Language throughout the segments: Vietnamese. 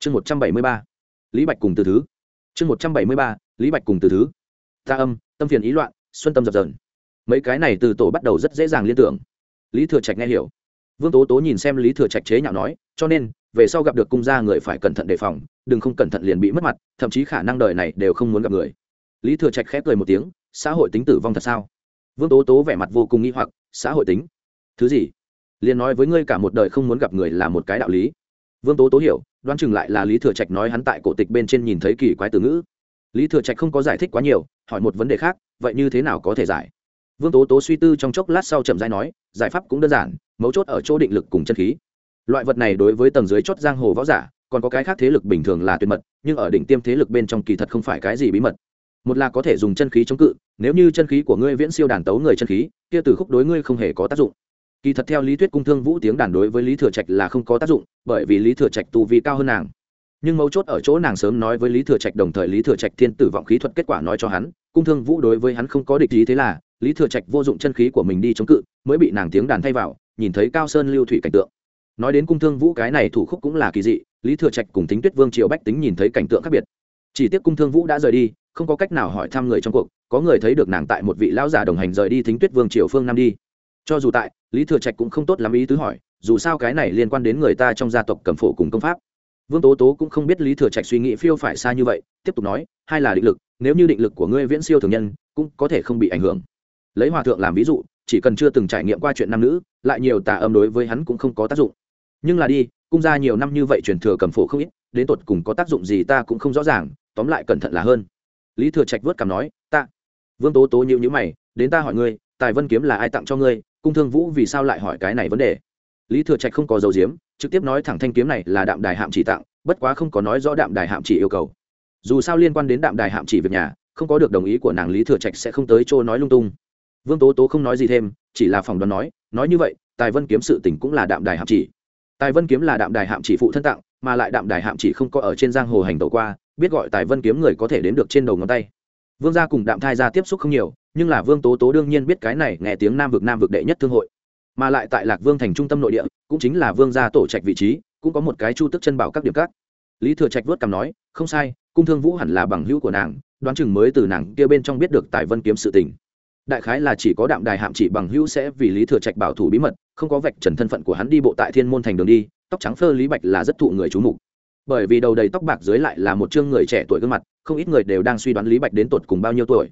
chương một trăm bảy mươi ba, lý bạch cùng từ thứ. Chương một trăm bảy mươi ba, lý bạch cùng từ thứ. Ta âm, tâm phiền ý loạn, xuân tâm dập dần mấy cái này từ tổ bắt đầu rất dễ dàng liên tưởng. Lý thừa trạch nghe hiểu. Vương tố tố nhìn xem lý thừa trạch chế nhạo nói, cho nên, về sau gặp được cung gia người phải cẩn thận đề phòng, đừng không cẩn thận liền bị mất mặt, thậm chí khả năng đời này đều không muốn gặp người. Lý thừa trạch khép cười một tiếng, xã hội tính tử vong thật sao? Vương tố tố vẻ mặt vô cùng nghi hoặc, xã hội tính? Thứ gì? Liền nói với ngươi cả một đời không muốn gặp người là một cái đạo lý vương tố tố hiểu, đoán chừng lại là lý thừa trạch nói hắn tại cổ tịch bên trên nhìn thấy kỳ quái từ ngữ. Lý thừa trạch không có giải thích quá nhiều, hỏi một vấn đề khác, vậy như thế nào có thể giải? Vương tố tố suy tư trong chốc lát sau chậm rãi nói, giải pháp cũng đơn giản, mấu chốt ở chỗ định lực cùng chân khí. Loại vật này đối với tầng dưới chót giang hồ võ giả, còn có cái khác thế lực bình thường là tuyệt mật, nhưng ở đỉnh tiêm thế lực bên trong kỳ thật không phải cái gì bí mật. Một là có thể dùng chân khí chống cự, nếu như chân khí của ngươi viễn siêu đàn tấu người chân khí, kia từ khúc đối ngươi không hề có tác dụng kỳ thật theo lý thuyết cung thương vũ tiếng đàn đối với lý thừa trạch là không có tác dụng, bởi vì lý thừa trạch tu vi cao hơn nàng. Nhưng mấu chốt ở chỗ nàng sớm nói với lý thừa trạch đồng thời lý thừa trạch thiên tử vọng khí thuật kết quả nói cho hắn, cung thương vũ đối với hắn không có địch ý thế là, lý thừa trạch vô dụng chân khí của mình đi chống cự, mới bị nàng tiếng đàn thay vào, nhìn thấy cao sơn lưu thủy cảnh tượng. Nói đến cung thương vũ cái này thủ khúc cũng là kỳ dị, lý thừa trạch cùng tính tuyết vương triều bách tính nhìn thấy cảnh tượng khác biệt. Chỉ tiếc cung thương vũ đã rời đi, không có cách nào hỏi thăm người trong cuộc, có người thấy được nàng tại một vị lão già đồng hành rời đi thính tuyết vương triều phương nam đi cho dù tại, lý thừa trạch cũng không tốt lắm ý tứ hỏi, dù sao cái này liên quan đến người ta trong gia tộc cầm phổ cùng công pháp. Vương tố tố cũng không biết lý thừa trạch suy nghĩ phiêu phải xa như vậy, tiếp tục nói, hai là định lực, nếu như định lực của ngươi viễn siêu thường nhân, cũng có thể không bị ảnh hưởng. Lấy hòa thượng làm ví dụ, chỉ cần chưa từng trải nghiệm qua chuyện nam nữ, lại nhiều tà âm đối với hắn cũng không có tác dụng. Nhưng là đi, cung ra nhiều năm như vậy truyền thừa cầm phổ không ít, đến tột cùng có tác dụng gì ta cũng không rõ ràng, tóm lại cẩn thận là hơn. Lý thừa trạch vớt cảm nói, ta. Vương tố tố nhịu nhữ mày, đến ta hỏi ngươi, tài vân kiếm là ai tặng cho ngươi cung thương vũ vì sao lại hỏi cái này vấn đề? Lý thừa trạch không có dấu diếm trực tiếp nói thẳng thanh kiếm này là đạm đài hạm chỉ tặng, bất quá không có nói rõ đạm đài hạm chỉ yêu cầu. Dù sao liên quan đến đạm đài hạm chỉ việc nhà, không có được đồng ý của nàng lý thừa trạch sẽ không tới chỗ nói lung tung. Vương tố tố không nói gì thêm, chỉ là phòng đoán nói nói như vậy, tài vân kiếm sự tình cũng là đạm đài hạm chỉ. Tài vân kiếm là đạm đài hạm chỉ phụ thân tặng, mà lại đạm đài hạm chỉ không có ở trên giang hồ hành tẩu qua, biết gọi tài vân kiếm người có thể đến được trên đầu ngón tay. Vương gia cùng đạm thai gia tiếp xúc không nhiều nhưng là vương tố tố đương nhiên biết cái này nghe tiếng nam vực nam vực đệ nhất thương hội mà lại tại lạc vương thành trung tâm nội địa cũng chính là vương gia tổ trạch vị trí cũng có một cái chu tức chân bảo các điểm cát lý thừa trạch vớt cằm nói không sai cung thương vũ hẳn là bằng hữu của nàng đoán chừng mới từ nàng kia bên trong biết được tài vân kiếm sự tình đại khái là chỉ có đạm đài hạm chỉ bằng hữu sẽ vì lý thừa trạch bảo thủ bí mật không có vạch trần thân phận của hắn đi bộ tại thiên môn thành đường đi tóc trắng phơ lý bạch là rất thụ người chú mục bởi vì đầu đầy tóc bạc dưới lại là một chương người trẻ tuổi gương mặt không ít người đều đang suy đoán lý bạch đến tột cùng bao nhiêu tuổi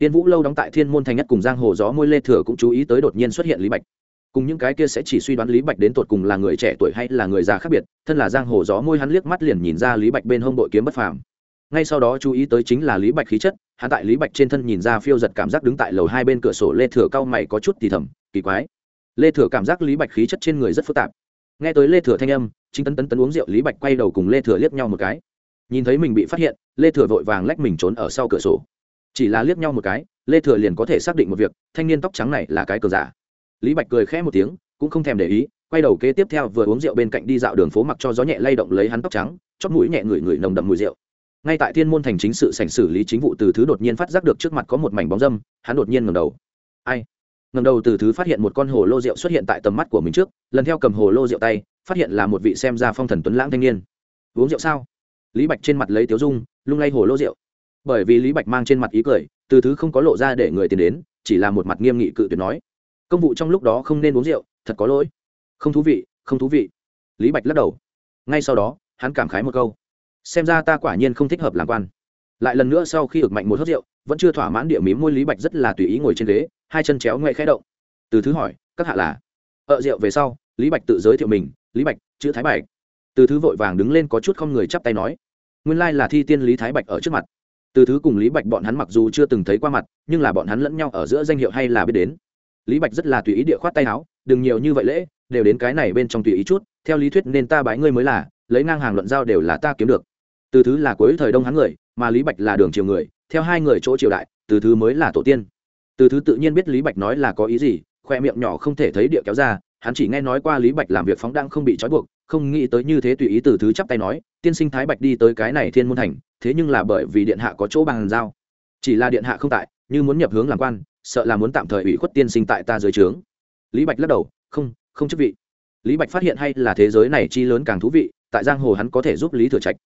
tiên vũ lâu đóng tại thiên môn thành nhất cùng giang hồ gió môi lê thừa cũng chú ý tới đột nhiên xuất hiện lý bạch. Cùng những cái kia sẽ chỉ suy đoán lý bạch đến tột cùng là người trẻ tuổi hay là người già khác biệt, thân là giang hồ gió môi hắn liếc mắt liền nhìn ra lý bạch bên hông bội kiếm bất phàm. Ngay sau đó chú ý tới chính là lý bạch khí chất, hắn tại lý bạch trên thân nhìn ra phiêu giật cảm giác đứng tại lầu hai bên cửa sổ lê thừa cao mày có chút thì thầm, kỳ quái. Lê thừa cảm giác lý bạch khí chất trên người rất phức tạp. Nghe tới lê thừa thanh âm, chính tấn tấn tấn uống rượu lý bạch quay đầu cùng lê thừa liếc nhau một cái. Nhìn thấy mình bị phát hiện, lê thừa vội vàng lách mình trốn ở sau cửa sổ chỉ là liếc nhau một cái, lê thừa liền có thể xác định một việc, thanh niên tóc trắng này là cái cờ giả. Lý bạch cười khẽ một tiếng, cũng không thèm để ý, quay đầu kế tiếp theo vừa uống rượu bên cạnh đi dạo đường phố mặc cho gió nhẹ lay động lấy hắn tóc trắng, chót mũi nhẹ ngửi ngửi nồng đậm mùi rượu. Ngay tại thiên môn thành chính sự sảnh xử lý chính vụ từ thứ đột nhiên phát giác được trước mặt có một mảnh bóng dâm, hắn đột nhiên ngầm đầu. Ai? Ngầm đầu từ thứ phát hiện một con hồ lô rượu xuất hiện tại tầm mắt của mình trước, lần theo cầm hồ lô rượu tay, phát hiện là một vị xem ra phong thần tuấn lãng thanh niên. Uống rượu sao? Lý bạch trên mặt lấy tiếu dung, lung lay hồ lô rượu bởi vì lý bạch mang trên mặt ý cười, từ thứ không có lộ ra để người tiền đến, chỉ là một mặt nghiêm nghị cự tuyệt nói. Công vụ trong lúc đó không nên uống rượu, thật có lỗi. Không thú vị, không thú vị. Lý bạch lắc đầu. Ngay sau đó, hắn cảm khái một câu. Xem ra ta quả nhiên không thích hợp làm quan. Lại lần nữa sau khi ực mạnh một hớt rượu, vẫn chưa thỏa mãn địa mím môi lý bạch rất là tùy ý ngồi trên ghế, hai chân chéo ngoe khẽ động. Từ thứ hỏi, các hạ là? Ợ rượu về sau, lý bạch tự giới thiệu mình, lý bạch, chữ thái bạch. Từ thứ vội vàng đứng lên có chút không người chắp tay nói. Nguyên lai là thi tiên lý thái bạch ở trước mặt từ thứ cùng lý bạch bọn hắn mặc dù chưa từng thấy qua mặt, nhưng là bọn hắn lẫn nhau ở giữa danh hiệu hay là biết đến. Lý bạch rất là tùy ý địa khoát tay áo, đừng nhiều như vậy lễ, đều đến cái này bên trong tùy ý chút, theo lý thuyết nên ta bái ngươi mới là, lấy ngang hàng luận giao đều là ta kiếm được. Từ thứ là cuối thời đông hắn người, mà lý bạch là đường triều người, theo hai người chỗ triều đại, từ thứ mới là tổ tiên. Từ thứ tự nhiên biết lý bạch nói là có ý gì, khoe miệng nhỏ không thể thấy địa kéo ra hắn chỉ nghe nói qua lý bạch làm việc phóng đăng không bị trói buộc, không nghĩ tới như thế tùy ý từ thứ chắp tay nói, tiên sinh thái bạch đi tới cái này thiên môn thành, thế nhưng là bởi vì điện hạ có chỗ bàn giao. Chỉ là điện hạ không tại, như muốn nhập hướng làm quan, sợ là muốn tạm thời ủy khuất tiên sinh tại ta dưới trướng. Lý bạch lắc đầu, không không chức vị. Lý bạch phát hiện hay là thế giới này chi lớn càng thú vị, tại giang hồ hắn có thể giúp lý thừa trạch.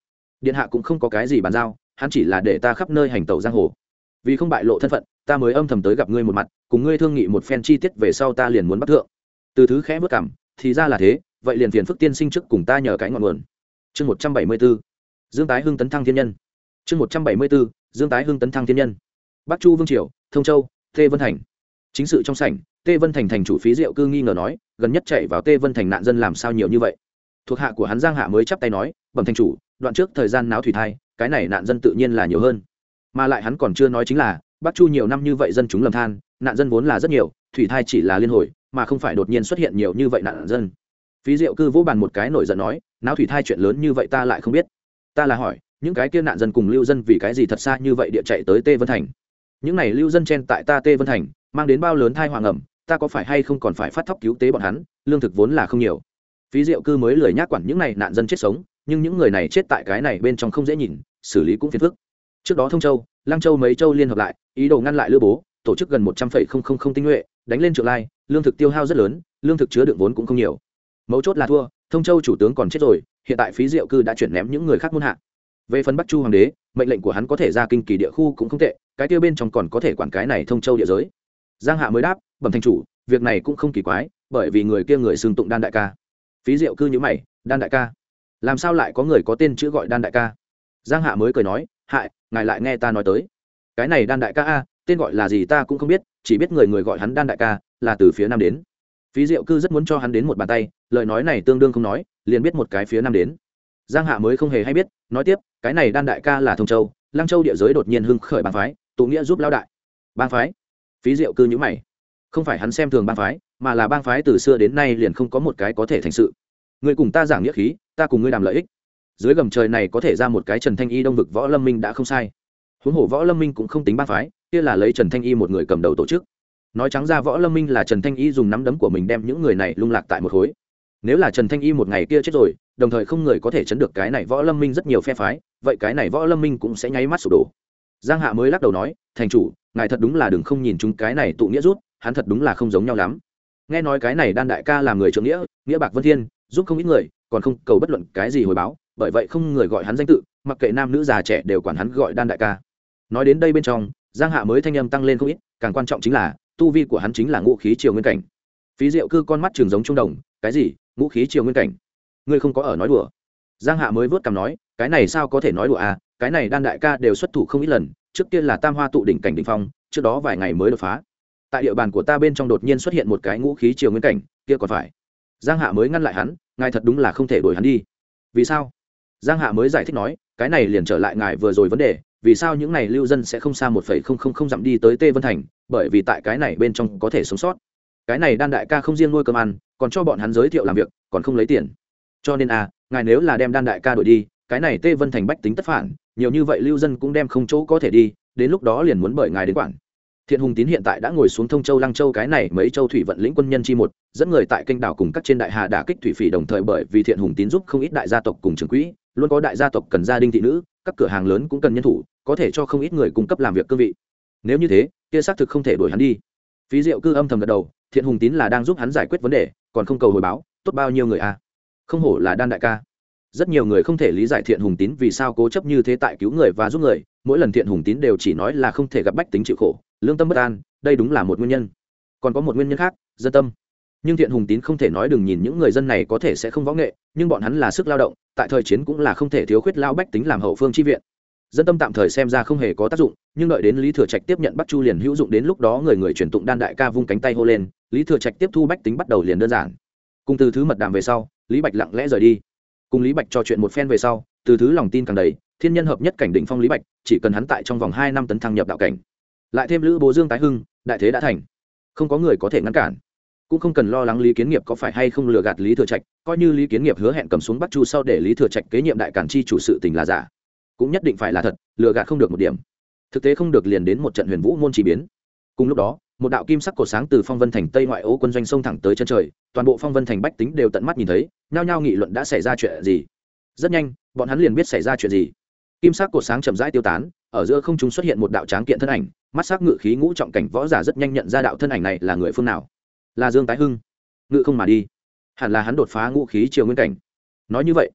Điện hạ cũng không có cái gì bàn giao, hắn chỉ là để ta khắp nơi hành tẩu giang hồ. Vì không bại lộ thân phận, ta mới âm thầm tới gặp ngươi một mặt, cùng ngươi thương nghị một phen chi tiết về sau ta liền muốn bắt thượng từ thứ khẽ vất cảm, thì ra là thế, vậy liền phiền phức tiên sinh trước cùng ta nhờ cái ngọn nguồn. Chương một trăm bảy mươi b ố dương tái hưng tấn thăng thiên nhân. Chương một trăm bảy mươi b ố dương tái hưng tấn thăng thiên nhân. Bắc chu vương triều, thông châu tê vân thành. Chính sự trong sảnh tê vân thành thành chủ phí diệu cư nghi ngờ nói, gần nhất chạy vào tê vân thành nạn dân làm sao nhiều như vậy? Thuộc hạ của hắn giang hạ mới chắp tay nói, bẩm thành chủ, đoạn trước thời gian náo thủy thai, cái này nạn dân tự nhiên là nhiều hơn. Mà lại hắn còn chưa nói chính là, bắc chu nhiều năm như vậy dân chúng lầm than, nạn dân vốn là rất nhiều, thủy thai chỉ là liên hồi mà không phải đột nhiên xuất hiện nhiều như vậy nạn dân. Phí diệu cư vỗ bàn một cái nổi giận nói não thủy thai chuyện lớn như vậy ta lại không biết. Ta là hỏi, những cái kia nạn dân cùng lưu dân vì cái gì thật xa như vậy địa chạy tới tê vân thành? Những này lưu dân chen tại ta tê vân thành, mang đến bao lớn thai hoàng ẩm, ta có phải hay không còn phải phát thóc cứu tế bọn hắn, lương thực vốn là không nhiều. Phí diệu cư mới lười nhác quản những này nạn dân chết sống, nhưng những người này chết tại cái này bên trong không dễ nhìn, xử lý cũng phiền phức. Trước đó thông châu, lăng châu mấy châu liên hợp lại, ý đồ ngăn lại lữ bố, tổ chức gần một trăm không không không tinh nhuệ đánh lên trượng lai, lương thực tiêu hao rất lớn, lương thực chứa đựng vốn cũng không nhiều. Mấu chốt là thua, thông châu chủ tướng còn chết rồi, hiện tại phí diệu cư đã chuyển ném những người khác muôn hạ. Về phần bắc chu hoàng đế, mệnh lệnh của hắn có thể ra kinh kỳ địa khu cũng không tệ, cái tiêu bên trong còn có thể quản cái này thông châu địa giới. Giang hạ mới đáp, bẩm thành chủ, việc này cũng không kỳ quái, bởi vì người kia người xưng tụng đan đại ca. Phí diệu cư nhữ mày, đan đại ca? Làm sao lại có người có tên chữ gọi đan đại ca? Giang hạ mới cười nói, hại, ngài lại nghe ta nói tới. Cái này đan đại ca a, tên gọi là gì ta cũng không biết chỉ biết người người gọi hắn đan đại ca, là từ phía nam đến. Phí diệu cư rất muốn cho hắn đến một bàn tay, lời nói này tương đương không nói, liền biết một cái phía nam đến. Giang hạ mới không hề hay biết, nói tiếp, cái này đan đại ca là thông châu, lăng châu địa giới đột nhiên hưng khởi bang phái, tụ nghĩa giúp lao đại. Bang phái? Phí diệu cư nhữ mày. Không phải hắn xem thường bang phái, mà là bang phái từ xưa đến nay liền không có một cái có thể thành sự. Người cùng ta giảng nghĩa khí, ta cùng ngươi đàm lợi ích. Dưới gầm trời này có thể ra một cái trần thanh y đông vực võ lâm minh đã không sai huống hồ võ lâm minh cũng không tính ba phái, kia là lấy trần thanh y một người cầm đầu tổ chức. Nói trắng ra võ lâm minh là trần thanh y dùng nắm đấm của mình đem những người này lung lạc tại một khối. Nếu là trần thanh y một ngày kia chết rồi, đồng thời không người có thể chấn được cái này võ lâm minh rất nhiều phe phái, vậy cái này võ lâm minh cũng sẽ nháy mắt sụp đổ. Giang hạ mới lắc đầu nói, thành chủ, ngài thật đúng là đừng không nhìn chúng cái này tụ nghĩa rút, hắn thật đúng là không giống nhau lắm. Nghe nói cái này đan đại ca là người trưởng nghĩa nghĩa bạc vân thiên, giúp không ít người, còn không cầu bất luận cái gì hồi báo, bởi vậy không người gọi hắn danh tự, mặc kệ nam nữ già trẻ đều quản hắn gọi đan đại ca nói đến đây bên trong, giang hạ mới thanh âm tăng lên không ít, càng quan trọng chính là, tu vi của hắn chính là ngũ khí triều nguyên cảnh. Phí diệu cư con mắt trường giống trung đồng, cái gì? Ngũ khí triều nguyên cảnh? Ngươi không có ở nói đùa? Giang hạ mới vớt cằm nói, cái này sao có thể nói đùa à? Cái này đan đại ca đều xuất thủ không ít lần, trước tiên là tam hoa tụ đỉnh cảnh đỉnh phong, trước đó vài ngày mới đột phá. Tại địa bàn của ta bên trong đột nhiên xuất hiện một cái ngũ khí triều nguyên cảnh, kia còn phải. Giang hạ mới ngăn lại hắn, ngài thật đúng là không thể đuổi hắn đi. Vì sao? Giang hạ mới giải thích nói, cái này liền trở lại ngài vừa rồi vấn đề vì sao những này lưu dân sẽ không xa một phẩy không không không dặm đi tới tê vân thành? Bởi vì tại cái này bên trong có thể sống sót. Cái này đan đại ca không riêng nuôi cơm ăn, còn cho bọn hắn giới thiệu làm việc, còn không lấy tiền. Cho nên à ngài nếu là đem đan đại ca đổi đi, cái này tê vân thành bách tính tất phản, nhiều như vậy lưu dân cũng đem không chỗ có thể đi, đến lúc đó liền muốn bởi ngài đến quản. Thiện hùng tín hiện tại đã ngồi xuống thông châu lăng châu cái này mấy châu thủy vận lĩnh quân nhân chi một, dẫn người tại kênh đảo cùng các trên đại hà đả kích thủy phỉ đồng thời bởi vì thiện hùng tín giúp không ít đại gia tộc cùng trường quỹ, luôn có đại gia tộc cần gia đình thị nữ, các cửa hàng lớn cũng cần nhân thủ có thể cho không ít người cung cấp làm việc cương vị. Nếu như thế, kia xác thực không thể đuổi hắn đi. Phí diệu cư âm thầm gật đầu, thiện hùng tín là đang giúp hắn giải quyết vấn đề, còn không cầu hồi báo, tốt bao nhiêu người a à? không hổ là đan đại ca. Rất nhiều người không thể lý giải thiện hùng tín vì sao cố chấp như thế tại cứu người và giúp người, mỗi lần thiện hùng tín đều chỉ nói là không thể gặp bách tính chịu khổ, lương tâm bất an, đây đúng là một nguyên nhân. Còn có một nguyên nhân khác, dân tâm. Nhưng thiện hùng tín không thể nói đừng nhìn những người dân này có thể sẽ không võ nghệ, nhưng bọn hắn là sức lao động, tại thời chiến cũng là không thể thiếu khuyết lao bách tính làm hậu phương chi viện dân tâm tạm thời xem ra không hề có tác dụng, nhưng đợi đến lý thừa trạch tiếp nhận bắt chu liền hữu dụng đến lúc đó người người truyền tụng đan đại ca vung cánh tay hô lên, lý thừa trạch tiếp thu bách tính bắt đầu liền đơn giản. Cùng từ thứ mật đàm về sau, lý bạch lặng lẽ rời đi. Cùng lý bạch trò chuyện một phen về sau, từ thứ lòng tin càng đầy, thiên nhân hợp nhất cảnh đỉnh phong lý bạch, chỉ cần hắn tại trong vòng hai năm tấn thăng nhập đạo cảnh. Lại thêm lữ bố dương tái hưng, đại thế đã thành. Không có người có thể ngăn cản. Cũng không cần lo lắng lý kiến nghiệp có phải hay không lừa gạt lý thừa trạch, coi như lý kiến nghiệp hứa hẹn cầm xuống bắt chu sau để lý thừa trạch kế nhiệm đại cản chi chủ sự tình là giả cũng nhất định phải là thật, lừa gạt không được một điểm. Thực tế không được liền đến một trận huyền vũ môn chỉ biến. Cùng lúc đó, một đạo kim sắc cổ sáng từ phong vân thành tây ngoại ô quân doanh sông thẳng tới chân trời, toàn bộ phong vân thành bách tính đều tận mắt nhìn thấy, nhao nhao nghị luận đã xảy ra chuyện gì. Rất nhanh, bọn hắn liền biết xảy ra chuyện gì. Kim sắc cổ sáng chậm rãi tiêu tán, ở giữa không chúng xuất hiện một đạo tráng kiện thân ảnh, mắt sắc ngự khí ngũ trọng cảnh võ giả rất nhanh nhận ra đạo thân ảnh này là người phương nào. Là dương tái hưng. Ngự không mà đi. Hẳn là hắn đột phá ngũ khí triều nguyên cảnh. Nói như vậy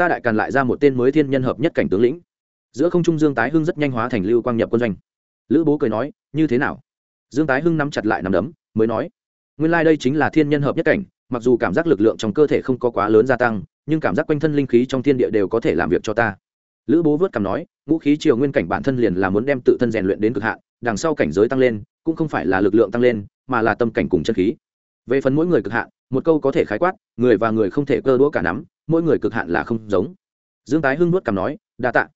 ta đại càn lại ra một tên mới thiên nhân hợp nhất cảnh tướng lĩnh. Giữa không trung dương tái hưng rất nhanh hóa thành lưu quang nhập quân doanh. Lữ bố cười nói, như thế nào? Dương tái hưng nắm chặt lại nắm đấm, mới nói, nguyên lai、like、đây chính là thiên nhân hợp nhất cảnh, mặc dù cảm giác lực lượng trong cơ thể không có quá lớn gia tăng, nhưng cảm giác quanh thân linh khí trong thiên địa đều có thể làm việc cho ta. Lữ bố vớt cảm nói, ngũ khí triều nguyên cảnh bản thân liền là muốn đem tự thân rèn luyện đến cực hạn, đằng sau cảnh giới tăng lên, cũng không phải là lực lượng tăng lên, mà là tâm cảnh cùng chân khí. Về phần mỗi người cực hạn, một câu có thể khái quát, người và người không thể cơ đũa cả nắm mỗi người cực hạn là không giống. Dương tái hưng nuốt cằm nói, đa tạ.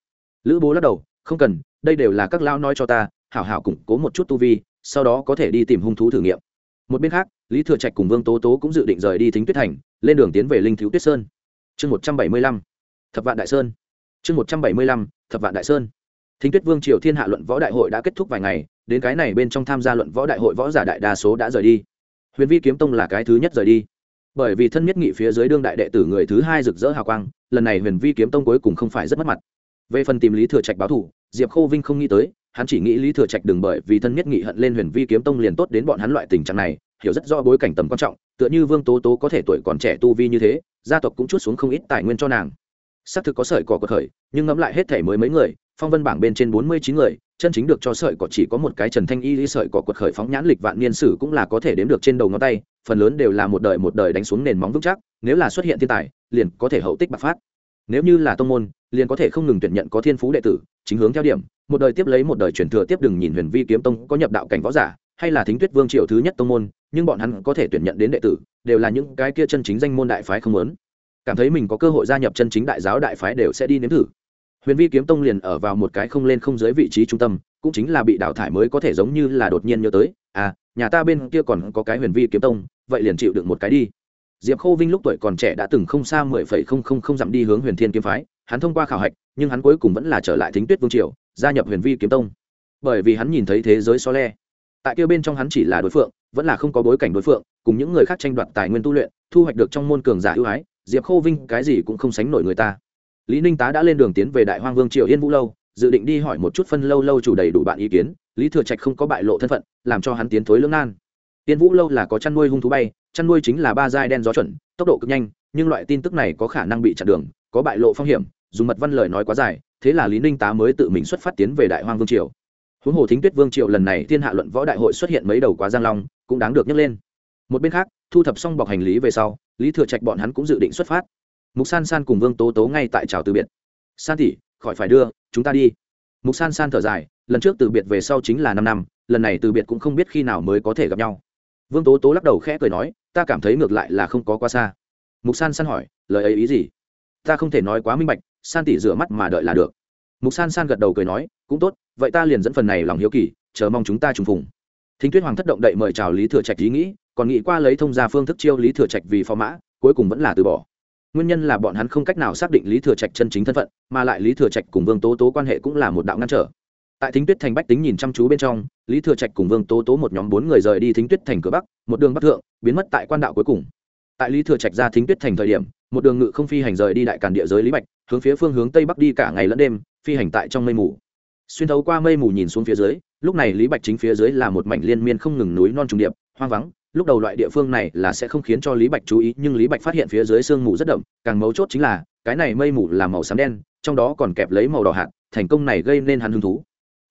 Lữ bố lắc đầu, không cần, đây đều là các lão nói cho ta, hảo hảo củng cố một chút tu vi, sau đó có thể đi tìm hung thú thử nghiệm. Một bên khác, lý thừa trạch cùng vương tố tố cũng dự định rời đi thính tuyết thành, lên đường tiến về linh thiếu tuyết sơn. Chương một trăm bảy mươi lăm, thập vạn đại sơn. Chương một trăm bảy mươi lăm, thập vạn đại sơn. Thính tuyết vương triều thiên hạ luận võ đại hội đã kết thúc vài ngày, đến cái này bên trong tham gia luận võ đại hội võ giả đại đa số đã rời đi. Huyền vi kiếm tông là cái thứ nhất rời đi bởi vì thân nhất nghị phía dưới đương đại đệ tử người thứ hai rực rỡ hào quang, lần này huyền vi kiếm tông cuối cùng không phải rất mất mặt. Về phần tìm lý thừa trạch báo thủ diệp khô vinh không nghĩ tới, hắn chỉ nghĩ lý thừa trạch đừng bởi vì thân nhất nghị hận lên huyền vi kiếm tông liền tốt đến bọn hắn loại tình trạng này, hiểu rất rõ bối cảnh tầm quan trọng, tựa như vương tố tố có thể tuổi còn trẻ tu vi như thế, gia tộc cũng chút xuống không ít tài nguyên cho nàng. Xác thực có sợi cỏ cuộc khởi, nhưng ngẫm lại hết thể mới mấy người, phong vân bảng bên trên bốn mươi chín người chân chính được cho sợi cỏ chỉ có một cái trần thanh y lý sợi cỏ quật khởi phóng nhãn lịch vạn niên sử cũng là có thể đếm được trên đầu ngón tay, phần lớn đều là một đời một đời đánh xuống nền móng vững chắc, nếu là xuất hiện thiên tài, liền có thể hậu tích bạc phát. Nếu như là tông môn, liền có thể không ngừng tuyển nhận có thiên phú đệ tử, chính hướng theo điểm, một đời tiếp lấy một đời truyền thừa tiếp đừng nhìn huyền vi kiếm tông có nhập đạo cảnh võ giả, hay là thính tuyết vương triều thứ nhất tông môn, nhưng bọn hắn có thể tuyển nhận đến đệ tử, đều là những cái kia chân chính danh môn đại phái không lớn cảm thấy mình có cơ hội gia nhập chân chính đại giáo đại phái đều sẽ đi nếm thử huyền vi kiếm tông liền ở vào một cái không lên không dưới vị trí trung tâm, cũng chính là bị đào thải mới có thể giống như là đột nhiên nhớ tới à nhà ta bên kia còn có cái huyền vi kiếm tông, vậy liền chịu được một cái đi. Diệp khô vinh lúc tuổi còn trẻ đã từng không xa mười phẩy không không không dặm đi hướng huyền thiên kiếm phái, hắn thông qua khảo hạch, nhưng hắn cuối cùng vẫn là trở lại thính tuyết vương triều, gia nhập huyền vi kiếm tông. Bởi vì hắn nhìn thấy thế giới so le, tại kia bên trong hắn chỉ là đối phượng, vẫn là không có bối cảnh đối phượng, cùng những người khác tranh đoạt tài nguyên tu luyện, thu hoạch được trong môn cường giả ưu ái, diệp khô vinh cái gì cũng không sánh nổi người ta lý ninh tá đã lên đường tiến về đại hoang vương triều yên vũ lâu, dự định đi hỏi một chút phân lâu lâu chủ đầy đủ bạn ý kiến, lý thừa trạch không có bại lộ thân phận, làm cho hắn tiến thối lưỡng nan. Yên vũ lâu là có chăn nuôi hung thú bay, chăn nuôi chính là ba giai đen gió chuẩn, tốc độ cực nhanh, nhưng loại tin tức này có khả năng bị chặn đường, có bại lộ phong hiểm, dùng mật văn lời nói quá dài, thế là lý ninh tá mới tự mình xuất phát tiến về đại hoang vương triều. Huống hồ thính tuyết vương triều lần này thiên hạ luận võ đại hội xuất hiện mấy đầu quá giang long, cũng đáng được nhắc lên. Một bên khác, thu thập xong bọc hành lý về sau, lý thừa trạch bọn hắn cũng dự định xuất phát mục san san cùng vương tố tố ngay tại trào từ biệt. San tỷ, khỏi phải đưa, chúng ta đi. Mục san san thở dài, lần trước từ biệt về sau chính là năm năm, lần này từ biệt cũng không biết khi nào mới có thể gặp nhau. Vương tố tố lắc đầu khẽ cười nói, ta cảm thấy ngược lại là không có quá xa. Mục san san hỏi, lời ấy ý gì? Ta không thể nói quá minh bạch, san tỷ rửa mắt mà đợi là được. Mục san san gật đầu cười nói, cũng tốt, vậy ta liền dẫn phần này lòng hiếu kỳ, chờ mong chúng ta trùng phùng. Thính tuyết hoàng thất động đậy mời chào lý thừa trạch ý nghĩ, còn nghĩ qua lấy thông gia phương thức chiêu lý thừa trạch vì phò mã, cuối cùng vẫn là từ bỏ nguyên nhân là bọn hắn không cách nào xác định lý thừa trạch chân chính thân phận, mà lại lý thừa trạch cùng vương tố tố quan hệ cũng là một đạo ngăn trở. Tại thính tuyết thành bách tính nhìn chăm chú bên trong, lý thừa trạch cùng vương tố tố một nhóm bốn người rời đi thính tuyết thành cửa bắc, một đường bắc thượng, biến mất tại quan đạo cuối cùng. Tại lý thừa trạch ra thính tuyết thành thời điểm, một đường ngự không phi hành rời đi đại càn địa giới lý bạch, hướng phía phương hướng tây bắc đi cả ngày lẫn đêm, phi hành tại trong mây mù. Xuyên thấu qua mây mù nhìn xuống phía dưới, lúc này lý bạch chính phía dưới là một mảnh liên miên không ngừng núi non trùng điệp, hoang vắng lúc đầu loại địa phương này là sẽ không khiến cho lý bạch chú ý, nhưng lý bạch phát hiện phía dưới sương mù rất đậm, càng mấu chốt chính là, cái này mây mù là màu xám đen, trong đó còn kẹp lấy màu đỏ hạt, thành công này gây nên hắn hứng thú.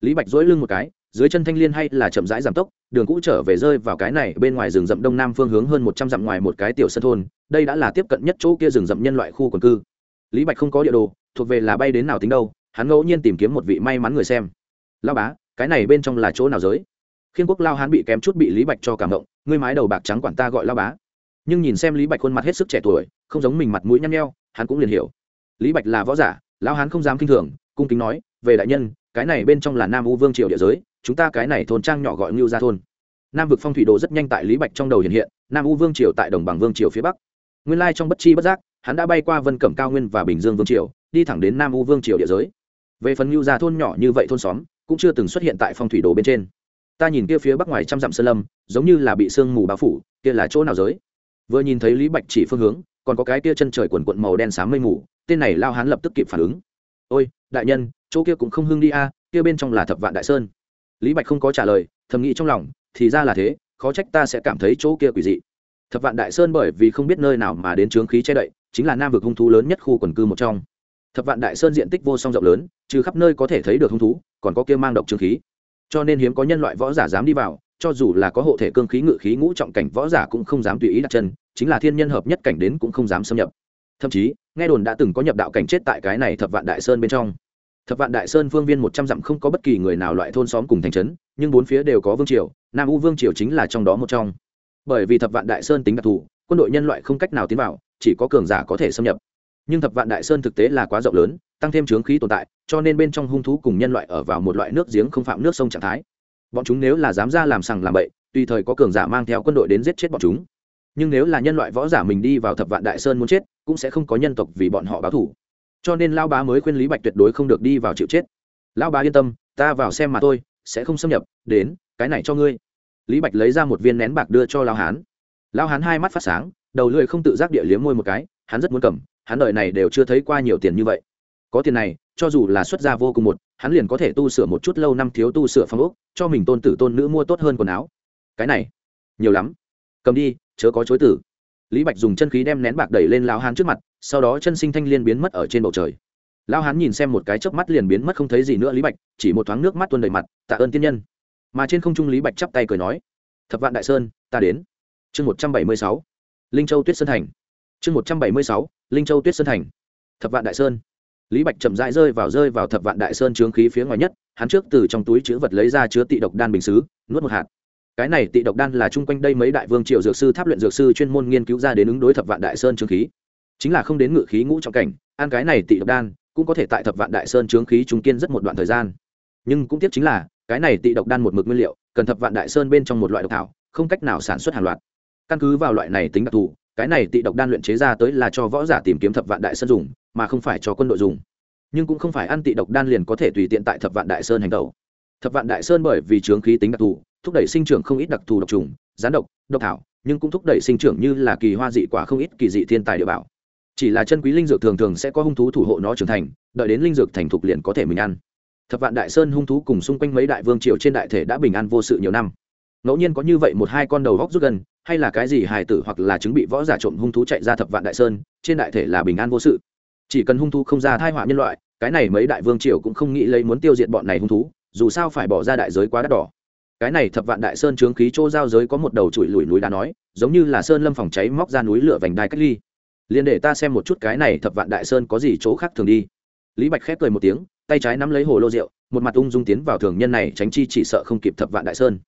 Lý bạch dỗi lưng một cái, dưới chân thanh liên hay là chậm rãi giảm tốc, đường cũ trở về rơi vào cái này bên ngoài rừng rậm đông nam phương hướng hơn một trăm dặm ngoài một cái tiểu sân thôn, đây đã là tiếp cận nhất chỗ kia rừng rậm nhân loại khu quần cư. Lý bạch không có địa đồ, thuộc về là bay đến nào tính đâu, hắn ngẫu nhiên tìm kiếm một vị may mắn người xem. Lao bá, cái này bên trong là chỗ nào giới? Khiên quốc lao hắn bị kém chút bị lý bạch cho cảm động, ngươi mái đầu bạc trắng quản ta gọi lao bá. Nhưng nhìn xem lý bạch khuôn mặt hết sức trẻ tuổi, không giống mình mặt mũi nhăn nheo, hắn cũng liền hiểu. Lý bạch là võ giả, lao hắn không dám kinh thường, cung kính nói, về đại nhân, cái này bên trong là nam u vương triều địa giới, chúng ta cái này thôn trang nhỏ gọi ngưu ra thôn. Nam vực phong thủy đồ rất nhanh tại lý bạch trong đầu hiện hiện, nam u vương triều tại đồng bằng vương triều phía bắc. Nguyên lai trong bất chi bất giác, hắn đã bay qua vân cẩm cao nguyên và bình dương vương triều, đi thẳng đến nam u vương triều địa giới. Về phần ngưu ra thôn nhỏ như vậy thôn xóm, cũng chưa từng xuất hiện tại phong thủy đồ bên trên ta nhìn kia phía bắc ngoài trăm dặm sơn lâm, giống như là bị sương mù bao phủ, kia là chỗ nào giới? Vừa nhìn thấy lý bạch chỉ phương hướng, còn có cái kia chân trời quần quận màu đen xám mây mù, tên này lao hán lập tức kịp phản ứng. Ôi, đại nhân, chỗ kia cũng không hưng đi a, kia bên trong là thập vạn đại sơn. Lý bạch không có trả lời, thầm nghĩ trong lòng, thì ra là thế, khó trách ta sẽ cảm thấy chỗ kia quỷ dị. Thập vạn đại sơn bởi vì không biết nơi nào mà đến trướng khí che đậy, chính là nam vực hung thú lớn nhất khu quần cư một trong. Thập vạn đại sơn diện tích vô song rộng lớn, trừ khắp nơi có thể thấy được hung thú, còn có kia mang độc trướng khí cho nên hiếm có nhân loại võ giả dám đi vào, cho dù là có hộ thể cương khí, ngự khí, ngũ trọng cảnh võ giả cũng không dám tùy ý đặt chân, chính là thiên nhân hợp nhất cảnh đến cũng không dám xâm nhập. Thậm chí, nghe đồn đã từng có nhập đạo cảnh chết tại cái này thập vạn đại sơn bên trong. Thập vạn đại sơn phương viên một trăm dặm không có bất kỳ người nào loại thôn xóm cùng thành trấn, nhưng bốn phía đều có vương triều, nam u vương triều chính là trong đó một trong. Bởi vì thập vạn đại sơn tính đặc thù, quân đội nhân loại không cách nào tiến vào, chỉ có cường giả có thể xâm nhập nhưng thập vạn đại sơn thực tế là quá rộng lớn, tăng thêm trướng khí tồn tại, cho nên bên trong hung thú cùng nhân loại ở vào một loại nước giếng không phạm nước sông trạng thái. Bọn chúng nếu là dám ra làm sằng làm bậy, tùy thời có cường giả mang theo quân đội đến giết chết bọn chúng. Nhưng nếu là nhân loại võ giả mình đi vào thập vạn đại sơn muốn chết, cũng sẽ không có nhân tộc vì bọn họ báo thủ cho nên lao bá mới khuyên lý bạch tuyệt đối không được đi vào chịu chết. Lao bá yên tâm, ta vào xem mà tôi sẽ không xâm nhập, đến, cái này cho ngươi. Lý bạch lấy ra một viên nén bạc đưa cho lao hán. Lao hán hai mắt phát sáng, đầu lưỡi không tự giác địa liếm môi một cái, hắn rất muốn cầm hắn đợi này đều chưa thấy qua nhiều tiền như vậy. Có tiền này, cho dù là xuất gia vô cùng một, hắn liền có thể tu sửa một chút lâu năm thiếu tu sửa phong ốc, cho mình tôn tử tôn nữ mua tốt hơn quần áo. Cái này, nhiều lắm. Cầm đi, chớ có chối tử. Lý bạch dùng chân khí đem nén bạc đẩy lên lao hán trước mặt, sau đó chân sinh thanh liên biến mất ở trên bầu trời. Lao hán nhìn xem một cái chớp mắt liền biến mất không thấy gì nữa lý bạch, chỉ một thoáng nước mắt tuôn đầy mặt, tạ ơn tiên nhân. Mà trên không trung lý bạch chắp tay cười nói, thập vạn đại sơn, ta đến. Chương một trăm bảy mươi sáu, linh châu tuyết sơn thành chương một trăm bảy mươi sáu, linh châu tuyết sơn thành. Thập vạn đại sơn. Lý bạch chậm rãi rơi vào rơi vào thập vạn đại sơn trướng khí phía ngoài nhất, hắn trước từ trong túi chữ vật lấy ra chứa tị độc đan bình xứ, nuốt một hạt. Cái này tị độc đan là chung quanh đây mấy đại vương triệu dược sư, tháp luyện dược sư chuyên môn nghiên cứu ra đến ứng đối thập vạn đại sơn trướng khí. Chính là không đến ngự khí ngũ trọng cảnh, ăn cái này tị độc đan, cũng có thể tại thập vạn đại sơn trướng khí trung kiên rất một đoạn thời gian. Nhưng cũng tiếc chính là, cái này tị độc đan một mực nguyên liệu, cần thập vạn đại sơn bên trong một loại độc thảo, không cách nào sản xuất hàng loạt. Căn cứ vào loại này tính đặc thù cái này tị độc đan luyện chế ra tới là cho võ giả tìm kiếm thập vạn đại sơn dùng, mà không phải cho quân đội dùng. Nhưng cũng không phải ăn tị độc đan liền có thể tùy tiện tại thập vạn đại sơn hành tẩu. Thập vạn đại sơn bởi vì chướng khí tính đặc thù, thúc đẩy sinh trưởng không ít đặc thù độc trùng, gián độc độc thảo, nhưng cũng thúc đẩy sinh trưởng như là kỳ hoa dị quả không ít kỳ dị thiên tài địa bảo. Chỉ là chân quý linh dược thường thường sẽ có hung thú thủ hộ nó trưởng thành, đợi đến linh dược thành thục liền có thể mình ăn. Thập vạn đại sơn hung thú cùng xung quanh mấy đại vương triều trên đại thể đã bình an vô sự nhiều năm. Ngẫu nhiên có như vậy một hai con đầu góc rút gần hay là cái gì hài tử hoặc là chứng bị võ giả trộm hung thú chạy ra thập vạn đại sơn, trên đại thể là bình an vô sự. Chỉ cần hung thú không ra thai họa nhân loại, cái này mấy đại vương triều cũng không nghĩ lấy muốn tiêu diệt bọn này hung thú, dù sao phải bỏ ra đại giới quá đắt đỏ. Cái này thập vạn đại sơn trướng khí chỗ giao giới có một đầu trụi lùi núi đá nói, giống như là sơn lâm phòng cháy móc ra núi lửa vành đai cách ly. Liền để ta xem một chút cái này thập vạn đại sơn có gì chỗ khác thường đi. Lý bạch khép cười một tiếng, tay trái nắm lấy hồ lô rượu, một mặt ung dung tiến vào thường nhân này, tránh chi chỉ sợ không kịp thập vạn đại sơn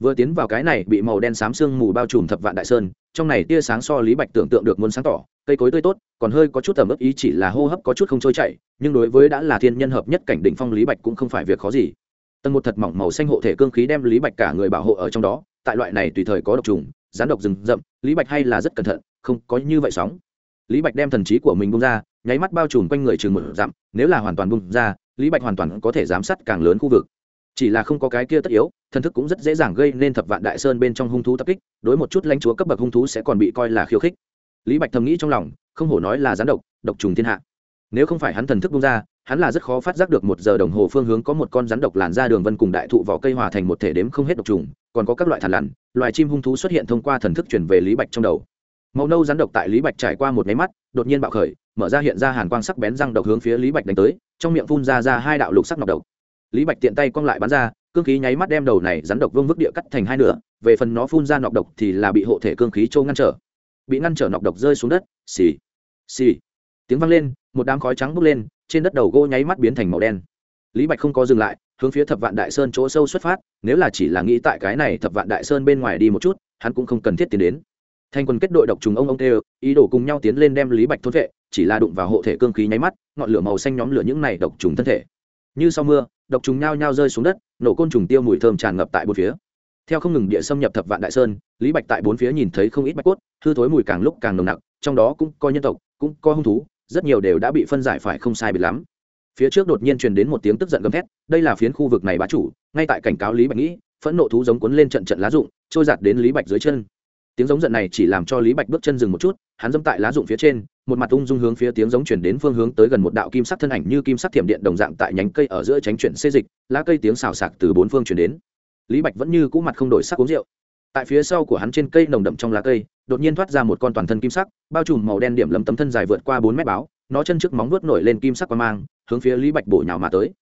vừa tiến vào cái này bị màu đen xám sương mù bao trùm thập vạn đại sơn, trong này tia sáng so lý bạch tưởng tượng được muốn sáng tỏ, cây cối tươi tốt, còn hơi có chút tầm ấp ý chỉ là hô hấp có chút không trôi chảy, nhưng đối với đã là thiên nhân hợp nhất cảnh đỉnh phong lý bạch cũng không phải việc khó gì. Tầng một thật mỏng màu xanh hộ thể cương khí đem lý bạch cả người bảo hộ ở trong đó, tại loại này tùy thời có độc trùng rán độc rừng rậm, lý bạch hay là rất cẩn thận, không có như vậy sóng. Lý bạch đem thần trí của mình bung ra, nháy mắt bao trùm quanh người chừng một dặm, nếu là hoàn toàn bung ra, lý bạch hoàn toàn có thể giám sát càng lớn khu vực chỉ là không có cái kia tất yếu, thần thức cũng rất dễ dàng gây nên thập vạn đại sơn bên trong hung thú tập kích, đối một chút lãnh chúa cấp bậc hung thú sẽ còn bị coi là khiêu khích. Lý bạch thầm nghĩ trong lòng, không hổ nói là gián độc độc trùng thiên hạ. Nếu không phải hắn thần thức bung ra, hắn là rất khó phát giác được một giờ đồng hồ phương hướng có một con rắn độc làn ra đường vân cùng đại thụ vỏ cây hòa thành một thể đếm không hết độc trùng, còn có các loại thằn lằn, loài chim hung thú xuất hiện thông qua thần thức chuyển về lý bạch trong đầu. Màu nâu rắn độc tại lý bạch trải qua một máy mắt, đột nhiên bạo khởi, mở ra hiện ra hàn quang sắc bén răng độc hướng phía lý bạch đánh tới, trong miệng phun ra ra hai đạo lục sắc nọc độc lý bạch tiện tay cong lại bắn ra, cương khí nháy mắt đem đầu này rắn độc vương vức địa cắt thành hai nửa, về phần nó phun ra nọc độc thì là bị hộ thể cương khí châu ngăn trở. Bị ngăn trở nọc độc rơi xuống đất, xì xì. Tiếng vang lên, một đám khói trắng bốc lên, trên đất đầu gỗ nháy mắt biến thành màu đen. Lý bạch không có dừng lại, hướng phía thập vạn đại sơn chỗ sâu xuất phát, nếu là chỉ là nghĩ tại cái này thập vạn đại sơn bên ngoài đi một chút, hắn cũng không cần thiết tiến đến. Thành quân kết đội độc trùng ông ông tê ý đồ cùng nhau tiến lên đem lý bạch thốt vệ, chỉ là đụng vào hộ thể cương khí nháy mắt, ngọn lửa màu xanh nhóm lửa những này độc trùng thân thể. Như sau mưa độc trùng nhao nhao rơi xuống đất, nổ côn trùng tiêu mùi thơm tràn ngập tại bốn phía. Theo không ngừng địa xâm nhập thập vạn đại sơn, lý bạch tại bốn phía nhìn thấy không ít bạch cốt, hư thối mùi càng lúc càng nồng nặc, trong đó cũng có nhân tộc, cũng có hung thú, rất nhiều đều đã bị phân giải phải không sai biệt lắm. Phía trước đột nhiên truyền đến một tiếng tức giận gầm thét, đây là phiến khu vực này bá chủ, ngay tại cảnh cáo lý bạch nghĩ, phẫn nộ thú giống cuốn lên trận trận lá rụng, trôi giạt đến lý bạch dưới chân. Tiếng giống giận này chỉ làm cho lý bạch bước chân dừng một chút, hắn dẫm tại lá rụng phía trên một mặt ung dung hướng phía tiếng giống chuyển đến phương hướng tới gần một đạo kim sắc thân ảnh như kim sắc thiểm điện đồng dạng tại nhánh cây ở giữa tránh chuyển xê dịch, lá cây tiếng xào sạc từ bốn phương chuyển đến. Lý bạch vẫn như cũ mặt không đổi sắc uống rượu. Tại phía sau của hắn trên cây nồng đậm trong lá cây, đột nhiên thoát ra một con toàn thân kim sắc, bao trùm màu đen điểm lấm tấm thân dài vượt qua bốn mét báo, nó chân trước móng vuốt nổi lên kim sắc qua mang, hướng phía lý bạch bổ nhào mà tới.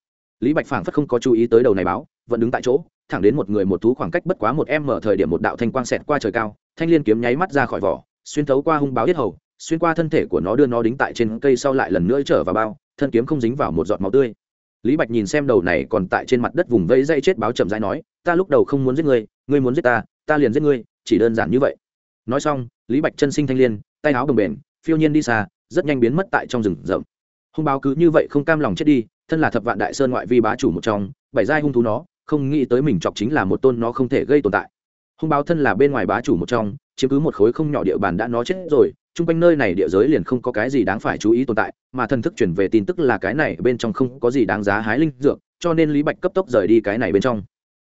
Lý bạch phảng phất không có chú ý tới đầu này báo, vẫn đứng tại chỗ, thẳng đến một người một thú khoảng cách bất quá một em mở thời điểm một đạo thanh quang xẹt qua trời cao, thanh liên kiếm nháy mắt ra khỏi vỏ, xuyên thấu qua hung báo yết hầu xuyên qua thân thể của nó đưa nó đính tại trên cây sau lại lần nữa trở vào bao, thân kiếm không dính vào một giọt máu tươi. Lý bạch nhìn xem đầu này còn tại trên mặt đất vùng vây dây chết báo chậm rãi nói, ta lúc đầu không muốn giết ngươi ngươi muốn giết ta ta liền giết ngươi, chỉ đơn giản như vậy. Nói xong, lý bạch chân sinh thanh liên, tay áo đồng bền, phiêu nhiên đi xa, rất nhanh biến mất tại trong rừng rậm. Hung báo cứ như vậy không cam lòng chết đi, thân là thập vạn đại sơn ngoại vi bá chủ một trong, bảy giai hung thú nó, không nghĩ tới mình chọc chính là một tôn nó không thể gây tồn tại hung báo thân là bên ngoài bá chủ một trong, chiếm cứ một khối không nhỏ địa bàn đã nó chết rồi, chung quanh nơi này địa giới liền không có cái gì đáng phải chú ý tồn tại, mà thần thức chuyển về tin tức là cái này bên trong không có gì đáng giá hái linh dược, cho nên lý bạch cấp tốc rời đi cái này bên trong.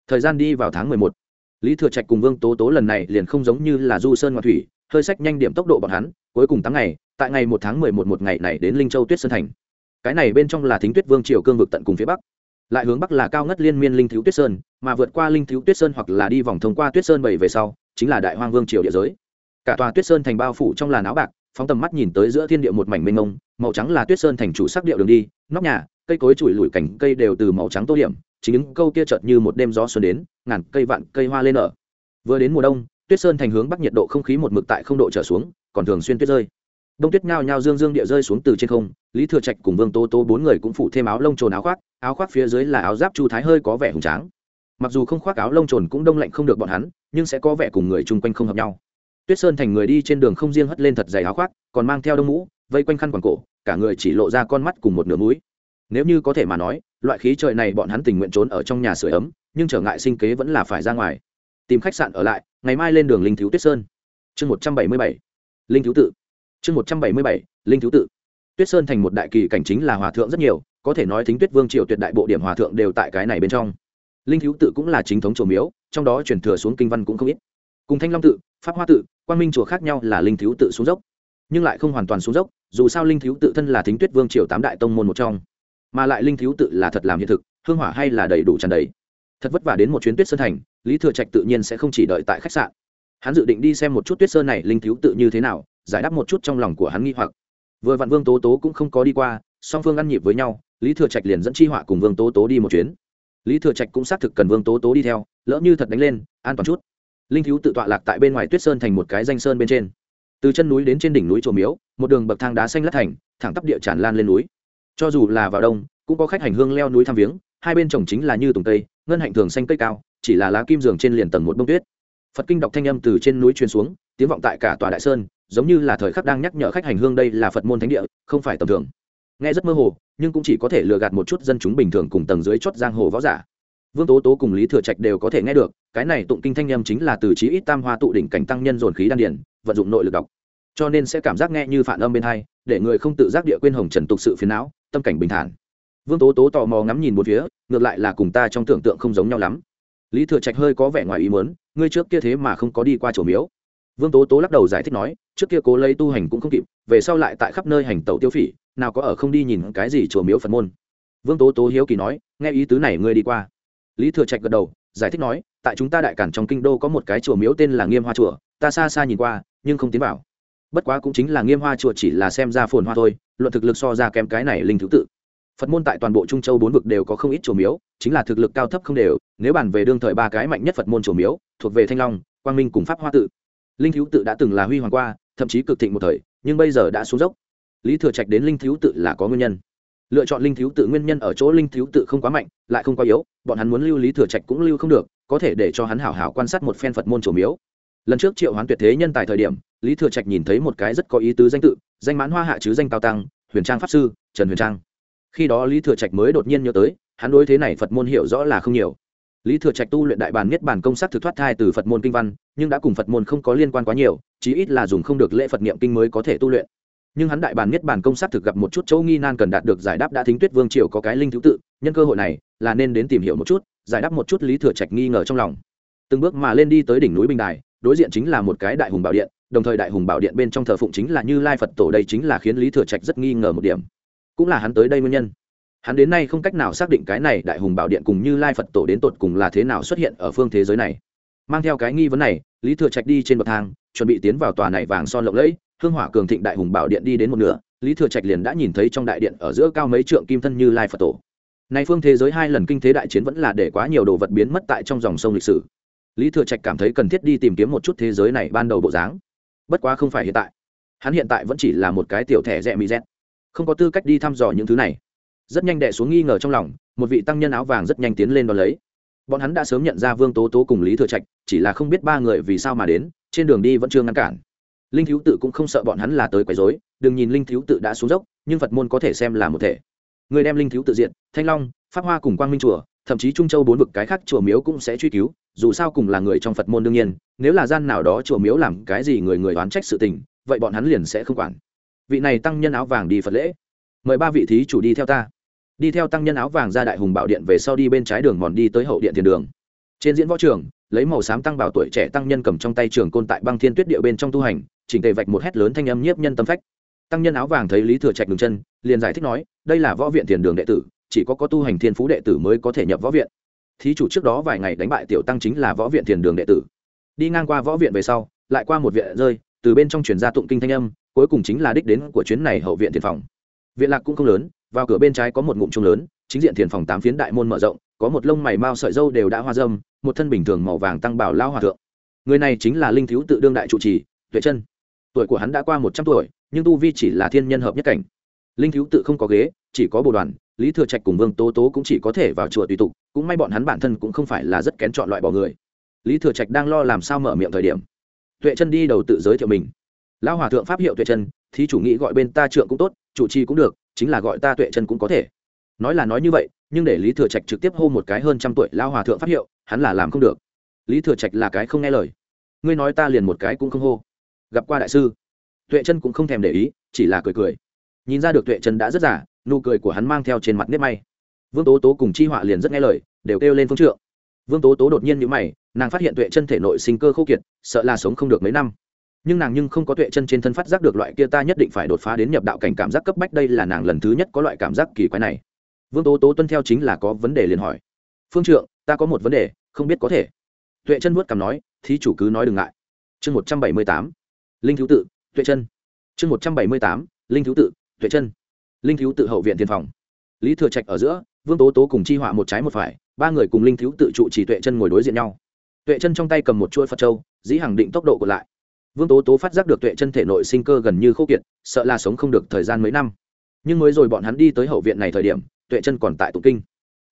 Thời gian đi vào tháng mười một, lý thừa trạch cùng vương tố tố lần này liền không giống như là du sơn ngoại thủy, hơi sách nhanh điểm tốc độ bọn hắn, cuối cùng tám ngày, tại ngày một tháng mười một một ngày này đến linh châu tuyết sơn thành. Cái này bên trong là thính tuyết vương triều cương vực tận cùng phía bắc lại hướng bắc là cao ngất liên miên linh thiếu tuyết sơn, mà vượt qua linh thiếu tuyết sơn hoặc là đi vòng thông qua tuyết sơn bảy về sau, chính là đại hoang vương triều địa giới. Cả tòa tuyết sơn thành bao phủ trong làn áo bạc, phóng tầm mắt nhìn tới giữa thiên địa một mảnh mênh mông, màu trắng là tuyết sơn thành chủ sắc điệu đường đi, nóc nhà, cây cối chùi lùi cảnh cây đều từ màu trắng tô điểm, chính những câu kia chợt như một đêm gió xuân đến, ngàn cây vạn cây hoa lên nở vừa đến mùa đông, tuyết sơn thành hướng bắc nhiệt độ không khí một mực tại không độ trở xuống, còn thường xuyên tuyết rơi đông tuyết nhao nhao dương dương địa rơi xuống từ trên không, lý thừa trạch cùng vương Tô Tô bốn người cũng phủ thêm áo lông trồn áo khoác áo khoác phía dưới là áo giáp chu thái hơi có vẻ hùng tráng. Mặc dù không khoác áo lông trồn cũng đông lạnh không được bọn hắn, nhưng sẽ có vẻ cùng người chung quanh không hợp nhau. Tuyết sơn thành người đi trên đường không riêng hất lên thật dày áo khoác, còn mang theo đông mũ, vây quanh khăn quàng cổ, cả người chỉ lộ ra con mắt cùng một nửa mũi. Nếu như có thể mà nói, loại khí trời này bọn hắn tình nguyện trốn ở trong nhà sưởi ấm, nhưng trở ngại sinh kế vẫn là phải ra ngoài. Tìm khách sạn ở lại, ngày mai lên đường linh thiếu tuyết sơn. Chương một trăm bảy mươi bảy. Linh thiếu tự chương một trăm bảy mươi bảy, linh thiếu tự. Tuyết sơn thành một đại kỳ cảnh chính là hòa thượng rất nhiều, có thể nói thính tuyết vương triều tuyệt đại bộ điểm hòa thượng đều tại cái này bên trong. Linh thiếu tự cũng là chính thống trổ miếu, trong đó chuyển thừa xuống kinh văn cũng không ít. Cùng thanh long tự, pháp hoa tự quan minh chùa khác nhau là linh thiếu tự xuống dốc, nhưng lại không hoàn toàn xuống dốc, dù sao linh thiếu tự thân là thính tuyết vương triều tám đại tông môn một trong. Mà lại linh thiếu tự là thật làm hiện thực, hương hỏa hay là đầy đủ tràn đầy. Thật vất vả đến một chuyến tuyết sơn thành, lý thừa trạch tự nhiên sẽ không chỉ đợi tại khách sạn. Hắn dự định đi xem một chút tuyết sơn này linh thiếu tự như thế nào giải đáp một chút trong lòng của hắn nghi hoặc. Vừa vạn vương tố tố cũng không có đi qua, song phương ăn nhịp với nhau, lý thừa trạch liền dẫn chi họa cùng vương tố tố đi một chuyến. Lý thừa trạch cũng xác thực cần vương tố tố đi theo, lỡ như thật đánh lên, an toàn chút. Linh thiếu tự tọa lạc tại bên ngoài tuyết sơn thành một cái danh sơn bên trên. Từ chân núi đến trên đỉnh núi trổ miếu, một đường bậc thang đá xanh lát thành, thẳng tắp địa tràn lan lên núi. Cho dù là vào đông, cũng có khách hành hương leo núi thăm viếng, hai bên trồng chính là như tùng tây ngân hạnh thường xanh cây cao, chỉ là lá kim giường trên liền tầng một bông tuyết. Phật kinh đọc thanh âm từ trên núi truyền xuống, tiếng vọng tại cả tòa đại sơn giống như là thời khắc đang nhắc nhở khách hành hương đây là phật môn thánh địa, không phải tầm thường. Nghe rất mơ hồ, nhưng cũng chỉ có thể lừa gạt một chút dân chúng bình thường cùng tầng dưới chót giang hồ võ giả. Vương tố tố cùng lý thừa trạch đều có thể nghe được, cái này tụng kinh thanh âm chính là từ chí ít tam hoa tụ đỉnh cảnh tăng nhân dồn khí đan điển vận dụng nội lực đọc. Cho nên sẽ cảm giác nghe như phản âm bên hai, để người không tự giác địa quên hồng trần tục sự phiền não, tâm cảnh bình thản. Vương tố tố tò mò ngắm nhìn một phía, ngược lại là cùng ta trong tưởng tượng không giống nhau lắm. Lý thừa trạch hơi có vẻ ngoài ý mớn ngươi trước kia thế mà không có đi qua chỗ miếu vương tố tố lắc đầu giải thích nói, trước kia cố lấy tu hành cũng không kịp, về sau lại tại khắp nơi hành tẩu tiêu phỉ, nào có ở không đi nhìn cái gì chùa miếu phật môn. Vương tố tố hiếu kỳ nói, nghe ý tứ này ngươi đi qua. Lý thừa trạch gật đầu, giải thích nói, tại chúng ta đại cản trong kinh đô có một cái chùa miếu tên là nghiêm hoa chùa, ta xa xa nhìn qua, nhưng không tiến vào. Bất quá cũng chính là nghiêm hoa chùa chỉ là xem ra phồn hoa thôi, luận thực lực so ra kém cái này linh thứ tự. Phật môn tại toàn bộ trung châu bốn vực đều có không ít chùa miếu, chính là thực lực cao thấp không đều, nếu bàn về đương thời ba cái mạnh nhất phật môn chùa miếu, thuộc về thanh long, quang minh cùng pháp hoa tự linh thiếu tự đã từng là huy hoàng qua, thậm chí cực thịnh một thời, nhưng bây giờ đã xuống dốc. Lý thừa trạch đến linh thiếu tự là có nguyên nhân. Lựa chọn linh thiếu tự nguyên nhân ở chỗ linh thiếu tự không quá mạnh, lại không quá yếu, bọn hắn muốn lưu lý thừa trạch cũng lưu không được, có thể để cho hắn hảo hảo quan sát một phen phật môn chủ miếu. Lần trước triệu hoán tuyệt thế nhân tài thời điểm, lý thừa trạch nhìn thấy một cái rất có ý tứ danh tự, danh mãn hoa hạ chứ danh cao tăng, huyền trang pháp sư, trần huyền trang. Khi đó lý thừa trạch mới đột nhiên nhớ tới, hắn đối thế này phật môn hiểu rõ là không nhiều lý thừa trạch tu luyện đại bản niết bàn công sắc thực thoát thai từ phật môn kinh văn, nhưng đã cùng phật môn không có liên quan quá nhiều, chí ít là dùng không được lễ phật niệm kinh mới có thể tu luyện. Nhưng hắn đại bản niết bàn công sắc thực gặp một chút chỗ nghi nan cần đạt được giải đáp đã thính tuyết vương triều có cái linh thứ tự, nhân cơ hội này là nên đến tìm hiểu một chút, giải đáp một chút lý thừa trạch nghi ngờ trong lòng. Từng bước mà lên đi tới đỉnh núi bình đài, đối diện chính là một cái đại hùng bảo điện, đồng thời đại hùng bảo điện bên trong thờ phụng chính là như lai phật tổ đây chính là khiến lý thừa trạch rất nghi ngờ một điểm. Cũng là hắn tới đây nguyên nhân hắn đến nay không cách nào xác định cái này đại hùng bảo điện cùng như lai phật tổ đến tột cùng là thế nào xuất hiện ở phương thế giới này. Mang theo cái nghi vấn này, lý thừa trạch đi trên bậc thang, chuẩn bị tiến vào tòa này vàng son lộng lẫy, hương hỏa cường thịnh đại hùng bảo điện đi đến một nửa, lý thừa trạch liền đã nhìn thấy trong đại điện ở giữa cao mấy trượng kim thân như lai phật tổ. Nay phương thế giới hai lần kinh thế đại chiến vẫn là để quá nhiều đồ vật biến mất tại trong dòng sông lịch sử. Lý thừa trạch cảm thấy cần thiết đi tìm kiếm một chút thế giới này ban đầu bộ dáng. Bất quá không phải hiện tại. Hắn hiện tại vẫn chỉ là một cái tiểu thẻ rẽ mỹ z không có tư cách đi thăm dò những thứ này rất nhanh đệ xuống nghi ngờ trong lòng, một vị tăng nhân áo vàng rất nhanh tiến lên đón lấy. Bọn hắn đã sớm nhận ra vương tố tố cùng lý thừa trạch, chỉ là không biết ba người vì sao mà đến, trên đường đi vẫn chưa ngăn cản. Linh thiếu tự cũng không sợ bọn hắn là tới quấy dối đừng nhìn linh thiếu tự đã xuống dốc, nhưng phật môn có thể xem là một thể. Người đem linh thiếu tự diện thanh long, pháp hoa cùng quang minh chùa, thậm chí trung châu bốn vực cái khác chùa miếu cũng sẽ truy cứu, dù sao cùng là người trong phật môn đương nhiên, nếu là gian nào đó chùa miếu làm cái gì người người oán trách sự tình, vậy bọn hắn liền sẽ không quản. Vị này tăng nhân áo vàng đi phật lễ. Mời ba vị thí chủ đi theo ta đi theo tăng nhân áo vàng ra đại hùng bảo điện về sau đi bên trái đường mòn đi tới hậu điện thiền đường. Trên diễn võ trường, lấy màu xám tăng bảo tuổi trẻ tăng nhân cầm trong tay trường côn tại băng thiên tuyết địa bên trong tu hành, chỉnh tề vạch một hét lớn thanh âm nhiếp nhân tâm phách. Tăng nhân áo vàng thấy lý thừa trạch đường chân, liền giải thích nói, đây là võ viện thiền đường đệ tử, chỉ có có tu hành thiên phú đệ tử mới có thể nhập võ viện. Thí chủ trước đó vài ngày đánh bại tiểu tăng chính là võ viện thiền đường đệ tử. Đi ngang qua võ viện về sau, lại qua một viện rơi, từ bên trong chuyển ra tụng kinh thanh âm, cuối cùng chính là đích đến của chuyến này hậu viện thiền phòng. Viện lạc cũng không lớn vào cửa bên trái có một ngụm trung lớn, chính diện thiền phòng tám phiến đại môn mở rộng, có một lông mày mao sợi dâu đều đã hoa dâm, một thân bình thường màu vàng tăng bảo lao hòa thượng. Người này chính là linh thiếu tự đương đại trụ trì, tuệ chân. Tuổi của hắn đã qua một trăm tuổi, nhưng tu vi chỉ là thiên nhân hợp nhất cảnh. Linh thiếu tự không có ghế, chỉ có bồ đoàn, lý thừa trạch cùng vương tố tố cũng chỉ có thể vào chùa tùy tục, cũng may bọn hắn bản thân cũng không phải là rất kén chọn loại bỏ người. Lý thừa trạch đang lo làm sao mở miệng thời điểm, tuệ chân đi đầu tự giới thiệu mình. Lão hòa thượng pháp hiệu tuệ chân thì chủ nghĩ gọi bên ta trượng cũng tốt chủ trì cũng được chính là gọi ta tuệ chân cũng có thể. Nói là nói như vậy, nhưng để lý thừa trạch trực tiếp hô một cái hơn trăm tuổi lao hòa thượng phát hiệu, hắn là làm không được. Lý thừa trạch là cái không nghe lời. Ngươi nói ta liền một cái cũng không hô. Gặp qua đại sư. Tuệ chân cũng không thèm để ý, chỉ là cười cười. Nhìn ra được tuệ chân đã rất giả nụ cười của hắn mang theo trên mặt nếp may. Vương tố tố cùng chi họa liền rất nghe lời, đều kêu lên phương trượng. Vương tố tố đột nhiên nhữ mày, nàng phát hiện tuệ chân thể nội sinh cơ khô kiệt, sợ là sống không được mấy năm nhưng nàng nhưng không có tuệ chân trên thân phát giác được loại kia ta nhất định phải đột phá đến nhập đạo cảnh cảm giác cấp bách, đây là nàng lần thứ nhất có loại cảm giác kỳ quái này. Vương tố tố tuân theo chính là có vấn đề liền hỏi. Phương trượng, ta có một vấn đề, không biết có thể. Tuệ chân vuốt cảm nói, thí chủ cứ nói đừng ngại. Chương một trăm bảy mươi tám, linh thiếu tự, tuệ chân. Chương một trăm bảy mươi tám, linh thiếu tự, tuệ chân. Linh thiếu tự hậu viện tiền phòng. Lý thừa trạch ở giữa, vương tố tố cùng chi họa một trái một phải, ba người cùng linh thiếu tự trụ chỉ tuệ chân ngồi đối diện nhau. Tuệ chân trong tay cầm một chuôi phật trâu dĩ hàng định tốc độ của lại vương tố tố phát giác được tuệ chân thể nội sinh cơ gần như khô kiệt, sợ là sống không được thời gian mấy năm. Nhưng mới rồi bọn hắn đi tới hậu viện này thời điểm, tuệ chân còn tại tụng kinh.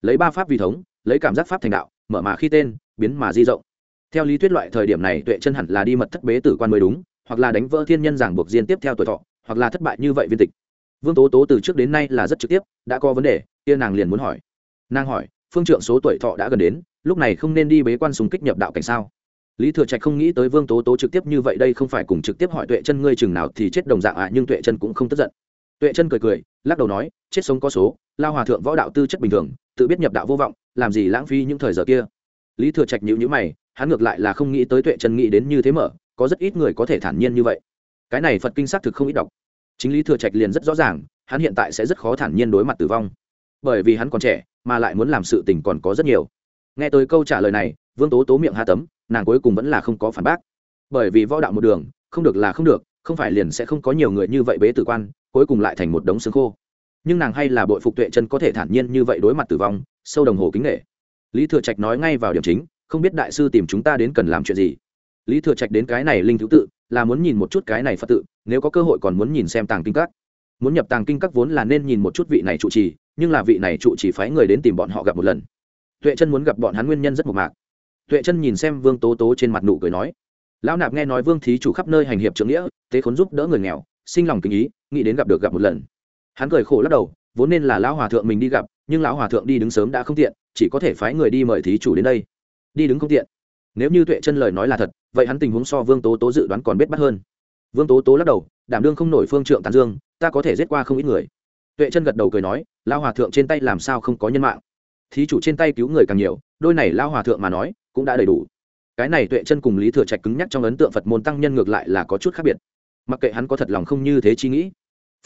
Lấy ba pháp vi thống, lấy cảm giác pháp thành đạo, mở mà khi tên, biến mà di rộng. Theo lý thuyết loại thời điểm này tuệ chân hẳn là đi mật thất bế tử quan mới đúng, hoặc là đánh vỡ thiên nhân giảng buộc diên tiếp theo tuổi thọ, hoặc là thất bại như vậy viên tịch. Vương tố tố từ trước đến nay là rất trực tiếp, đã có vấn đề, kia nàng liền muốn hỏi. Nàng hỏi, phương trượng số tuổi thọ đã gần đến, lúc này không nên đi bế quan súng kích nhập đạo cảnh sao? Lý thừa trạch không nghĩ tới vương tố tố trực tiếp như vậy đây không phải cùng trực tiếp hỏi tuệ chân ngươi chừng nào thì chết đồng dạng ạ à, nhưng tuệ chân cũng không tức giận. Tuệ chân cười cười lắc đầu nói chết sống có số lao hòa thượng võ đạo tư chất bình thường tự biết nhập đạo vô vọng làm gì lãng phí những thời giờ kia. Lý thừa trạch nhữ nhữ mày hắn ngược lại là không nghĩ tới tuệ chân nghĩ đến như thế mở có rất ít người có thể thản nhiên như vậy. Cái này phật kinh xác thực không ít đọc. Chính lý thừa trạch liền rất rõ ràng hắn hiện tại sẽ rất khó thản nhiên đối mặt tử vong. Bởi vì hắn còn trẻ mà lại muốn làm sự tình còn có rất nhiều. Nghe tới câu trả lời này vương tố tố miệng hạ tấm nàng cuối cùng vẫn là không có phản bác. Bởi vì võ đạo một đường, không được là không được, không phải liền sẽ không có nhiều người như vậy bế tử quan, cuối cùng lại thành một đống xương khô. Nhưng nàng hay là bội phục tuệ chân có thể thản nhiên như vậy đối mặt tử vong, sâu đồng hồ kính nghệ lý thừa trạch nói ngay vào điểm chính, không biết đại sư tìm chúng ta đến cần làm chuyện gì. Lý thừa trạch đến cái này linh thứ tự, là muốn nhìn một chút cái này phật tự, nếu có cơ hội còn muốn nhìn xem tàng kinh các. Muốn nhập tàng kinh các vốn là nên nhìn một chút vị này trụ trì, nhưng là vị này trụ trì phái người đến tìm bọn họ gặp một lần. Tuệ chân muốn gặp bọn hắn nguyên nhân rất mộc mạc tuệ chân nhìn xem vương tố tố trên mặt nụ cười nói, lão nạp nghe nói vương thí chủ khắp nơi hành hiệp trưởng nghĩa, thế khốn giúp đỡ người nghèo, sinh lòng kinh ý, nghĩ đến gặp được gặp một lần. Hắn cười khổ lắc đầu, vốn nên là lão hòa thượng mình đi gặp, nhưng lão hòa thượng đi đứng sớm đã không tiện, chỉ có thể phái người đi mời thí chủ đến đây. Đi đứng không tiện? Nếu như tuệ chân lời nói là thật, vậy hắn tình huống so vương tố tố dự đoán còn biết bắt hơn. Vương tố tố lắc đầu, đảm đương không nổi phương trượng tàn dương, ta có thể giết qua không ít người. Tuệ chân gật đầu cười nói, lão hòa thượng trên tay làm sao không có nhân mạng? Thí chủ trên tay cứu người càng nhiều, đôi này lão hòa thượng mà nói cũng đã đầy đủ. Cái này tuệ chân cùng lý thừa trạch cứng nhắc trong ấn tượng phật môn tăng nhân ngược lại là có chút khác biệt. Mặc kệ hắn có thật lòng không như thế chi nghĩ,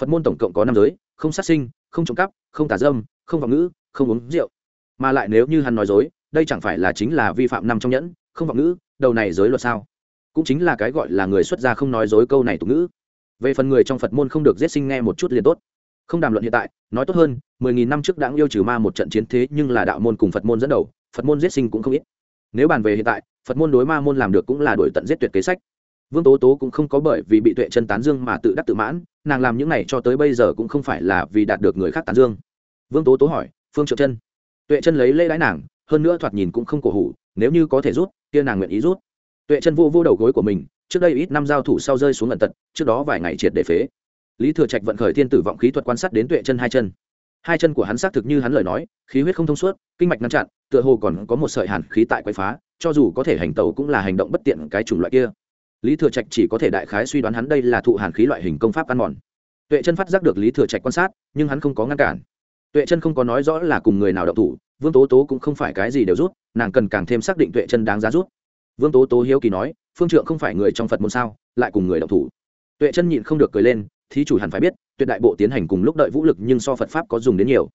phật môn tổng cộng có năm giới, không sát sinh, không trộm cắp, không tà dâm, không vọng ngữ, không uống rượu. Mà lại nếu như hắn nói dối, đây chẳng phải là chính là vi phạm năm trong nhẫn, không vọng ngữ, đầu này giới luật sao? Cũng chính là cái gọi là người xuất gia không nói dối câu này tục ngữ. Về phần người trong phật môn không được giết sinh nghe một chút liền tốt. Không đàm luận hiện tại, nói tốt hơn, mười nghìn năm trước đãng yêu trừ ma một trận chiến thế nhưng là đạo môn cùng phật môn dẫn đầu, phật môn giết sinh cũng không ít nếu bàn về hiện tại, phật môn đối ma môn làm được cũng là đổi tận giết tuyệt kế sách. Vương tố tố cũng không có bởi vì bị tuệ chân tán dương mà tự đắc tự mãn, nàng làm những này cho tới bây giờ cũng không phải là vì đạt được người khác tán dương. Vương tố tố hỏi, phương trượng chân, tuệ chân lấy lễ đái nàng, hơn nữa thoạt nhìn cũng không cổ hủ, nếu như có thể rút, kia nàng nguyện ý rút. Tuệ chân vô vô đầu gối của mình, trước đây ít năm giao thủ sau rơi xuống ngẩn tật, trước đó vài ngày triệt để phế. Lý thừa trạch vận khởi thiên tử vọng khí thuật quan sát đến tuệ chân hai chân. Hai chân của hắn xác thực như hắn lời nói, khí huyết không thông suốt, kinh mạch ngăn chặn tựa hồ còn có một sợi hàn khí tại quay phá, cho dù có thể hành tẩu cũng là hành động bất tiện cái chủng loại kia. Lý thừa trạch chỉ có thể đại khái suy đoán hắn đây là thụ hàn khí loại hình công pháp ăn mòn. Tuệ chân phát giác được lý thừa trạch quan sát, nhưng hắn không có ngăn cản. Tuệ chân không có nói rõ là cùng người nào đậu thủ, vương tố tố cũng không phải cái gì đều rút, nàng cần càng thêm xác định tuệ chân đáng giá rút. Vương tố tố hiếu kỳ nói, phương trượng không phải người trong phật môn sao, lại cùng người đậu thủ? Tuệ chân nhịn không được cười lên, thí chủ hẳn phải biết, tuyệt đại bộ tiến hành cùng lúc đợi vũ lực nhưng so phật pháp có dùng đến nhiều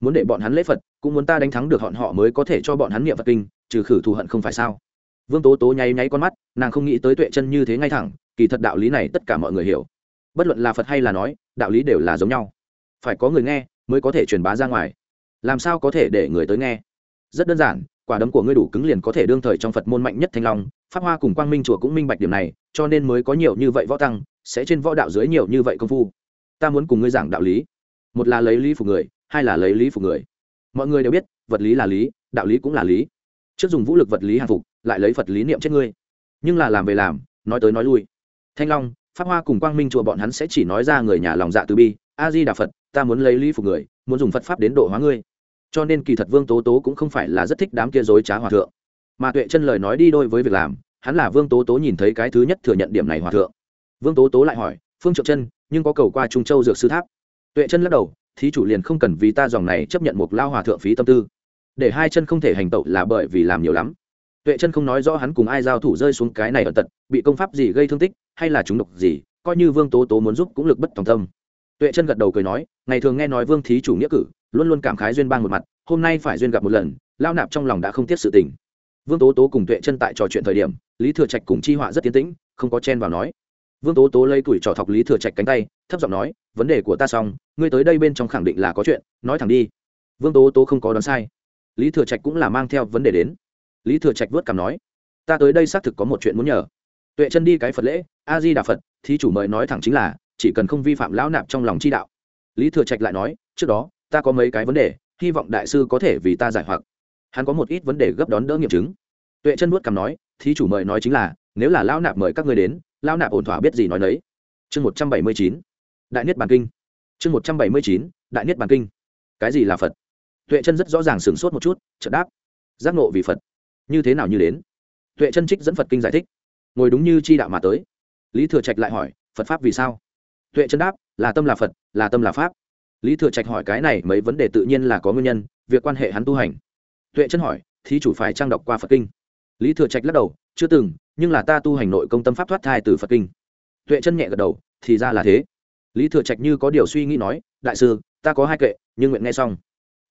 muốn để bọn hắn lễ phật, cũng muốn ta đánh thắng được họ họ mới có thể cho bọn hắn niệm phật kinh, trừ khử thù hận không phải sao? Vương tố tố nháy nháy con mắt, nàng không nghĩ tới tuệ chân như thế ngay thẳng, kỳ thật đạo lý này tất cả mọi người hiểu. Bất luận là phật hay là nói, đạo lý đều là giống nhau. Phải có người nghe, mới có thể truyền bá ra ngoài. Làm sao có thể để người tới nghe? Rất đơn giản, quả đấm của ngươi đủ cứng liền có thể đương thời trong phật môn mạnh nhất thanh long, pháp hoa cùng quang minh chùa cũng minh bạch điểm này, cho nên mới có nhiều như vậy võ tăng, sẽ trên võ đạo dưới nhiều như vậy công phu. Ta muốn cùng ngươi giảng đạo lý. Một là lấy lý phục người hai là lấy lý phục người. Mọi người đều biết, vật lý là lý, đạo lý cũng là lý. Trước dùng vũ lực vật lý hàng phục, lại lấy vật lý niệm chết ngươi. Nhưng là làm về làm, nói tới nói lui. Thanh long, pháp hoa cùng quang minh chùa bọn hắn sẽ chỉ nói ra người nhà lòng dạ từ bi, a di đà phật, ta muốn lấy lý phục người, muốn dùng phật pháp đến độ hóa ngươi. Cho nên kỳ thật vương tố tố cũng không phải là rất thích đám kia dối trá hòa thượng. Mà tuệ chân lời nói đi đôi với việc làm, hắn là vương tố tố nhìn thấy cái thứ nhất thừa nhận điểm này hòa thượng. Vương tố tố lại hỏi, phương trượng chân, nhưng có cầu qua trung châu dược sư tháp? Tuệ chân lắc đầu thí chủ liền không cần vì ta dòng này chấp nhận một lao hòa thượng phí tâm tư. Để hai chân không thể hành tẩu là bởi vì làm nhiều lắm. Tuệ chân không nói rõ hắn cùng ai giao thủ rơi xuống cái này ở tận, bị công pháp gì gây thương tích, hay là chúng độc gì, coi như vương tố tố muốn giúp cũng lực bất tòng tâm. Tuệ chân gật đầu cười nói, ngày thường nghe nói vương thí chủ nghĩa cử, luôn luôn cảm khái duyên bang một mặt, hôm nay phải duyên gặp một lần, lao nạp trong lòng đã không tiếc sự tình. Vương tố tố cùng tuệ chân tại trò chuyện thời điểm, lý thừa trạch cùng chi họa rất tiến tĩnh, không có chen vào nói vương tố tố lấy tuổi trò thọc lý thừa trạch cánh tay, thấp giọng nói, vấn đề của ta xong, ngươi tới đây bên trong khẳng định là có chuyện, nói thẳng đi. Vương tố tố không có đoán sai. Lý thừa trạch cũng là mang theo vấn đề đến. Lý thừa trạch vớt cảm nói, ta tới đây xác thực có một chuyện muốn nhờ. Tuệ chân đi cái phật lễ, a di đà phật, thí chủ mời nói thẳng chính là, chỉ cần không vi phạm lão nạp trong lòng chi đạo. Lý thừa trạch lại nói, trước đó, ta có mấy cái vấn đề, hy vọng đại sư có thể vì ta giải hoặc. Hắn có một ít vấn đề gấp đón đỡ nghiệm chứng. Tuệ chân vuốt cằm nói, thí chủ mời nói chính là, nếu là lão nạp mời các ngươi đến lao nạp ổn thỏa biết gì nói đấy chương một trăm bảy mươi chín, đại niết bàn kinh. Chương một trăm bảy mươi chín, đại niết bàn kinh. Cái gì là phật? Tuệ chân rất rõ ràng sửng sốt một chút, chợt đáp. Giác nộ vì phật. Như thế nào như đến? Tuệ chân trích dẫn phật kinh giải thích. Ngồi đúng như chi đạo mà tới. Lý thừa trạch lại hỏi, phật pháp vì sao? Tuệ chân đáp, là tâm là phật, là tâm là pháp. Lý thừa trạch hỏi cái này mấy vấn đề tự nhiên là có nguyên nhân, việc quan hệ hắn tu hành. Tuệ chân hỏi, thí chủ phải trang đọc qua phật kinh. Lý thừa trạch lắc đầu, chưa từng nhưng là ta tu hành nội công tâm pháp thoát thai từ phật kinh. Tuệ chân nhẹ gật đầu, thì ra là thế. Lý thừa trạch như có điều suy nghĩ nói, đại sư, ta có hai kệ, nhưng nguyện nghe xong.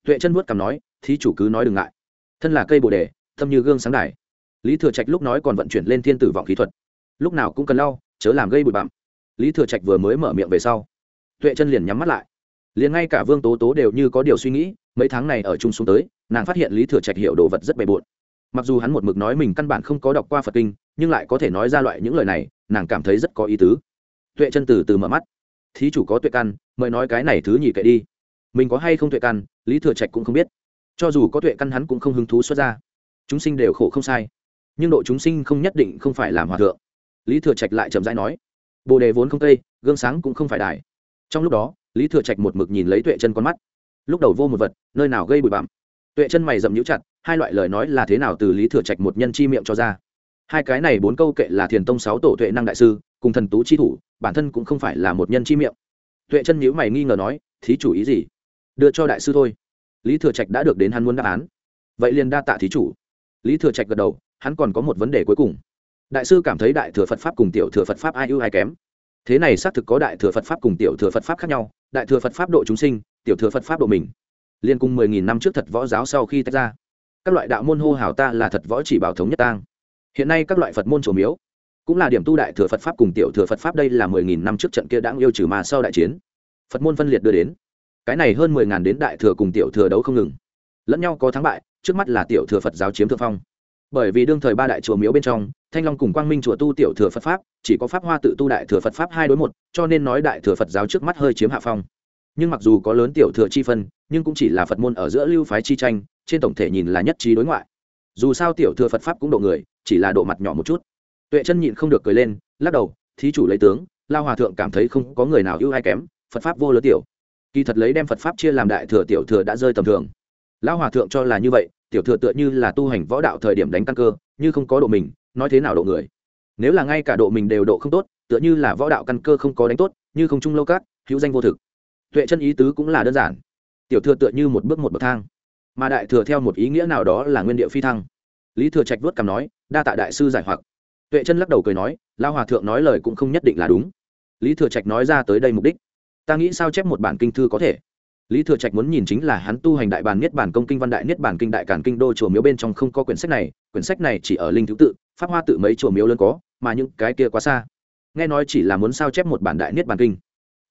Tuệ chân vuốt cằm nói, thí chủ cứ nói đừng ngại. Thân là cây bồ đề thâm như gương sáng đài. Lý thừa trạch lúc nói còn vận chuyển lên thiên tử vọng khí thuật. Lúc nào cũng cần lau, chớ làm gây bụi bặm. Lý thừa trạch vừa mới mở miệng về sau, tuệ chân liền nhắm mắt lại. Liền ngay cả vương tố tố đều như có điều suy nghĩ, mấy tháng này ở chung xuống tới, nàng phát hiện lý thừa trạch hiểu đồ vật rất bề bộn mặc dù hắn một mực nói mình căn bản không có đọc qua phật kinh, nhưng lại có thể nói ra loại những lời này, nàng cảm thấy rất có ý tứ. Tuệ chân từ từ mở mắt. Thí chủ có tuệ căn, mời nói cái này thứ nhì kệ đi. Mình có hay không tuệ căn, lý thừa trạch cũng không biết. Cho dù có tuệ căn hắn cũng không hứng thú xuất ra. Chúng sinh đều khổ không sai. Nhưng độ chúng sinh không nhất định không phải làm hòa thượng. Lý thừa trạch lại chậm rãi nói, bồ đề vốn không tây gương sáng cũng không phải đài. Trong lúc đó, lý thừa trạch một mực nhìn lấy tuệ chân con mắt. Lúc đầu vô một vật, nơi nào gây bụi bặm. Tuệ chân mày dậm nhũ chặt hai loại lời nói là thế nào từ lý thừa trạch một nhân chi miệng cho ra. Hai cái này bốn câu kệ là thiền tông sáu tổ tuệ năng đại sư, cùng thần tú chi thủ, bản thân cũng không phải là một nhân chi miệng. Tuệ chân nhữ mày nghi ngờ nói, thí chủ ý gì? Đưa cho đại sư thôi. Lý thừa trạch đã được đến hắn muốn đáp án. Vậy liền đa tạ thí chủ. Lý thừa trạch gật đầu, hắn còn có một vấn đề cuối cùng. Đại sư cảm thấy đại thừa phật pháp cùng tiểu thừa phật pháp ai ưu ai kém? Thế này xác thực có đại thừa phật pháp cùng tiểu thừa phật pháp khác nhau, đại thừa phật pháp độ chúng sinh, tiểu thừa phật pháp độ mình. Liên cùng mười nghìn năm trước thật võ giáo sau khi tách ra các loại đạo môn hô hào ta là thật võ chỉ bảo thống nhất tang. Hiện nay các loại phật môn chùa miếu, cũng là điểm tu đại thừa phật pháp cùng tiểu thừa phật pháp đây là mười nghìn năm trước trận kia đã yêu trừ mà sau đại chiến. Phật môn phân liệt đưa đến. Cái này hơn mười ngàn đến đại thừa cùng tiểu thừa đấu không ngừng. Lẫn nhau có thắng bại, trước mắt là tiểu thừa phật giáo chiếm thượng phong. Bởi vì đương thời ba đại chùa miếu bên trong, thanh long cùng quang minh chùa tu tiểu thừa phật pháp, chỉ có pháp hoa tự tu đại thừa phật pháp hai đối một, cho nên nói đại thừa phật giáo trước mắt hơi chiếm hạ phong nhưng mặc dù có lớn tiểu thừa chi phân, nhưng cũng chỉ là phật môn ở giữa lưu phái chi tranh, trên tổng thể nhìn là nhất trí đối ngoại. Dù sao tiểu thừa phật pháp cũng độ người, chỉ là độ mặt nhỏ một chút. Tuệ chân nhịn không được cười lên, lắc đầu, thí chủ lấy tướng, lao hòa thượng cảm thấy không có người nào ưu hay kém, phật pháp vô lớn tiểu. Kỳ thật lấy đem phật pháp chia làm đại thừa tiểu thừa đã rơi tầm thường. Lao hòa thượng cho là như vậy, tiểu thừa tựa như là tu hành võ đạo thời điểm đánh căn cơ, như không có độ mình, nói thế nào độ người. Nếu là ngay cả độ mình đều độ không tốt, tựa như là võ đạo căn cơ không có đánh tốt, như không trung lâu cát hữu danh vô thực tuệ chân ý tứ cũng là đơn giản. Tiểu thừa tựa như một bước một bậc thang, mà đại thừa theo một ý nghĩa nào đó là nguyên địa phi thăng. Lý thừa trạch vớt cằm nói, đa tạ đại sư giải hoặc. Tuệ chân lắc đầu cười nói lao hòa thượng nói lời cũng không nhất định là đúng. Lý thừa trạch nói ra tới đây mục đích. Ta nghĩ sao chép một bản kinh thư có thể? Lý thừa trạch muốn nhìn chính là hắn tu hành đại bản niết bản công kinh văn đại niết bản kinh đại cản kinh đô chùa miếu bên trong không có quyển sách này, quyển sách này chỉ ở linh thứ tự, pháp hoa tự mấy chùa miếu lớn có, mà những cái kia quá xa. Nghe nói chỉ là muốn sao chép một bản đại niết bản kinh.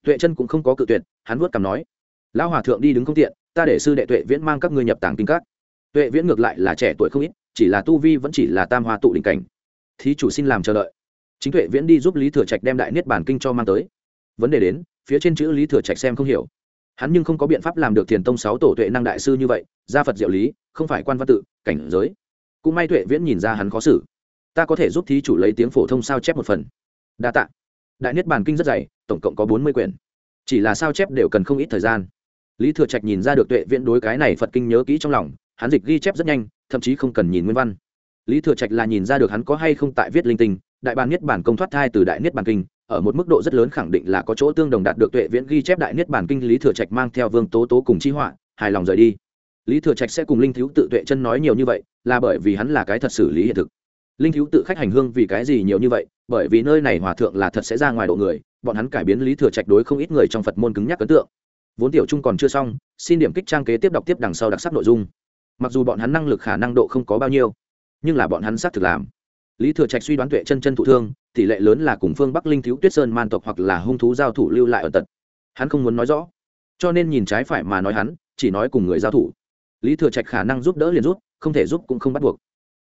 Tuệ chân cũng không có cự tuyệt hắn vuốt cằm nói, lão hòa thượng đi đứng không tiện, ta để sư đệ tuệ viễn mang các ngươi nhập tàng kinh các. Tuệ viễn ngược lại là trẻ tuổi không ít, chỉ là tu vi vẫn chỉ là tam hoa tụ đỉnh cảnh. Thí chủ xin làm chờ đợi. Chính tuệ viễn đi giúp lý thừa trạch đem đại niết bản kinh cho mang tới. Vấn đề đến, phía trên chữ lý thừa trạch xem không hiểu. Hắn nhưng không có biện pháp làm được thiền tông sáu tổ tuệ năng đại sư như vậy, gia phật diệu lý, không phải quan văn tự, cảnh giới. Cũng may tuệ viễn nhìn ra hắn khó xử. Ta có thể giúp thí chủ lấy tiếng phổ thông sao chép một phần? Đa tạ. Đại niết bàn kinh rất dày, tổng cộng có bốn mươi quyển chỉ là sao chép đều cần không ít thời gian. Lý thừa trạch nhìn ra được tuệ viễn đối cái này phật kinh nhớ kỹ trong lòng, hắn dịch ghi chép rất nhanh, thậm chí không cần nhìn nguyên văn. Lý thừa trạch là nhìn ra được hắn có hay không tại viết linh tinh, đại bàn niết bản công thoát thai từ đại niết bản kinh, ở một mức độ rất lớn khẳng định là có chỗ tương đồng đạt được tuệ viễn ghi chép đại niết bản kinh, lý thừa trạch mang theo vương tố tố cùng chi họa, hài lòng rời đi. Lý thừa trạch sẽ cùng linh thiếu tự tuệ chân nói nhiều như vậy, là bởi vì hắn là cái thật xử lý hiện thực. Linh thiếu tự khách hành hương vì cái gì nhiều như vậy bởi vì nơi này hòa thượng là thật sẽ ra ngoài độ người, bọn hắn cải biến lý thừa trạch đối không ít người trong phật môn cứng nhắc ấn tượng. Vốn tiểu trung còn chưa xong, xin điểm kích trang kế tiếp đọc tiếp đằng sau đặc sắc nội dung. Mặc dù bọn hắn năng lực khả năng độ không có bao nhiêu, nhưng là bọn hắn xác thực làm. Lý thừa trạch suy đoán tuệ chân chân thụ thương, tỷ lệ lớn là cùng phương bắc linh thiếu tuyết sơn man tộc hoặc là hung thú giao thủ lưu lại ở tật hắn không muốn nói rõ, cho nên nhìn trái phải mà nói hắn, chỉ nói cùng người giao thủ. Lý thừa trạch khả năng giúp đỡ liền rút không thể giúp cũng không bắt buộc.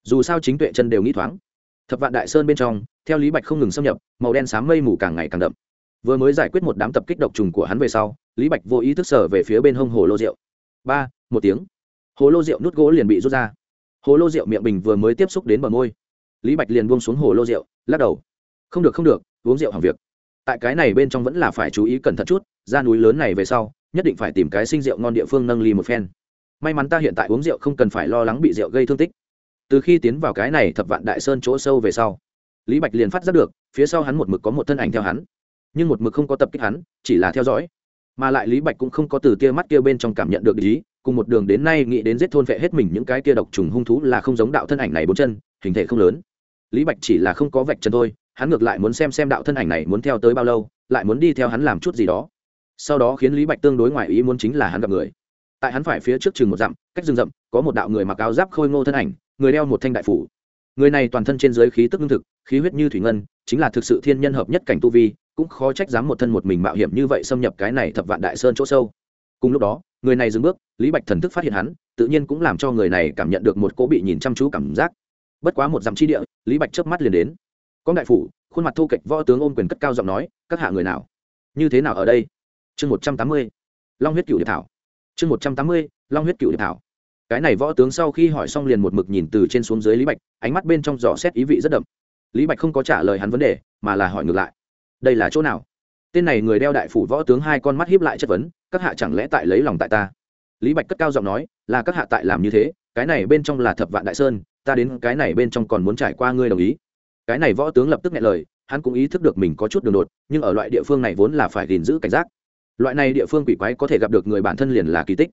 Dù sao chính tuệ chân đều nghĩ thoáng thập vạn đại sơn bên trong, theo lý bạch không ngừng xâm nhập, màu đen xám mây mù càng ngày càng đậm. Vừa mới giải quyết một đám tập kích độc trùng của hắn về sau, lý bạch vô ý thức sở về phía bên hông hồ lô rượu ba, một tiếng. Hồ lô rượu nút gỗ liền bị rút ra. Hồ lô rượu miệng bình vừa mới tiếp xúc đến bờ môi. Lý bạch liền buông xuống hồ lô rượu lắc đầu. Không được không được, uống rượu hàng việc. Tại cái này bên trong vẫn là phải chú ý cẩn thận chút, ra núi lớn này về sau, nhất định phải tìm cái sinh rượu ngon địa phương nâng ly một phen. May mắn ta hiện tại uống rượu không cần phải lo lắng bị rượu gây thương tích từ khi tiến vào cái này thập vạn đại sơn chỗ sâu về sau, lý bạch liền phát giác được, phía sau hắn một mực có một thân ảnh theo hắn, nhưng một mực không có tập kích hắn, chỉ là theo dõi. Mà lại lý bạch cũng không có từ tia mắt kia bên trong cảm nhận được ý, cùng một đường đến nay nghĩ đến giết thôn vệ hết mình những cái kia độc trùng hung thú là không giống đạo thân ảnh này bốn chân, hình thể không lớn. Lý bạch chỉ là không có vạch chân thôi, hắn ngược lại muốn xem xem đạo thân ảnh này muốn theo tới bao lâu, lại muốn đi theo hắn làm chút gì đó. Sau đó khiến lý bạch tương đối ngoài ý muốn chính là hắn gặp người. Tại hắn phải phía trước chừng một dặm, cách rừng rậm, có một đạo người mặc áo giáp khôi ngô thân ảnh người đeo một thanh đại phủ. Người này toàn thân trên giới khí tức lương thực, khí huyết như thủy ngân, chính là thực sự thiên nhân hợp nhất cảnh tu vi, cũng khó trách dám một thân một mình mạo hiểm như vậy xâm nhập cái này thập vạn đại sơn chỗ sâu. Cùng lúc đó, người này dừng bước, lý bạch thần thức phát hiện hắn, tự nhiên cũng làm cho người này cảm nhận được một cỗ bị nhìn chăm chú cảm giác. Bất quá một dặm chi địa, lý bạch chớp mắt liền đến. Có đại phủ, khuôn mặt thu kệch võ tướng ôm quyền cất cao giọng nói, các hạ người nào? Như thế nào ở đây? Chương một trăm tám mươi, long huyết cựu điệp thảo. Chương một trăm tám mươi, long huyết cựu điệp thảo cái này võ tướng sau khi hỏi xong liền một mực nhìn từ trên xuống dưới lý bạch, ánh mắt bên trong giỏ xét ý vị rất đậm. Lý bạch không có trả lời hắn vấn đề, mà là hỏi ngược lại. Đây là chỗ nào? Tên này người đeo đại phủ võ tướng hai con mắt hiếp lại chất vấn, các hạ chẳng lẽ tại lấy lòng tại ta? Lý bạch cất cao giọng nói, là các hạ tại làm như thế, cái này bên trong là thập vạn đại sơn, ta đến cái này bên trong còn muốn trải qua ngươi đồng ý. Cái này võ tướng lập tức nghe lời, hắn cũng ý thức được mình có chút đường đột, nhưng ở loại địa phương này vốn là phải gìn giữ cảnh giác. Loại này địa phương quỷ quái có thể gặp được người bản thân liền là kỳ tích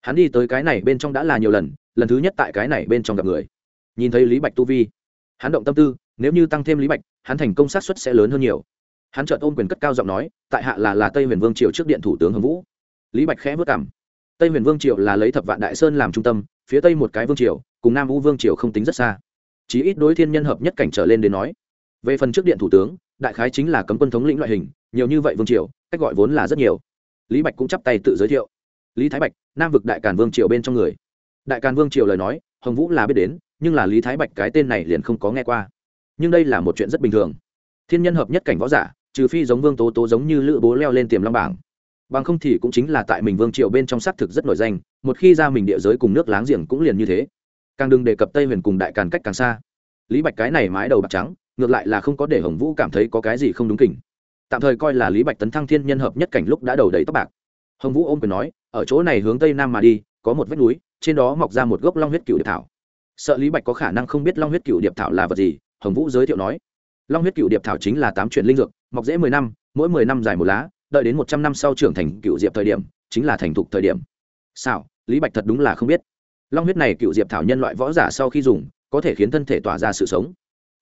hắn đi tới cái này bên trong đã là nhiều lần lần thứ nhất tại cái này bên trong gặp người. Nhìn thấy lý bạch tu vi, hắn động tâm tư, nếu như tăng thêm lý bạch, hắn thành công sát xuất sẽ lớn hơn nhiều. Hắn chợt ôm quyền cất cao giọng nói, tại hạ là là tây huyền vương triều trước điện thủ tướng hồng vũ. Lý bạch khẽ vất cảm tây huyền vương triều là lấy thập vạn đại sơn làm trung tâm, phía tây một cái vương triều, cùng nam u vương triều không tính rất xa. Chí ít đối thiên nhân hợp nhất cảnh trở lên đến nói. Về phần trước điện thủ tướng, đại khái chính là cấm quân thống lĩnh loại hình, nhiều như vậy vương triều, cách gọi vốn là rất nhiều. Lý bạch cũng chắp tay tự giới thiệu lý thái bạch, nam vực đại càn vương triều bên trong người. Đại càn vương triều lời nói, hồng vũ là biết đến, nhưng là lý thái bạch cái tên này liền không có nghe qua. Nhưng đây là một chuyện rất bình thường. Thiên nhân hợp nhất cảnh võ giả, trừ phi giống vương tố tố giống như lữ bố leo lên tiềm long bảng. Bằng không thì cũng chính là tại mình vương triều bên trong xác thực rất nổi danh, một khi ra mình địa giới cùng nước láng giềng cũng liền như thế. Càng đừng đề cập tây huyền cùng đại càn cách càng xa. Lý bạch cái này mái đầu bạc trắng, ngược lại là không có để hồng vũ cảm thấy có cái gì không đúng kỉnh. Tạm thời coi là lý bạch tấn thăng thiên nhân hợp nhất cảnh lúc đã đầu đầy tóc bạc. Hồng vũ ôm quyền nói ở chỗ này hướng tây nam mà đi, có một vách núi, trên đó mọc ra một gốc long huyết cựu điệp thảo. Sợ lý bạch có khả năng không biết long huyết cựu điệp thảo là vật gì, hồng vũ giới thiệu nói. Long huyết cựu điệp thảo chính là tám chuyện linh dược, mọc dễ mười năm, mỗi mười năm dài một lá, đợi đến một trăm năm sau trưởng thành cựu diệp thời điểm, chính là thành thục thời điểm. Sao lý bạch thật đúng là không biết. Long huyết này cựu diệp thảo nhân loại võ giả sau khi dùng, có thể khiến thân thể tỏa ra sự sống.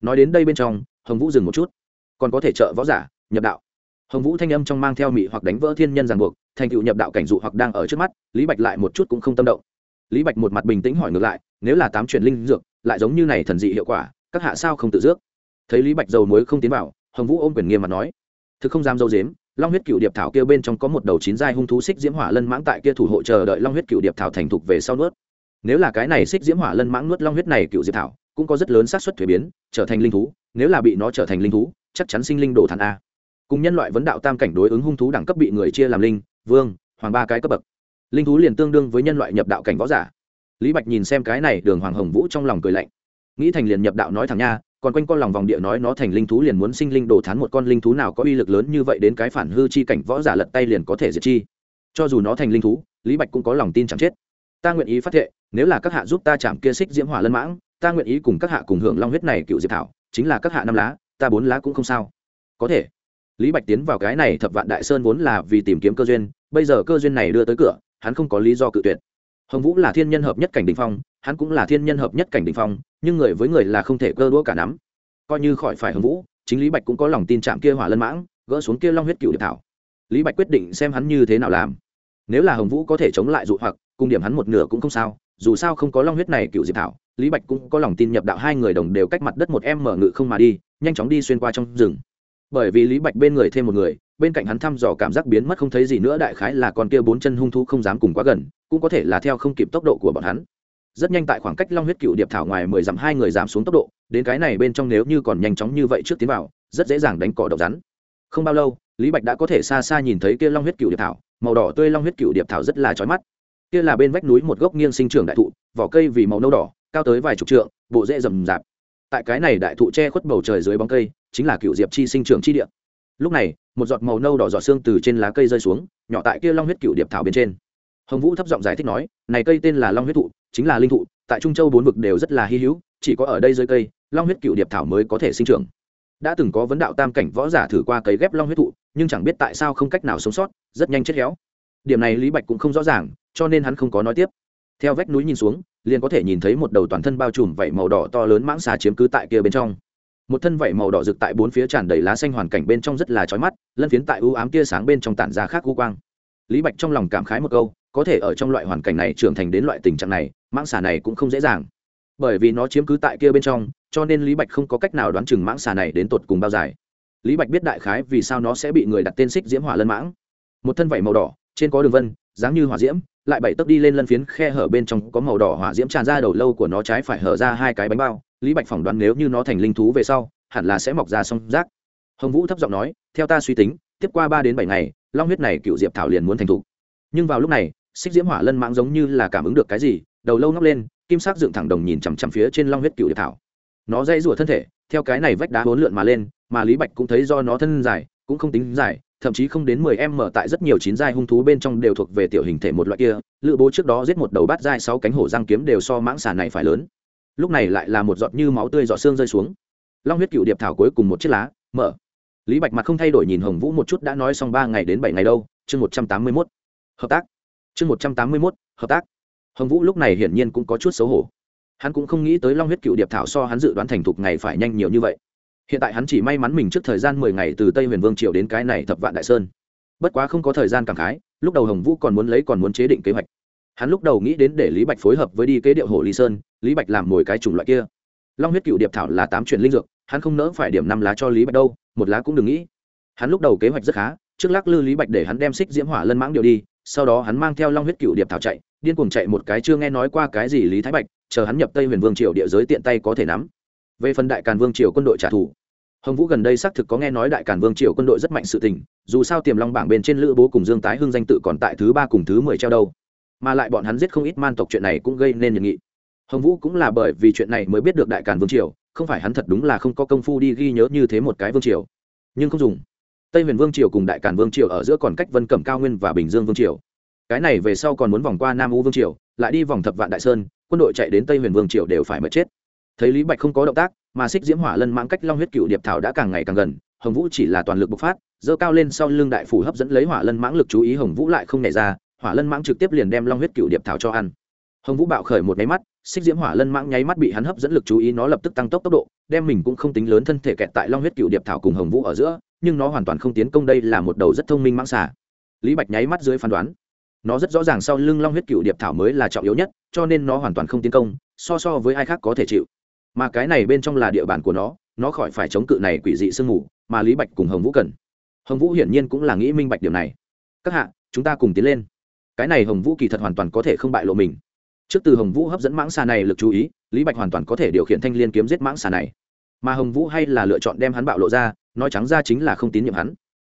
Nói đến đây bên trong, hồng vũ dừng một chút. Còn có thể trợ võ giả, nhập đạo. Hồng vũ thanh âm trong mang theo mị hoặc đánh vỡ thiên nhân ràng buộc thành tựu nhập đạo cảnh dụ hoặc đang ở trước mắt, lý bạch lại một chút cũng không tâm động. Lý bạch một mặt bình tĩnh hỏi ngược lại, nếu là tám truyền linh dược, lại giống như này thần dị hiệu quả, các hạ sao không tự dước? Thấy lý bạch dầu muối không tiến vào, hồng vũ ôm quyền nghiêm mặt nói, thực không dám dâu dếm, long huyết cựu điệp thảo kia bên trong có một đầu chín giai hung thú xích diễm hỏa lân mãng tại kia thủ hộ chờ đợi long huyết cựu điệp thảo thành thục về sau nuốt. Nếu là cái này xích diễm hỏa lân mãng nuốt long huyết này cựu diệp thảo, cũng có rất lớn xác suất thuế biến, trở thành linh thú, nếu là bị nó trở thành linh thú, chắc chắn sinh linh đồ thản a. Cùng nhân loại vấn đạo tam cảnh đối ứng hung thú đẳng cấp bị người chia làm linh vương, hoàng ba cái cấp bậc. Linh thú liền tương đương với nhân loại nhập đạo cảnh võ giả. Lý bạch nhìn xem cái này đường hoàng hồng vũ trong lòng cười lạnh. Nghĩ thành liền nhập đạo nói thẳng nha, còn quanh con lòng vòng địa nói nó thành linh thú liền muốn sinh linh đồ thán một con linh thú nào có uy lực lớn như vậy đến cái phản hư chi cảnh võ giả lật tay liền có thể diệt chi. Cho dù nó thành linh thú, lý bạch cũng có lòng tin chẳng chết. Ta nguyện ý phát thệ, nếu là các hạ giúp ta chạm kia xích diễm hỏa lân mãng, ta nguyện ý cùng các hạ cùng hưởng long huyết này cựu diệp thảo, chính là các hạ năm lá, ta bốn lá cũng không sao. Có thể lý bạch tiến vào cái này thập vạn đại sơn vốn là vì tìm kiếm cơ duyên, bây giờ cơ duyên này đưa tới cửa, hắn không có lý do cự tuyệt. Hồng vũ là thiên nhân hợp nhất cảnh đình phong, hắn cũng là thiên nhân hợp nhất cảnh đình phong, nhưng người với người là không thể cơ đũa cả nắm. Coi như khỏi phải hồng vũ, chính lý bạch cũng có lòng tin chạm kia hỏa lân mãng, gỡ xuống kia long huyết cựu điệp thảo. Lý bạch quyết định xem hắn như thế nào làm. Nếu là hồng vũ có thể chống lại dụ hoặc, cùng điểm hắn một nửa cũng không sao, dù sao không có long huyết này cựu diệp thảo, lý bạch cũng có lòng tin nhập đạo hai người đồng đều cách mặt đất một em mở ngự không mà đi, nhanh chóng đi xuyên qua trong rừng bởi vì lý bạch bên người thêm một người, bên cạnh hắn thăm dò cảm giác biến mất không thấy gì nữa đại khái là con kia bốn chân hung thú không dám cùng quá gần, cũng có thể là theo không kịp tốc độ của bọn hắn. Rất nhanh tại khoảng cách long huyết cựu điệp thảo ngoài mười dặm hai người giảm xuống tốc độ, đến cái này bên trong nếu như còn nhanh chóng như vậy trước tiến vào, rất dễ dàng đánh cỏ độc rắn. Không bao lâu, lý bạch đã có thể xa xa nhìn thấy kia long huyết cựu điệp thảo, màu đỏ tươi long huyết cựu điệp thảo rất là trói mắt. Kia là bên vách núi một gốc nghiêng sinh trưởng đại thụ, vỏ cây vì màu nâu đỏ, cao tới vài chục trượng, bộ rễ rầm rạp tại cái này đại thụ che khuất bầu trời dưới bóng cây, chính là cựu diệp chi sinh trưởng chi địa. Lúc này, một giọt màu nâu đỏ giọt xương từ trên lá cây rơi xuống, nhỏ tại kia long huyết cựu điệp thảo bên trên. Hồng vũ thấp giọng giải thích nói, này cây tên là long huyết thụ, chính là linh thụ, tại trung châu bốn vực đều rất là hy hữu, chỉ có ở đây dưới cây, long huyết cựu điệp thảo mới có thể sinh trưởng. Đã từng có vấn đạo tam cảnh võ giả thử qua cấy ghép long huyết thụ, nhưng chẳng biết tại sao không cách nào sống sót, rất nhanh chết héo. Điểm này lý bạch cũng không rõ ràng, cho nên hắn không có nói tiếp. Theo vách núi nhìn xuống liền có thể nhìn thấy một đầu toàn thân bao trùm vảy màu đỏ to lớn mãng xà chiếm cứ tại kia bên trong. Một thân vảy màu đỏ rực tại bốn phía tràn đầy lá xanh hoàn cảnh bên trong rất là chói mắt, lân phiến tại ưu ám tia sáng bên trong tản ra khác u quang. Lý bạch trong lòng cảm khái một câu, có thể ở trong loại hoàn cảnh này trưởng thành đến loại tình trạng này, mãng xà này cũng không dễ dàng. Bởi vì nó chiếm cứ tại kia bên trong, cho nên lý bạch không có cách nào đoán chừng mãng xà này đến tột cùng bao dài. Lý bạch biết đại khái vì sao nó sẽ bị người đặt tên xích diễm hỏa lân mãng. Một thân vảy màu đỏ, trên có đường vân dáng như hỏa diễm, lại bảy tấc đi lên lân phiến khe hở bên trong có màu đỏ hỏa diễm tràn ra đầu lâu của nó trái phải hở ra hai cái bánh bao. Lý bạch phỏng đoán nếu như nó thành linh thú về sau, hẳn là sẽ mọc ra song rác. Hồng vũ thấp giọng nói, theo ta suy tính, tiếp qua ba đến bảy ngày, long huyết này cựu diệp thảo liền muốn thành thục nhưng vào lúc này, xích diễm hỏa lân mãng giống như là cảm ứng được cái gì, đầu lâu ngóc lên, kim sắc dựng thẳng đồng nhìn chằm chằm phía trên long huyết cựu diệp thảo. Nó dây rủa thân thể, theo cái này vách đá hỗn lượn mà lên, mà lý bạch cũng thấy do nó thân dài, cũng không tính dài thậm chí không đến mười em mở tại rất nhiều chín giai hung thú bên trong đều thuộc về tiểu hình thể một loại kia, lữ bố trước đó giết một đầu bát giai sáu cánh hổ răng kiếm đều so mãng xà này phải lớn. Lúc này lại là một giọt như máu tươi giọt xương rơi xuống. Long huyết cựu điệp thảo cuối cùng một chiếc lá, mở. Lý bạch mặt không thay đổi nhìn hồng vũ một chút đã nói xong ba ngày đến bảy ngày đâu, chương một trăm tám mươi mốt. Hợp tác. Chương một trăm tám mươi mốt, hợp tác. Hồng vũ lúc này hiển nhiên cũng có chút xấu hổ. Hắn cũng không nghĩ tới long huyết cựu điệp thảo so hắn dự đoán thành thục ngày phải nhanh nhiều như vậy hiện tại hắn chỉ may mắn mình trước thời gian mười ngày từ tây huyền vương triều đến cái này thập vạn đại sơn. Bất quá không có thời gian cảm khái, lúc đầu hồng vũ còn muốn lấy còn muốn chế định kế hoạch. Hắn lúc đầu nghĩ đến để lý bạch phối hợp với đi kế điệu hồ lý sơn, lý bạch làm mồi cái chủng loại kia. Long huyết cựu điệp thảo là tám truyền linh dược, hắn không nỡ phải điểm năm lá cho lý bạch đâu, một lá cũng đừng nghĩ. Hắn lúc đầu kế hoạch rất khá, trước lắc lư lý bạch để hắn đem xích diễm hỏa lân mãng điều đi, sau đó hắn mang theo long huyết cựu điệp thảo chạy, điên cuồng chạy một cái chưa nghe nói qua cái gì lý thái bạch, chờ hắn nhập tây huyền vương triều địa giới tiện tay có thể nắm về phần đại càn vương triều quân đội trả thù, hồng vũ gần đây xác thực có nghe nói đại càn vương triều quân đội rất mạnh sự tình, dù sao tiềm long bảng bên trên lữ bố cùng dương tái hưng danh tự còn tại thứ ba cùng thứ mười treo đâu. Mà lại bọn hắn giết không ít man tộc chuyện này cũng gây nên nhiệt nghị. Hồng vũ cũng là bởi vì chuyện này mới biết được đại càn vương triều, không phải hắn thật đúng là không có công phu đi ghi nhớ như thế một cái vương triều. Nhưng không dùng. Tây huyền vương triều cùng đại càn vương triều ở giữa còn cách vân cẩm cao nguyên và bình dương vương triều. Cái này về sau còn muốn vòng qua nam u vương triều, lại đi vòng thập vạn đại sơn, quân đội chạy đến tây huyền vương triều đều phải mất chết thấy lý bạch không có động tác mà xích diễm hỏa lân mãng cách long huyết cựu điệp thảo đã càng ngày càng gần hồng vũ chỉ là toàn lực bộc phát dơ cao lên sau lưng đại phủ hấp dẫn lấy hỏa lân mãng lực chú ý hồng vũ lại không nảy ra hỏa lân mãng trực tiếp liền đem long huyết cựu điệp thảo cho ăn hồng vũ bạo khởi một nháy mắt xích diễm hỏa lân mãng nháy mắt bị hắn hấp dẫn lực chú ý nó lập tức tăng tốc tốc độ đem mình cũng không tính lớn thân thể kẹt tại long huyết cựu điệp thảo cùng hồng vũ ở giữa nhưng nó hoàn toàn không tiến công đây là một đầu rất thông minh mãng xả lý bạch nháy mắt dưới phán đoán nó rất rõ ràng sau lưng long huyết cựu điệp thảo mới là trọng yếu nhất cho nên nó hoàn toàn không tiến công so so với ai khác có thể chịu mà cái này bên trong là địa bàn của nó nó khỏi phải chống cự này quỷ dị sương mù, mà lý bạch cùng hồng vũ cần. Hồng vũ hiển nhiên cũng là nghĩ minh bạch điều này. Các hạ, chúng ta cùng tiến lên. Cái này hồng vũ kỳ thật hoàn toàn có thể không bại lộ mình. Trước từ hồng vũ hấp dẫn mãng xà này lực chú ý, lý bạch hoàn toàn có thể điều khiển thanh liên kiếm giết mãng xà này. Mà hồng vũ hay là lựa chọn đem hắn bạo lộ ra, nói trắng ra chính là không tín nhiệm hắn.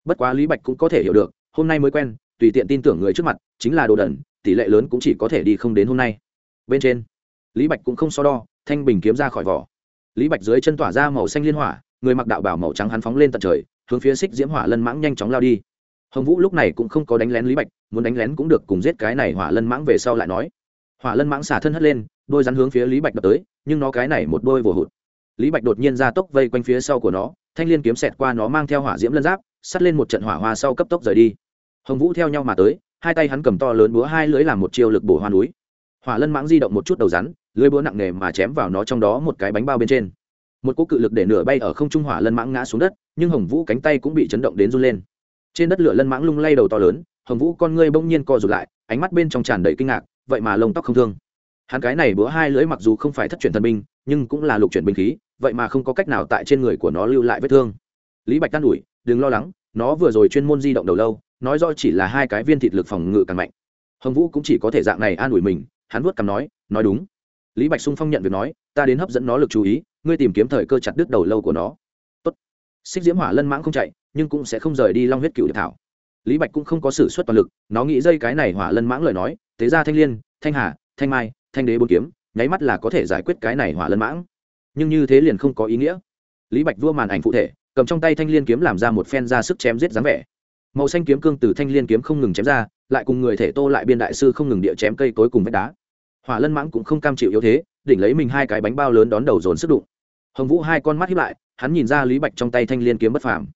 Bất quá lý bạch cũng có thể hiểu được, hôm nay mới quen, tùy tiện tin tưởng người trước mặt, chính là đồ đẩn tỷ lệ lớn cũng chỉ có thể đi không đến hôm nay. Bên trên lý bạch cũng không so đo, thanh bình kiếm ra khỏi vỏ. Lý bạch dưới chân tỏa ra màu xanh liên hỏa, người mặc đạo bảo màu trắng hắn phóng lên tận trời, hướng phía xích diễm hỏa lân mãng nhanh chóng lao đi. Hồng vũ lúc này cũng không có đánh lén lý bạch, muốn đánh lén cũng được cùng giết cái này hỏa lân mãng về sau lại nói. Hỏa lân mãng xả thân hất lên, đôi rắn hướng phía lý bạch đập tới, nhưng nó cái này một đôi vồ hụt. Lý bạch đột nhiên ra tốc vây quanh phía sau của nó, thanh liên kiếm xẹt qua nó mang theo hỏa diễm lân giáp, sắt lên một trận hỏa hoa sau cấp tốc rời đi. Hồng vũ theo nhau mà tới, hai tay hắn cầm to lớn búa hai lưới làm một chiêu lực bổ hoa núi hỏa lân mãng di động một chút đầu rắn, lưới búa nặng nề mà chém vào nó trong đó một cái bánh bao bên trên. Một cỗ cự lực để nửa bay ở không trung hỏa lân mãng ngã xuống đất, nhưng hồng vũ cánh tay cũng bị chấn động đến run lên. Trên đất lửa lân mãng lung lay đầu to lớn, hồng vũ con ngươi bỗng nhiên co rụt lại, ánh mắt bên trong tràn đầy kinh ngạc, vậy mà lông tóc không thương. Hắn cái này bữa hai lưỡi mặc dù không phải thất truyền thần binh, nhưng cũng là lục chuyển binh khí, vậy mà không có cách nào tại trên người của nó lưu lại vết thương. Lý bạch tan ủi, đừng lo lắng, nó vừa rồi chuyên môn di động đầu lâu, nói do chỉ là hai cái viên thịt lực phòng ngự càng mạnh. Hồng vũ cũng chỉ có thể dạng này an ủi mình hắn vuốt cằm nói nói đúng. Lý bạch sung phong nhận việc nói, ta đến hấp dẫn nó lực chú ý, ngươi tìm kiếm thời cơ chặt đứt đầu lâu của nó. Tốt. xích diễm hỏa lân mãng không chạy, nhưng cũng sẽ không rời đi long huyết cựu điệp thảo. Lý bạch cũng không có s ử suất toàn lực, nó nghĩ dây cái này hỏa lân mãng lời nói thế ra thanh liên, thanh hà, thanh mai, thanh đế bốn kiếm, nháy mắt là có thể giải quyết cái này hỏa lân mãng. Nhưng như thế liền không có ý nghĩa. Lý bạch vua màn ảnh phụ thể, cầm trong tay thanh liên kiếm làm ra một phen ra sức chém giết dáng vẻ. Màu xanh kiếm cương từ thanh liên kiếm không ngừng chém ra, lại cùng người thể tô lại biên đại sư không ngừng địa chém cây cối cùng vách đá hỏa lân mãng cũng không cam chịu yếu thế, đỉnh lấy mình hai cái bánh bao lớn đón đầu dồn sức đụng. Hồng vũ hai con mắt hiếp lại, hắn nhìn ra lý bạch trong tay thanh liên kiếm bất phàm.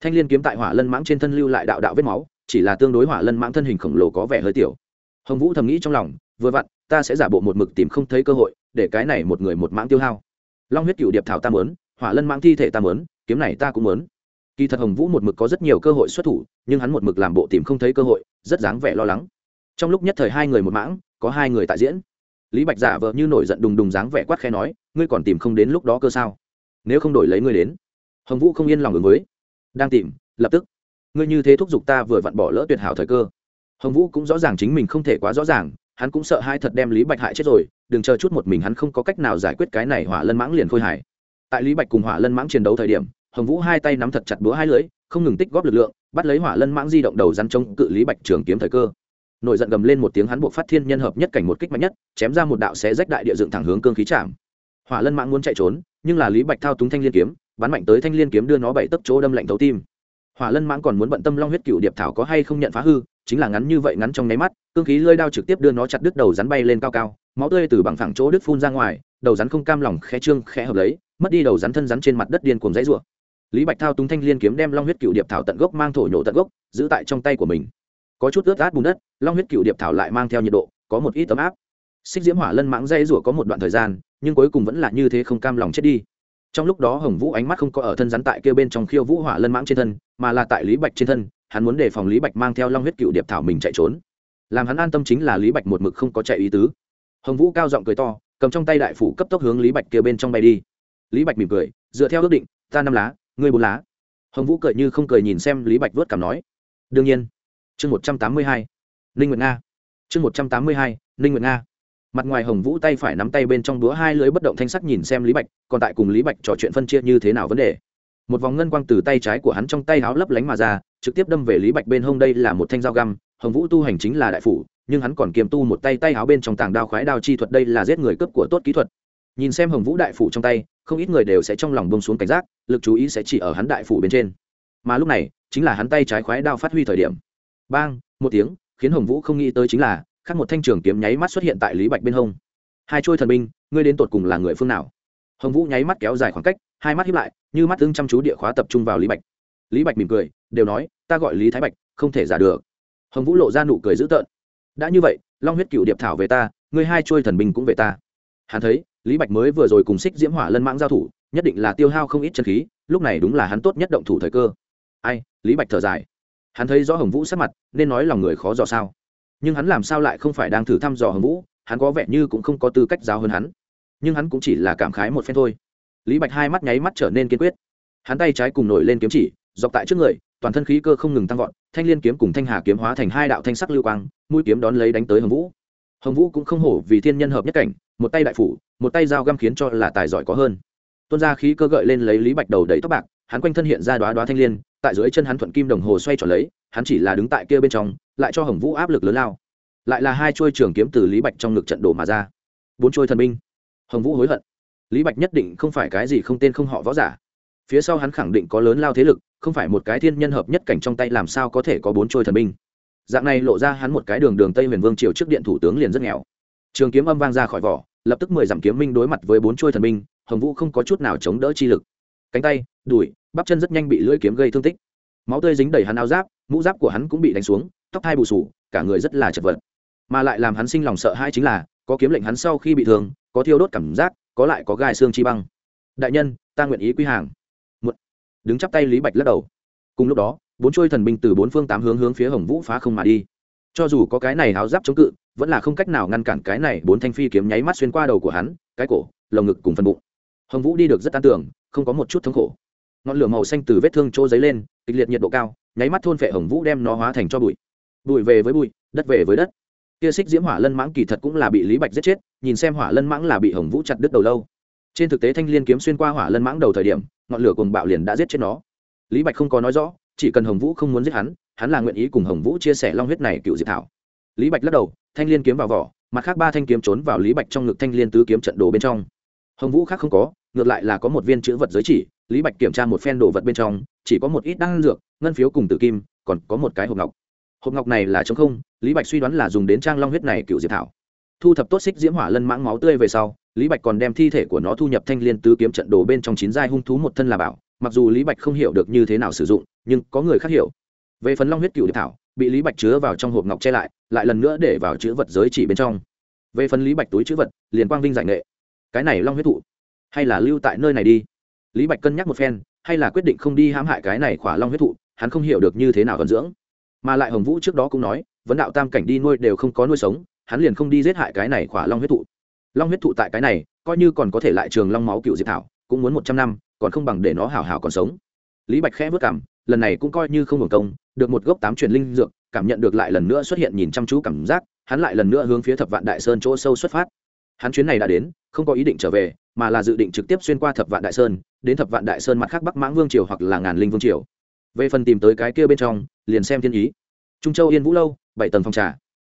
Thanh liên kiếm tại hỏa lân mãng trên thân lưu lại đạo đạo vết máu, chỉ là tương đối hỏa lân mãng thân hình khổng lồ có vẻ hơi tiểu. Hồng vũ thầm nghĩ trong lòng, vừa vặn, ta sẽ giả bộ một mực tìm không thấy cơ hội, để cái này một người một mãng tiêu hao. Long huyết cựu điệp thảo ta mớn hỏa lân mãng thi thể ta mớn kiếm này ta cũng mớn kỳ thật hồng vũ một mực có rất nhiều cơ hội xuất thủ, nhưng hắn một mực làm bộ tìm không thấy cơ hội, rất dáng vẻ lo lắng. Trong lúc nhất thời hai người một mãng, có hai người tại diễn lý bạch giả vờ như nổi giận đùng đùng dáng vẻ quát khe nói, ngươi còn tìm không đến lúc đó cơ sao? Nếu không đổi lấy ngươi đến. Hồng vũ không yên lòng ứng với. Đang tìm, lập tức. Ngươi như thế thúc giục ta vừa vặn bỏ lỡ tuyệt hảo thời cơ. Hồng vũ cũng rõ ràng chính mình không thể quá rõ ràng, hắn cũng sợ hai thật đem lý bạch hại chết rồi, đừng chờ chút một mình hắn không có cách nào giải quyết cái này hỏa lân mãng liền khôi hải tại lý bạch cùng hỏa lân mãng chiến đấu thời điểm, hồng vũ hai tay nắm thật chặt búa hai lưỡi, không ngừng tích góp lực lượng, bắt lấy hỏa lân mãng di động đầu rắn trông cự lý bạch trường kiếm thời cơ nổi giận gầm lên một tiếng hắn buộc phát thiên nhân hợp nhất cảnh một kích mạnh nhất, chém ra một đạo xé rách đại địa dựng thẳng hướng cương khí chạm hỏa lân mãng muốn chạy trốn, nhưng là lý bạch thao túng thanh liên kiếm, bắn mạnh tới thanh liên kiếm đưa nó bảy tấc chỗ đâm lạnh thấu tim. Hỏa lân mãng còn muốn bận tâm long huyết cựu điệp thảo có hay không nhận phá hư, chính là ngắn như vậy ngắn trong nháy mắt, cương khí lơi đao trực tiếp đưa nó chặt đứt đầu rắn bay lên cao cao, máu tươi từ bằng phẳng chỗ đứt phun ra ngoài, đầu rắn không cam lòng khẽ trương, khẽ hợp lấy, mất đi đầu rắn thân rắn trên mặt đất điên cuồng dãy rủa lý bạch thao túng thanh liên kiếm đem long huyết cựu điệp thảo tận gốc mang thổ nhổ tận gốc, giữ tại trong tay của mình có chút ướt át bùn đất, long huyết cựu điệp thảo lại mang theo nhiệt độ, có một ít ấm áp. Xích diễm hỏa lân mãng dây rủa có một đoạn thời gian, nhưng cuối cùng vẫn là như thế không cam lòng chết đi. Trong lúc đó hồng vũ ánh mắt không có ở thân rắn tại kia bên trong khiêu vũ hỏa lân mãng trên thân, mà là tại lý bạch trên thân, hắn muốn đề phòng lý bạch mang theo long huyết cựu điệp thảo mình chạy trốn. Làm hắn an tâm chính là lý bạch một mực không có chạy ý tứ. Hồng vũ cao giọng cười to, cầm trong tay đại phủ cấp tốc hướng lý bạch kia bên trong bay đi. Lý bạch mỉm cười, dựa theo ước định, ta năm lá, ngươi bốn lá. Hồng vũ cười như không cười nhìn xem lý bạch vớt cảm nói, đương nhiên chương một trăm tám mươi hai, ninh nguyệt nga. Chương một trăm tám mươi hai, ninh nguyệt nga. Mặt ngoài hồng vũ tay phải nắm tay bên trong đũa hai lưới bất động thanh sắc nhìn xem lý bạch, còn tại cùng lý bạch trò chuyện phân chia như thế nào vấn đề. Một vòng ngân quang từ tay trái của hắn trong tay háo lấp lánh mà ra, trực tiếp đâm về lý bạch bên hông đây là một thanh dao găm, hồng vũ tu hành chính là đại phủ, nhưng hắn còn kiềm tu một tay tay háo bên trong tảng đao khoái đao chi thuật đây là giết người cướp của tốt kỹ thuật. Nhìn xem hồng vũ đại phủ trong tay, không ít người đều sẽ trong lòng bông xuống cảnh giác, lực chú ý sẽ chỉ ở hắn đại phủ bên trên. Mà lúc này, chính là hắn tay trái khoái đao phát huy thời điểm bang, một tiếng, khiến hồng vũ không nghĩ tới chính là, khác một thanh trường kiếm nháy mắt xuất hiện tại lý bạch bên hông. Hai trôi thần binh, ngươi đến tột cùng là người phương nào? Hồng vũ nháy mắt kéo dài khoảng cách, hai mắt hiếp lại, như mắt tương chăm chú địa khóa tập trung vào lý bạch. Lý bạch mỉm cười, đều nói, ta gọi lý thái bạch, không thể giả được. Hồng vũ lộ ra nụ cười dữ tợn. Đã như vậy, long huyết cựu điệp thảo về ta, ngươi hai trôi thần binh cũng về ta. Hắn thấy, lý bạch mới vừa rồi cùng xích diễm hỏa lân mãng giao thủ, nhất định là tiêu hao không ít chân khí, lúc này đúng là hắn tốt nhất động thủ thời cơ. Ai? Lý bạch thở dài hắn thấy rõ hồng vũ sắc mặt, nên nói lòng người khó dò sao. Nhưng hắn làm sao lại không phải đang thử thăm dò hồng vũ, hắn có vẻ như cũng không có tư cách giáo hơn hắn. Nhưng hắn cũng chỉ là cảm khái một phen thôi. Lý bạch hai mắt nháy mắt trở nên kiên quyết. Hắn tay trái cùng nổi lên kiếm chỉ, dọc tại trước người, toàn thân khí cơ không ngừng tăng vọt, thanh liên kiếm cùng thanh hà kiếm hóa thành hai đạo thanh sắc lưu quang, mũi kiếm đón lấy đánh tới hồng vũ. Hồng vũ cũng không hổ vì thiên nhân hợp nhất cảnh, một tay đại phủ, một tay dao găm khiến cho là tài giỏi có hơn. Tuôn ra khí cơ gợi lên lấy lý bạch đầu đầy tóc bạc hắn quanh thân hiện ra đoá đoá thanh liên, tại dưới chân hắn thuận kim đồng hồ xoay tròn lấy, hắn chỉ là đứng tại kia bên trong, lại cho hồng vũ áp lực lớn lao. Lại là hai chuôi trường kiếm từ lý bạch trong ngực trận đổ mà ra. Bốn chuôi thần binh. Hồng vũ hối hận. Lý bạch nhất định không phải cái gì không tên không họ võ giả. Phía sau hắn khẳng định có lớn lao thế lực, không phải một cái thiên nhân hợp nhất cảnh trong tay làm sao có thể có bốn trôi thần binh. Dạng này lộ ra hắn một cái đường đường tây huyền vương triều trước điện thủ tướng liền rất nghèo. Trường kiếm âm vang ra khỏi vỏ, lập tức mười dặm kiếm minh đối mặt với bốn trôi thần binh, hồng vũ không có chút nào chống đỡ chi lực cánh tay, đùi, bắp chân rất nhanh bị lưỡi kiếm gây thương tích. Máu tươi dính đầy hắn áo giáp, mũ giáp của hắn cũng bị đánh xuống, tóc hai bù sù, cả người rất là chật vật. Mà lại làm hắn sinh lòng sợ hãi chính là, có kiếm lệnh hắn sau khi bị thương, có thiêu đốt cảm giác, có lại có gai xương chi băng. Đại nhân, ta nguyện ý quy hàng. Một, đứng chắp tay lý bạch lắc đầu. Cùng lúc đó, bốn trôi thần binh từ bốn phương tám hướng hướng phía hồng vũ phá không mà đi. Cho dù có cái này áo giáp chống cự, vẫn là không cách nào ngăn cản cái này bốn thanh phi kiếm nháy mắt xuyên qua đầu của hắn, cái cổ, lồng ngực cùng phần bụng hồng vũ đi được rất an tưởng không có một chút thống khổ. Ngọn lửa màu xanh từ vết thương chỗ dấy lên, kịch liệt nhiệt độ cao, nháy mắt thôn phệ hồng vũ đem nó hóa thành cho bụi. Bụi về với bụi, đất về với đất. Kia xích diễm hỏa lân mãng kỳ thật cũng là bị lý bạch giết chết, nhìn xem hỏa lân mãng là bị hồng vũ chặt đứt đầu lâu. Trên thực tế thanh liên kiếm xuyên qua hỏa lân mãng đầu thời điểm, ngọn lửa cùng bạo liền đã giết chết nó. Lý bạch không có nói rõ, chỉ cần hồng vũ không muốn giết hắn hắn là nguyện ý cùng hồng vũ chia sẻ long huyết này cựu diệp thảo. Lý bạch lắc đầu, thanh liên kiếm vào vỏ, mặt khác ba thanh kiếm trốn vào lý bạch trong ngực thanh liên tứ kiếm trận đồ bên trong hồng vũ khác không có, ngược lại là có một viên chữ vật giới chỉ, lý bạch kiểm tra một phen đồ vật bên trong, chỉ có một ít đan dược, ngân phiếu cùng tử kim, còn có một cái hộp ngọc. Hộp ngọc này là chống không, lý bạch suy đoán là dùng đến trang long huyết này cựu diệp thảo. Thu thập tốt xích diễm hỏa lân mãng máu tươi về sau, lý bạch còn đem thi thể của nó thu nhập thanh liên tứ kiếm trận đồ bên trong chín giai hung thú một thân là bảo. Mặc dù lý bạch không hiểu được như thế nào sử dụng, nhưng có người khác hiểu. Về phần long huyết cựu điệp thảo, bị lý bạch chứa vào trong hộp ngọc che lại lại lần nữa để vào chữ vật giới chỉ bên trong. Về phần lý bạch túi chữ vật, liền quang vinh giải nghệ cái này long huyết thụ, hay là lưu tại nơi này đi? Lý bạch cân nhắc một phen, hay là quyết định không đi hãm hại cái này khỏa long huyết thụ, hắn không hiểu được như thế nào còn dưỡng. Mà lại hồng vũ trước đó cũng nói, vấn đạo tam cảnh đi nuôi đều không có nuôi sống, hắn liền không đi giết hại cái này khỏa long huyết thụ. Long huyết thụ tại cái này, coi như còn có thể lại trường long máu cựu diệp thảo, cũng muốn một trăm năm, còn không bằng để nó hào hào còn sống. Lý bạch khẽ vất cảm, lần này cũng coi như không hưởng công, được một gốc tám truyền linh dược, cảm nhận được lại lần nữa xuất hiện nhìn chăm chú cảm giác, hắn lại lần nữa hướng phía thập vạn đại sơn chỗ sâu xuất phát hắn chuyến này đã đến, không có ý định trở về, mà là dự định trực tiếp xuyên qua thập vạn đại sơn, đến thập vạn đại sơn mặt khác bắc mãng vương triều hoặc là ngàn linh vương triều. Về phần tìm tới cái kia bên trong, liền xem thiên ý. Trung châu yên vũ lâu, bảy tầng phòng trà.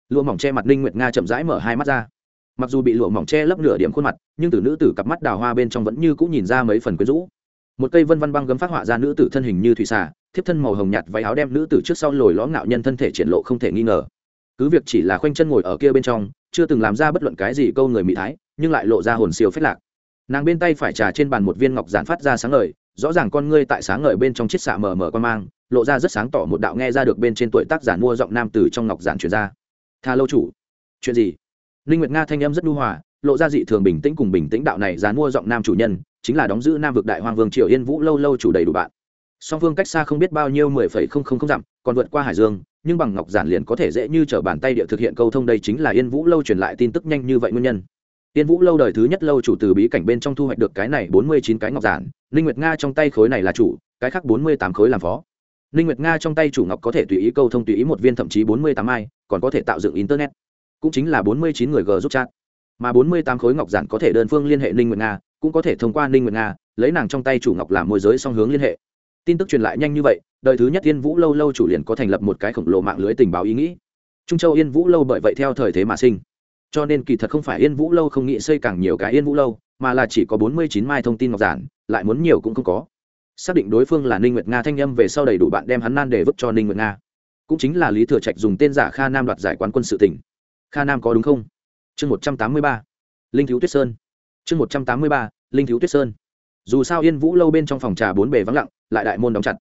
Lụa mỏng che mặt ninh nguyệt nga chậm rãi mở hai mắt ra. Mặc dù bị lụa mỏng che lấp nửa điểm khuôn mặt, nhưng từ nữ tử cặp mắt đào hoa bên trong vẫn như cũng nhìn ra mấy phần quyến rũ. Một cây vân văn băng gấm phát họa ra nữ tử thân hình như thủy xà, thiếp thân màu hồng nhạt váy áo đem nữ tử trước sau lồi ló ngạo nhân thân thể triển lộ không thể nghi ngờ. Cứ việc chỉ là khoanh chân ngồi ở kia bên trong chưa từng làm ra bất luận cái gì câu người mỹ thái, nhưng lại lộ ra hồn siêu phết lạc. Nàng bên tay phải trà trên bàn một viên ngọc giản phát ra sáng ngời, rõ ràng con ngươi tại sáng ngời bên trong chiếc xạ mờ mờ quan mang, lộ ra rất sáng tỏ một đạo nghe ra được bên trên tuổi tác giản mua giọng nam từ trong ngọc giản truyền ra. Tha lâu chủ, chuyện gì? Ninh nguyệt nga thanh âm rất nhu hòa, lộ ra dị thường bình tĩnh cùng bình tĩnh đạo này giản mua giọng nam chủ nhân, chính là đóng giữ nam vực đại hoàng vương triều yên vũ lâu lâu chủ đầy đủ bạn song phương cách xa không biết bao nhiêu mười phẩy không không không dặm, còn vượt qua hải dương, nhưng bằng ngọc giản liền có thể dễ như trở bàn tay địa thực hiện câu thông đây chính là yên vũ lâu truyền lại tin tức nhanh như vậy nguyên nhân. Tiên vũ lâu đời thứ nhất lâu chủ từ bí cảnh bên trong thu hoạch được cái này bốn mươi chín cái ngọc giản, ninh nguyệt nga trong tay khối này là chủ, cái khác bốn mươi tám khối làm phó. Ninh nguyệt nga trong tay chủ ngọc có thể tùy ý câu thông tùy ý một viên thậm chí bốn mươi tám ai, còn có thể tạo dựng internet. Cũng chính là bốn mươi chín người g giúp chat. Mà bốn mươi tám khối ngọc giản có thể đơn phương liên hệ ninh nguyệt nga, cũng có thể thông qua ninh nguyệt nga, lấy nàng trong tay chủ ngọc làm môi giới song hướng liên hệ tin tức truyền lại nhanh như vậy, đời thứ nhất yên vũ lâu lâu chủ liền có thành lập một cái khổng lồ mạng lưới tình báo ý nghĩ. Trung châu yên vũ lâu bởi vậy theo thời thế mà sinh. Cho nên kỳ thật không phải yên vũ lâu không nghĩ xây càng nhiều cái yên vũ lâu, mà là chỉ có bốn mươi chín mai thông tin ngọc giản, lại muốn nhiều cũng không có. Xác định đối phương là ninh nguyệt nga thanh â m về sau đầy đủ bạn đem hắn nan để vứt cho ninh nguyệt nga. Cũng chính là lý thừa trạch dùng tên giả kha nam đoạt giải quán quân sự tỉnh kha nam có đúng không? Chương một trăm tám mươi ba. Linh thiếu tuyết sơn. Chương một trăm tám mươi ba. Linh thiếu tuyết sơn dù sao yên vũ lâu bên trong phòng trà bốn bề vắng lặng, lại đại môn đóng chặt.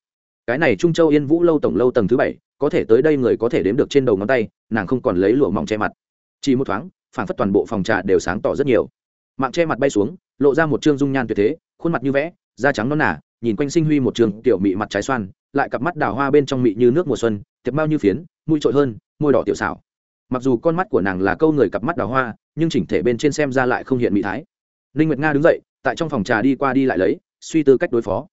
Cái này trung châu yên vũ lâu tổng lâu tầng thứ bảy, có thể tới đây người có thể đếm được trên đầu ngón tay, nàng không còn lấy lụa mỏng che mặt. Chỉ một thoáng phản phất toàn bộ phòng trà đều sáng tỏ rất nhiều. Mạng che mặt bay xuống, lộ ra một trương dung nhan tuyệt thế, khuôn mặt như vẽ, da trắng non nả nhìn quanh sinh huy một trường tiểu mị mặt trái xoan, lại cặp mắt đào hoa bên trong mị như nước mùa xuân, tiệp bao như phiến, mũi trội hơn, môi đỏ tiểu xảo. Mặc dù con mắt của nàng là câu người cặp mắt đào hoa, nhưng chỉnh thể bên trên xem ra lại không hiện mị thái. Ninh nguyệt nga đứng dậy tại trong phòng trà đi qua đi lại lấy, suy tư cách đối phó.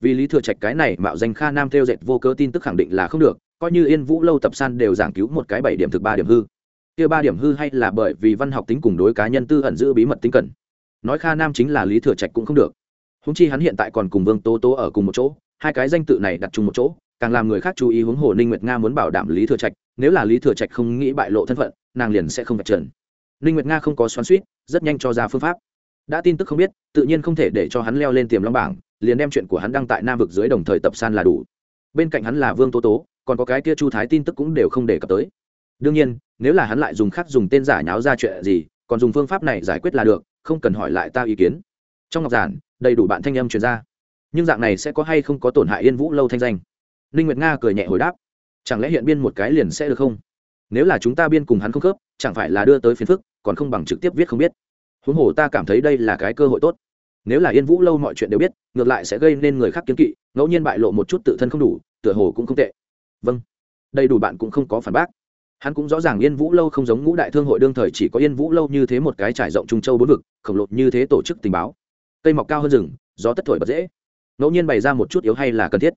Vì lý thừa trạch cái này mạo danh kha nam theo dệt vô cớ tin tức khẳng định là không được, coi như yên vũ lâu tập san đều giảng cứu một cái bảy điểm thực ba điểm hư. Kia ba điểm hư hay là bởi vì văn học tính cùng đối cá nhân tư ẩn giữ bí mật tính cần. Nói kha nam chính là lý thừa trạch cũng không được. Húng chi hắn hiện tại còn cùng vương tố tố ở cùng một chỗ, hai cái danh tự này đặt chung một chỗ, càng làm người khác chú ý huống hồ ninh nguyệt nga muốn bảo đảm lý thừa trạch, nếu là lý thừa trạch không nghĩ bại lộ thân phận, nàng liền sẽ không vạch trần. Ninh nguyệt nga không có xoắn suýt rất nhanh cho ra phương pháp đã tin tức không biết, tự nhiên không thể để cho hắn leo lên tiềm long bảng, liền đem chuyện của hắn đăng tại nam vực dưới đồng thời tập san là đủ. Bên cạnh hắn là vương tố tố, còn có cái kia chu thái tin tức cũng đều không đề cập tới. Đương nhiên, nếu là hắn lại dùng khác dùng tên giả nháo ra chuyện gì, còn dùng phương pháp này giải quyết là được, không cần hỏi lại ta ý kiến. Trong ngọc giản, đầy đủ bạn thanh âm truyền ra. Nhưng dạng này sẽ có hay không có tổn hại yên vũ lâu thanh danh? Ninh nguyệt nga cười nhẹ hồi đáp. Chẳng lẽ hiện biên một cái liền sẽ được không? Nếu là chúng ta biên cùng hắn không khớp, chẳng phải là đưa tới phiền phức, còn không bằng trực tiếp viết không biết huống hồ ta cảm thấy đây là cái cơ hội tốt. Nếu là yên vũ lâu mọi chuyện đều biết, ngược lại sẽ gây nên người khác kiến kỵ, ngẫu nhiên bại lộ một chút tự thân không đủ, tựa hồ cũng không tệ. Vâng. Đầy đủ bạn cũng không có phản bác. Hắn cũng rõ ràng yên vũ lâu không giống ngũ đại thương hội đương thời chỉ có yên vũ lâu như thế một cái trải rộng trung châu bốn vực, khổng lồ như thế tổ chức tình báo. Cây mọc cao hơn rừng, gió tất thổi bật dễ. Ngẫu nhiên bày ra một chút yếu hay là cần thiết.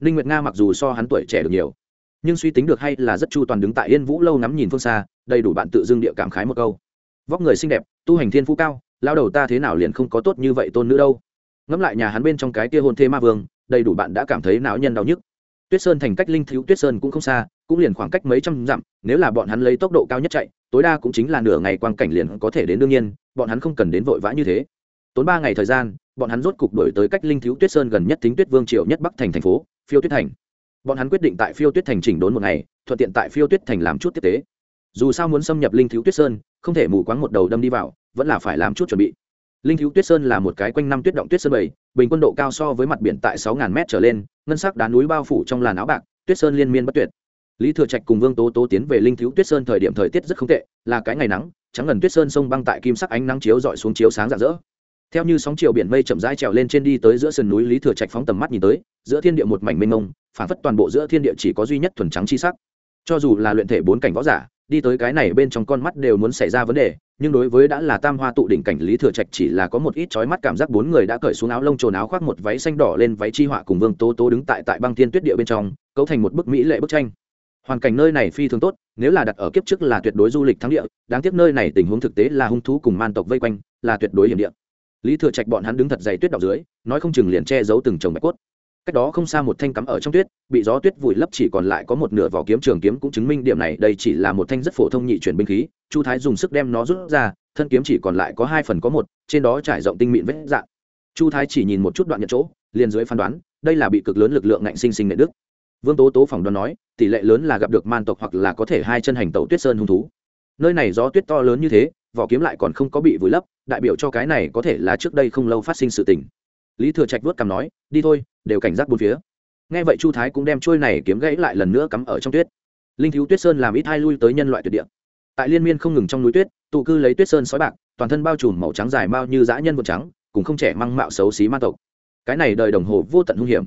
Ninh nguyệt nga mặc dù so hắn tuổi trẻ được nhiều, nhưng suy tính được hay là rất chu toàn đứng tại yên vũ lâu ngắm nhìn phương xa, đầy đủ bạn tự dưng địa cảm khái một câu vóc người xinh đẹp, tu hành thiên phú cao, lao đầu ta thế nào liền không có tốt như vậy tôn nữ đâu. Ngẫm lại nhà hắn bên trong cái kia hôn thê ma vương, đầy đủ bạn đã cảm thấy não nhân đau nhức. Tuyết sơn thành cách linh thiếu tuyết sơn cũng không xa, cũng liền khoảng cách mấy trăm dặm, nếu là bọn hắn lấy tốc độ cao nhất chạy, tối đa cũng chính là nửa ngày quang cảnh liền có thể đến đương nhiên, bọn hắn không cần đến vội vã như thế. Tốn ba ngày thời gian, bọn hắn rốt cục đổi tới cách linh thiếu tuyết sơn gần nhất tính tuyết vương triều nhất bắc thành thành phố, phiêu tuyết thành. Bọn hắn quyết định tại phiêu tuyết thành chỉnh đốn một ngày, thuận tiện tại phiêu tuyết thành làm chút tiếp tế. Dù sao muốn xâm nhập linh thiếu tuyết sơn không thể mù quáng một đầu đâm đi vào, vẫn là phải làm chút chuẩn bị. Linh thiếu tuyết sơn là một cái quanh năm tuyết động tuyết sơn bảy bình quân độ cao so với mặt biển tại sáu ngàn m trở lên, ngân sắc đá núi bao phủ trong làn áo bạc, tuyết sơn liên miên bất tuyệt. Lý thừa trạch cùng vương tố tố tiến về linh thiếu tuyết sơn thời điểm thời tiết rất không tệ, là cái ngày nắng, trắng ngần tuyết sơn sông băng tại kim sắc ánh nắng chiếu dọi xuống chiếu sáng rạng rỡ. Theo như sóng chiều biển mây chậm rãi trèo lên trên đi tới giữa sườn núi, lý thừa trạch phóng tầm mắt nhìn tới, giữa thiên địa một mảnh mênh mông phản phất toàn bộ giữa thiên địa chỉ có duy nhất thuần trắng chi sắc. Cho dù là luyện thể bốn cảnh võ giả đi tới cái này bên trong con mắt đều muốn xảy ra vấn đề, nhưng đối với đã là tam hoa tụ đỉnh cảnh lý thừa trạch chỉ là có một ít chói mắt cảm giác bốn người đã cởi xuống áo lông trồn áo khoác một váy xanh đỏ lên váy chi họa cùng vương tố tố đứng tại tại băng thiên tuyết địa bên trong, cấu thành một bức mỹ lệ bức tranh. Hoàn cảnh nơi này phi thường tốt, nếu là đặt ở kiếp trước là tuyệt đối du lịch thắng địa, đáng tiếc nơi này tình huống thực tế là hung thú cùng man tộc vây quanh, là tuyệt đối hiểm địa. Lý thừa trạch bọn hắn đứng thật dày tuyết đọc dưới, nói không chừng liền che giấu từng chồng bạch cốt cách đó không xa một thanh cắm ở trong tuyết, bị gió tuyết vùi lấp chỉ còn lại có một nửa vỏ kiếm trường kiếm cũng chứng minh điểm này, đây chỉ là một thanh rất phổ thông nhị chuyển binh khí, chu thái dùng sức đem nó rút ra, thân kiếm chỉ còn lại có hai phần có một, trên đó trải rộng tinh mịn vết dạng. Chu thái chỉ nhìn một chút đoạn nhận chỗ, liền dưới phán đoán, đây là bị cực lớn lực lượng ngạnh sinh sinh nệ đức vương tố tố phỏng đoán nói, tỷ lệ lớn là gặp được man tộc hoặc là có thể hai chân hành tẩu tuyết sơn hung thú. Nơi này gió tuyết to lớn như thế, vỏ kiếm lại còn không có bị vùi lấp, đại biểu cho cái này có thể là trước đây không lâu phát sinh sự tình. Lý thừa trạch vớt cằm nói, đi thôi đều cảnh giác bốn phía. Nghe vậy chu thái cũng đem trôi này kiếm gãy lại lần nữa cắm ở trong tuyết. Linh thiếu tuyết sơn làm ít hai lui tới nhân loại tuyệt địa. Tại liên miên không ngừng trong núi tuyết tụ cư lấy tuyết sơn sói bạc toàn thân bao trùm màu trắng dài bao như dã nhân vượt trắng cùng không trẻ măng mạo xấu xí ma tộc. Cái này đời đồng hồ vô tận hung hiểm.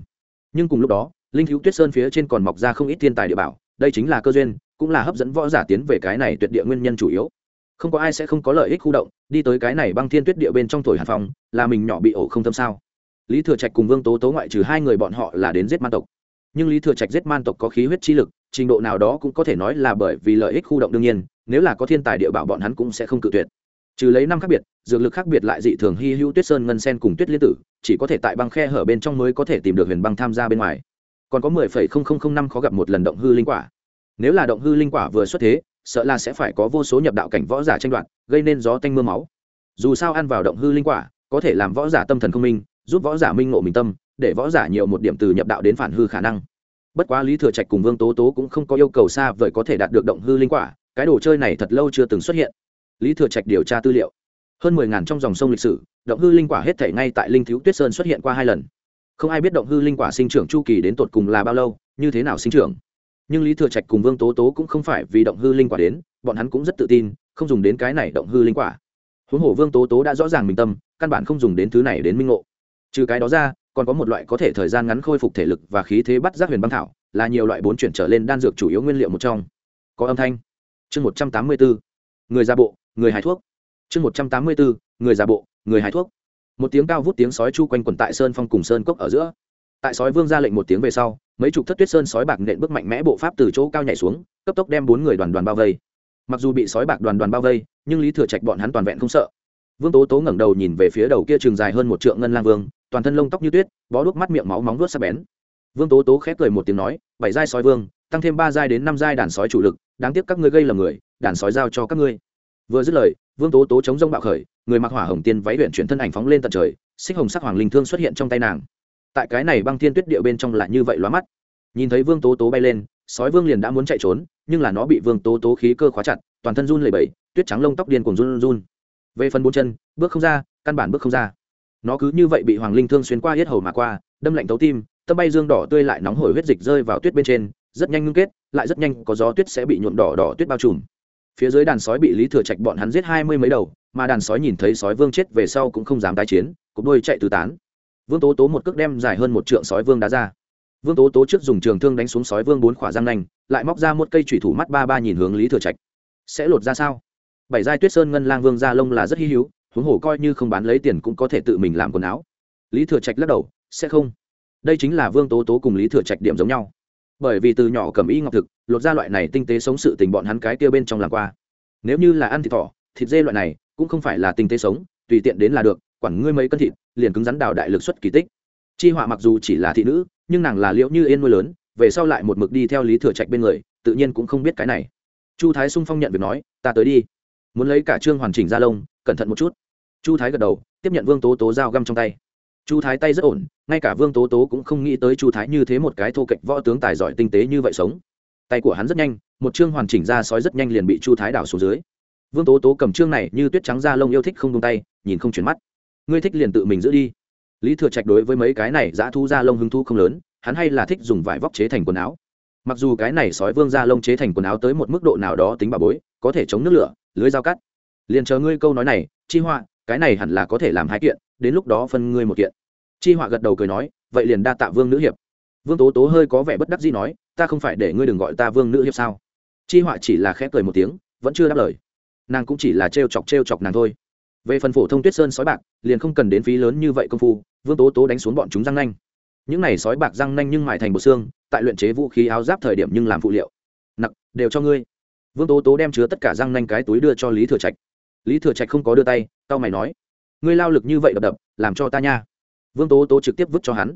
Nhưng cùng lúc đó linh thiếu tuyết sơn phía trên còn mọc ra không ít thiên tài địa bảo đây chính là cơ duyên cũng là hấp dẫn võ giả tiến về cái này tuyệt địa nguyên nhân chủ yếu. Không có ai sẽ không có lợi ích khu động đi tới cái này băng thiên tuyết địa bên trong thổi hàn phòng, là mình nhỏ bị ổ không tâm sao? Lý thừa trạch cùng vương tố tố ngoại trừ hai người bọn họ là đến giết man tộc. Nhưng lý thừa trạch giết man tộc có khí huyết chi lực, trình độ nào đó cũng có thể nói là bởi vì lợi ích khu động đương nhiên, nếu là có thiên tài địa bảo bọn hắn cũng sẽ không cự tuyệt. Trừ lấy năm khác biệt, dược lực khác biệt lại dị thường hy hữu tuyết sơn ngân sen cùng tuyết liên tử, chỉ có thể tại băng khe hở bên trong mới có thể tìm được huyền băng tham gia bên ngoài. Còn có mười phẩy không không không năm khó gặp một lần động hư linh quả. Nếu là động hư linh quả vừa xuất thế, sợ là sẽ phải có vô số nhập đạo cảnh võ giả tranh đoạt, gây nên gió tanh mưa máu. Dù sao ăn vào động hư linh quả, có thể làm võ giả tâm thần không minh giúp võ giả minh ngộ mình tâm, để võ giả nhiều một điểm từ nhập đạo đến phản hư khả năng. Bất quá lý thừa trạch cùng vương tố tố cũng không có yêu cầu xa vời có thể đạt được động hư linh quả, cái đồ chơi này thật lâu chưa từng xuất hiện. Lý thừa trạch điều tra tư liệu. Hơn mười ngàn trong dòng sông lịch sử, động hư linh quả hết thể ngay tại linh thiếu tuyết sơn xuất hiện qua hai lần. Không ai biết động hư linh quả sinh trưởng chu kỳ đến tột cùng là bao lâu, như thế nào sinh trưởng. Nhưng lý thừa trạch cùng vương tố tố cũng không phải vì động hư linh quả đến, bọn hắn cũng rất tự tin, không dùng đến cái này động hư linh quả. Huống hồ vương tố tố đã rõ ràng mình tâm, căn bản không dùng đến thứ này đến minh ngộ trừ cái đó ra, còn có một loại có thể thời gian ngắn khôi phục thể lực và khí thế bắt giác huyền băng thảo, là nhiều loại bốn chuyển trở lên đan dược chủ yếu nguyên liệu một trong. Có âm thanh. Chương một trăm tám mươi bốn. Người ra bộ, người hái thuốc. Chương một trăm tám mươi bốn. Người ra bộ, người hái thuốc. Một tiếng cao vút tiếng sói chu quanh quần tại sơn phong cùng sơn cốc ở giữa. Tại sói vương ra lệnh một tiếng về sau, mấy chục thất tuyết sơn sói bạc nện bước mạnh mẽ bộ pháp từ chỗ cao nhảy xuống, cấp tốc đem bốn người đoàn đoàn bao vây. Mặc dù bị sói bạc đoàn đoàn bao vây, nhưng lý thừa trạch bọn hắn toàn vẹn không sợ. Vương tố tố ngẩng đầu nhìn về phía đầu kia trường dài hơn một trượng ngân lang vương toàn thân lông tóc như tuyết, bó đuốc mắt miệng máu móng vuốt sắc bén. Vương tố tố khép cười một tiếng nói, bảy giai sói vương, tăng thêm ba giai đến năm giai đàn sói chủ lực, đáng tiếc các ngươi gây lầm người, đàn sói giao cho các ngươi. Vừa dứt lời, vương tố tố chống rông bạo khởi, người mặc hỏa hồng tiên váy huyện chuyển thân ảnh phóng lên tận trời, xích hồng sắc hoàng linh thương xuất hiện trong tay nàng. Tại cái này băng thiên tuyết địa bên trong lại như vậy lóa mắt. Nhìn thấy vương tố tố bay lên, sói vương liền đã muốn chạy trốn, nhưng là nó bị vương tố tố khí cơ khóa chặt, toàn thân run lẩy bẩy, tuyết trắng lông tóc điên cùng run run. Về phần bốn chân, bước không ra, căn bản bước không ra nó cứ như vậy bị hoàng linh thương xuyên qua hết hầu mà qua, đâm lạnh thấu tim, tâm bay dương đỏ tươi lại nóng hổi huyết dịch rơi vào tuyết bên trên, rất nhanh ngưng kết, lại rất nhanh có gió tuyết sẽ bị nhuộm đỏ đỏ tuyết bao trùm. Phía dưới đàn sói bị lý thừa trạch bọn hắn giết hai mươi mấy đầu, mà đàn sói nhìn thấy sói vương chết về sau cũng không dám tái chiến, cục đôi chạy tứ tán. Vương tố tố một cước đem dài hơn một trượng sói vương đá ra. Vương tố tố trước dùng trường thương đánh xuống sói vương bốn khỏa răng nanh, lại móc ra một cây thủy thủ mắt ba ba nhìn hướng lý thừa trạch. Sẽ lột ra sao? Bảy giai tuyết sơn ngân lang vương da lông là rất hy hữu huống hồ coi như không bán lấy tiền cũng có thể tự mình làm quần áo. Lý thừa trạch lắc đầu, sẽ không. Đây chính là vương tố tố cùng lý thừa trạch điểm giống nhau. Bởi vì từ nhỏ cầm y ngọc thực, lột ra loại này tinh tế sống sự tình bọn hắn cái kia bên trong làm qua. Nếu như là ăn thịt thỏ, thịt dê loại này cũng không phải là tinh tế sống, tùy tiện đến là được, quản ngươi mấy cân thịt, liền cứng rắn đào đại lực xuất kỳ tích. Chi họa mặc dù chỉ là thị nữ, nhưng nàng là liệu như yên nuôi lớn, về sau lại một mực đi theo lý thừa trạch bên người, tự nhiên cũng không biết cái này. Chu thái sung phong nhận việc nói, ta tới đi. Muốn lấy cả trương hoàn chỉnh ra lông, cẩn thận một chút chu thái gật đầu, tiếp nhận vương tố tố dao găm trong tay. Chu thái tay rất ổn, ngay cả vương tố tố cũng không nghĩ tới chu thái như thế một cái thô kệch võ tướng tài giỏi tinh tế như vậy sống. Tay của hắn rất nhanh, một chương hoàn chỉnh ra sói rất nhanh liền bị chu thái đảo xuống dưới. Vương tố tố cầm chương này như tuyết trắng da lông yêu thích không tung tay, nhìn không chuyển mắt. Ngươi thích liền tự mình giữ đi. Lý thừa trạch đối với mấy cái này giã thu da lông hứng thu không lớn, hắn hay là thích dùng vải vóc chế thành quần áo. Mặc dù cái này sói vương da lông chế thành quần áo tới một mức độ nào đó tính bà bối, có thể chống nước lửa, lưới dao cắt. Liền chờ ngươi câu nói này, chi họa cái này hẳn là có thể làm hai kiện, đến lúc đó phân ngươi một kiện. Chi họa gật đầu cười nói, vậy liền đa tạ vương nữ hiệp. Vương tố tố hơi có vẻ bất đắc gì nói, ta không phải để ngươi đừng gọi ta vương nữ hiệp sao? Chi họa chỉ là khẽ cười một tiếng, vẫn chưa đáp lời. Nàng cũng chỉ là trêu chọc trêu chọc nàng thôi. Về phần phổ thông tuyết sơn sói bạc, liền không cần đến phí lớn như vậy công phu, vương tố tố đánh xuống bọn chúng răng nanh. Những này sói bạc răng nanh nhưng mại thành bộ xương, tại luyện chế vũ khí áo giáp thời điểm nhưng làm phụ liệu. Nặc, đều cho ngươi. Vương tố tố đem chứa tất cả răng nanh cái túi đưa cho lý thừa trạch. Lý thừa trạch không có đưa tay tao mày nói, ngươi lao lực như vậy đập đập, làm cho ta nha. Vương tố tố trực tiếp vứt cho hắn.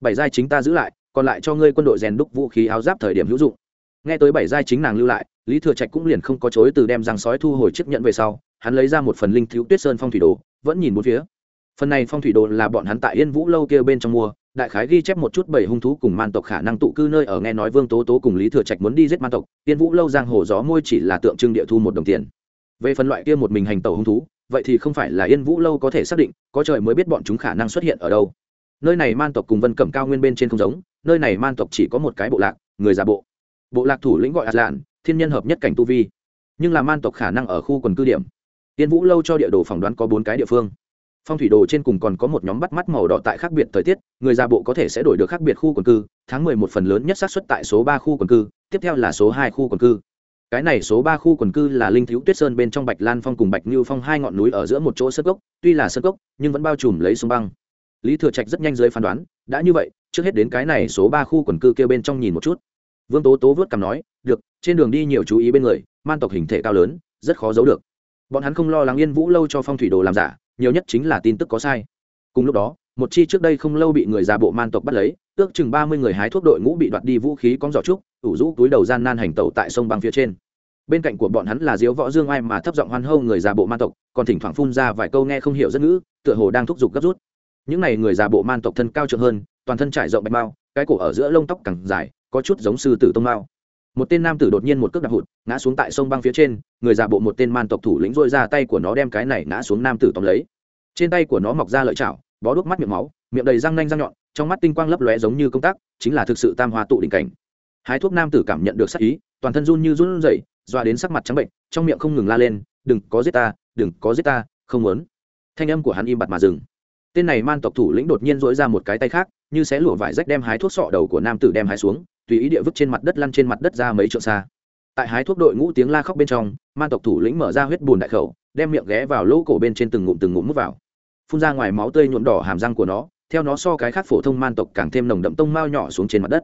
Bảy giai chính ta giữ lại, còn lại cho ngươi quân đội rèn đúc vũ khí áo giáp thời điểm hữu dụng. Nghe tới bảy giai chính nàng lưu lại, lý thừa trạch cũng liền không có chối từ đem răng sói thu hồi chiếc nhận về sau, hắn lấy ra một phần linh thiếu tuyết sơn phong thủy đồ, vẫn nhìn bốn phía. Phần này phong thủy đồ là bọn hắn tại yên vũ lâu kia bên trong mua, đại khái ghi chép một chút bảy hung thú cùng man tộc khả năng tụ cư nơi ở, nghe nói vương tố tố cùng lý thừa trạch muốn đi giết man tộc, yên vũ lâu giang hồ gió môi chỉ là tượng trưng địa thu một đồng tiền. Về phần loại kia một mình hành tẩu hung thú vậy thì không phải là yên vũ lâu có thể xác định có trời mới biết bọn chúng khả năng xuất hiện ở đâu. Nơi này man tộc cùng vân cẩm cao nguyên bên trên không giống, nơi này man tộc chỉ có một cái bộ lạc, người già bộ. Bộ lạc thủ lĩnh gọi ạt lạn, thiên nhân hợp nhất cảnh tu vi. Nhưng là man tộc khả năng ở khu quần cư điểm. Yên vũ lâu cho địa đồ phỏng đoán có bốn cái địa phương. Phong thủy đồ trên cùng còn có một nhóm bắt mắt màu đỏ tại khác biệt thời tiết, người già bộ có thể sẽ đổi được khác biệt khu quần cư, tháng mười một phần lớn nhất xác suất tại số ba khu quần cư, tiếp theo là số hai khu quần cư cái này số ba khu quần cư là linh thiếu tuyết sơn bên trong bạch lan phong cùng bạch như phong hai ngọn núi ở giữa một chỗ sơ cốc, tuy là sơ cốc, nhưng vẫn bao trùm lấy sông băng. Lý thừa trạch rất nhanh dưới phán đoán, đã như vậy, trước hết đến cái này số ba khu quần cư kêu bên trong nhìn một chút. Vương tố tố vớt cằm nói, được, trên đường đi nhiều chú ý bên người, man tộc hình thể cao lớn, rất khó giấu được. Bọn hắn không lo lắng yên vũ lâu cho phong thủy đồ làm giả, nhiều nhất chính là tin tức có sai. Cùng lúc đó một chi trước đây không lâu bị người già bộ man tộc bắt lấy, ước chừng ba mươi người hái thuốc đội ngũ bị đoạt đi vũ khí con giỏ trúc, ủ rũ túi đầu gian nan hành tẩu tại sông băng phía trên. Bên cạnh của bọn hắn là diếu võ dương ai mà thấp giọng hoan hâu người già bộ man tộc, còn thỉnh thoảng phun ra vài câu nghe không hiểu rất ngữ, tựa hồ đang thúc giục gấp rút. Những n à y người già bộ man tộc thân cao trượng hơn, toàn thân trải rộng bạch mao, cái cổ ở giữa lông tóc càng dài, có chút giống sư tử tông mao. Một tên nam tử đột nhiên một cước đạp hụt, ngã xuống tại sông băng phía trên, người già bộ một tên man tộc thủ lĩnh dôi ra tay của nó đem cái này ngã xuống nam tử tóm lấy. Trên tay của nó mọc ra lợi chảo bó đuốc mắt miệng máu, miệng đầy răng nanh răng nhọn, trong mắt tinh quang lấp lóe giống như công tác, chính là thực sự tam hoa tụ đỉnh cảnh. Hái thuốc nam tử cảm nhận được sắc ý, toàn thân run như run rẩy, doa đến sắc mặt trắng bệnh, trong miệng không ngừng la lên, đừng có giết ta, đừng có giết ta, không muốn. Thanh âm của hắn im bặt mà dừng. Tên này man tộc thủ lĩnh đột nhiên dỗi ra một cái tay khác, như xé lụa vải rách đem hái thuốc sọ đầu của nam tử đem hái xuống, tùy ý địa vứt trên mặt đất lăn trên mặt đất ra mấy trượng xa. Tại hái thuốc đội ngũ tiếng la khóc bên trong, man tộc thủ lĩnh mở ra huyết bùn đại khẩu, đem miệng ghé vào lỗ cổ bên trên từng ngụm từng ngụm mút vào phun ra ngoài máu tươi nhuộm đỏ hàm răng của nó, theo nó so cái khác phổ thông man tộc càng thêm nồng đậm tông mao nhỏ xuống trên mặt đất.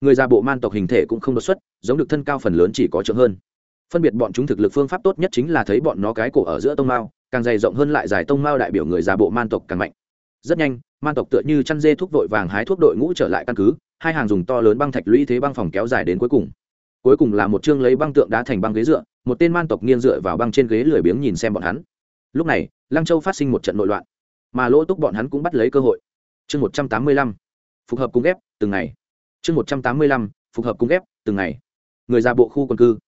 Người già bộ man tộc hình thể cũng không đột xuất, giống được thân cao phần lớn chỉ có trượng hơn. Phân biệt bọn chúng thực lực phương pháp tốt nhất chính là thấy bọn nó cái cổ ở giữa tông mao, càng dày rộng hơn lại dài tông mao đại biểu người già bộ man tộc càng mạnh. Rất nhanh, man tộc tựa như chăn dê thuốc vội vàng hái thuốc đội ngũ trở lại căn cứ, hai hàng dùng to lớn băng thạch lũy thế băng phòng kéo dài đến cuối cùng. Cuối cùng là một chương lấy băng tượng đá thành băng ghế dựa, một tên man tộc nghiêng dựa vào băng trên ghế lười biếng nhìn xem bọn hắn. Lúc này, lăng châu phát sinh một trận nội loạn mà lỗ túc bọn hắn cũng bắt lấy cơ hội. Chương một trăm tám mươi lăm, phục hợp cung ghép, từng ngày. Chương một trăm tám mươi lăm, phục hợp cung ghép, từng ngày. Người ra bộ khu quần cư.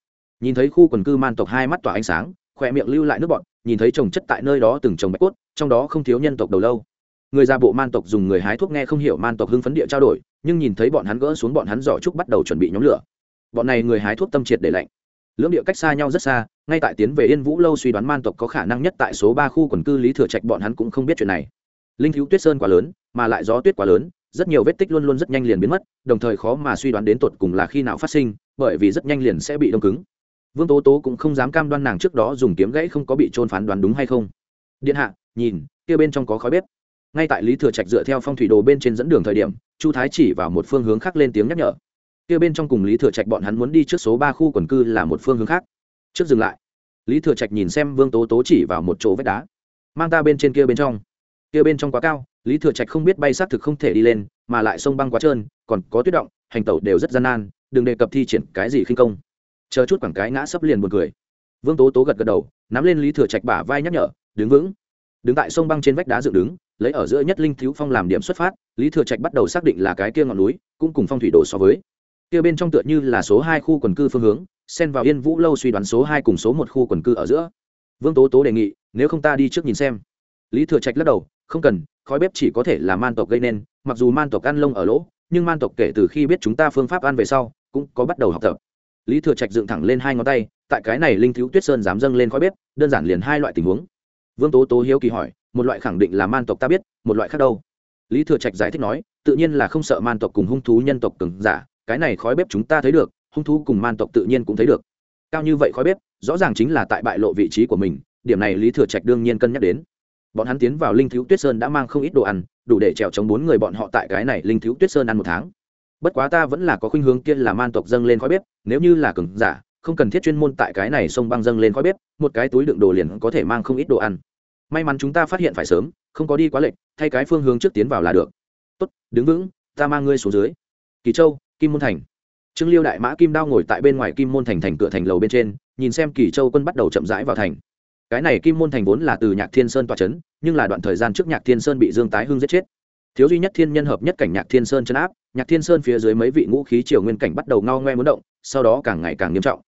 Nhìn thấy khu quần cư man tộc hai mắt tỏa ánh sáng, khỏe miệng lưu lại nước bọn nhìn thấy trồng chất tại nơi đó từng trồng bạch cốt, trong đó không thiếu nhân tộc đầu lâu. Người ra bộ man tộc dùng người hái thuốc nghe không hiểu man tộc hưng phấn địa trao đổi, nhưng nhìn thấy bọn hắn gỡ xuống bọn hắn giỏ trúc bắt đầu chuẩn bị nhóm lửa. Bọn này người hái thuốc tâm triệt để lạnh lưỡng địa cách xa nhau rất xa, ngay tại tiến về yên vũ lâu suy đoán man tộc có khả năng nhất tại số ba khu quần cư lý thừa trạch, bọn hắn cũng không biết chuyện này. Linh thiếu tuyết sơn quá lớn, mà lại gió tuyết quá lớn, rất nhiều vết tích luôn luôn rất nhanh liền biến mất, đồng thời khó mà suy đoán đến tột cùng là khi nào phát sinh, bởi vì rất nhanh liền sẽ bị đông cứng. Vương tố tố cũng không dám cam đoan nàng trước đó dùng kiếm gãy không có bị trôn phán đoán đúng hay không. Điện hạ, nhìn, kia bên trong có khói bếp. Ngay tại lý thừa trạch dựa theo phong thủy đồ bên trên dẫn đường thời điểm, chu thái chỉ vào một phương hướng khác lên tiếng nhắc nhở kia bên trong cùng lý thừa trạch bọn hắn muốn đi trước số ba khu quần cư là một phương hướng khác. Trước dừng lại. Lý thừa trạch nhìn xem vương tố tố chỉ vào một chỗ vách đá. Mang ta bên trên kia bên trong. Kia bên trong quá cao, lý thừa trạch không biết bay xác thực không thể đi lên, mà lại sông băng quá trơn, còn có tuyết động, hành tẩu đều rất gian nan, đừng đề cập thi triển cái gì khinh công. Chờ chút quảng cái ngã sấp liền một cười. Vương tố tố gật gật đầu, nắm lên lý thừa trạch bả vai nhắc nhở, đứng vững. Đứng tại sông băng trên vách đá dựng đứng, lấy ở giữa nhất linh thiếu phong làm điểm xuất phát, lý thừa trạch bắt đầu xác định là cái kia ngọn núi, cũng cùng phong thủy đồ so với kia bên trong tựa như là số hai khu quần cư phương hướng, xen vào yên vũ lâu suy đoán số hai cùng số một khu quần cư ở giữa. Vương tố tố đề nghị, nếu không ta đi trước nhìn xem. Lý thừa trạch lắc đầu, không cần, khói bếp chỉ có thể là man tộc gây nên, mặc dù man tộc ăn lông ở lỗ, nhưng man tộc kể từ khi biết chúng ta phương pháp ăn về sau, cũng có bắt đầu học tập. Lý thừa trạch dựng thẳng lên hai ngón tay, tại cái này linh thiếu tuyết sơn dám dâng lên khói bếp, đơn giản liền hai loại tình huống. Vương tố tố hiếu kỳ hỏi, một loại khẳng định là man tộc ta biết, một loại khác đâu? Lý thừa trạch giải thích nói, tự nhiên là không sợ man tộc cùng hung thú nhân tộc cứng giả cái này khói bếp chúng ta thấy được, hung thú cùng man tộc tự nhiên cũng thấy được. Cao như vậy khói bếp, rõ ràng chính là tại bại lộ vị trí của mình, điểm này lý thừa trạch đương nhiên cân nhắc đến. Bọn hắn tiến vào linh thiếu tuyết sơn đã mang không ít đồ ăn, đủ để trèo chống bốn người bọn họ tại cái này linh thiếu tuyết sơn ăn một tháng. Bất quá ta vẫn là có khuynh hướng kia là man tộc dâng lên khói bếp, nếu như là cứng giả, không cần thiết chuyên môn tại cái này sông băng dâng lên khói bếp, một cái túi đựng đồ liền có thể mang không ít đồ ăn. May mắn chúng ta phát hiện phải sớm, không có đi quá lệch, thay cái phương hướng trước tiến vào là được. Tốt, đứng vững, ta mang ngươi xuống dưới. Kỳ châu kim môn thành. Trương liêu đại mã kim đao ngồi tại bên ngoài kim môn thành thành cửa thành lầu bên trên, nhìn xem kỳ châu quân bắt đầu chậm rãi vào thành. Cái này kim môn thành vốn là từ nhạc thiên sơn tòa c h ấ n nhưng là đoạn thời gian trước nhạc thiên sơn bị dương tái hưng giết chết. Thiếu duy nhất thiên nhân hợp nhất cảnh nhạc thiên sơn chấn áp, nhạc thiên sơn phía dưới mấy vị ngũ khí triều nguyên cảnh bắt đầu ngao ngoe muốn động, sau đó càng ngày càng nghiêm trọng.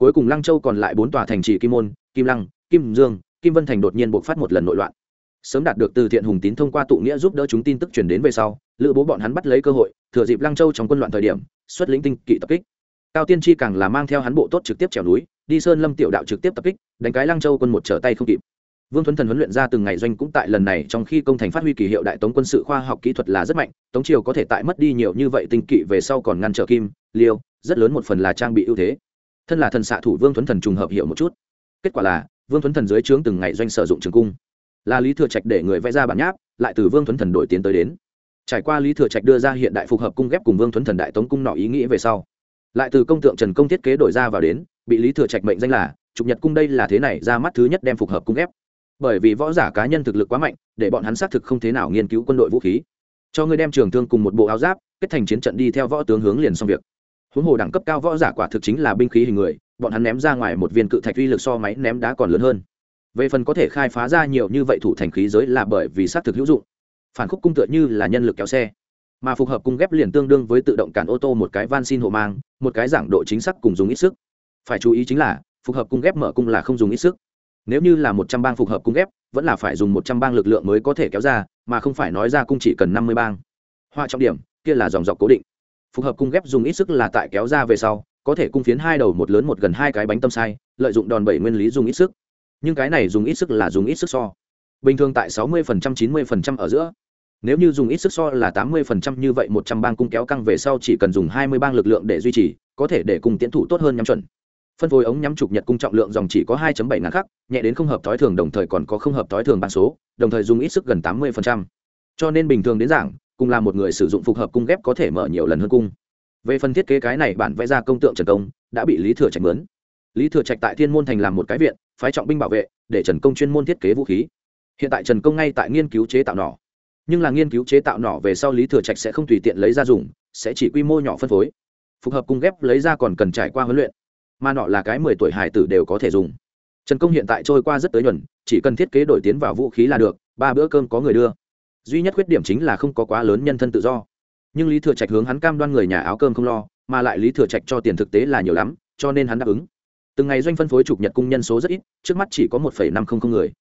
Cuối cùng lăng châu còn lại bốn tòa thành trì kim môn, kim lăng, kim dương, kim vân thành đột nhiên buộc phát một lần nội loạn. Sớm đạt được từ thiện hùng tín thông qua tụ nghĩa giúp đỡ chúng tin tức truyền đến về sau, lữ bố bọn hắn bắt lấy cơ hội thừa dịp lăng châu trong quân loạn thời điểm, xuất lĩnh tinh kỵ tập kích. Cao tiên tri càng là mang theo hắn bộ tốt trực tiếp trèo núi, đi sơn lâm tiểu đạo trực tiếp tập kích, đánh cái lăng châu quân một trở tay không kịp. Vương thuấn thần huấn luyện ra từng ngày doanh cũng tại lần này trong khi công thành phát huy kỳ hiệu đại tống quân sự khoa học kỹ thuật là rất mạnh, tống triều có thể tại mất đi nhiều như vậy tinh kỵ về sau còn ngăn trở kim, liêu, rất lớn một phần là trang bị ưu thế. Thân là thần xạ thủ vương thuấn thần trùng hợp hiệu một chút. Kết quả là, vương thuấn thần dưới trướng từng ngày doanh sử dụng trường cung. Là lý thừa trạch để người vẽ ra bản nháp, lại từ vương thuấn thần đổi tiến tới đến trải qua lý thừa trạch đưa ra hiện đại phục hợp cung ghép cùng vương thuấn thần đại tống cung nọ ý nghĩa về sau, lại từ công tượng trần công thiết kế đổi ra vào đến, bị lý thừa trạch mệnh danh là, trục nhật cung đây là thế này, ra mắt thứ nhất đem phục hợp cung ghép. Bởi vì võ giả cá nhân thực lực quá mạnh, để bọn hắn xác thực không thế nào nghiên cứu quân đội vũ khí. Cho ngươi đem trường thương cùng một bộ áo giáp, kết thành chiến trận đi theo võ tướng hướng liền xong việc. Huống hồ đẳng cấp cao võ giả quả thực chính là binh khí hình người, bọn hắn ném ra ngoài một viên cự thạch uy lực so máy ném đá còn lớn hơn. Về phần có thể khai phá ra nhiều như vậy thủ thành khí giới là bởi vì xác thực hữu dụng phản khúc cung tựa như là nhân lực kéo xe, mà phục hợp cung ghép liền tương đương với tự động cản ô tô một cái van xin hộ mang, một cái giảng độ chính xác cùng dùng ít sức. Phải chú ý chính là, phục hợp cung ghép mở cung là không dùng ít sức. Nếu như là một trăm bang phục hợp cung ghép, vẫn là phải dùng một trăm bang lực lượng mới có thể kéo ra, mà không phải nói ra cung chỉ cần năm mươi bang. Hoa trọng điểm, kia là dòng dọc cố định. Phục hợp cung ghép dùng ít sức là tại kéo ra về sau, có thể cung phiến hai đầu một lớn một gần hai cái bánh tâm sai, lợi dụng đòn bẩy nguyên lý dùng ít sức. Nhưng cái này dùng ít sức là dùng ít sức so. Bình thường tại sáu mươi chín mươi ở giữa nếu như dùng ít sức so là tám mươi như vậy, một trăm bang cung kéo căng về sau chỉ cần dùng hai mươi bang lực lượng để duy trì, có thể để cùng tiến thủ tốt hơn nhắm chuẩn. Phân phối ống nhắm trục nhật cung trọng lượng dòng chỉ có 2 bảy ngàn khắc, nhẹ đến không hợp thói thường, đồng thời còn có không hợp thói thường ban số, đồng thời dùng ít sức gần tám mươi cho nên bình thường đến giảng cùng là một người sử dụng phục hợp cung ghép có thể mở nhiều lần hơn cung. Về phần thiết kế cái này, bản vẽ ra công tượng trần công, đã bị lý thừa trạch mướn. Lý thừa trạch tại thiên môn thành làm một cái viện, phái trọng binh bảo vệ, để trần công chuyên môn thiết kế vũ khí. Hiện tại trần công ngay tại nghiên cứu chế tạo nỏ nhưng là nghiên cứu chế tạo nỏ về sau lý thừa trạch sẽ không tùy tiện lấy ra dùng, sẽ chỉ quy mô nhỏ phân phối. Phục hợp cung ghép lấy ra còn cần trải qua huấn luyện. Mà nọ là cái mười tuổi hải tử đều có thể dùng. Trần công hiện tại trôi qua rất tới nhuần, chỉ cần thiết kế đổi tiến vào vũ khí là được, ba bữa cơm có người đưa. Duy nhất khuyết điểm chính là không có quá lớn nhân thân tự do. Nhưng lý thừa trạch hướng hắn cam đoan người nhà áo cơm không lo, mà lại lý thừa trạch cho tiền thực tế là nhiều lắm, cho nên hắn đáp ứng. Từng ngày doanh phân phối chụp nhật cung nhân số rất ít, trước mắt chỉ có một năm không không người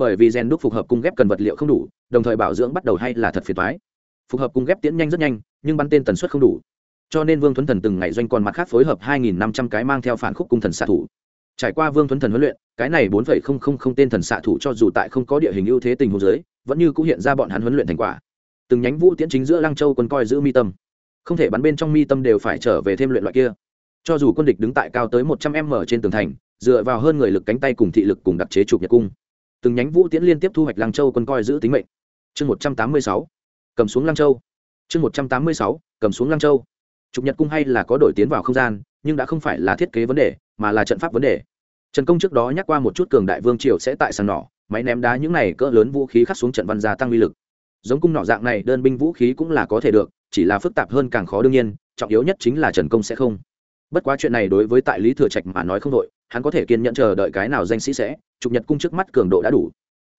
bởi vì rèn đúc phục hợp cung ghép cần vật liệu không đủ, đồng thời bảo dưỡng bắt đầu hay là thật phiền toái. Phục hợp cung ghép tiễn nhanh rất nhanh, nhưng bắn tên tần suất không đủ. Cho nên vương thuấn thần từng ngày doanh còn mặt khác phối hợp hai nghìn năm trăm cái mang theo phản khúc cung thần xạ thủ. Trải qua vương thuấn thần huấn luyện, cái này bốn phẩy không không không tên thần xạ thủ cho dù tại không có địa hình ưu thế tình huống dưới, vẫn như cũng hiện ra bọn hắn huấn luyện thành quả. Từng nhánh vũ tiễn chính giữa lăng châu quân coi giữ mi tâm. Không thể bắn bên trong mi tâm đều phải trở về thêm luyện loại kia. Cho dù quân địch đứng tại cao tới một trăm m trên tường thành, dựa vào hơn người lực cánh tay cùng thị lực cùng đặc chế chụp nhật cung từng nhánh vũ tiễn liên tiếp thu hoạch lăng châu quân coi giữ tính mệnh. Chương một trăm tám mươi sáu, cầm xuống lăng châu. Chương một trăm tám mươi sáu, cầm xuống lăng châu. Trục nhật cung hay là có đổi tiến vào không gian, nhưng đã không phải là thiết kế vấn đề, mà là trận pháp vấn đề. Trần công trước đó nhắc qua một chút cường đại vương triều sẽ tại sàn nỏ, máy ném đá những này cỡ lớn vũ khí khắc xuống trận văn gia tăng uy lực. Giống cung nỏ dạng này, đơn binh vũ khí cũng là có thể được, chỉ là phức tạp hơn càng khó đương nhiên, trọng yếu nhất chính là trần công sẽ không bất quá chuyện này đối với tại lý thừa trạch mà nói không đội, hắn có thể kiên nhẫn chờ đợi cái nào danh sĩ sẽ trục nhật cung trước mắt cường độ đã đủ.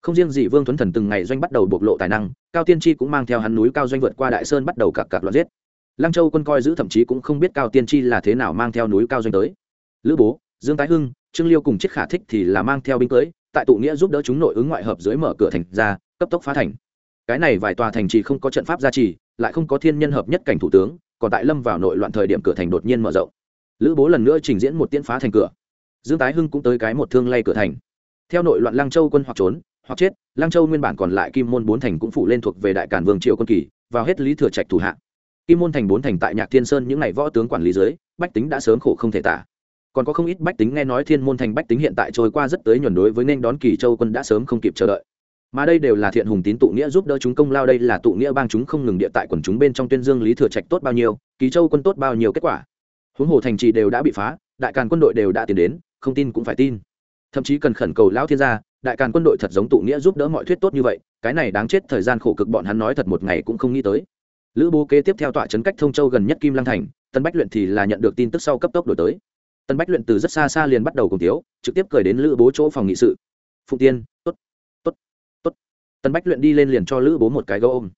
Không riêng gì vương tuấn thần từng ngày doanh bắt đầu bộc lộ tài năng, cao tiên tri cũng mang theo hắn núi cao doanh vượt qua đại sơn bắt đầu cặp cặp loạt giết. Lăng châu quân coi giữ thậm chí cũng không biết cao tiên tri là thế nào mang theo núi cao doanh tới. Lữ bố, dương tái hưng, trương liêu cùng chiếc khả thích thì là mang theo binh cưới, tại tụ nghĩa giúp đỡ chúng nội ứng ngoại hợp dưới mở cửa thành ra, cấp tốc phá thành. Cái này vài tòa thành trì không có trận pháp gia trì, lại không có thiên nhân hợp nhất cảnh thủ tướng, còn tại lâm vào nội loạn thời điểm cửa thành đột nhiên mở rộng lữ bố lần nữa trình diễn một tiễn phá thành cửa. Dương tái hưng cũng tới cái một thương lay cửa thành. Theo nội loạn lăng châu quân hoặc trốn, hoặc chết, lăng châu nguyên bản còn lại kim môn bốn thành cũng phụ lên thuộc về đại cản vương triều quân kỳ, vào hết lý thừa trạch thủ hạ. Kim môn thành bốn thành tại nhạc thiên sơn những ngày võ tướng quản lý dưới, bách tính đã sớm khổ không thể tả. Còn có không ít bách tính nghe nói thiên môn thành bách tính hiện tại trôi qua rất tới nhuần đối với nên đón kỳ châu quân đã sớm không kịp chờ đợi. Mà đây đều là thiện hùng tín tụ nghĩa giúp đỡ chúng công lao, đây là tụ nghĩa bang chúng không ngừng địa tại quần chúng bên trong tuyên dương lý thừa trạch tốt bao nhiêu, kỳ châu quân tốt bao nhiêu kết quả huống hồ thành trì đều đã bị phá, đại càn quân đội đều đã tiến đến, không tin cũng phải tin. Thậm chí cần khẩn cầu lão thiên gia, đại càn quân đội thật giống tụ nghĩa giúp đỡ mọi thuyết tốt như vậy, cái này đáng chết thời gian khổ cực bọn hắn nói thật một ngày cũng không nghĩ tới. Lữ bố kế tiếp theo tọa trấn cách thông châu gần nhất kim lăng thành, tân bách luyện thì là nhận được tin tức sau cấp tốc đổi tới. Tân bách luyện từ rất xa xa liền bắt đầu cùng tiếu trực tiếp cười đến lữ bố chỗ phòng nghị sự. Phụng tiên, tốt tốt tốt. Tân bách luyện đi lên liền cho lữ bố một cái gấu ôm.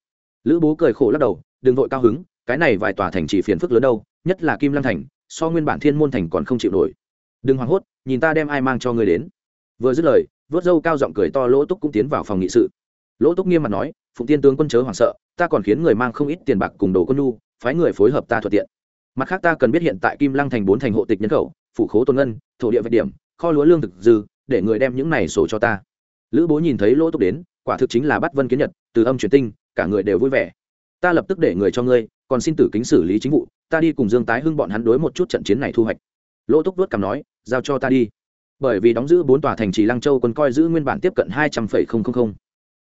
Lữ bố cười khổ lắc đầu, đừng vội cao hứng, cái này vài tòa thành chỉ phiền phức lớn đâu, nhất là kim lăng thành so nguyên bản thiên môn thành còn không chịu nổi. Đừng hoảng hốt, nhìn ta đem ai mang cho ngươi đến. Vừa dứt lời, vớt dâu cao giọng cười to lỗ túc cũng tiến vào phòng nghị sự. Lỗ túc nghiêm mặt nói, phụng tiên tướng quân chớ hoảng sợ, ta còn khiến người mang không ít tiền bạc cùng đồ quân nhu, phái người phối hợp ta thuận tiện. Mặt khác ta cần biết hiện tại kim lăng thành bốn thành hộ tịch nhân khẩu, phủ khố tôn ngân, thổ địa vạch điểm, kho lúa lương thực dư, để người đem những này sổ cho ta. Lữ bố nhìn thấy lỗ túc đến, quả thực chính là bắt vân kiến nhật, từ âm truyền tinh, cả người đều vui vẻ. Ta lập tức để người cho ngươi, còn xin tử kính xử lý chính vụ ta đi cùng dương tái hưng bọn hắn đối một chút trận chiến này thu hoạch. Lỗ túc vớt cằm nói, giao cho ta đi. Bởi vì đóng giữ bốn tòa thành trì lăng châu quân coi giữ nguyên bản tiếp cận hai trăm linh không không không.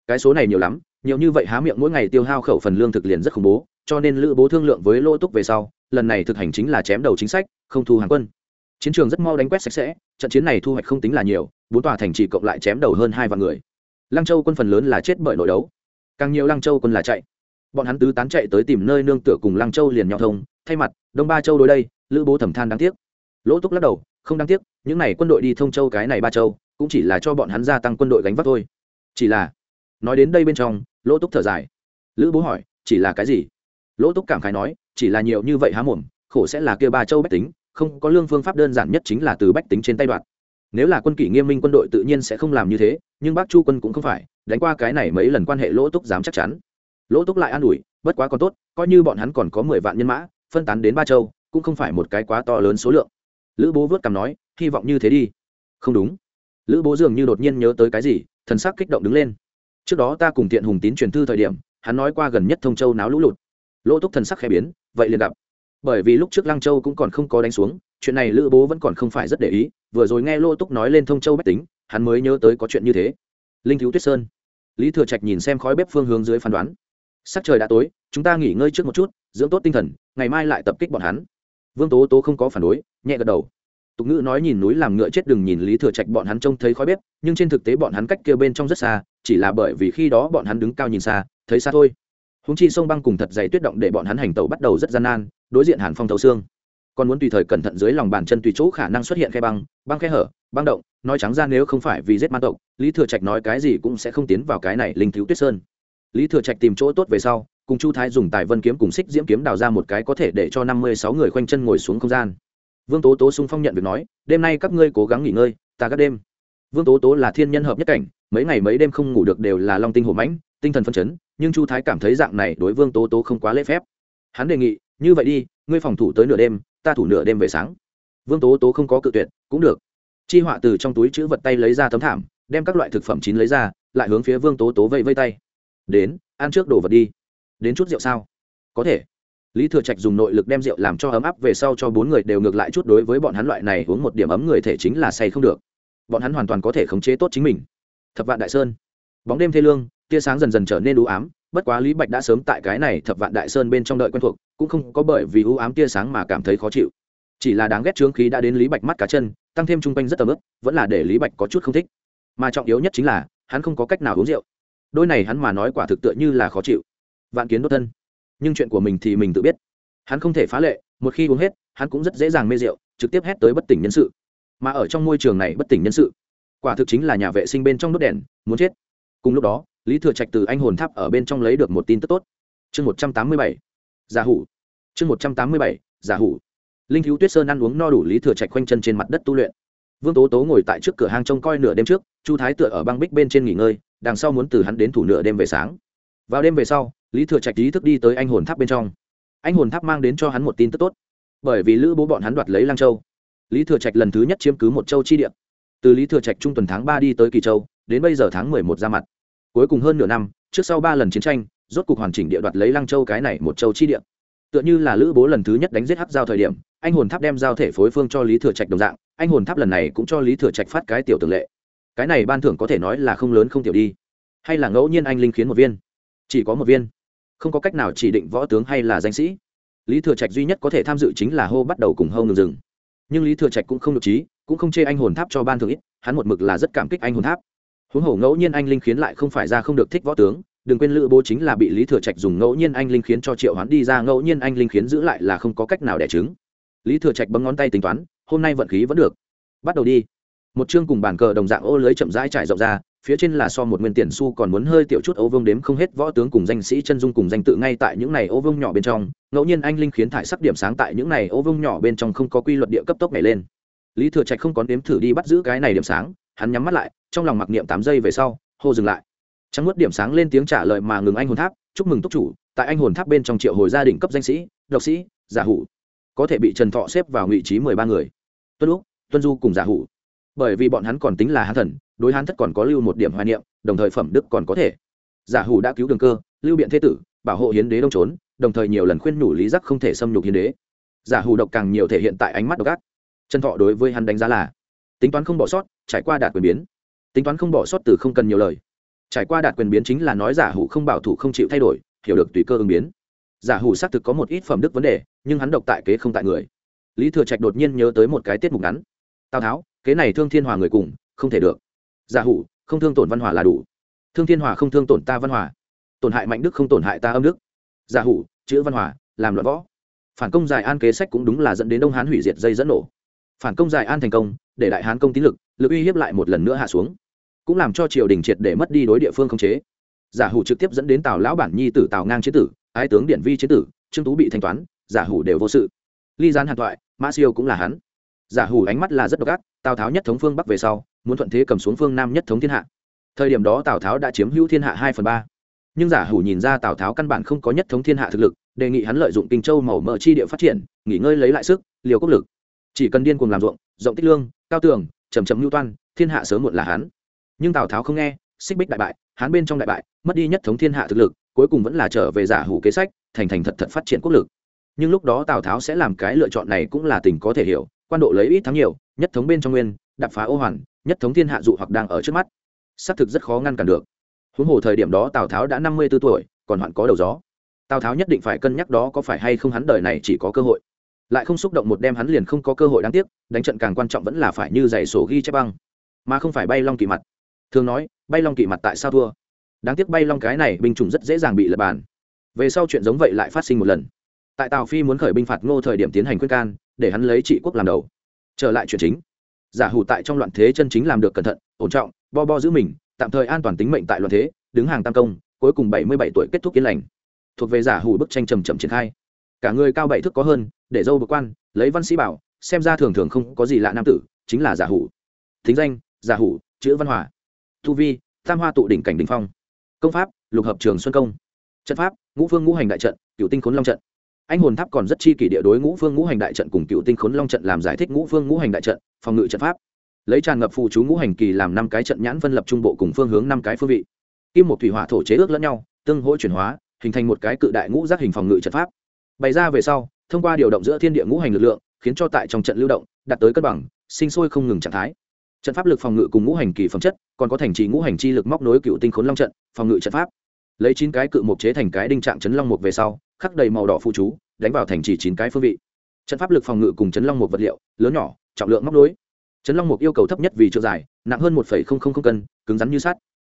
Cái số này nhiều lắm, nhiều như vậy há miệng mỗi ngày tiêu hao khẩu phần lương thực liền rất khủng bố, cho nên lữ bố thương lượng với lỗ túc về sau, lần này thực hành chính là chém đầu chính sách, không thu hàng quân. Chiến trường rất mau đánh quét sạch sẽ, trận chiến này thu hoạch không tính là nhiều, bốn tòa thành trì cộng lại chém đầu hơn hai vạn người. Lăng châu quân phần lớn là chết bởi nội đấu. Càng nhiều lăng châu quân là chạy. Bọn hắn tứ tán chạy tới tìm nơi nương tựa cùng lăng châu liền nhau thông thay mặt, đông ba châu đối đây, lữ bố thẩm than đáng tiếc. Lỗ túc lắc đầu, không đáng tiếc, những n à y quân đội đi thông châu cái này ba châu, cũng chỉ là cho bọn hắn gia tăng quân đội gánh vác thôi. Chỉ là, nói đến đây bên trong, lỗ túc thở dài. Lữ bố hỏi, chỉ là cái gì? Lỗ túc cảm khái nói, chỉ là nhiều như vậy há mồm, khổ sẽ là kia ba châu bách tính, không có lương phương pháp đơn giản nhất chính là từ bách tính trên tay đoạn. Nếu là quân kỷ nghiêm minh quân đội tự nhiên sẽ không làm như thế, nhưng bác chu quân cũng không phải, đánh qua cái này mấy lần quan hệ lỗ túc dám chắc chắn. Lỗ túc lại an ủi, bất quá còn tốt, coi như bọn hắn còn có mười vạn nhân mã phân tán đến ba châu, cũng không phải một cái quá to lớn số lượng. Lữ bố vớt cằm nói, hy vọng như thế đi. Không đúng. Lữ bố dường như đột nhiên nhớ tới cái gì, thần sắc kích động đứng lên. Trước đó ta cùng tiện hùng tín truyền thư thời điểm, hắn nói qua gần nhất thông châu náo lũ lụt. Lỗ túc thần sắc khẽ biến, vậy liền gặp. Bởi vì lúc trước lăng châu cũng còn không có đánh xuống, chuyện này lữ bố vẫn còn không phải rất để ý, vừa rồi nghe lỗ túc nói lên thông châu bách tính, hắn mới nhớ tới có chuyện như thế. Linh thiếu tuyết sơn. Lý thừa trạch nhìn xem khói bếp phương hướng dưới phán đoán sắc trời đã tối, chúng ta nghỉ ngơi trước một chút, dưỡng tốt tinh thần, ngày mai lại tập kích bọn hắn. Vương tố tố không có phản đối, nhẹ gật đầu. Tục ngữ nói nhìn núi làm ngựa chết đừng nhìn lý thừa trạch bọn hắn trông thấy khói bếp, nhưng trên thực tế bọn hắn cách kia bên trong rất xa, chỉ là bởi vì khi đó bọn hắn đứng cao nhìn xa, thấy xa thôi. Húng chi sông băng cùng thật dày tuyết động để bọn hắn hành tàu bắt đầu rất gian nan, đối diện hàn phong thấu xương. Còn muốn tùy thời cẩn thận dưới lòng bàn chân tùy chỗ khả năng xuất hiện khe băng băng khe hở, băng động, nói trắng ra nếu không phải vì giết man tộc, lý thừa trạch nói cái gì cũng sẽ không tiến vào cái này linh thiếu tuyết sơn lý thừa trạch tìm chỗ tốt về sau, cùng chu thái dùng tài vân kiếm cùng xích diễm kiếm đào ra một cái có thể để cho năm mươi sáu người khoanh chân ngồi xuống không gian. Vương tố tố sung phong nhận việc nói, đêm nay các ngươi cố gắng nghỉ ngơi, ta các đêm. Vương tố tố là thiên nhân hợp nhất cảnh, mấy ngày mấy đêm không ngủ được đều là long tinh hổ mãnh, tinh thần phân chấn, nhưng chu thái cảm thấy dạng này đối vương tố tố không quá lễ phép. Hắn đề nghị, như vậy đi, ngươi phòng thủ tới nửa đêm, ta thủ nửa đêm về sáng. Vương tố tố không có cự tuyệt, cũng được. Chi họa từ trong túi chữ vật tay lấy ra tấm thảm, đem các loại thực phẩm chín lấy ra, lại hướng phía vương tố tố vây vây tay đến, ăn trước đồ vật đi. Đến chút rượu sao? Có thể. Lý thừa trạch dùng nội lực đem rượu làm cho ấm áp về sau cho bốn người đều ngược lại chút đối với bọn hắn loại này uống một điểm ấm người thể chính là say không được. Bọn hắn hoàn toàn có thể khống chế tốt chính mình. Thập vạn đại sơn. Bóng đêm thê lương, tia sáng dần dần trở nên u ám, bất quá lý bạch đã sớm tại cái này thập vạn đại sơn bên trong đợi quen thuộc, cũng không có bởi vì u ám tia sáng mà cảm thấy khó chịu. Chỉ là đáng ghét trướng khí đã đến lý bạch mắt cá chân, tăng thêm chung quanh rất tầm ướp vẫn là để lý bạch có chút không thích. Mà trọng yếu nhất chính là, hắn không có cách nào uống rượu đôi này hắn mà nói quả thực tựa như là khó chịu. Vạn kiến đốt thân. Nhưng chuyện của mình thì mình tự biết. Hắn không thể phá lệ, một khi uống hết, hắn cũng rất dễ dàng mê rượu, trực tiếp hét tới bất tỉnh nhân sự. Mà ở trong môi trường này bất tỉnh nhân sự, quả thực chính là nhà vệ sinh bên trong đốt đèn, muốn chết. Cùng lúc đó, lý thừa trạch từ anh hồn tháp ở bên trong lấy được một tin tức tốt. Chương một trăm tám mươi bảy, giả hủ. Chương một trăm tám mươi bảy, giả hủ. Linh thiếu tuyết sơn ăn uống no đủ lý thừa trạch khoanh chân trên mặt đất tu luyện. Vương tố tố ngồi tại trước cửa hang trông coi nửa đêm trước, chu thái tựa ở băng bích bên trên nghỉ ngơi đằng sau muốn từ hắn đến thủ nửa đêm về sáng. Vào đêm về sau, lý thừa trạch ý thức đi tới anh hồn tháp bên trong. Anh hồn tháp mang đến cho hắn một tin tức tốt. Bởi vì lữ bố bọn hắn đoạt lấy lang châu. Lý thừa trạch lần thứ nhất chiếm cứ một châu chi địa. Từ lý thừa trạch trung tuần tháng ba đi tới kỳ châu, đến bây giờ tháng mười một ra mặt. Cuối cùng hơn nửa năm, trước sau ba lần chiến tranh, rốt cục hoàn chỉnh địa đoạt lấy lăng châu cái này một châu chi địa. Tựa như là lữ bố lần thứ nhất đánh giết hắc giao thời điểm, anh hồn tháp đem giao thể phối phương cho lý thừa trạch đồng dạng. Anh hồn tháp lần này cũng cho lý thừa trạch phát cái tiểu tường lệ cái này ban thưởng có thể nói là không lớn không tiểu đi. Hay là ngẫu nhiên anh linh khiến một viên? Chỉ có một viên. Không có cách nào chỉ định võ tướng hay là danh sĩ. Lý thừa trạch duy nhất có thể tham dự chính là hô bắt đầu cùng hâu ngừng rừng. Nhưng lý thừa trạch cũng không được trí cũng không chê anh hồn tháp cho ban thưởng ít, hắn một mực là rất cảm kích anh hồn tháp. Huống hồ ngẫu nhiên anh linh khiến lại không phải ra không được thích võ tướng, đừng quên lữ bố chính là bị lý thừa trạch dùng ngẫu nhiên anh linh khiến cho triệu hoán đi ra, ngẫu nhiên anh linh khiến giữ lại là không có cách nào đẻ trứng. Lý thừa trạch bấm ngón tay tính toán, hôm nay vận khí vẫn được. Bắt đầu đi một chương cùng bàn cờ đồng dạng ô lưới chậm rãi trải rộng ra, phía trên là so một nguyên tiền xu còn muốn hơi tiểu chút ấu vương đếm không hết võ tướng cùng danh sĩ chân dung cùng danh tự ngay tại những này ô vương nhỏ bên trong, ngẫu nhiên anh linh khiến thải sắc điểm sáng tại những này ô vương nhỏ bên trong không có quy luật địa cấp tốc này lên. Lý thừa trạch không có đếm thử đi bắt giữ cái này điểm sáng, hắn nhắm mắt lại, trong lòng mặc niệm tám giây về sau, hô dừng lại. Trắng mất điểm sáng lên tiếng trả lời mà ngừng anh hồn tháp, chúc mừng túc chủ, tại anh hồn tháp bên trong triệu hồi gia đình cấp danh sĩ, độc sĩ, giả hủ. Có thể bị trần thọ xếp vào vị trí mười ba người. Tuân lúc tuân du cùng giả hủ bởi vì bọn hắn còn tính là hán thần, đối hán thất còn có lưu một điểm hoài niệm, đồng thời phẩm đức còn có thể. Giả hủ đã cứu đường cơ, lưu biện thế tử, bảo hộ hiến đế đông trốn, đồng thời nhiều lần khuyên nhủ lý giác không thể xâm nhục hiến đế. Giả hủ độc càng nhiều thể hiện tại ánh mắt độc ác. Trần thọ đối với hắn đánh giá là, tính toán không bỏ sót, trải qua đạt quyền biến. Tính toán không bỏ sót từ không cần nhiều lời. Trải qua đạt quyền biến chính là nói giả hủ không bảo thủ không chịu thay đổi, hiểu được tùy cơ ứng biến. Giả hủ xác thực có một ít phẩm đức vấn đề, nhưng hắn độc tại kế không tại người. Lý thừa trạch đột nhiên nhớ tới một cái tiết mục ngắn. Tào tháo kế này thương thiên hòa người cùng, không thể được. Giả hủ, không thương tổn văn hòa là đủ. Thương thiên hòa không thương tổn ta văn hòa. Tổn hại mạnh đức không tổn hại ta âm đức. Giả hủ, chữ văn hòa, làm luận võ. Phản công giải an kế sách cũng đúng là dẫn đến đông hán hủy diệt dây dẫn nổ. Phản công giải an thành công, để đại hán công tín lực lực uy hiếp lại một lần nữa hạ xuống. Cũng làm cho triều đình triệt để mất đi đối địa phương không chế. Giả hủ trực tiếp dẫn đến tào lão bản nhi tử, tào ngang chế tử, ái tướng điện vi chế tử, trương tú bị thanh toán, giả hủ đều vô sự. Ly gián hàn thoại, mã siêu cũng là hắn giả hủ ánh mắt là rất độc ác, tào tháo nhất thống phương bắc về sau, muốn thuận thế cầm xuống phương nam nhất thống thiên hạ. Thời điểm đó tào tháo đã chiếm hữu thiên hạ hai phần ba. Nhưng giả hủ nhìn ra tào tháo căn bản không có nhất thống thiên hạ thực lực, đề nghị hắn lợi dụng kinh châu màu mỡ chi địa phát triển, nghỉ ngơi lấy lại sức, liều quốc lực. Chỉ cần điên cuồng làm ruộng, rộng tích lương, cao tường trầm trầm lưu toan, thiên hạ sớm muộn là hắn. Nhưng tào tháo không nghe, xích bích đại bại, hắn bên trong đại bại, mất đi nhất thống thiên hạ thực lực, cuối cùng vẫn là trở về giả hủ kế sách, thành thành thật thật phát triển quốc lực. Nhưng lúc đó tào tháo sẽ làm cái lựa chọn này cũng là tình có thể hiểu quan độ lấy ít thắng nhiều, nhất thống bên trong nguyên đập phá ô hoàn, nhất thống thiên hạ dụ hoặc đang ở trước mắt. Xác thực rất khó ngăn cản được. Huống hồ thời điểm đó tào tháo đã năm mươi b ố tuổi, còn hoạn có đầu gió. Tào tháo nhất định phải cân nhắc đó có phải hay không hắn đời này chỉ có cơ hội. Lại không xúc động một đem hắn liền không có cơ hội đáng tiếc, đánh trận càng quan trọng vẫn là phải như giày sổ ghi chép băng. Mà không phải bay long kỳ mặt. Thường nói, bay long kỳ mặt tại sao thua? Đáng tiếc bay long cái này binh chủng rất dễ dàng bị lật bàn. Về sau chuyện giống vậy lại phát sinh một lần. Tại tào phi muốn khởi binh phạt ngô thời điểm tiến hành khuyên can để hắn lấy trị quốc làm đầu. Trở lại chuyện chính. Giả hủ tại trong loạn thế chân chính làm được cẩn thận, ổn trọng, bo bo giữ mình, tạm thời an toàn tính mệnh tại loạn thế, đứng hàng tam công, cuối cùng bảy mươi bảy tuổi kết thúc yên lành. Thuộc về giả hủ bức tranh trầm trầm triển khai. Cả người cao bảy thước có hơn, để dâu bực quan, lấy văn sĩ bảo, xem ra thường thường không có gì lạ nam tử, chính là giả hủ. Thính danh, giả hủ, chữ văn hòa. Thu vi, tam hoa tụ đỉnh cảnh đình phong. Công pháp, lục hợp trường xuân công. Trận pháp, ngũ phương ngũ hành đại trận cựu tinh khốn long trận anh hồn tháp còn rất chi kỷ địa đối ngũ phương ngũ hành đại trận cùng cựu tinh khốn long trận làm giải thích ngũ phương ngũ hành đại trận, phòng ngự trận pháp. Lấy tràn ngập phụ chú ngũ hành kỳ làm năm cái trận nhãn phân lập trung bộ cùng phương hướng năm cái phương vị. Kim một thủy hỏa thổ chế ước lẫn nhau, tương hỗ chuyển hóa, hình thành một cái cự đại ngũ giác hình phòng ngự trận pháp. Bày ra về sau, thông qua điều động giữa thiên địa ngũ hành lực lượng, khiến cho tại trong trận lưu động, đạt tới cân bằng, sinh sôi không ngừng trạng thái. Trận pháp lực phòng ngự cùng ngũ hành kỳ phẩm chất, còn có thành trì ngũ hành chi lực móc nối cựu tinh khốn long trận, phòng ngự trận pháp. Lấy chín cái cự mục chế thành cái đinh trạng chấn long mục về sau khắc đầy màu đỏ phụ chú, đánh vào thành trì chín cái phương vị. Trận pháp lực phòng ngự cùng chấn long một vật liệu, lớn nhỏ, trọng lượng móc nối. Chấn long một yêu cầu thấp nhất vì chiều dài, nặng hơn một cân, cứng rắn như sắt.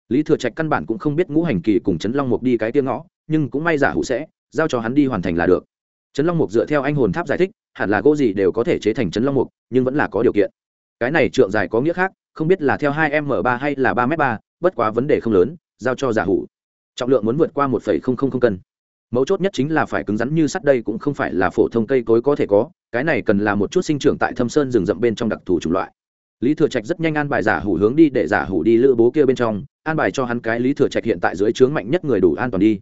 Lý thừa trạch căn bản cũng không biết ngũ hành kỳ cùng chấn long mục đi cái tiếng ngõ, nhưng cũng may giả hữu sẽ, giao cho hắn đi hoàn thành là được. Chấn long mục dựa theo anh hồn tháp giải thích, hẳn là gỗ gì đều có thể chế thành chấn long mục, nhưng vẫn là có điều kiện. Cái này trượng dài có nghĩa khác, không biết là theo hai m ba hay là ba m ba, bất quá vấn đề không lớn, giao cho giả hủ trọng lượng muốn vượt qua một cân mấu chốt nhất chính là phải cứng rắn như sắt đây cũng không phải là phổ thông cây cối có thể có, cái này cần là một chút sinh trưởng tại thâm sơn rừng rậm bên trong đặc thù chủng loại. Lý thừa trạch rất nhanh an bài giả hủ hướng đi để giả hủ đi lữ bố kia bên trong, an bài cho hắn cái lý thừa trạch hiện tại dưới trướng mạnh nhất người đủ an toàn đi.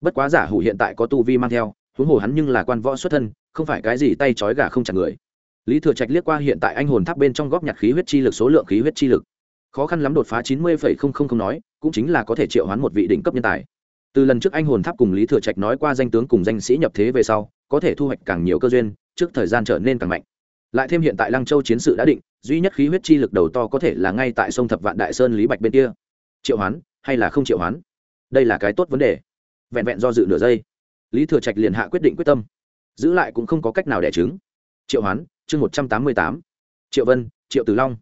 Bất quá giả hủ hiện tại có tu vi mang theo, huống hồ hắn nhưng là quan võ xuất thân, không phải cái gì tay trói gà không chặt người. Lý thừa trạch liếc qua hiện tại anh hồn tháp bên trong góp nhặt khí huyết chi lực số lượng khí huyết chi lực. Khó khăn lắm đột phá chín mươi nói, cũng chính là có thể triệu hoán một vị đỉnh cấp nhân tài từ lần trước anh hồn tháp cùng lý thừa trạch nói qua danh tướng cùng danh sĩ nhập thế về sau, có thể thu hoạch càng nhiều cơ duyên, trước thời gian trở nên càng mạnh. Lại thêm hiện tại lăng châu chiến sự đã định, duy nhất khí huyết chi lực đầu to có thể là ngay tại sông thập vạn đại sơn lý bạch bên kia. Triệu hoán, hay là không triệu hoán? Đây là cái tốt vấn đề. Vẹn vẹn do dự nửa giây, lý thừa trạch liền hạ quyết định quyết tâm. Giữ lại cũng không có cách nào đẻ trứng. Triệu hoán, chương một trăm tám mươi tám. Triệu vân, triệu tử long,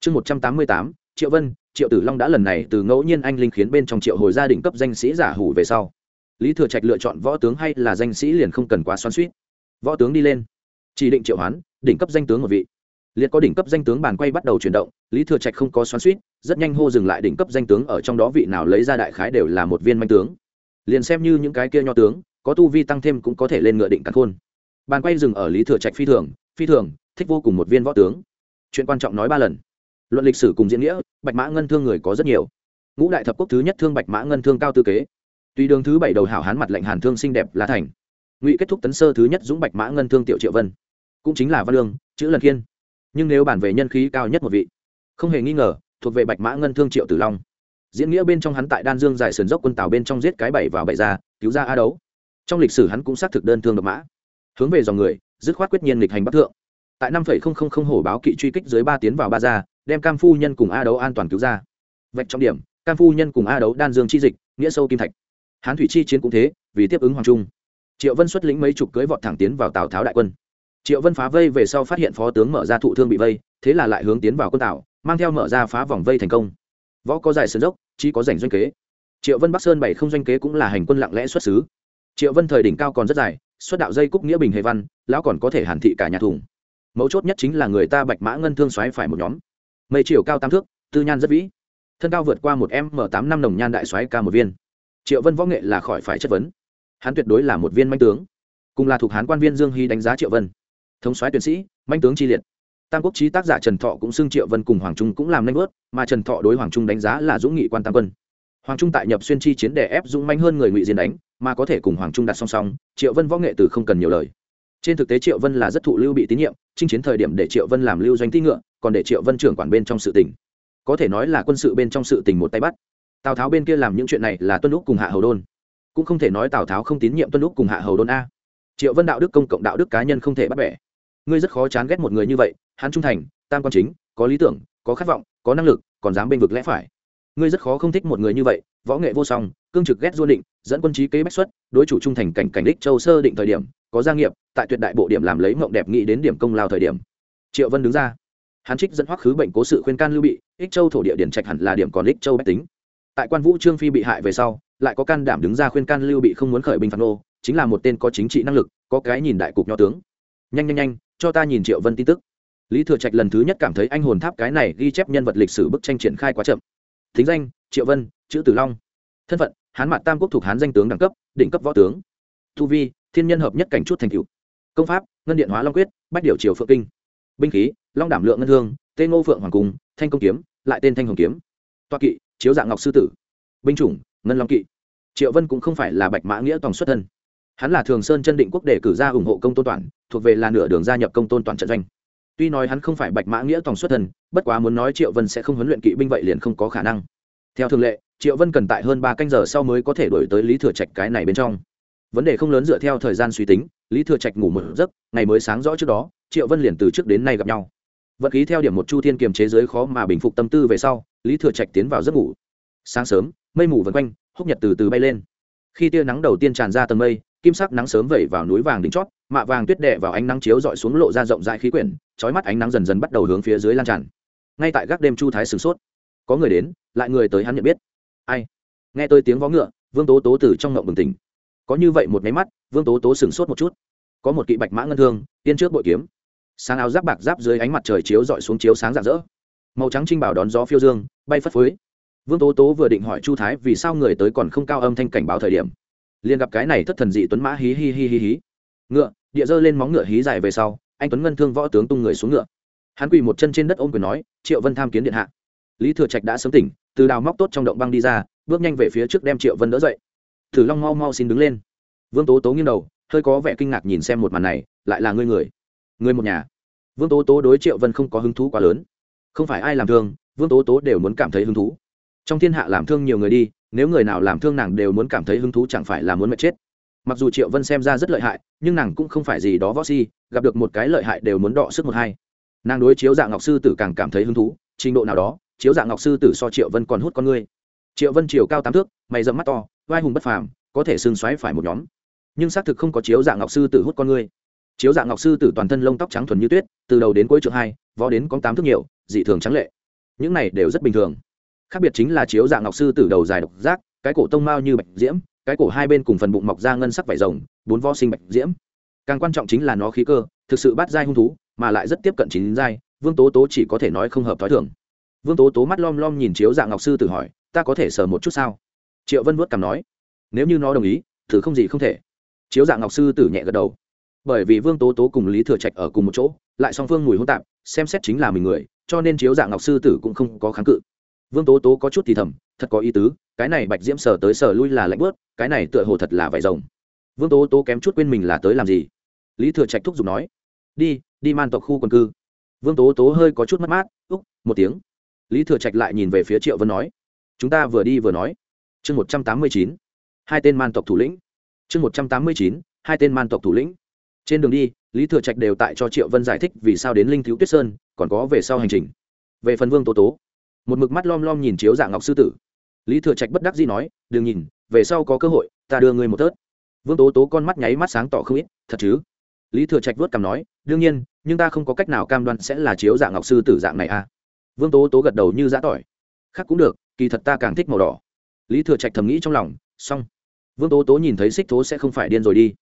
chương một trăm tám mươi tám triệu vân, triệu tử long đã lần này từ ngẫu nhiên anh linh khiến bên trong triệu hồi gia đình cấp danh sĩ giả hủ về sau. Lý thừa trạch lựa chọn võ tướng hay là danh sĩ liền không cần quá xoắn suýt võ tướng đi lên. Chỉ định triệu hoán, đỉnh cấp danh tướng một vị. Liệt có đỉnh cấp danh tướng bàn quay bắt đầu chuyển động, lý thừa trạch không có xoắn suýt rất nhanh hô dừng lại đỉnh cấp danh tướng ở trong đó vị nào lấy ra đại khái đều là một viên manh tướng. Liền xem như những cái kia nho tướng, có tu vi tăng thêm cũng có thể lên ngựa định cắn khôn. Bàn quay dừng ở lý thừa trạch phi thường phi thường, thích vô cùng một viên võ tướng. Chuyện quan trọng nói ba lần luận lịch sử cùng diễn nghĩa, bạch mã ngân thương người có rất nhiều. Ngũ đại thập quốc thứ nhất thương bạch mã ngân thương cao tư kế. Tuy đường thứ bảy đầu hảo hán mặt lệnh hàn thương xinh đẹp lá thành. Ngụy kết thúc tấn sơ thứ nhất dũng bạch mã ngân thương tiểu triệu vân. Cũng chính là văn lương, chữ lần kiên. Nhưng nếu bản về nhân khí cao nhất một vị, không hề nghi ngờ, thuộc về bạch mã ngân thương triệu tử long. Diễn nghĩa bên trong hắn tại đan dương giải sườn dốc quân tàu bên trong giết cái bảy vào bảy ra, cứu ra a đấu. Trong lịch sử hắn cũng xác thực đơn thương độc mã. Hướng về dòng người, dứt khoát quyết nhiên lịch hành bắc thượng. Tại năm phẩy không không không hổ báo kỵ truy kích dưới ba tiến vào ba ra đem cam phu nhân cùng a đấu an toàn cứu ra. Vạch trọng điểm, cam phu nhân cùng a đấu đan dương chi dịch, nghĩa sâu kim thạch. Hán thủy chi chiến cũng thế, vì tiếp ứng hoàng trung. Triệu vân xuất lĩnh mấy chục cưới vọt thẳng tiến vào tào tháo đại quân. Triệu vân phá vây về sau phát hiện phó tướng mở ra thụ thương bị vây, thế là lại hướng tiến vào quân tảo mang theo mở ra phá vòng vây thành công. Võ có dài sườn dốc chỉ có rảnh doanh kế. Triệu vân bắc sơn bảy không doanh kế cũng là hành quân lặng lẽ xuất xứ. Triệu vân thời đỉnh cao còn rất dài, xuất đạo dây cúc nghĩa bình hề văn, lão còn có thể hàn thị cả nhà thùng. Mấu chốt nhất chính là người ta bạch mã ngân thương xoáy phải một nhóm mây chiều cao tam thước, tư nhan rất vĩ. Thân cao vượt qua một m tám năm nồng nhan đại xoáy ca một viên. Triệu vân võ nghệ là khỏi phải chất vấn. Hắn tuyệt đối là một viên manh tướng. Cùng là thuộc hán quan viên dương hy đánh giá triệu vân. Thống soái tuyển sĩ manh tướng chi liệt. Tam quốc trí tác giả trần thọ cũng xưng triệu vân cùng hoàng trung cũng làm nanh vớt, mà trần thọ đối hoàng trung đánh giá là dũng nghị quan tam quân. Hoàng trung tại nhập xuyên chi chiến đè ép dũng manh hơn người ngụy diên đánh, mà có thể cùng hoàng trung đặt song song, triệu vân võ nghệ từ không cần nhiều lời. Trên thực tế triệu vân là rất thụ lưu bị tín nhiệm, chinh chiến thời điểm để triệu vân làm lưu doanh ti ngựa còn để triệu vân trưởng quản bên trong sự tình, có thể nói là quân sự bên trong sự tình một tay bắt. Tào tháo bên kia làm những chuyện này là tuân lúc cùng hạ hầu đôn. Cũng không thể nói tào tháo không tín nhiệm tuân lúc cùng hạ hầu đôn a. Triệu vân đạo đức công cộng đạo đức cá nhân không thể bắt bẻ. Ngươi rất khó chán ghét một người như vậy hắn trung thành tam quan chính có lý tưởng có khát vọng có năng lực còn dám bênh vực lẽ phải. Ngươi rất khó không thích một người như vậy võ nghệ vô song cương trực ghét du định dẫn quân trí kế bách xuất đối chủ trung thành cảnh cảnh đích châu sơ định thời điểm có gia nghiệp tại tuyệt đại bộ điểm làm lấy mộng đẹp nghĩ đến điểm công lao thời điểm. Triệu vân đứng ra hắn trích dẫn hoắc khứ bệnh cố sự khuyên can lưu bị, ích châu thổ địa điển trạch hẳn là điểm còn ích châu bách tính. Tại quan vũ trương phi bị hại về sau, lại có can đảm đứng ra khuyên can lưu bị không muốn khởi binh phạt nô, chính là một tên có chính trị năng lực, có cái nhìn đại cục nho tướng. Nhanh nhanh nhanh, cho ta nhìn triệu vân tin tức. Lý thừa trạch lần thứ nhất cảm thấy anh hồn tháp cái này ghi chép nhân vật lịch sử bức tranh triển khai quá chậm. Thính danh, triệu vân, chữ tử long. Thân phận, hán Mạn tam quốc thuộc hán danh tướng đẳng cấp, đỉnh cấp võ tướng. Thu vi, thiên nhân hợp nhất cảnh chút thành cựu công pháp, ngân điện hóa long quyết, bách điều triều phượng kinh binh khí, long đảm lượng ngân thương tên ngô phượng hoàng cung, thanh công kiếm, lại tên thanh hồng kiếm. Toa kỵ, chiếu dạng ngọc sư tử. Binh chủng, ngân long kỵ. Triệu vân cũng không phải là bạch mã nghĩa toàn xuất thân. Hắn là thường sơn chân định quốc để cử ra ủng hộ công tôn toàn, thuộc về là nửa đường gia nhập công tôn toàn trận doanh. Tuy nói hắn không phải bạch mã nghĩa toàn xuất thân, bất quá muốn nói triệu vân sẽ không huấn luyện kỵ binh vậy liền không có khả năng. Theo thường lệ, triệu vân cần tại hơn ba canh giờ sau mới có thể đổi tới lý thừa trạch cái này bên trong. Vấn đề không lớn dựa theo thời gian suy tính, lý thừa trạch ngủ một giấc, ngày mới sáng rõ trước đó triệu vân liền từ trước đến nay gặp nhau. Vật khí theo điểm một chu thiên kiềm chế giới khó mà bình phục tâm tư về sau, lý thừa trạch tiến vào giấc ngủ. Sáng sớm, mây mù vần quanh, húc nhật từ từ bay lên. Khi tia nắng đầu tiên tràn ra tầng mây, kim sắc nắng sớm vẩy vào núi vàng đỉnh chót, mạ vàng tuyết đệ vào ánh nắng chiếu dọi xuống lộ ra rộng rãi khí quyển trói mắt ánh nắng dần dần bắt đầu hướng phía dưới lan tràn. Ngay tại gác đêm chu thái sửng sốt. Có người đến, lại người tới hắn nhận biết. Ai? Nghe tôi tiếng vó ngựa, vương tố tố từ trong ngộng bừng tỉnh. Có như vậy một máy mắt, vương tố tố sửng sốt một chút. Có một kỵ bạch mã ngân thương, tiên trước bội kiếm sáng áo giáp bạc giáp dưới ánh mặt trời chiếu dọi xuống chiếu sáng rạng rỡ. Màu trắng trinh bảo đón gió phiêu dương, bay phất phới. Vương tố tố vừa định hỏi chu thái vì sao người tới còn không cao âm thanh cảnh báo thời điểm, liền gặp cái này thất thần dị tuấn mã hí hí hí hí hí. Ngựa, địa dơ lên móng ngựa hí dài về sau, anh tuấn ngân thương võ tướng tung người xuống ngựa. Hắn quỳ một chân trên đất ôm quyền nói, triệu vân tham kiến điện hạ. Lý thừa trạch đã sớm tỉnh, từ đào móc tốt trong động băng đi ra, bước nhanh về phía trước đem triệu vân đỡ dậy. Thử long mau mau xin đứng lên. Vương tố tố nghiêng đầu, hơi có vẻ kinh ngạc nhìn xem một màn này, lại là ngươi người? Người một nhà. Vương tố tố đối triệu vân không có hứng thú quá lớn. Không phải ai làm thương, vương tố tố đều muốn cảm thấy hứng thú. Trong thiên hạ làm thương nhiều người đi, nếu người nào làm thương nàng đều muốn cảm thấy hứng thú chẳng phải là muốn mệt chết. Mặc dù triệu vân xem ra rất lợi hại, nhưng nàng cũng không phải gì đó võ si, gặp được một cái lợi hại đều muốn đọ sức một hai. Nàng đối chiếu dạng ngọc sư tử càng cảm thấy hứng thú, trình độ nào đó, chiếu dạng ngọc sư tử so triệu vân còn hút con ngươi triệu vân chiều cao tám thước, mày dẫm mắt to, vai hùng bất phàm, có thể xương xoáy phải một nhóm. Nhưng xác thực không có chiếu dạng ngọc sư tử hút con ngươi chiếu dạng ngọc sư tử toàn thân lông tóc trắng thuần như tuyết, từ đầu đến cuối trượng hai, võ đến có tám thước nhiều, dị thường trắng lệ. Những này đều rất bình thường. Khác biệt chính là chiếu dạng ngọc sư tử đầu dài độc giác, cái cổ tông mao như bạch diễm, cái cổ hai bên cùng phần bụng mọc ra ngân sắc vải rồng, bốn vo sinh bạch diễm. Càng quan trọng chính là nó khí cơ, thực sự bắt dai hung thú, mà lại rất tiếp cận chín dai vương tố tố chỉ có thể nói không hợp t h ó i thường. Vương tố tố mắt lom lom nhìn chiếu dạng ngọc sư tử hỏi, ta có thể sờ một chút sao? Triệu vân vuốt cằm nói, nếu như nó đồng ý, thử không gì không thể. Chiếu dạng ngọc sư tử nhẹ gật đầu bởi vì vương tố tố cùng lý thừa trạch ở cùng một chỗ, lại song phương mùi hôn tạp, xem xét chính là mình người, cho nên chiếu dạng ngọc sư tử cũng không có kháng cự. Vương tố tố có chút thì thầm, thật có ý tứ, cái này bạch diễm sở tới sở lui là lạnh bớt, cái này tựa hồ thật là vải rồng. Vương tố tố kém chút quên mình là tới làm gì. Lý thừa trạch thúc giục nói, đi đi man tộc khu quần cư. Vương tố tố hơi có chút mất mát úc một tiếng. Lý thừa trạch lại nhìn về phía triệu vân nói, chúng ta vừa đi vừa nói. Chương một trăm tám mươi chín, hai tên man tộc thủ lĩnh. Chương một trăm tám mươi chín, hai tên man tộc thủ lĩnh trên đường đi, lý thừa trạch đều tại cho triệu vân giải thích vì sao đến linh thiếu tuyết sơn, còn có về sau hành trình. Về phần vương tố tố, một mực mắt lom lom nhìn chiếu dạng ngọc sư tử. Lý thừa trạch bất đắc dĩ nói, đừng nhìn, về sau có cơ hội, ta đưa ngươi một tớt. Vương tố tố con mắt nháy mắt sáng tỏ không ít, thật chứ? Lý thừa trạch vớt cằm nói, đương nhiên, nhưng ta không có cách nào cam đoan sẽ là chiếu dạng ngọc sư tử dạng này à. Vương tố tố gật đầu như giã tỏi. Khác cũng được, kỳ thật ta càng thích màu đỏ. Lý thừa trạch thầm nghĩ trong lòng, xong. Vương tố tố nhìn thấy xích thố sẽ không phải điên rồi đi.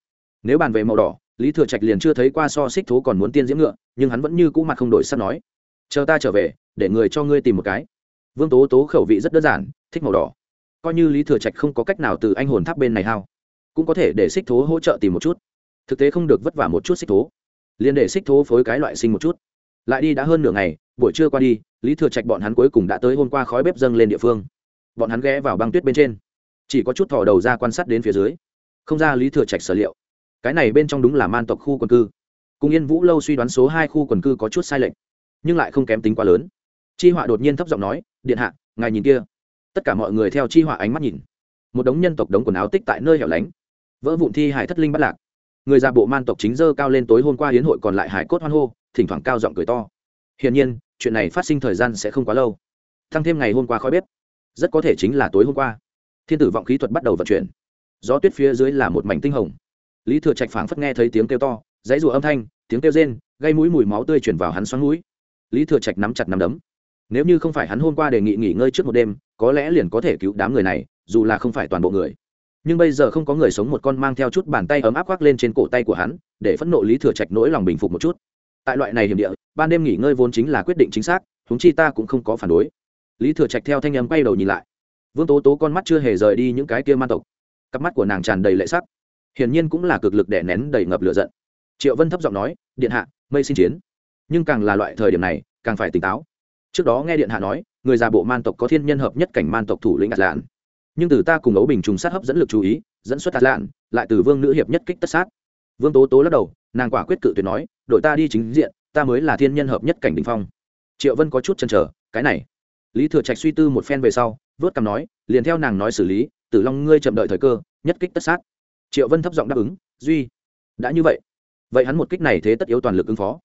Nếu bàn về màu đỏ lý thừa trạch liền chưa thấy qua so xích thố còn muốn tiên diễm ngựa, nhưng hắn vẫn như cũ mặt không đổi sắp nói, chờ ta trở về, để người cho ngươi tìm một cái. Vương tố tố khẩu vị rất đơn giản, thích màu đỏ. Coi như lý thừa trạch không có cách nào từ anh hồn tháp bên này hao, cũng có thể để xích thố hỗ trợ tìm một chút. Thực tế không được vất vả một chút xích thố, liền để xích thố phối cái loại sinh một chút. Lại đi đã hơn nửa ngày, buổi trưa qua đi, lý thừa trạch bọn hắn cuối cùng đã tới hôm qua khói bếp dâng lên địa phương. Bọn hắn ghé vào băng tuyết bên trên, chỉ có chút thỏ đầu ra quan sát đến phía dưới. Không ra lý thừa trạch sở liệu cái này bên trong đúng là man tộc khu quần cư. Cùng yên vũ lâu suy đoán số hai khu quần cư có chút sai lệch, nhưng lại không kém tính quá lớn. Chi họa đột nhiên thấp giọng nói, điện hạ, ngài nhìn kia. Tất cả mọi người theo chi họa ánh mắt nhìn. Một đống nhân tộc đống quần áo tích tại nơi hẻo lánh. Vỡ vụn thi hải thất linh bắt lạc. Người già bộ man tộc chính dơ cao lên tối hôm qua hiến hội còn lại hải cốt hoan hô, thỉnh thoảng cao giọng cười to. Hiển nhiên, chuyện này phát sinh thời gian sẽ không quá lâu. Thăng thêm ngày hôm qua khói bếp. Rất có thể chính là tối hôm qua. Thiên tử vọng khí thuật bắt đầu vận chuyển. Gió tuyết phía dưới là một mảnh tinh hồng lý thừa trạch phảng phất nghe thấy tiếng kêu to, dãy rùa âm thanh, tiếng kêu rên, gây mũi mùi máu tươi chuyển vào hắn xoắn mũi. Lý thừa trạch nắm chặt nắm đấm. Nếu như không phải hắn hôm qua đề nghị nghỉ ngơi trước một đêm, có lẽ liền có thể cứu đám người này, dù là không phải toàn bộ người. Nhưng bây giờ không có người sống một con mang theo chút bàn tay ấm áp khoác lên trên cổ tay của hắn, để phẫn nộ lý thừa trạch nỗi lòng bình phục một chút. Tại loại này hiểm địa, ban đêm nghỉ ngơi vốn chính là quyết định chính xác chúng chi ta cũng không có phản đối. Lý thừa trạch theo thanh âm quay đầu nhìn lại. Vương tố tố con mắt chưa hề rời đi những cái kia man tộc. Cặp mắt của nàng tràn đầy lệ sắc hiển nhiên cũng là cực lực đè nén đầy ngập lửa giận. Triệu vân thấp giọng nói, điện hạ, mây xin chiến. Nhưng càng là loại thời điểm này, càng phải tỉnh táo. Trước đó nghe điện hạ nói, người già bộ man tộc có thiên nhân hợp nhất cảnh man tộc thủ lĩnh ạt lạn. Nhưng từ ta cùng ấu bình trùng sát hấp dẫn lực chú ý, dẫn xuất ạt lạn, lại từ vương nữ hiệp nhất kích tất sát. Vương tố tố lắc đầu, nàng quả quyết cự tuyệt nói, đội ta đi chính diện, ta mới là thiên nhân hợp nhất cảnh đình phong. Triệu vân có chút chăn trở cái này. Lý thừa trạch suy tư một phen về sau, vớt cằm nói, liền theo nàng nói xử lý, tử long ngươi chậm đợi thời cơ, nhất kích tất sát triệu vân thấp giọng đáp ứng, duy, đã như vậy vậy hắn một kích này thế tất yếu toàn lực ứng phó.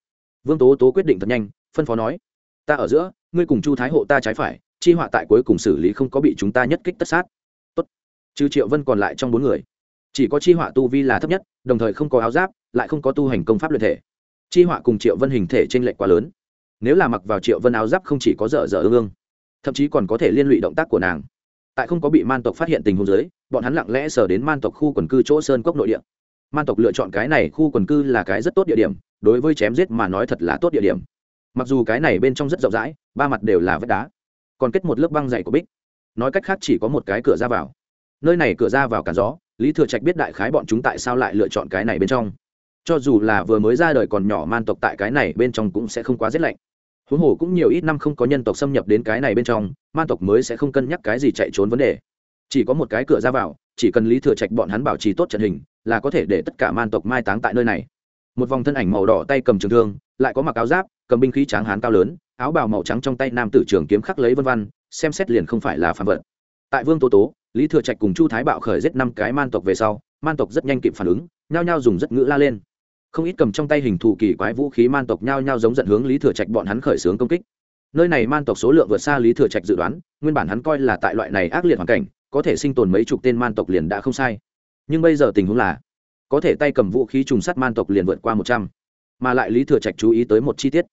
Vương tố tố quyết định thật nhanh, phân phó nói, ta ở giữa, ngươi cùng chu thái hộ ta trái phải, chi họa tại cuối cùng xử lý không có bị chúng ta nhất kích tất sát. Tốt. trừ triệu vân còn lại trong bốn người, chỉ có chi họa tu vi là thấp nhất, đồng thời không có áo giáp, lại không có tu hành công pháp luyện thể. Chi họa cùng triệu vân hình thể t r ê n lệch quá lớn. Nếu là mặc vào triệu vân áo giáp không chỉ có dở dở ương ương, thậm chí còn có thể liên lụy động tác của nàng tại không có bị man tộc phát hiện tình huống giới bọn hắn lặng lẽ sờ đến man tộc khu quần cư chỗ sơn cốc nội địa. Man tộc lựa chọn cái này khu quần cư là cái rất tốt địa điểm, đối với chém giết mà nói thật là tốt địa điểm. Mặc dù cái này bên trong rất rộng rãi, ba mặt đều là vách đá, còn kết một lớp băng dày của bích. Nói cách khác chỉ có một cái cửa ra vào. Nơi này cửa ra vào cản gió, lý thừa trạch biết đại khái bọn chúng tại sao lại lựa chọn cái này bên trong. Cho dù là vừa mới ra đời còn nhỏ man tộc tại cái này bên trong cũng sẽ không quá rét lạnh huống hồ cũng nhiều ít năm không có nhân tộc xâm nhập đến cái này bên trong man tộc mới sẽ không cân nhắc cái gì chạy trốn vấn đề. Chỉ có một cái cửa ra vào, chỉ cần lý thừa trạch bọn hắn bảo trì tốt trận hình, là có thể để tất cả man tộc mai táng tại nơi này. Một vòng thân ảnh màu đỏ tay cầm trường thương, lại có mặc áo giáp, cầm binh khí tráng hán cao lớn, áo bào màu trắng trong tay nam tử trường kiếm khắc lấy vân văn, xem xét liền không phải là phạm vận tại vương tố tố, lý thừa trạch cùng chu thái bạo khởi giết năm cái man tộc về sau, man tộc rất nhanh kịp phản ứng, nhao nhao dùng rất ngữ la lên không ít cầm trong tay hình thù kỳ quái vũ khí man tộc nhao nhao giống giận hướng lý thừa trạch bọn hắn khởi xướng công kích. Nơi này man tộc số lượng vượt xa lý thừa trạch dự đoán, nguyên bản hắn coi là tại loại này ác liệt hoàn cảnh, có thể sinh tồn mấy chục tên man tộc liền đã không sai. Nhưng bây giờ tình huống là, có thể tay cầm vũ khí trùng sắt man tộc liền vượt qua một trăm. Mà lại lý thừa trạch chú ý tới một chi tiết.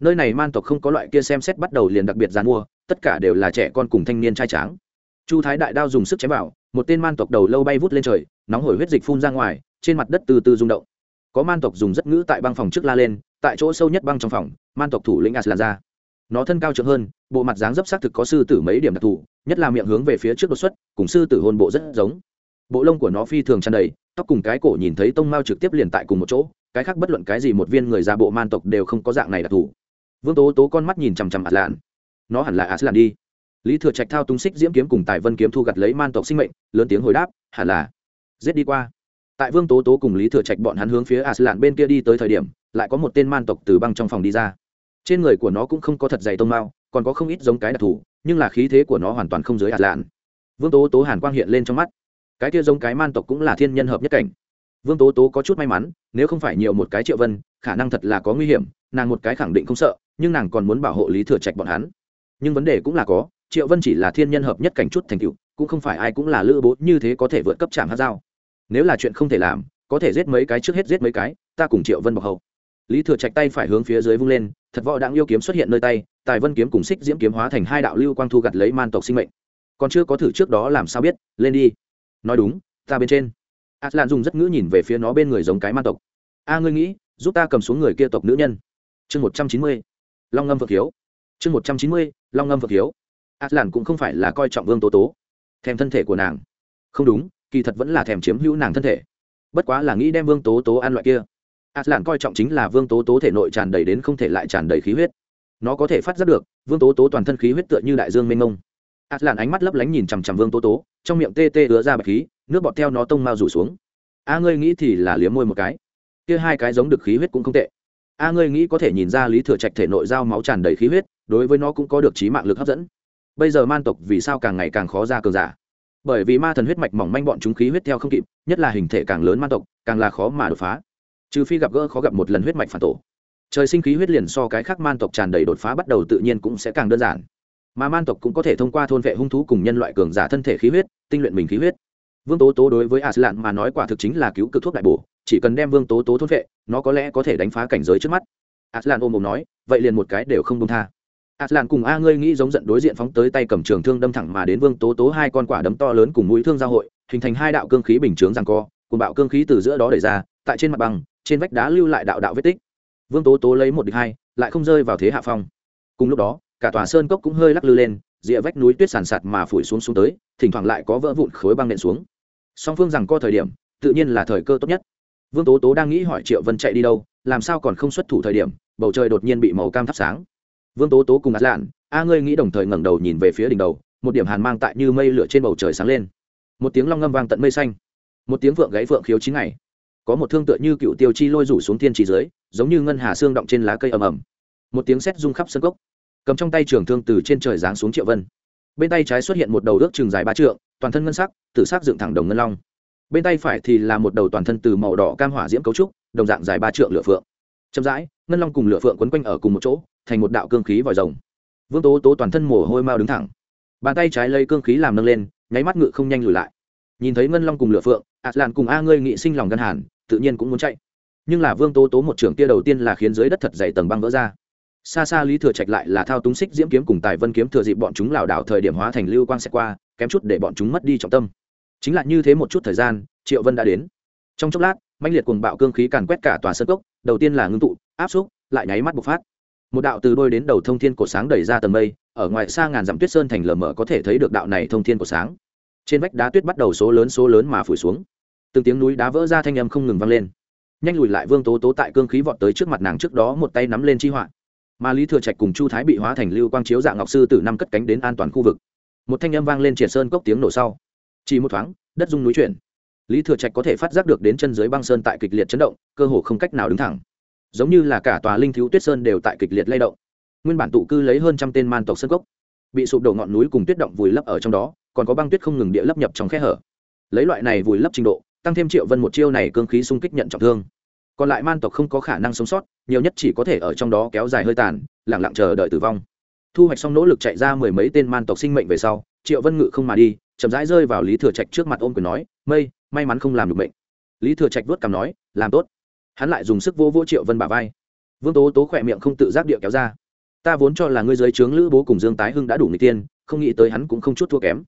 Nơi này man tộc không có loại kia xem xét bắt đầu liền đặc biệt dàn mua, tất cả đều là trẻ con cùng thanh niên trai tráng. Chu thái đại đao dùng sức chém vào, một tên man tộc đầu lâu bay vút lên trời, nóng hổi huyết dịch phun ra ngoài, trên mặt đất từ từ rung động có man tộc dùng rất ngữ tại băng phòng trước la lên, tại chỗ sâu nhất băng trong phòng, man tộc thủ lĩnh aslan ra. Nó thân cao trượng hơn, bộ mặt dáng dấp xác thực có sư tử mấy điểm đặc thù, nhất là miệng hướng về phía trước đột xuất, cùng sư tử hôn bộ rất giống. Bộ lông của nó phi thường tràn đầy, tóc cùng cái cổ nhìn thấy tông mao trực tiếp liền tại cùng một chỗ, cái khác bất luận cái gì một viên người ra bộ man tộc đều không có dạng này đặc thù. Vương tố tố con mắt nhìn chằm chằm lạn nó hẳn là aslan đi. Lý thừa trạch thao tung xích diễm kiếm cùng tài vân kiếm thu gặt lấy man tộc sinh mệnh, lớn tiếng hồi đáp, hẳn là. Giết đi qua tại vương tố tố cùng lý thừa trạch bọn hắn hướng phía aslan bên kia đi tới thời điểm, lại có một tên man tộc từ băng trong phòng đi ra. Trên người của nó cũng không có thật dày tông mao, còn có không ít giống cái đặc thù, nhưng là khí thế của nó hoàn toàn không dưới aslan. Vương tố tố hàn quang hiện lên trong mắt. Cái kia giống cái man tộc cũng là thiên nhân hợp nhất cảnh. Vương tố tố có chút may mắn, nếu không phải nhiều một cái triệu vân, khả năng thật là có nguy hiểm, nàng một cái khẳng định không sợ, nhưng nàng còn muốn bảo hộ lý thừa trạch bọn hắn. Nhưng vấn đề cũng là có, triệu vân chỉ là thiên nhân hợp nhất cảnh chút thành cựu cũng không phải ai cũng là lữ bố như thế có thể vượt cấp trạm hát dao nếu là chuyện không thể làm, có thể giết mấy cái trước hết giết mấy cái, ta cùng triệu vân bọc hậu lý thừa trạch tay phải hướng phía dưới vung lên, thật võ đáng yêu kiếm xuất hiện nơi tay, tài vân kiếm cùng xích diễm kiếm hóa thành hai đạo lưu quang thu gặt lấy man tộc sinh mệnh. Còn chưa có thử trước đó làm sao biết, lên đi. Nói đúng, ta bên trên. Atlan dùng rất ngữ nhìn về phía nó bên người giống cái man tộc. A, ngươi nghĩ, giúp ta cầm xuống người kia tộc nữ nhân. Chương một trăm chín mươi, long ngâm vật hiếu chương một trăm chín mươi, long ngâm vật hiếu atlan cũng không phải là coi trọng vương tố tố. Thèm thân thể của nàng. Không đúng kỳ thật vẫn là thèm chiếm hữu nàng thân thể. Bất quá là nghĩ đem vương tố tố ăn loại kia. Atlan coi trọng chính là vương tố tố thể nội tràn đầy đến không thể lại tràn đầy khí huyết. Nó có thể phát giác được, vương tố tố toàn thân khí huyết tựa như đại dương mênh mông. Atlan ánh mắt lấp lánh nhìn chằm chằm vương tố tố, trong miệng tê tê ứa ra bạch khí, nước bọt theo nó tông mao rủ xuống. A ngươi nghĩ thì là liếm môi một cái. Kia hai cái giống được khí huyết cũng không tệ. A ngươi nghĩ có thể nhìn ra lý thừa trạch thể nội dao máu tràn đầy khí huyết, đối với nó cũng có được trí mạng lực hấp dẫn. Bây giờ man tộc vì sao càng ngày càng khó ra cường giả? Bởi vì ma thần huyết mạch mỏng manh bọn chúng khí huyết theo không kịp, nhất là hình thể càng lớn man tộc, càng là khó mà đột phá. Trừ phi gặp gỡ khó gặp một lần huyết mạch phản tổ. Trời sinh khí huyết liền so cái khác man tộc tràn đầy đột phá bắt đầu tự nhiên cũng sẽ càng đơn giản. Mà man tộc cũng có thể thông qua thôn vệ hung thú cùng nhân loại cường giả thân thể khí huyết, tinh luyện mình khí huyết. Vương tố tố đối với a lạn mà nói quả thực chính là cứu cực thuốc đại bổ, chỉ cần đem vương tố tố thôn vệ, nó có lẽ có thể đánh phá cảnh giới trước mắt. A lạn ôm ôm nói, vậy liền một cái đều không công tha aslan cùng a ngươi nghĩ giống giận đối diện phóng tới tay cầm trường thương đâm thẳng mà đến vương tố tố hai con quả đấm to lớn cùng mũi thương giao hội, hình thành hai đạo cương khí bình chướng giằng co cùng bạo cương khí từ giữa đó đẩy ra, tại trên mặt bằng, trên vách đá lưu lại đạo đạo vết tích. Vương tố tố lấy một địch hai, lại không rơi vào thế hạ phong. Cùng lúc đó, cả tòa sơn cốc cũng hơi lắc lư lên, rìa vách núi tuyết sàn sạt mà phủi xuống xuống tới, thỉnh thoảng lại có vỡ vụn khối băng nện xuống. Song phương rằng co thời điểm, tự nhiên là thời cơ tốt nhất. Vương tố tố đang nghĩ hỏi triệu vân chạy đi đâu, làm sao còn không xuất thủ thời điểm, bầu trời đột nhiên bị màu cam thắp sáng vương tố tố cùng át lạn, a ngươi nghĩ đồng thời ngẩng đầu nhìn về phía đỉnh đầu, một điểm hàn mang tại như mây lửa trên bầu trời sáng lên. Một tiếng long ngâm vang tận mây xanh. Một tiếng vượng gáy vượng khiếu chín ngày. Có một thương tựa như cựu tiêu chi lôi rủ xuống thiên trì dưới, giống như ngân hà xương động trên lá cây ầm ầm. Một tiếng sét rung khắp sân cốc. Cầm trong tay trường thương từ trên trời giáng xuống triệu vân. Bên tay trái xuất hiện một đầu ước trường dài ba trượng, toàn thân ngân sắc, tử sắc dựng thẳng đồng ngân long. Bên tay phải thì là một đầu toàn thân từ màu đỏ cam hỏa diễm cấu trúc, đồng dạng dài ba trượng lửa phượng. Chậm rãi ngân long cùng lửa phượng quấn quanh ở cùng một chỗ, thành một đạo cương khí vòi rồng. Vương tố tố toàn thân mồ hôi mau đứng thẳng. Bàn tay trái lấy cương khí làm nâng lên, nháy mắt ngự không nhanh lùi lại. Nhìn thấy ngân long cùng lửa phượng ạt làn cùng a ngươi nghị sinh lòng ngân hàn, tự nhiên cũng muốn chạy. Nhưng là vương tố tố một trưởng kia đầu tiên là khiến dưới đất thật dày tầng băng vỡ ra. Xa xa lý thừa trạch lại là thao túng xích diễm kiếm cùng tài vân kiếm thừa dịp bọn chúng lảo đảo thời điểm hóa thành lưu quang xẹt qua, kém chút để bọn chúng mất đi trọng tâm. Chính là như thế một chút thời gian, triệu vân đã đến. Trong chốc lát, mãnh liệt cuồng bạo cương khí càn quét cả tòa sân cốc, đầu tiên là ngưng tụ áp xúc, lại nháy mắt bộc phát. Một đạo từ đôi đến đầu thông thiên cổ sáng đẩy ra tầng mây, ở ngoài xa ngàn dặm tuyết sơn thành lờ mờ có thể thấy được đạo này thông thiên cổ sáng. Trên vách đá tuyết bắt đầu số lớn số lớn mà phủi xuống. Từng tiếng núi đá vỡ ra thanh âm không ngừng vang lên. Nhanh lùi lại vương tố tố tại cương khí vọt tới trước mặt nàng trước đó một tay nắm lên chi hoạn. mà lý thừa trạch cùng chu thái bị hóa thành lưu quang chiếu dạng ngọc sư từ năm cất cánh đến an toàn khu vực. Một thanh âm vang lên triệt sơn cốc tiếng nổ sau. Chỉ một thoáng, đất rung núi chuyển. Lý thừa trạch có thể phát giác được đến chân dưới băng sơn tại kịch liệt chấn động, cơ hồ không cách nào đứng thẳng giống như là cả tòa linh thiếu tuyết sơn đều tại kịch liệt lay động. Nguyên bản tụ cư lấy hơn trăm tên man tộc sơn cốc, bị sụp đổ ngọn núi cùng tuyết động vùi lấp ở trong đó, còn có băng tuyết không ngừng địa lấp nhập trong khe hở. Lấy loại này vùi lấp trình độ, tăng thêm triệu vân một chiêu này cương khí xung kích nhận trọng thương. Còn lại man tộc không có khả năng sống sót, nhiều nhất chỉ có thể ở trong đó kéo dài hơi tàn lẳng lặng chờ đợi tử vong. Thu hoạch xong nỗ lực chạy ra mười mấy tên man tộc sinh mệnh về sau, triệu vân ngự không mà đi, chậm rãi rơi vào lý thừa trạch trước mặt ôm quyền nói, mây, may mắn không làm được bệnh lý thừa trạch vuốt cằm nói, làm tốt hắn lại dùng sức vô vô triệu vân bà vai. Vương tố tố khỏe miệng không tự giác địa kéo ra. Ta vốn cho là ngươi giới trướng lữ bố cùng dương tái hưng đã đủ người tiên, không nghĩ tới hắn cũng không chút thua kém.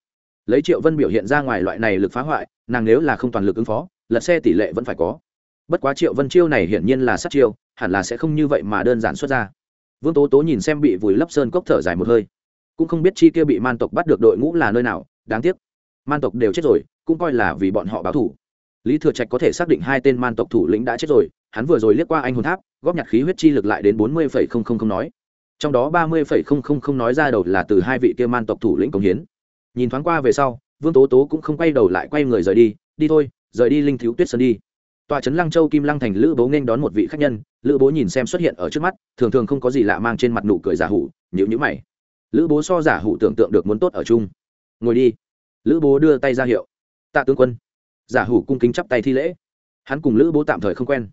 Lấy triệu vân biểu hiện ra ngoài loại này lực phá hoại, nàng nếu là không toàn lực ứng phó, lật xe tỷ lệ vẫn phải có. Bất quá triệu vân chiêu này hiển nhiên là sát chiêu, hẳn là sẽ không như vậy mà đơn giản xuất ra. Vương tố tố nhìn xem bị vùi lấp sơn cốc thở dài một hơi. Cũng không biết chi kia bị man tộc bắt được đội ngũ là nơi nào, đáng tiếc. Man tộc đều chết rồi, cũng coi là vì bọn họ báo thủ. Lý thừa trạch có thể xác định hai tên man tộc thủ lĩnh đã chết rồi hắn vừa rồi liếc qua anh hồn tháp, góp nhặt khí huyết chi lực lại đến bốn mươi phẩy không không không nói. Trong đó ba mươi phẩy không không không nói ra đầu là từ hai vị kia man tộc thủ lĩnh công hiến. Nhìn thoáng qua về sau, vương tố tố cũng không quay đầu lại quay người rời đi đi thôi, rời đi linh thiếu tuyết sơn đi. Tòa trấn lăng châu kim lăng thành lữ bố nên đón một vị khách nhân, lữ bố nhìn xem xuất hiện ở trước mắt, thường thường không có gì lạ mang trên mặt nụ cười giả hủ nhịu nhữ mày. Lữ bố so giả hủ tưởng tượng được muốn tốt ở chung. Ngồi đi. Lữ bố đưa tay ra hiệu. Tạ tướng quân. Giả hủ cung kính chắp tay thi lễ. Hắn cùng lữ bố tạm thời không quen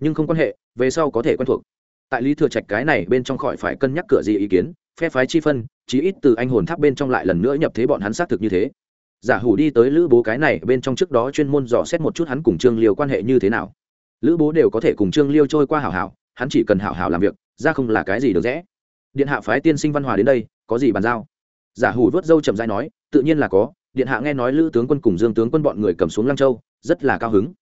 nhưng không quan hệ, về sau có thể quen thuộc. Tại lý thừa trạch cái này bên trong khỏi phải cân nhắc cửa gì ý kiến, phe phái chi phân, chí ít từ anh hồn tháp bên trong lại lần nữa nhập thế bọn hắn xác thực như thế. Giả hủ đi tới lữ bố cái này bên trong trước đó chuyên môn dò xét một chút hắn cùng trương liêu quan hệ như thế nào. Lữ bố đều có thể cùng trương liêu trôi qua hảo hảo, hắn chỉ cần hảo hảo làm việc, ra không là cái gì được rẽ điện hạ phái tiên sinh văn hòa đến đây, có gì bàn giao? Giả hủ vớt dâu chậm dai nói, tự nhiên là có, điện hạ nghe nói lữ tướng quân cùng dương tướng quân bọn người cầm xuống lăng châu, rất là cao hứng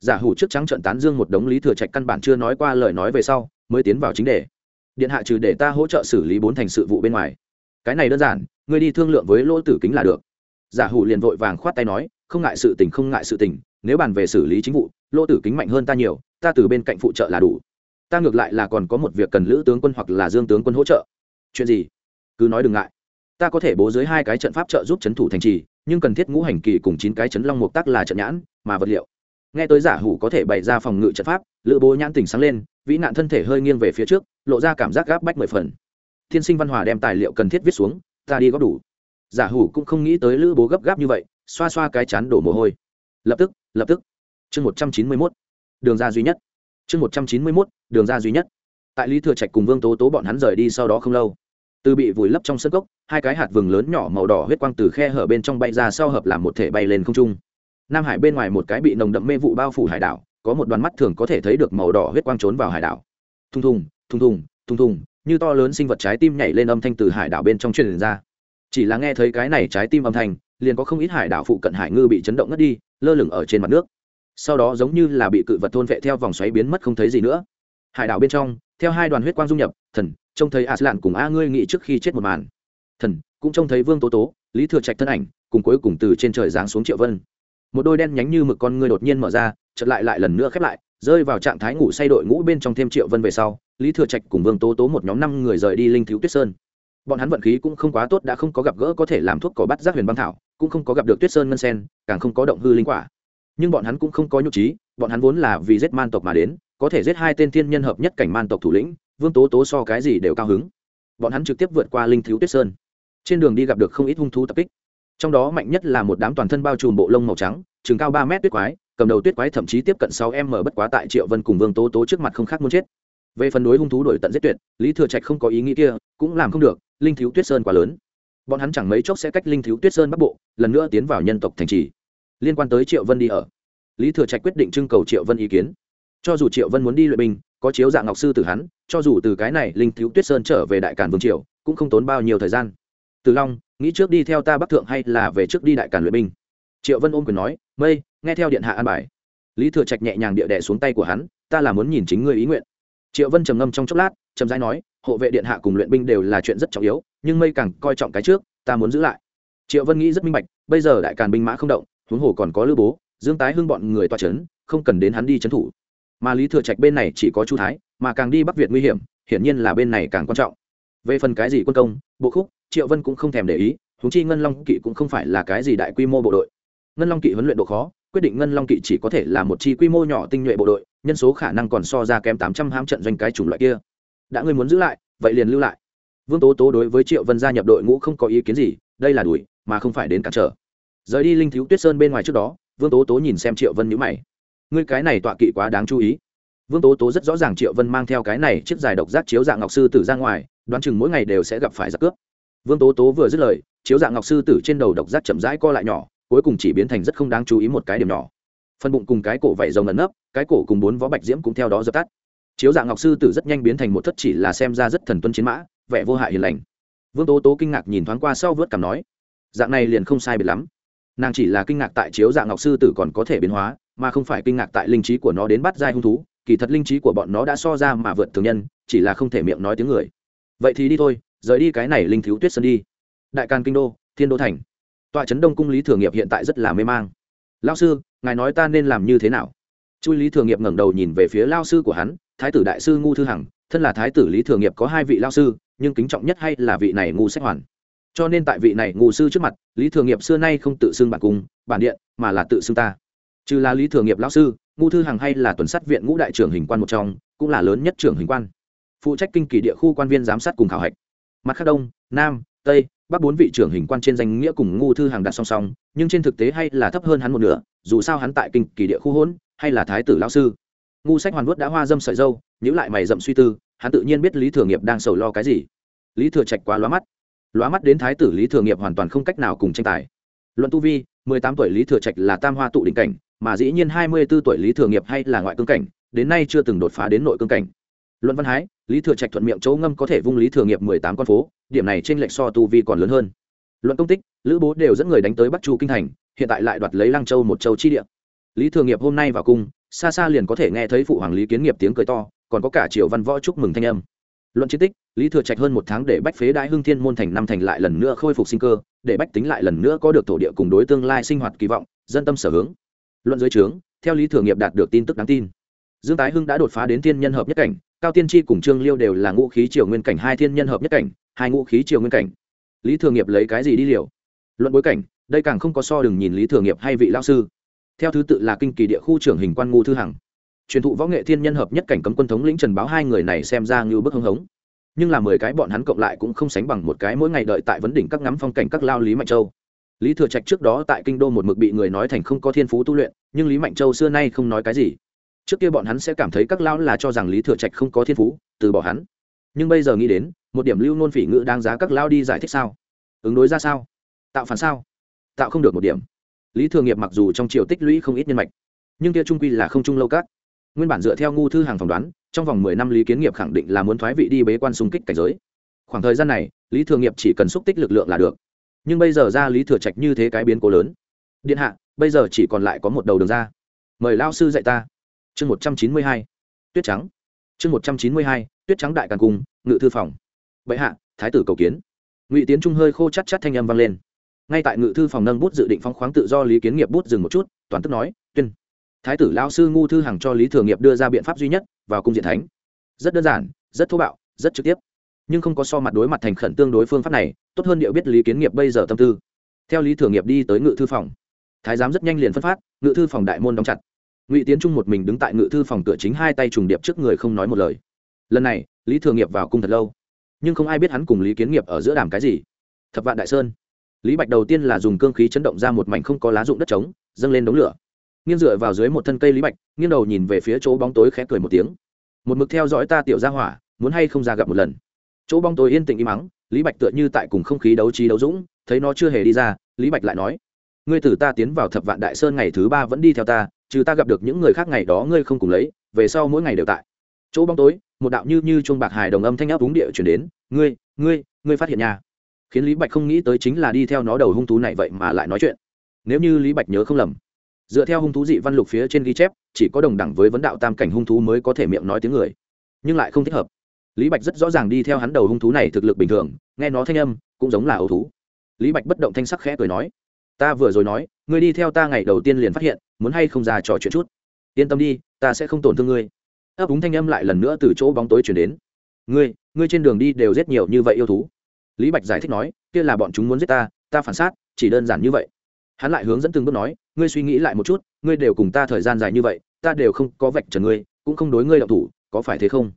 giả hủ trước trắng trận tán dương một đống lý thừa trạch căn bản chưa nói qua lời nói về sau, mới tiến vào chính đề. Điện hạ trừ để ta hỗ trợ xử lý bốn thành sự vụ bên ngoài. Cái này đơn giản, ngươi đi thương lượng với lỗ tử kính là được. Giả hủ liền vội vàng khoát tay nói, không ngại sự tình, không ngại sự tình, nếu bàn về xử lý chính vụ, lỗ tử kính mạnh hơn ta nhiều, ta từ bên cạnh phụ trợ là đủ. Ta ngược lại là còn có một việc cần lữ tướng quân hoặc là dương tướng quân hỗ trợ. Chuyện gì? Cứ nói đừng ngại. Ta có thể bố dưới hai cái trận pháp trợ giúp c thủ thành trì, nhưng cần thiết ngũ hành kỳ cùng chín cái chấn long mục tắc là trận nhãn, mà vật liệu nghe tới giả hủ có thể bày ra phòng ngự trận pháp, lữ bố nhãn tỉnh sáng lên, vĩ nạn thân thể hơi nghiêng về phía trước, lộ ra cảm giác gáp bách mười phần. Thiên sinh văn hòa đem tài liệu cần thiết viết xuống, ta đi góp đủ. Giả hủ cũng không nghĩ tới lữ bố gấp gáp như vậy, xoa xoa cái chán đổ mồ hôi. Lập tức lập tức. Chương một trăm chín mươi mốt. Đường ra duy nhất. Chương một trăm chín mươi mốt, đường ra duy nhất. Tại lý thừa trạch cùng vương tố tố bọn hắn rời đi sau đó không lâu, từ bị vùi lấp trong sân cốc, hai cái hạt vừng lớn nhỏ màu đỏ huyết quang từ khe hở bên trong bay ra sau hợp làm một thể bay lên không trung nam hải bên ngoài một cái bị nồng đậm mê vụ bao phủ hải đảo, có một đoàn mắt thường có thể thấy được màu đỏ huyết quang trốn vào hải đảo. Thùng thùng thùng thùng thùng thùng, như to lớn sinh vật trái tim nhảy lên âm thanh từ hải đảo bên trong truyền ra. Chỉ là nghe thấy cái này trái tim âm thanh, liền có không ít hải đảo phụ cận hải ngư bị chấn động ngất đi, lơ lửng ở trên mặt nước. Sau đó giống như là bị cự vật thôn vệ theo vòng xoáy biến mất không thấy gì nữa. Hải đảo bên trong, theo hai đoàn huyết quang dung nhập, thần, trông thấy aslan cùng a ngươi nghĩ trước khi chết một màn. Thần, cũng trông thấy vương tố tố, lý thừa trạch thân ảnh, cùng cuối cùng từ trên trời giáng xuống triệu vân một đôi đen nhánh như mực con ngươi đột nhiên mở ra, chợt lại lại lần nữa khép lại, rơi vào trạng thái ngủ say đội ngũ bên trong thêm triệu vân về sau, lý thừa trạch cùng vương tố tố một nhóm năm người rời đi linh thiếu tuyết sơn. Bọn hắn vận khí cũng không quá tốt, đã không có gặp gỡ có thể làm thuốc cỏ bắt giác huyền băng thảo, cũng không có gặp được tuyết sơn ngân sen, càng không có động hư linh quả. Nhưng bọn hắn cũng không có nhục trí, bọn hắn vốn là vì giết man tộc mà đến, có thể giết hai tên thiên nhân hợp nhất cảnh man tộc thủ lĩnh, vương tố tố so cái gì đều cao hứng. Bọn hắn trực tiếp vượt qua linh thiếu tuyết sơn. Trên đường đi gặp được không ít hung thú tập kích trong đó mạnh nhất là một đám toàn thân bao trùm bộ lông màu trắng chừng cao ba mét tuyết quái, cầm đầu tuyết quái thậm chí tiếp cận sáu m bất quá tại triệu vân cùng vương tố tố trước mặt không khác muốn chết. Về phần đối hung thú đổi tận giết tuyệt, lý thừa trạch không có ý nghĩ kia, cũng làm không được, linh thiếu tuyết sơn quá lớn. Bọn hắn chẳng mấy chốc sẽ cách linh thiếu tuyết sơn bắc bộ, lần nữa tiến vào nhân tộc thành trì. Liên quan tới triệu vân đi ở, lý thừa trạch quyết định trưng cầu triệu vân ý kiến. Cho dù triệu vân muốn đi luyện binh, có chiếu dạng ngọc sư từ hắn, cho dù từ cái này linh thiếu tuyết sơn trở về đại cản vương triều, cũng không tốn bao nhiêu thời gian. Từ long nghĩ trước đi theo ta bắc thượng hay là về trước đi đại càn luyện binh? Triệu vân ôm quyền nói, mây, nghe theo điện hạ an bài. Lý thừa trạch nhẹ nhàng địa đẻ xuống tay của hắn, ta là muốn nhìn chính ngươi ý nguyện. Triệu vân trầm ngâm trong chốc lát trầm rãi nói, hộ vệ điện hạ cùng luyện binh đều là chuyện rất trọng yếu, nhưng mây càng coi trọng cái trước, ta muốn giữ lại. Triệu vân nghĩ rất minh bạch, bây giờ đại càn binh mã không động, huống hồ còn có lữ bố, dương tái hưng bọn người toa c không cần đến hắn đi c thủ. Mà lý thừa trạch bên này chỉ có chu thái, mà càng đi bắc việt nguy hiểm, hiển nhiên là bên này càng quan trọng. Về phần cái gì quân công, bộ khúc triệu vân cũng không thèm để ý húng chi ngân long kỵ cũng không phải là cái gì đại quy mô bộ đội. Ngân long kỵ huấn luyện độ khó, quyết định ngân long kỵ chỉ có thể là một chi quy mô nhỏ tinh nhuệ bộ đội, nhân số khả năng còn so ra kém tám trăm hãm trận doanh cái chủng loại kia. Đã ngươi muốn giữ lại, vậy liền lưu lại. Vương tố tố đối với triệu vân gia nhập đội ngũ không có ý kiến gì, đây là đuổi, mà không phải đến cản trở. Rời đi linh thiếu tuyết sơn bên ngoài trước đó, vương tố tố nhìn xem triệu vân nhữ mày. Ngươi cái này tọa kỵ quá đáng chú ý. Vương tố tố rất rõ ràng triệu vân mang theo cái này chiếc dài độc giác chiếu dạng ngọc sư tử ra ngoài, đoán chừng mỗi ngày đều sẽ gặp phải giặc cướp vương tố tố vừa dứt lời, chiếu dạng ngọc sư tử trên đầu độc giác chậm rãi co lại nhỏ, cuối cùng chỉ biến thành rất không đáng chú ý một cái điểm nhỏ. Phần bụng cùng cái cổ vảy rồng ẩn nấp, cái cổ cùng bốn vó bạch diễm cũng theo đó dập tắt. Chiếu dạng ngọc sư tử rất nhanh biến thành một thất chỉ là xem ra rất thần tuân chiến mã, vẻ vô hại hiền lành. Vương tố tố kinh ngạc nhìn thoáng qua sau vớt cảm nói, dạng này liền không sai biệt lắm. Nàng chỉ là kinh ngạc tại chiếu dạng ngọc sư tử còn có thể biến hóa, mà không phải kinh ngạc tại linh trí của nó đến bắt giai hung thú, kỳ thật linh trí của bọn nó đã so ra mà vượt thường nhân, chỉ là không thể miệng nói tiếng người. Vậy thì đi thôi rời đi cái này linh thiếu tuyết sơn đi. Đại can kinh đô, thiên đô thành. Tọa trấn đông cung lý thường nghiệp hiện tại rất là mê mang. Lao sư, ngài nói ta nên làm như thế nào? Chui lý thường nghiệp ngẩng đầu nhìn về phía lao sư của hắn, thái tử đại sư ngu thư hằng, thân là thái tử lý thường nghiệp có hai vị lao sư, nhưng kính trọng nhất hay là vị này ngu sách hoàn. Cho nên tại vị này ngu sư trước mặt, lý thường nghiệp xưa nay không tự xưng bản cung, bản điện, mà là tự xưng ta. Trừ là lý thường nghiệp lão sư, ngu thư hằng hay là tuần sát viện ngũ đại trưởng hình quan một trong, cũng là lớn nhất trưởng hình quan. Phụ trách kinh kỳ địa khu quan viên giám sát cùng khảo hạch mặt khác đông, nam, tây, bắc bốn vị trưởng hình quan trên danh nghĩa cùng ngu thư hàng đặt song song, nhưng trên thực tế hay là thấp hơn hắn một nửa, dù sao hắn tại kinh kỳ địa khu hỗn, hay là thái tử lao sư. Ngu sách hoàn vuốt đã hoa dâm sợi dâu nhữ lại mày dậm suy tư, hắn tự nhiên biết lý thừa nghiệp đang sầu lo cái gì. Lý thừa trạch quá lóa mắt. Lóa mắt đến thái tử lý thừa nghiệp hoàn toàn không cách nào cùng tranh tài. Luận tu vi, mười tám tuổi lý thừa trạch là tam hoa tụ đỉnh cảnh, mà dĩ nhiên hai mươi b ố tuổi lý thừa nghiệp hay là ngoại cương cảnh, đến nay chưa từng đột phá đến nội cương cảnh luận văn hái, lý thừa trạch thuận miệng chỗ ngâm có thể vung lý thừa nghiệp mười tám con phố, điểm này trên lệch so tu vi còn lớn hơn. Luận công tích, lữ bố đều dẫn người đánh tới bắc chu kinh thành, hiện tại lại đoạt lấy lăng châu một châu chi địa. Lý thừa nghiệp hôm nay vào cung, xa xa liền có thể nghe thấy phụ hoàng lý kiến nghiệp tiếng cười to, còn có cả triều văn võ chúc mừng thanh âm. Luận chiến tích, lý thừa trạch hơn một tháng để bách phế đại hưng thiên môn thành năm thành lại lần nữa khôi phục sinh cơ, để bách tính lại lần nữa có được thổ địa cùng đối tương lai sinh hoạt kỳ vọng, dân tâm sở hướng. Luận dưới trướng, theo lý thừa nghiệp đạt được tin tức đáng tin. Dương tái hưng đã đột phá đến thiên nhân hợp nhất cảnh cao tiên tri cùng trương liêu đều là ngũ khí triều nguyên cảnh hai thiên nhân hợp nhất cảnh, hai ngũ khí triều nguyên cảnh. Lý thừa nghiệp lấy cái gì đi liều? Luận bối cảnh, đây càng không có so đừng nhìn lý thừa nghiệp hay vị lao sư. Theo thứ tự là kinh kỳ địa khu trưởng hình quan ngu thư hằng. Truyền thụ võ nghệ thiên nhân hợp nhất cảnh cấm quân thống lĩnh trần báo hai người này xem ra như bức hưng hống. Nhưng là mười cái bọn hắn cộng lại cũng không sánh bằng một cái mỗi ngày đợi tại vấn đỉnh các ngắm phong cảnh các lao lý mạnh châu. Lý thừa trạch trước đó tại kinh đô một mực bị người nói thành không có thiên phú tu luyện, nhưng lý mạnh châu xưa nay không nói cái gì trước kia bọn hắn sẽ cảm thấy các lão là cho rằng lý thừa trạch không có thiên phú, từ bỏ hắn. Nhưng bây giờ nghĩ đến, một điểm lưu nôn phỉ ngữ đáng giá các lão đi giải thích sao? Ứng đối ra sao? Tạo phản sao? Tạo không được một điểm. Lý thừa nghiệp mặc dù trong triều tích lũy không ít nhân mạch, nhưng kia trung quy là không trung lâu các nguyên bản dựa theo ngu thư hàng phỏng đoán, trong vòng mười năm lý kiến nghiệp khẳng định là muốn thoái vị đi bế quan xung kích cảnh giới. Khoảng thời gian này, lý thừa nghiệp chỉ cần xúc tích lực lượng là được. Nhưng bây giờ ra lý thừa trạch như thế cái biến cố lớn. Điện hạ, bây giờ chỉ còn lại có một đầu đường ra. Mời lao sư dạy ta chương một trăm chín mươi hai, tuyết trắng. Chương một trăm chín mươi hai, tuyết trắng đại càng cung, ngự thư phòng. Bệ hạ, thái tử cầu kiến. Ngụy tiến trung hơi khô chắt chắt thanh âm vang lên. Ngay tại ngự thư phòng nâng bút dự định phóng khoáng tự do lý kiến nghiệp bút dừng một chút, toàn tức nói, tuyên. Thái tử lao sư ngu thư hằng cho lý thừa nghiệp đưa ra biện pháp duy nhất, vào cung diện thánh. Rất đơn giản, rất thô bạo, rất trực tiếp. Nhưng không có so mặt đối mặt thành khẩn tương đối phương pháp này, tốt hơn điệu biết lý kiến nghiệp bây giờ tâm tư. Theo lý thừa nghiệp đi tới ngự thư phòng, thái giám rất nhanh liền phân phát, ngự thư phòng đại môn đóng chặt ngụy tiến trung một mình đứng tại ngự thư phòng cửa chính hai tay trùng điệp trước người không nói một lời lần này lý thừa nghiệp vào cung thật lâu nhưng không ai biết hắn cùng lý kiến nghiệp ở giữa đàm cái gì thập vạn đại sơn lý bạch đầu tiên là dùng cương khí chấn động ra một mảnh không có lá dụng đất trống dâng lên đống lửa nghiêng dựa vào dưới một thân cây lý bạch nghiêng đầu nhìn về phía chỗ bóng tối khẽ cười một tiếng một mực theo dõi ta tiểu ra hỏa muốn hay không ra gặp một lần chỗ bóng tối yên tĩnh im mắng lý bạch tựa như tại cùng không khí đấu trí đấu dũng thấy nó chưa hề đi ra lý bạch lại nói ngươi từ ta tiến vào thập vạn đại sơn ngày thứ ba vẫn đi theo ta trừ ta gặp được những người khác ngày đó ngươi không cùng lấy, về sau mỗi ngày đều tại. Chỗ bóng tối, một đạo như như chuông bạc hài đồng âm thanh áp đúng địa chuyển đến, ngươi ngươi ngươi phát hiện nhà khiến lý bạch không nghĩ tới chính là đi theo nó đầu hung thú này vậy mà lại nói chuyện. Nếu như lý bạch nhớ không lầm, dựa theo hung thú dị văn lục phía trên ghi chép, chỉ có đồng đẳng với vấn đạo tam cảnh hung thú mới có thể miệng nói tiếng người, nhưng lại không thích hợp. Lý bạch rất rõ ràng đi theo hắn đầu hung thú này thực lực bình thường, nghe nó thanh âm, cũng giống là ấu thú. Lý bạch bất động thanh sắc khẽ cười nói, ta vừa rồi nói, ngươi đi theo ta ngày đầu tiên liền phát hiện muốn hay không ra trò chuyện chút. Yên tâm đi, ta sẽ không tổn thương ngươi. Ấp úng thanh âm lại lần nữa từ chỗ bóng tối chuyển đến. Ngươi ngươi trên đường đi đều giết nhiều như vậy yêu thú. Lý bạch giải thích nói, kia là bọn chúng muốn giết ta ta phản xác, chỉ đơn giản như vậy. Hắn lại hướng dẫn từng bước nói, ngươi suy nghĩ lại một chút, ngươi đều cùng ta thời gian dài như vậy, ta đều không có vạch trần ngươi, cũng không đối ngươi đậu thủ, có phải thế không?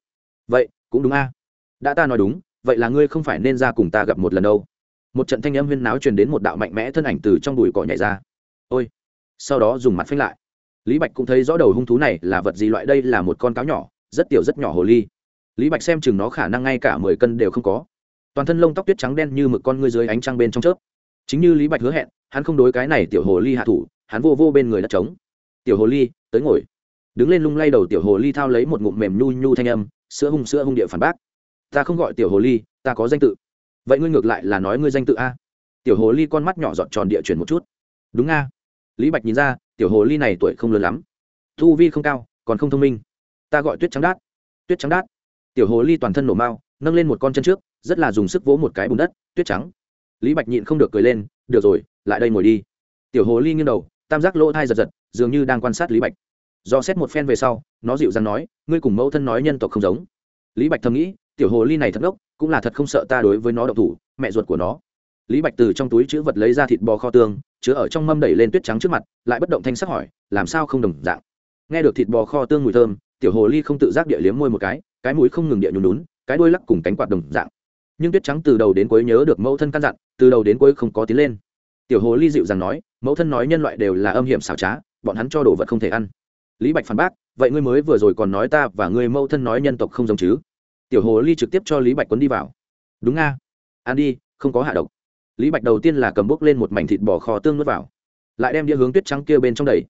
Vậy, cũng đúng a. Đã ta nói đúng, vậy là ngươi không phải nên ra cùng ta gặp một lần đâu. Một trận thanh âm huyên náo truyền đến một đạo mạnh mẽ thân ảnh từ trong đùi cỏ nhảy ra. Ôi! Sau đó dùng mặt phanh lại. Lý bạch cũng thấy rõ đầu hung thú này là vật gì, loại đây là một con cáo nhỏ, rất tiểu rất nhỏ hồ ly. Lý bạch xem chừng nó khả năng ngay cả mười cân đều không có. Toàn thân lông tóc tuyết trắng đen như mực con ngươi dưới ánh trăng bên trong chớp. Chính như lý bạch hứa hẹn, hắn không đối cái này tiểu hồ ly hạ thủ, hắn vô vô bên người đất trống. Tiểu hồ ly, tới ngồi. Đứng lên lung lay đầu tiểu hồ ly thao lấy một ngụm mềm nhu nhu thanh âm, sữa hung sữa hung địa phản bác. Ta không gọi tiểu hồ ly, ta có danh tự. Vậy ngươi ngược lại là nói ngươi danh tự a? Tiểu hồ ly con mắt nhỏ giọt tròn địa chuyển một chút. Đúng a lý bạch nhìn ra, tiểu hồ ly này tuổi không lớn lắm. Thu vi không cao, còn không thông minh. Ta gọi tuyết trắng đát. Tuyết trắng đát. Tiểu hồ ly toàn thân nổ mao nâng lên một con chân trước, rất là dùng sức vỗ một cái bùn đất, tuyết trắng. Lý bạch nhịn không được cười lên, được rồi, lại đây ngồi đi. Tiểu hồ ly nghiêng đầu, tam giác lỗ thai giật giật, dường như đang quan sát lý bạch. Do xét một phen về sau, nó dịu dàng nói, ngươi cùng mẫu thân nói nhân tộc không giống. Lý bạch thầm nghĩ, tiểu hồ ly này thật ngốc, cũng là thật không sợ ta đối với nó độc thủ, mẹ ruột của nó. Lý bạch từ trong túi chữ vật lấy ra thịt bò kho tương chứa ở trong mâm đẩy lên tuyết trắng trước mặt, lại bất động thanh sắc hỏi, làm sao không đồng dạng? Nghe được thịt bò kho tương mùi thơm, tiểu hồ ly không tự giác địa liếm môi một cái cái mũi không ngừng địa nhún nhún, cái đuôi lắc cùng cánh quạt đồng dạng. Nhưng tuyết trắng từ đầu đến cuối nhớ được mẫu thân căn dặn, từ đầu đến cuối không có tiến lên. Tiểu hồ ly dịu rằng nói, mẫu thân nói nhân loại đều là âm hiểm xảo trá, bọn hắn cho đồ vật không thể ăn. Lý bạch phản bác, vậy ngươi mới vừa rồi còn nói ta và ngươi mẫu thân nói nhân tộc không giống chứ? Tiểu hồ ly trực tiếp cho lý bạch quấn đi vào. Đúng nga ăn đi, không có hạ độc lý bạch đầu tiên là cầm bốc lên một mảnh thịt bò kho tương nuốt vào. Lại đem đĩa hướng tuyết trắng kia bên trong đầy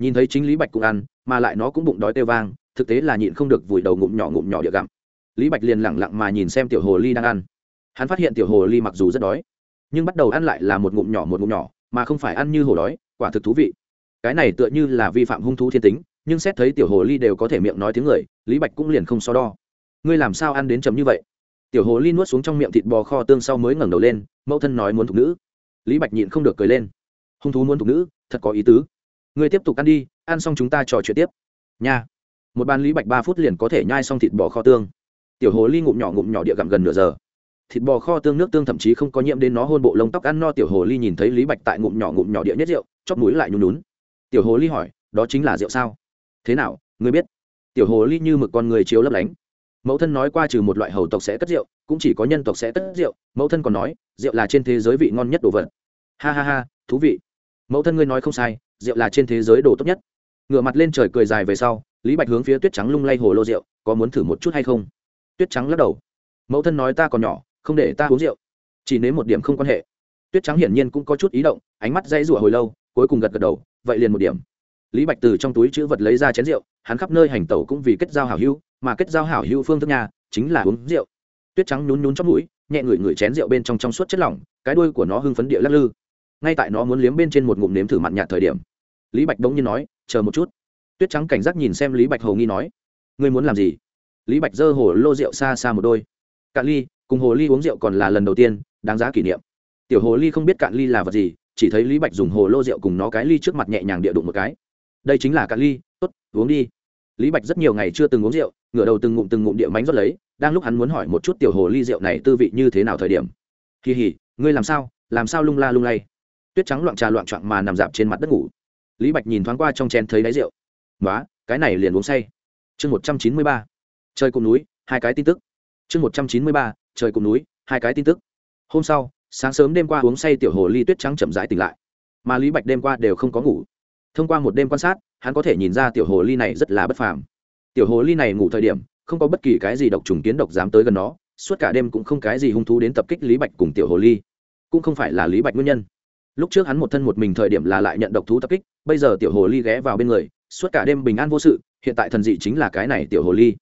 nhìn thấy chính lý bạch cũng ăn, mà lại nó cũng bụng đói tê vang, thực tế là nhịn không được vùi đầu ngụm nhỏ ngụm nhỏ địa gặm. Lý bạch liền lẳng lặng mà nhìn xem tiểu hồ ly đang ăn. Hắn phát hiện tiểu hồ ly mặc dù rất đói, nhưng bắt đầu ăn lại là một ngụm nhỏ một ngụm nhỏ, mà không phải ăn như hồ đói, quả thực thú vị. Cái này tựa như là vi phạm hung thú thiên tính, nhưng xét thấy tiểu hồ ly đều có thể miệng nói tiếng người, lý bạch cũng liền không so đo. Ngươi làm sao ăn đến chấm như vậy? Tiểu hồ ly nuốt xuống trong miệng thịt bò kho tương sau mới ngẩng đầu lên, mẫu thân nói muốn thục nữ. Lý bạch nhịn không được cười lên. Hung thú muốn thục nữ, thật có ý tứ. Ngươi tiếp tục ăn đi, ăn xong chúng ta trò chuyện tiếp. Nha. Một bàn lý bạch ba phút liền có thể nhai xong thịt bò kho tương. Tiểu hồ ly ngụm nhỏ ngụm nhỏ địa gặm gần nửa giờ. Thịt bò kho tương nước tương thậm chí không có nhiễm đến nó hôn bộ lông tóc ăn no, tiểu hồ ly nhìn thấy lý bạch tại ngụm nhỏ ngụm nhỏ địa nhất rượu, chóp mũi lại nhún nhún. Tiểu hồ ly hỏi, đó chính là rượu sao? Thế nào, ngươi biết? Tiểu hồ ly như mực con người chiếu lấp lánh mẫu thân nói qua trừ một loại hầu tộc sẽ cất rượu, cũng chỉ có nhân tộc sẽ cất rượu. Mẫu thân còn nói, rượu là trên thế giới vị ngon nhất đồ vật. Ha ha ha, thú vị. Mẫu thân ngươi nói không sai, rượu là trên thế giới đồ tốt nhất. Ngựa mặt lên trời cười dài về sau, lý bạch hướng phía tuyết trắng lung lay hồ lô rượu, có muốn thử một chút hay không? Tuyết trắng lắc đầu. Mẫu thân nói ta còn nhỏ, không để ta uống rượu. Chỉ nếm một điểm không quan hệ. Tuyết trắng hiển nhiên cũng có chút ý động, ánh mắt dãy rủa hồi lâu, cuối cùng gật gật đầu, vậy liền một điểm. Lý bạch từ trong túi chữ vật lấy ra chén rượu, hắn khắp nơi hành tẩu cũng vì kết giao hảo hữu mà kết giao hảo hữu phương thức nhà chính là uống rượu. Tuyết trắng nhún nhún chót mũi, nhẹ ngửi ngửi chén rượu bên trong trong suốt chất lỏng, cái đuôi của nó hưng phấn địa lắc lư. Ngay tại nó muốn liếm bên trên một ngụm nếm thử mặn nhạt thời điểm, lý bạch bỗng nhiên nói, chờ một chút. Tuyết trắng cảnh giác nhìn xem lý bạch hồ nghi nói, ngươi muốn làm gì? Lý bạch giơ hồ lô rượu xa xa một đôi. Cạn ly, cùng hồ ly uống rượu còn là lần đầu tiên, đáng giá kỷ niệm. Tiểu hồ ly không biết cạn ly là vật gì, chỉ thấy lý bạch dùng hồ lô rượu cùng nó cái ly trước mặt nhẹ nhàng địa đụng một cái. Đây chính là cạn ly, tốt, uống đi. Lý bạch rất nhiều ngày chưa từng uống rượu ngửa đầu từng ngụm từng ngụm địa mánh rót lấy, đang lúc hắn muốn hỏi một chút tiểu hồ ly rượu này tư vị như thế nào thời điểm. Kỳ hỉ, ngươi làm sao? Làm sao lung la lung lay? Tuyết trắng loạn trà loạn trọn mà nằm dạp trên mặt đất ngủ. Lý bạch nhìn thoáng qua trong chén thấy đáy rượu. Nói cái này liền uống say. Chương một trăm chín mươi ba. Chơi cùng núi, hai cái tin tức. Chương một trăm chín mươi ba, trời cùng núi, hai cái tin tức. Hôm sau, sáng sớm đêm qua uống say tiểu hồ ly tuyết trắng chậm rãi tỉnh lại. Mà lý bạch đêm qua đều không có ngủ. Thông qua một đêm quan sát, hắn có thể nhìn ra tiểu hồ ly này rất là bất phàm tiểu hồ ly này ngủ thời điểm, không có bất kỳ cái gì độc trùng kiến độc dám tới gần nó, suốt cả đêm cũng không cái gì hung thú đến tập kích lý bạch cùng tiểu hồ ly. Cũng không phải là lý bạch nguyên nhân. Lúc trước hắn một thân một mình thời điểm là lại nhận độc thú tập kích, bây giờ tiểu hồ ly ghé vào bên người, suốt cả đêm bình an vô sự, hiện tại thần dị chính là cái này tiểu hồ ly.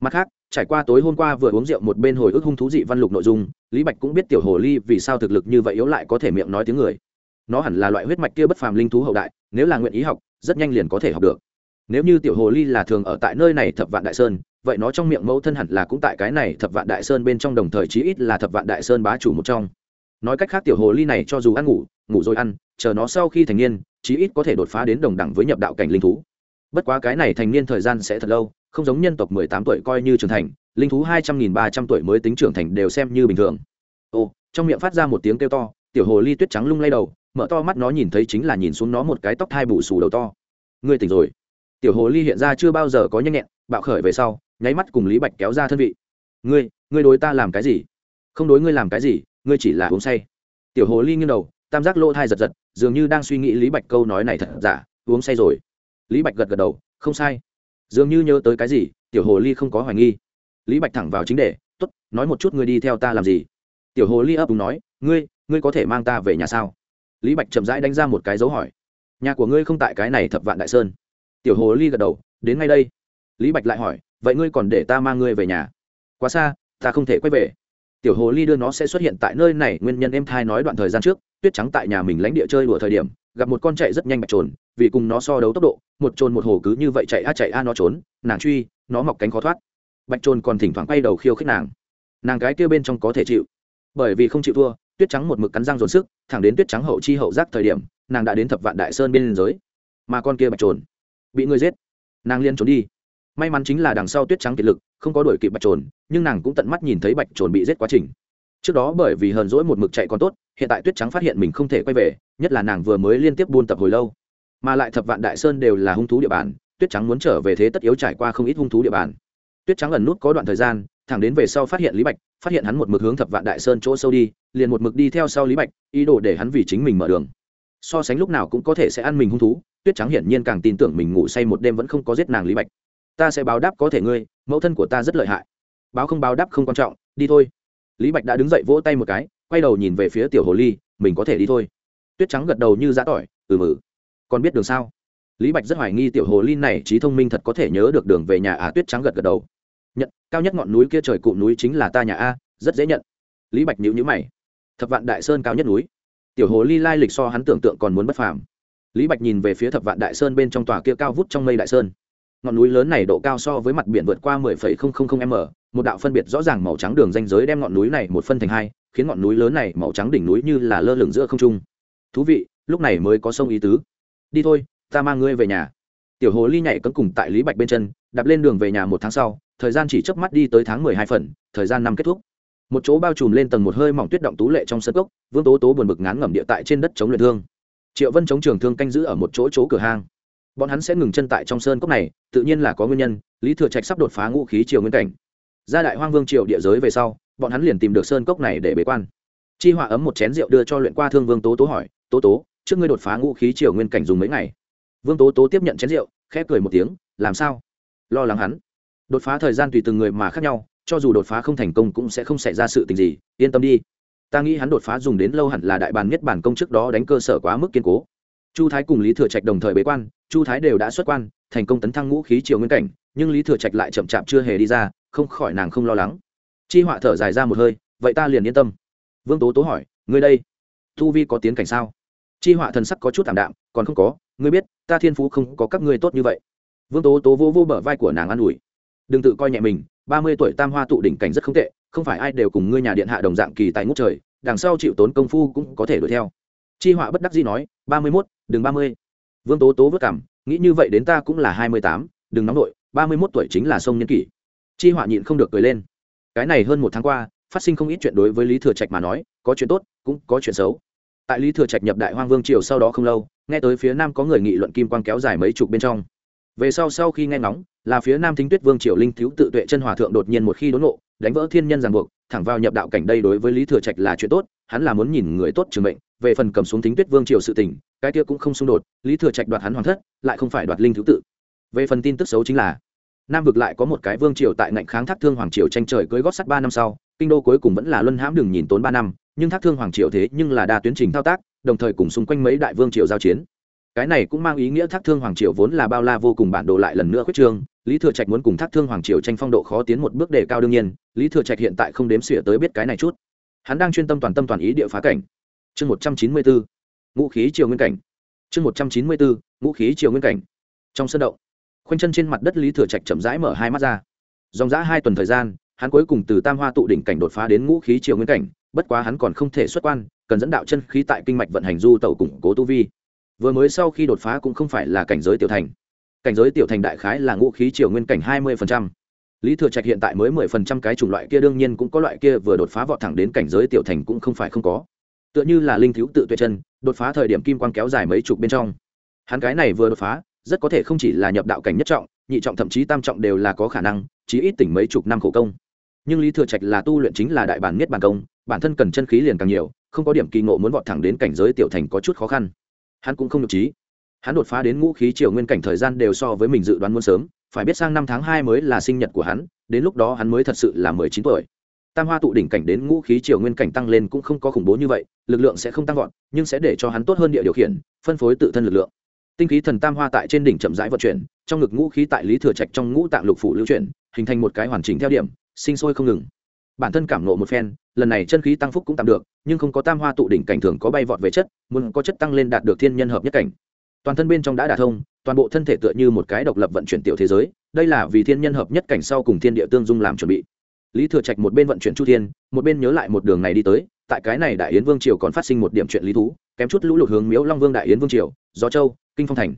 Mặt khác, trải qua tối hôm qua vừa uống rượu một bên hồi ức hung thú dị văn lục nội dung, lý bạch cũng biết tiểu hồ ly vì sao thực lực như vậy yếu lại có thể miệng nói tiếng người. Nó hẳn là loại huyết mạch kia bất phàm linh thú hậu đại, nếu là nguyện ý học, rất nhanh liền có thể học được nếu như tiểu hồ ly là thường ở tại nơi này thập vạn đại sơn, vậy nó trong miệng mẫu thân hẳn là cũng tại cái này thập vạn đại sơn bên trong đồng thời chí ít là thập vạn đại sơn bá chủ một trong. Nói cách khác tiểu hồ ly này cho dù ăn ngủ ngủ rồi ăn, chờ nó sau khi thành niên, chí ít có thể đột phá đến đồng đẳng với nhập đạo cảnh linh thú. Bất quá cái này thành niên thời gian sẽ thật lâu, không giống nhân tộc mười tám tuổi coi như trưởng thành, linh thú hai trăm nghìn ba trăm tuổi mới tính trưởng thành đều xem như bình thường. Ồ, trong miệng phát ra một tiếng kêu to, tiểu hồ ly tuyết trắng lung lay đầu, mở to mắt nó nhìn thấy chính là nhìn xuống nó một cái tóc thai bù xù đầu to. Ngươi tỉnh rồi tiểu hồ ly hiện ra chưa bao giờ có nhanh nhẹn, bạo khởi về sau, nháy mắt cùng lý bạch kéo ra thân vị. Ngươi ngươi đối ta làm cái gì? Không đối ngươi làm cái gì, ngươi chỉ là uống say. Tiểu hồ ly nghiêng đầu, tam giác lỗ thai giật giật, dường như đang suy nghĩ lý bạch câu nói này thật giả, uống say rồi. Lý bạch gật gật đầu, không sai. Dường như nhớ tới cái gì, tiểu hồ ly không có hoài nghi. Lý bạch thẳng vào chính đề t ố t nói một chút ngươi đi theo ta làm gì? Tiểu hồ ly ấp úng nói, ngươi ngươi có thể mang ta về nhà sao? Lý bạch chậm rãi đánh ra một cái dấu hỏi, nhà của ngươi không tại cái này thập vạn đại sơn tiểu hồ ly gật đầu, đến ngay đây. Lý bạch lại hỏi, vậy ngươi còn để ta mang ngươi về nhà? Quá xa, ta không thể quay về. Tiểu hồ ly đưa nó sẽ xuất hiện tại nơi này, nguyên nhân em thai nói đoạn thời gian trước, tuyết trắng tại nhà mình lánh địa chơi đùa thời điểm, gặp một con chạy rất nhanh bạch trồn vì cùng nó so đấu tốc độ, một trồn một hồ cứ như vậy chạy a chạy a nó trốn, nàng truy, nó mọc cánh khó thoát. Bạch trồn còn thỉnh thoảng quay đầu khiêu khích nàng. Nàng gái kia bên trong có thể chịu. Bởi vì không chịu thua, tuyết trắng một mực cắn răng dồn sức, thẳng đến tuyết trắng hậu chi hậu giác thời điểm, nàng đã đến thập vạn đại sơn bên liên giới. Mà con kia bạch trồn bị người giết. Nàng liên trốn đi. May mắn chính là đằng sau tuyết trắng kiệt lực, không có đuổi kịp bạch trồn, nhưng nàng cũng tận mắt nhìn thấy bạch trồn bị giết quá trình. Trước đó bởi vì hờn rỗi một mực chạy còn tốt, hiện tại tuyết trắng phát hiện mình không thể quay về, nhất là nàng vừa mới liên tiếp buôn tập hồi lâu. Mà lại thập vạn đại sơn đều là hung thú địa bàn, tuyết trắng muốn trở về thế tất yếu trải qua không ít hung thú địa bàn. Tuyết trắng ẩn nút có đoạn thời gian, thẳng đến về sau phát hiện lý bạch, phát hiện hắn một mực hướng thập vạn đại sơn chỗ sâu đi, liền một mực đi theo sau lý bạch, ý đồ để hắn vì chính mình mở đường. So sánh lúc nào cũng có thể sẽ ăn mình hung thú tuyết trắng hiển nhiên càng tin tưởng mình ngủ say một đêm vẫn không có giết nàng lý bạch. Ta sẽ báo đáp có thể ngươi, mẫu thân của ta rất lợi hại. Báo không báo đáp không quan trọng, đi thôi. Lý bạch đã đứng dậy vỗ tay một cái, quay đầu nhìn về phía tiểu hồ ly, mình có thể đi thôi. Tuyết trắng gật đầu như giã tỏi ừ mừ. Còn biết đường sao? Lý bạch rất hoài nghi tiểu hồ ly này trí thông minh thật có thể nhớ được đường về nhà à tuyết trắng gật gật đầu. Nhận, cao nhất ngọn núi kia trời cụm núi chính là ta nhà a, rất dễ nhận. Lý bạch nhữ nhữ mày. Thập vạn đại sơn cao nhất núi. Tiểu hồ ly lai lịch so hắn tưởng tượng còn muốn bất phàm lý bạch nhìn về phía thập vạn đại sơn bên trong tòa kia cao vút trong mây đại sơn. Ngọn núi lớn này độ cao so với mặt biển vượt qua 10,000 m một đạo phân biệt rõ ràng màu trắng đường ranh giới đem ngọn núi này một phân thành hai khiến ngọn núi lớn này màu trắng đỉnh núi như là lơ lửng giữa không trung. Thú vị lúc này mới có sông ý tứ. Đi thôi ta mang ngươi về nhà. Tiểu hồ ly nhảy cấm cùng tại lý bạch bên chân đạp lên đường về nhà một tháng sau thời gian chỉ chớp mắt đi tới tháng mười hai phần thời gian năm kết thúc. Một chỗ bao trùm lên tầng một hơi mỏng tuyết động tú lệ trong sân gốc vương tố tố buồn bực ngán ngẩm địa tại trên đất chống luyện thương triệu vân chống trường thương canh giữ ở một chỗ chỗ cửa hang. Bọn hắn sẽ ngừng chân tại trong sơn cốc này, tự nhiên là có nguyên nhân, lý thừa trạch sắp đột phá ngũ khí triều nguyên cảnh. Ra đại hoang vương triều địa giới về sau, bọn hắn liền tìm được sơn cốc này để bế quan. Chi họa ấm một chén rượu đưa cho luyện qua thương vương tố tố hỏi, tố tố, trước ngươi đột phá ngũ khí triều nguyên cảnh dùng mấy ngày? Vương tố tố tiếp nhận chén rượu, khẽ cười một tiếng, làm sao? Lo lắng hắn. Đột phá thời gian tùy từng người mà khác nhau, cho dù đột phá không thành công cũng sẽ không xảy ra sự tình gì, yên tâm đi ta nghĩ hắn đột phá dùng đến lâu hẳn là đại bàn nhất bản công trước đó đánh cơ sở quá mức kiên cố. Chu thái cùng lý thừa trạch đồng thời bế quan, chu thái đều đã xuất quan, thành công tấn thăng ngũ khí triều nguyên cảnh, nhưng lý thừa trạch lại chậm chạp chưa hề đi ra, không khỏi nàng không lo lắng. Chi họa thở dài ra một hơi, vậy ta liền yên tâm. Vương tố tố hỏi, ngươi đây thu vi có tiến cảnh sao? Chi họa thần sắc có chút thảm đạm, còn không có, ngươi biết, ta thiên phú không có các ngươi tốt như vậy. Vương tố tố vô vô bờ vai của nàng an ủi. Đừng tự coi nhẹ mình, ba mươi tuổi tam hoa tụ đỉnh cảnh rất không tệ không phải ai đều cùng ngươi nhà điện hạ đồng dạng kỳ tài ngút trời, đằng sau chịu tốn công phu cũng có thể đuổi theo. Chi họa bất đắc dĩ nói, ba mươi mốt, đừng ba mươi. Vương tố tố vất cảm, nghĩ như vậy đến ta cũng là hai mươi tám, đừng nóng nội ba mươi mốt tuổi chính là sông nhân kỷ. Chi họa nhịn không được cười lên. Cái này hơn một tháng qua, phát sinh không ít chuyện đối với lý thừa trạch mà nói, có chuyện tốt, cũng có chuyện xấu. Tại lý thừa trạch nhập đại hoang vương triều sau đó không lâu, nghe tới phía nam có người nghị luận kim quang kéo dài mấy chục bên trong. Về sau sau khi nghe ngóng, là phía nam thính tuyết vương triều linh thiếu tự tuệ chân hòa thượng đột nhiên một khi đốn nộ đánh vỡ thiên nhân ràng buộc, thẳng vào nhập đạo cảnh đây đối với lý thừa trạch là chuyện tốt, hắn là muốn nhìn người tốt trường mệnh, về phần cầm xuống thính tuyết vương triều sự tình, cái kia cũng không xung đột, lý thừa trạch đoạt hắn hoàn thất, lại không phải đoạt linh thứ tự. Về phần tin tức xấu chính là, nam vực lại có một cái vương triều tại ngạnh kháng thác thương hoàng triều tranh trời cưới gót sắt ba năm sau, kinh đô cuối cùng vẫn là luân hãm đường nhìn tốn ba năm, nhưng thác thương hoàng triều thế nhưng là đa tuyến trình thao tác, đồng thời cùng xung quanh mấy đại vương triều giao chiến. Cái này cũng mang ý nghĩa thác thương hoàng triều vốn là bao la vô cùng bản đồ lại lần nữa khuyết trương lý thừa trạch muốn cùng thác thương hoàng triều tranh phong độ khó tiến một bước đề cao đương nhiên, lý thừa trạch hiện tại không đếm xỉa tới biết cái này chút. Hắn đang chuyên tâm toàn tâm toàn ý địa phá cảnh. Chương một trăm chín mươi bốn ngũ khí triều nguyên cảnh. Chương một trăm chín mươi bốn ngũ khí triều nguyên cảnh. Trong sân động, khoanh chân trên mặt đất lý thừa trạch chậm rãi mở hai mắt ra. Dòng giã hai tuần thời gian, hắn cuối cùng từ tam hoa tụ đỉnh cảnh đột phá đến ngũ khí triều nguyên cảnh, bất quá hắn còn không thể xuất quan, cần dẫn đạo chân khí tại kinh mạch vận hành du tẩu củng cố tu vi. Vừa mới sau khi đột phá cũng không phải là cảnh giới tiểu thành cảnh giới tiểu thành đại khái là ngũ khí triều nguyên cảnh hai mươi lý thừa trạch hiện tại mới mười phần trăm cái chủng loại kia đương nhiên cũng có loại kia vừa đột phá vọt thẳng đến cảnh giới tiểu thành cũng không phải không có. Tựa như là linh thiếu tự tuyệt chân, đột phá thời điểm kim quang kéo dài mấy chục bên trong. Hắn cái này vừa đột phá, rất có thể không chỉ là nhập đạo cảnh nhất trọng, nhị trọng thậm chí tam trọng đều là có khả năng, chí ít tỉnh mấy chục năm khổ công. Nhưng lý thừa trạch là tu luyện chính là đại bản miết bản công, bản thân cần chân khí liền càng nhiều, không có điểm kỳ ngộ muốn vọt thẳng đến cảnh giới tiểu thành có chút khó khăn. Hắn cũng không nhục trí hắn đột phá đến ngũ khí triều nguyên cảnh thời gian đều so với mình dự đoán muốn sớm, phải biết sang năm tháng hai mới là sinh nhật của hắn, đến lúc đó hắn mới thật sự là mười chín tuổi. Tam hoa tụ đỉnh cảnh đến ngũ khí triều nguyên cảnh tăng lên cũng không có khủng bố như vậy, lực lượng sẽ không tăng vọt, nhưng sẽ để cho hắn tốt hơn địa điều khiển, phân phối tự thân lực lượng. Tinh khí thần tam hoa tại trên đỉnh chậm rãi vận chuyển, trong ngực ngũ khí tại lý thừa trạch trong ngũ tạng lục phủ lưu chuyển, hình thành một cái hoàn chỉnh theo điểm, sinh sôi không ngừng. Bản thân cảm nộ một phen, lần này chân khí tăng phúc cũng tạm được, nhưng không có tam hoa tụ đỉnh cảnh thường có bay vọt về chất, muốn có chất tăng lên đạt được thiên nhân hợp nhất cảnh toàn thân bên trong đã đả thông, toàn bộ thân thể tựa như một cái độc lập vận chuyển tiểu thế giới, đây là vì thiên nhân hợp nhất cảnh sau cùng thiên địa tương dung làm chuẩn bị. Lý thừa trạch một bên vận chuyển chu thiên, một bên nhớ lại một đường này đi tới, tại cái này đại yến vương triều còn phát sinh một điểm chuyện lý thú, kém chút lũ lụt hướng miếu long vương đại yến vương triều, gió châu, kinh phong thành.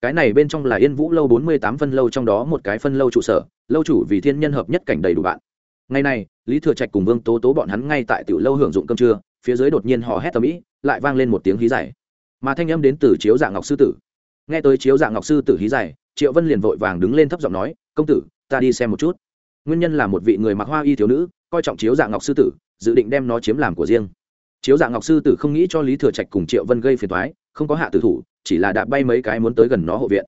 Cái này bên trong là yên vũ lâu bốn mươi tám phân lâu, trong đó một cái phân lâu trụ sở, lâu chủ vì thiên nhân hợp nhất cảnh đầy đủ bạn. Ngày này, lý thừa trạch cùng vương tố tố bọn hắn ngay tại tiểu lâu hưởng dụng cơm trưa, phía dưới đột nhiên họ hét tầm ĩ, lại vang lên một tiếng hí giải mà thanh âm đến từ chiếu dạng ngọc sư tử. Nghe tới chiếu dạng ngọc sư tử hí dài, triệu vân liền vội vàng đứng lên thấp giọng nói công tử ta đi xem một chút. Nguyên nhân là một vị người mặc hoa y thiếu nữ coi trọng chiếu dạng ngọc sư tử dự định đem nó chiếm làm của riêng. Chiếu dạng ngọc sư tử không nghĩ cho lý thừa trạch cùng triệu vân gây phiền thoái không có hạ tử thủ chỉ là đạp bay mấy cái muốn tới gần nó hộ viện.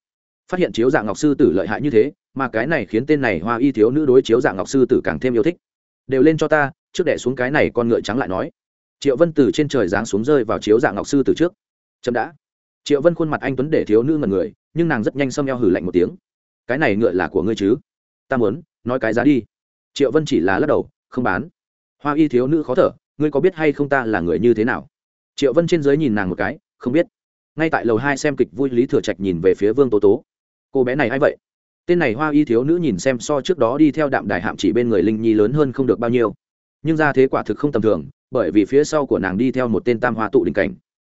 Phát hiện chiếu dạng ngọc sư tử lợi hại như thế mà cái này khiến tên này hoa y thiếu nữ đối chiếu dạng ngọc sư tử càng thêm yêu thích. Đều lên cho ta trước đẻ xuống cái này con ngựa trắng lại nói. Triệu vân từ trên trời giáng xuống rơi vào chiếu dạng ngọc sư tử trước chậm đã. Triệu vân khuôn mặt anh tuấn để thiếu nữ ngần người, nhưng nàng rất nhanh xâm eo hử lạnh một tiếng. Cái này ngựa là của ngươi chứ? Ta muốn, nói cái giá đi. Triệu vân chỉ là lắc đầu, không bán. Hoa y thiếu nữ khó thở, ngươi có biết hay không ta là người như thế nào? Triệu vân trên dưới nhìn nàng một cái, không biết. Ngay tại lầu hai xem kịch vui lý thừa trạch nhìn về phía vương tố tố. Cô bé này a i vậy? Tên này hoa y thiếu nữ nhìn xem so trước đó đi theo đạm đài hạm chỉ bên người linh nhi lớn hơn không được bao nhiêu. Nhưng ra thế quả thực không tầm thường, bởi vì phía sau của nàng đi theo một tên tam hoa tụ đình cảnh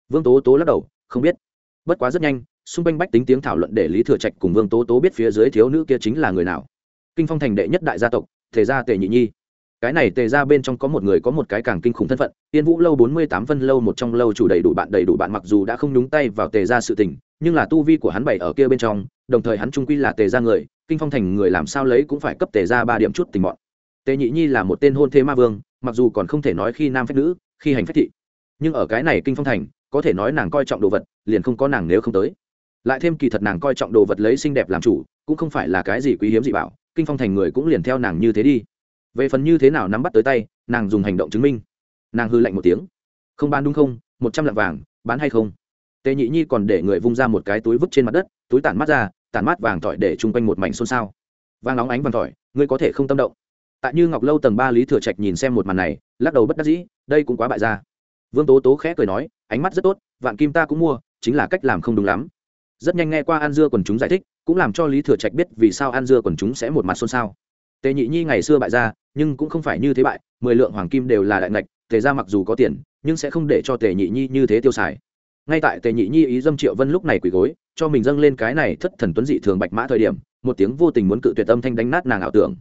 vương tố tố lắc đầu, không biết. Bất quá rất nhanh, xung quanh bách tính tiếng thảo luận để lý thừa trạch cùng vương tố tố biết phía dưới thiếu nữ kia chính là người nào. Kinh phong thành đệ nhất đại gia tộc thể gia tề nhị nhi. Cái này tề ra bên trong có một người có một cái càng kinh khủng thân phận tiên vũ lâu bốn mươi tám phân lâu một trong lâu chủ đầy đủ bạn, đầy đủ bạn mặc dù đã không nhúng tay vào tề ra sự tình, nhưng là tu vi của hắn bảy ở kia bên trong, đồng thời hắn trung quy là tề ra người, kinh phong thành người làm sao lấy cũng phải cấp tề ra ba điểm chút tình bọn tề nhị nhi là một tên hôn thế ma vương, mặc dù còn không thể nói khi nam phép nữ, khi hành phép thị. Nhưng ở cái này kinh phong thành có thể nói nàng coi trọng đồ vật, liền không có nàng nếu không tới. Lại thêm kỳ thật nàng coi trọng đồ vật lấy xinh đẹp làm chủ, cũng không phải là cái gì quý hiếm gì bảo, kinh phong thành người cũng liền theo nàng như thế đi. Về phần như thế nào nắm bắt tới tay, nàng dùng hành động chứng minh. Nàng hư lạnh một tiếng. Không bán đúng không? Một trăm lạng vàng, bán hay không? Tề nhị nhi còn để người vung ra một cái túi vứt trên mặt đất, túi tản mát ra, tản mát vàng tỏi để chung quanh một mảnh xôn xao. Vàng nóng ánh vàng tỏi, ngươi có thể không tâm động. Tại như ngọc lâu tầng ba lý thừa trạch nhìn xem một màn này, lắc đầu bất đắc dĩ, đây cũng quá bại ra vương tố tố khẽ cười nói ánh mắt rất tốt, vạn kim ta cũng mua, chính là cách làm không đúng lắm. Rất nhanh nghe qua an dưa quần chúng giải thích, cũng làm cho lý thừa trạch biết vì sao an dưa quần chúng sẽ một mặt xôn xao. Tề nhị nhi ngày xưa bại ra nhưng cũng không phải như thế bại, mười lượng hoàng kim đều là đại ngạch, tề ra mặc dù có tiền, nhưng sẽ không để cho tề nhị nhi như thế tiêu xài. Ngay tại tề nhị nhi ý dâm triệu vân lúc này quỳ gối, cho mình dâng lên cái này thất thần tuấn dị thường bạch mã thời điểm, một tiếng vô tình muốn cự tuyệt âm thanh đánh nát nàng ảo tưởng.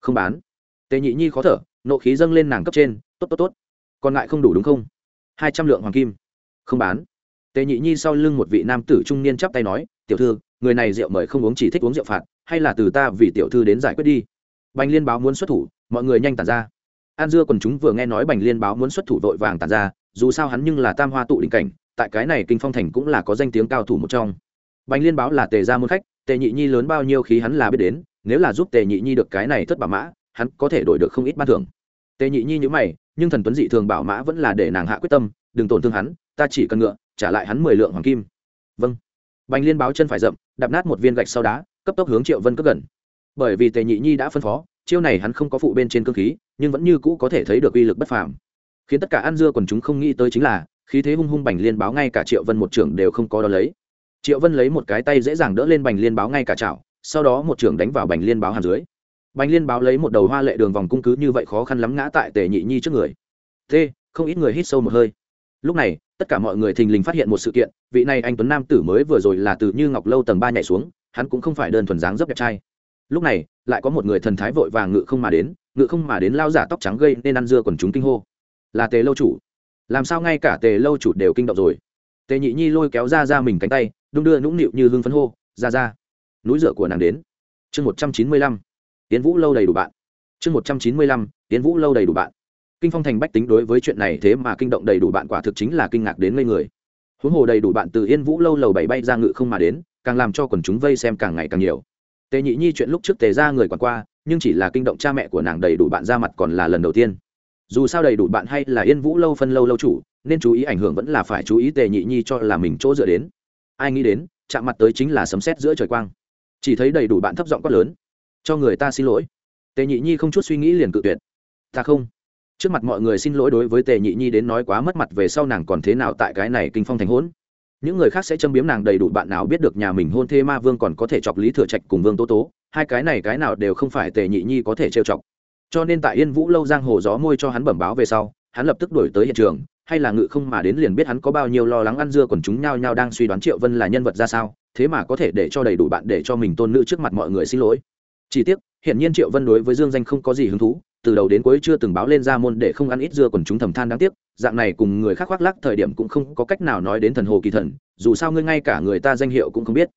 Không bán. Tề nhị nhi khó thở, nộ khí dâng lên nàng cấp trên, tốt tốt tốt. Còn lại không đủ đúng không? Hai trăm lượng hoàng kim không bán. Tề nhị nhi sau lưng một vị nam tử trung niên chắp tay nói, tiểu thư, người này rượu mời không uống chỉ thích uống rượu phạt, hay là từ ta vì tiểu thư đến giải quyết đi. Bành liên báo muốn xuất thủ, mọi người nhanh tàn ra. An dưa quần chúng vừa nghe nói bành liên báo muốn xuất thủ vội vàng tàn ra, dù sao hắn nhưng là tam hoa tụ đỉnh cảnh, tại cái này kinh phong thành cũng là có danh tiếng cao thủ một trong. Bành liên báo là tề gia môn khách, tề nhị nhi lớn bao nhiêu khí hắn là biết đến, nếu là giúp tề nhị nhi được cái này thất bảo mã, hắn có thể đổi được không ít ban thưởng. Tề nhị nhi nhữ mày, nhưng thần tuấn dị thường bảo mã vẫn là để nàng hạ quyết tâm, đừng tổn thương hắn ta chỉ cần ngựa, trả lại hắn mười lượng hoàng kim. Vâng. Bành liên báo chân phải rậm, đạp nát một viên gạch sau đá, cấp tốc hướng triệu vân cất gần. Bởi vì tề nhị nhi đã phân phó, chiêu này hắn không có phụ bên trên cơ khí, nhưng vẫn như cũ có thể thấy được uy lực bất phàm. Khiến tất cả ăn dưa còn chúng không nghĩ tới chính là, khí thế hung hung bành liên báo ngay cả triệu vân một trưởng đều không có đo lấy. Triệu vân lấy một cái tay dễ dàng đỡ lên bành liên báo ngay cả chảo, sau đó một trưởng đánh vào bành liên báo hàm dưới. Bành liên báo lấy một đầu hoa lệ đường vòng cung cứ như vậy khó khăn lắm ngã tại tề nhị nhi trước người. T không ít người hít sâu một hơi lúc này, tất cả mọi người thình lình phát hiện một sự kiện, vị này anh tuấn nam tử mới vừa rồi là từ như ngọc lâu tầng ba nhảy xuống, hắn cũng không phải đơn thuần dáng dấp đẹp trai. Lúc này, lại có một người thần thái vội vàng ngự không mà đến, ngự không mà đến lao giả tóc trắng gây nên ăn dưa còn chúng kinh hô. Là tề lâu chủ. Làm sao ngay cả tề lâu chủ đều kinh động rồi? Tề nhị nhi lôi kéo ra ra mình cánh tay, đung đưa nũng nịu như hương phấn hô ra ra núi rửa của nàng đến. Chương một trăm chín mươi lăm. Tiến vũ lâu đầy đủ bạn. Chương một trăm chín mươi lăm. Tiến vũ lâu đầy đủ bạn kinh phong thành bách tính đối với chuyện này thế mà kinh động đầy đủ bạn quả thực chính là kinh ngạc đến ngây người. Huống hồ đầy đủ bạn từ yên vũ lâu lầu bảy bay ra ngự không mà đến, càng làm cho quần chúng vây xem càng ngày càng nhiều. Tề nhị nhi chuyện lúc trước tề ra người quản qua, nhưng chỉ là kinh động cha mẹ của nàng đầy đủ bạn ra mặt còn là lần đầu tiên. Dù sao đầy đủ bạn hay là yên vũ lâu phân lâu lâu chủ, nên chú ý ảnh hưởng vẫn là phải chú ý tề nhị nhi cho là mình chỗ dựa đến. Ai nghĩ đến, chạm mặt tới chính là sấm sét giữa trời quang. Chỉ thấy đầy đủ bạn thấp giọng quát lớn, cho người ta xin lỗi. Tề nhị nhi không chút suy nghĩ liền cự tuyệt, ta không trước mặt mọi người xin lỗi đối với tề nhị nhi đến nói quá mất mặt về sau nàng còn thế nào tại cái này kinh phong thành hỗn những người khác sẽ châm biếm nàng đầy đủ bạn nào biết được nhà mình hôn thê ma vương còn có thể chọc lý thừa trạch cùng vương tố tố, hai cái này cái nào đều không phải tề nhị nhi có thể trêu chọc. Cho nên tại yên vũ lâu giang hồ gió môi cho hắn bẩm báo về sau, hắn lập tức đổi tới hiện trường, hay là ngự không mà đến liền biết hắn có bao nhiêu lo lắng ăn dưa còn chúng nhao nhao đang suy đoán triệu vân là nhân vật ra sao, thế mà có thể để cho đầy đủ bạn để cho mình tôn nữ trước mặt mọi người xin lỗi. Chỉ tiếc, hiển nhiên triệu vân đối với dương danh không có gì hứng thú từ đầu đến cuối chưa từng báo lên ra môn để không ăn ít dưa còn chúng thầm than đáng tiếc, dạng này cùng người khác khoác lắc thời điểm cũng không có cách nào nói đến thần hồ kỳ thần, dù sao ngươi ngay cả người ta danh hiệu cũng không biết.